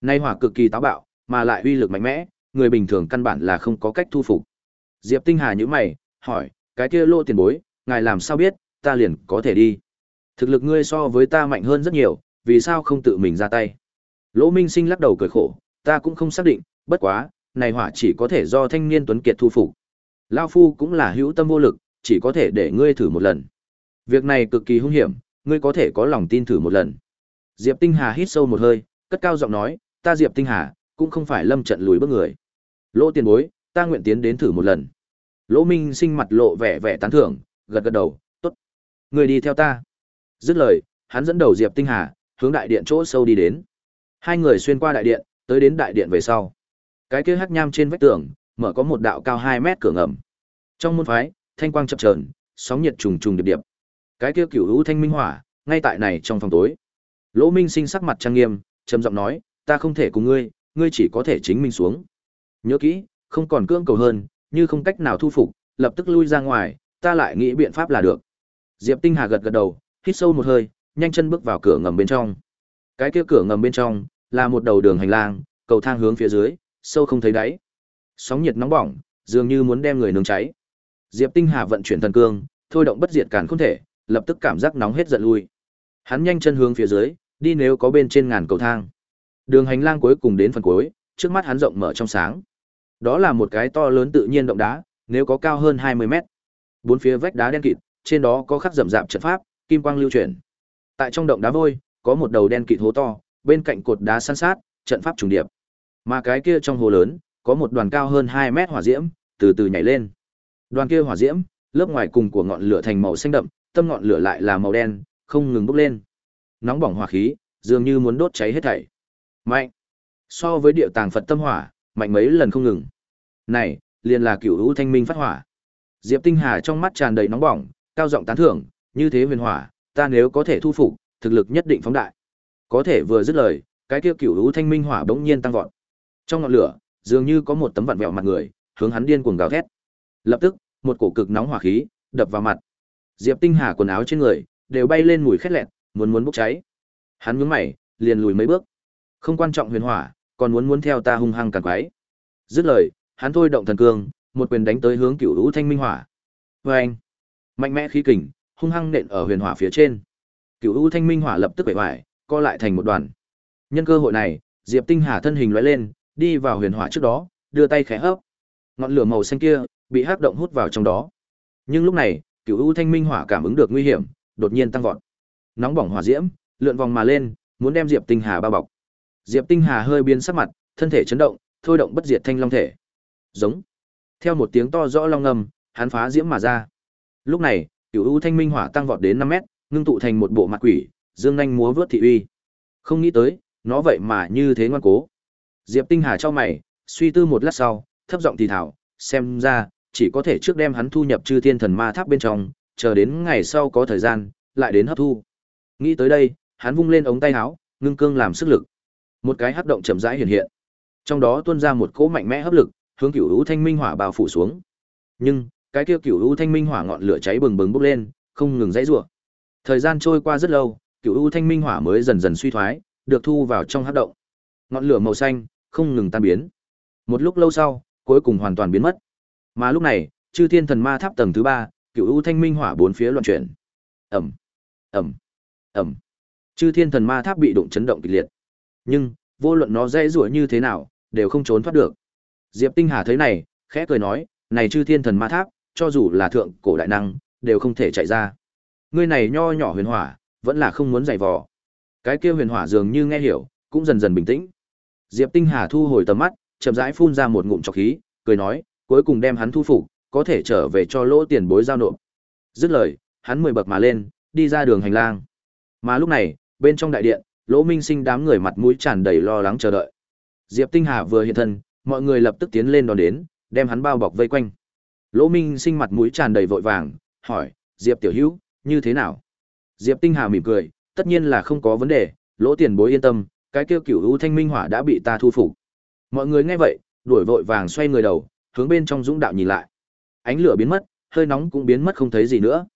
Speaker 1: Nay hỏa cực kỳ táo bạo, mà lại uy lực mạnh mẽ, người bình thường căn bản là không có cách thu phục. Diệp Tinh Hà nhíu mày, hỏi, cái kia lô tiền bối, ngài làm sao biết, ta liền có thể đi. Thực lực ngươi so với ta mạnh hơn rất nhiều, vì sao không tự mình ra tay? Lỗ Minh Sinh lắc đầu cười khổ, ta cũng không xác định, bất quá, này hỏa chỉ có thể do thanh niên tuấn kiệt thu phục. Lão phu cũng là hữu tâm vô lực, chỉ có thể để ngươi thử một lần. Việc này cực kỳ hung hiểm, ngươi có thể có lòng tin thử một lần. Diệp Tinh Hà hít sâu một hơi, cất cao giọng nói ta diệp tinh hà cũng không phải lâm trận lùi bước người. Lỗ tiền bối ta nguyện tiến đến thử một lần. Lỗ minh sinh mặt lộ vẻ vẻ tán thưởng gật gật đầu tốt. Ngươi đi theo ta. Dứt lời hắn dẫn đầu diệp tinh hà hướng đại điện chỗ sâu đi đến. Hai người xuyên qua đại điện tới đến đại điện về sau. Cái kia hắc nham trên vách tường mở có một đạo cao hai mét cửa ngầm. Trong môn phái thanh quang chập chờn sóng nhiệt trùng trùng điệp điệp cái kia cửu hữu thanh minh hỏa, ngay tại này trong phòng tối. Lỗ minh sinh sắc mặt trang nghiêm, trầm giọng nói, ta không thể cùng ngươi ngươi chỉ có thể chính mình xuống. Nhớ kỹ, không còn cưỡng cầu hơn, như không cách nào thu phục, lập tức lui ra ngoài, ta lại nghĩ biện pháp là được. Diệp tinh hà gật gật đầu, hít sâu một hơi, nhanh chân bước vào cửa ngầm bên trong. Cái kia cửa ngầm bên trong, là một đầu đường hành lang, cầu thang hướng phía dưới, sâu không thấy đáy. Sóng nhiệt nóng bỏng, dường như muốn đem người nướng cháy. Diệp tinh hà vận chuyển thần cương, thôi động bất diệt cản không thể lập tức cảm giác nóng hết giận lui. Hắn nhanh chân hướng phía dưới, đi nếu có bên trên ngàn cầu thang. Đường hành lang cuối cùng đến phần cuối, trước mắt hắn rộng mở trong sáng. Đó là một cái to lớn tự nhiên động đá, nếu có cao hơn 20 mét. Bốn phía vách đá đen kịt, trên đó có khắc rậm rạp trận pháp, kim quang lưu chuyển. Tại trong động đá vôi, có một đầu đen kịt hố to, bên cạnh cột đá san sát, trận pháp trùng điệp. Mà cái kia trong hồ lớn, có một đoàn cao hơn 2 mét hỏa diễm, từ từ nhảy lên. Đoàn kia hỏa diễm, lớp ngoài cùng của ngọn lửa thành màu xanh đậm tâm ngọn lửa lại là màu đen, không ngừng bốc lên. Nóng bỏng hỏa khí, dường như muốn đốt cháy hết thảy. Mạnh! So với địa tàng phật tâm hỏa, mạnh mấy lần không ngừng. Này, liền là cựu hữu thanh minh phát hỏa. Diệp tinh hà trong mắt tràn đầy nóng bỏng, cao giọng tán thưởng, như thế huyền hỏa, ta nếu có thể thu phục, thực lực nhất định phóng đại. Có thể vừa dứt lời, cái kia cựu hữu thanh minh hỏa bỗng nhiên tăng vọt. Trong ngọn lửa, dường như có một tấm vặn vẹo mặt người, hướng hắn điên cuồng gào thét. Lập tức, một cổ cực nóng hỏa khí đập vào mặt diệp tinh hà quần áo trên người đều bay lên mùi khét lẹt muốn muốn bốc cháy. Hắn nhướng mày liền lùi mấy bước. Không quan trọng huyền hỏa còn muốn muốn theo ta hung hăng càng quái dứt lời hắn thôi động thần cương một quyền đánh tới hướng cửu hữu thanh minh hỏa. Vê anh mạnh mẽ khí kình hung hăng nện ở huyền hỏa phía trên. Cửu hữu thanh minh hỏa lập tức bể bại, co lại thành một đoàn. Nhân cơ hội này diệp tinh hà thân hình lóe lên đi vào huyền hỏa trước đó đưa tay khẽ hấp ngọn lửa màu xanh kia bị hắc động hút vào trong đó. Nhưng lúc này cựu U thanh minh hỏa cảm ứng được nguy hiểm, đột nhiên tăng vọt. Nóng bỏng hỏa diễm, lượn vòng mà lên, muốn đem diệp tinh hà bao bọc. Diệp tinh hà hơi biến sắc mặt, thân thể chấn động, thôi động bất diệt thanh long thể. Giống. Theo một tiếng to rõ long ngầm hắn phá diễm mà ra. Lúc này cựu u thanh minh hỏa tăng vọt đến năm mét, ngưng tụ thành một bộ mặt quỷ, dương nhanh múa vớt thị uy. Không nghĩ tới, nó vậy mà như thế ngoan cố. Diệp tinh hà cho mày, suy tư một lát sau, thấp giọng thì thảo xem ra chỉ có thể trước đem hắn thu nhập chư thiên thần ma tháp bên trong, chờ đến ngày sau có thời gian, lại đến hấp thu. Nghĩ tới đây, hắn vung lên ống tay áo, ngưng cương làm sức lực. Một cái hấp động chậm rãi hiện hiện. Trong đó tuôn ra một cỗ mạnh mẽ hấp lực, hướng cửu u thanh minh hỏa bao phủ xuống. Nhưng, cái kia cửu u thanh minh hỏa ngọn lửa cháy bừng bừng bốc lên, không ngừng dãy rủa. Thời gian trôi qua rất lâu, cửu u thanh minh hỏa mới dần dần suy thoái, được thu vào trong hấp động. Ngọn lửa màu xanh, không ngừng tan biến. Một lúc lâu sau, cuối cùng hoàn toàn biến mất mà lúc này, chư thiên thần ma tháp tầng thứ ba, cửu u thanh minh hỏa bốn phía loạn chuyển. Ẩm ẩm ẩm chư thiên thần ma tháp bị đụng chấn động kịch liệt. Nhưng, vô luận nó dễ rủa như thế nào, đều không trốn thoát được. Diệp tinh hà thấy này, khẽ cười nói, này chư thiên thần ma tháp, cho dù là thượng cổ đại năng, đều không thể chạy ra. Ngươi này nho nhỏ huyền hỏa, vẫn là không muốn giày vò. Cái kia huyền hỏa dường như nghe hiểu, cũng dần dần bình tĩnh. Diệp tinh hà thu hồi tầm mắt, chậm rãi phun ra một ngụm trọc khí, cười nói cuối cùng đem hắn thu phục, có thể trở về cho lỗ tiền bối giao nộp. Dứt lời, hắn mười bậc mà lên, đi ra đường hành lang. Mà lúc này, bên trong đại điện, lỗ minh sinh đám người mặt mũi tràn đầy lo lắng chờ đợi. Diệp tinh hà vừa hiện thân, mọi người lập tức tiến lên đón đến, đem hắn bao bọc vây quanh. Lỗ minh sinh mặt mũi tràn đầy vội vàng, hỏi, diệp tiểu hữu, như thế nào? Diệp tinh hà mỉm cười, tất nhiên là không có vấn đề, lỗ tiền bối yên tâm, cái kêu cửu u thanh minh hỏa đã bị ta thu phục. Mọi người nghe vậy, đuổi vội vàng xoay người đầu hướng bên trong dũng đạo nhìn lại. Ánh lửa biến mất, hơi nóng cũng biến mất không thấy gì nữa.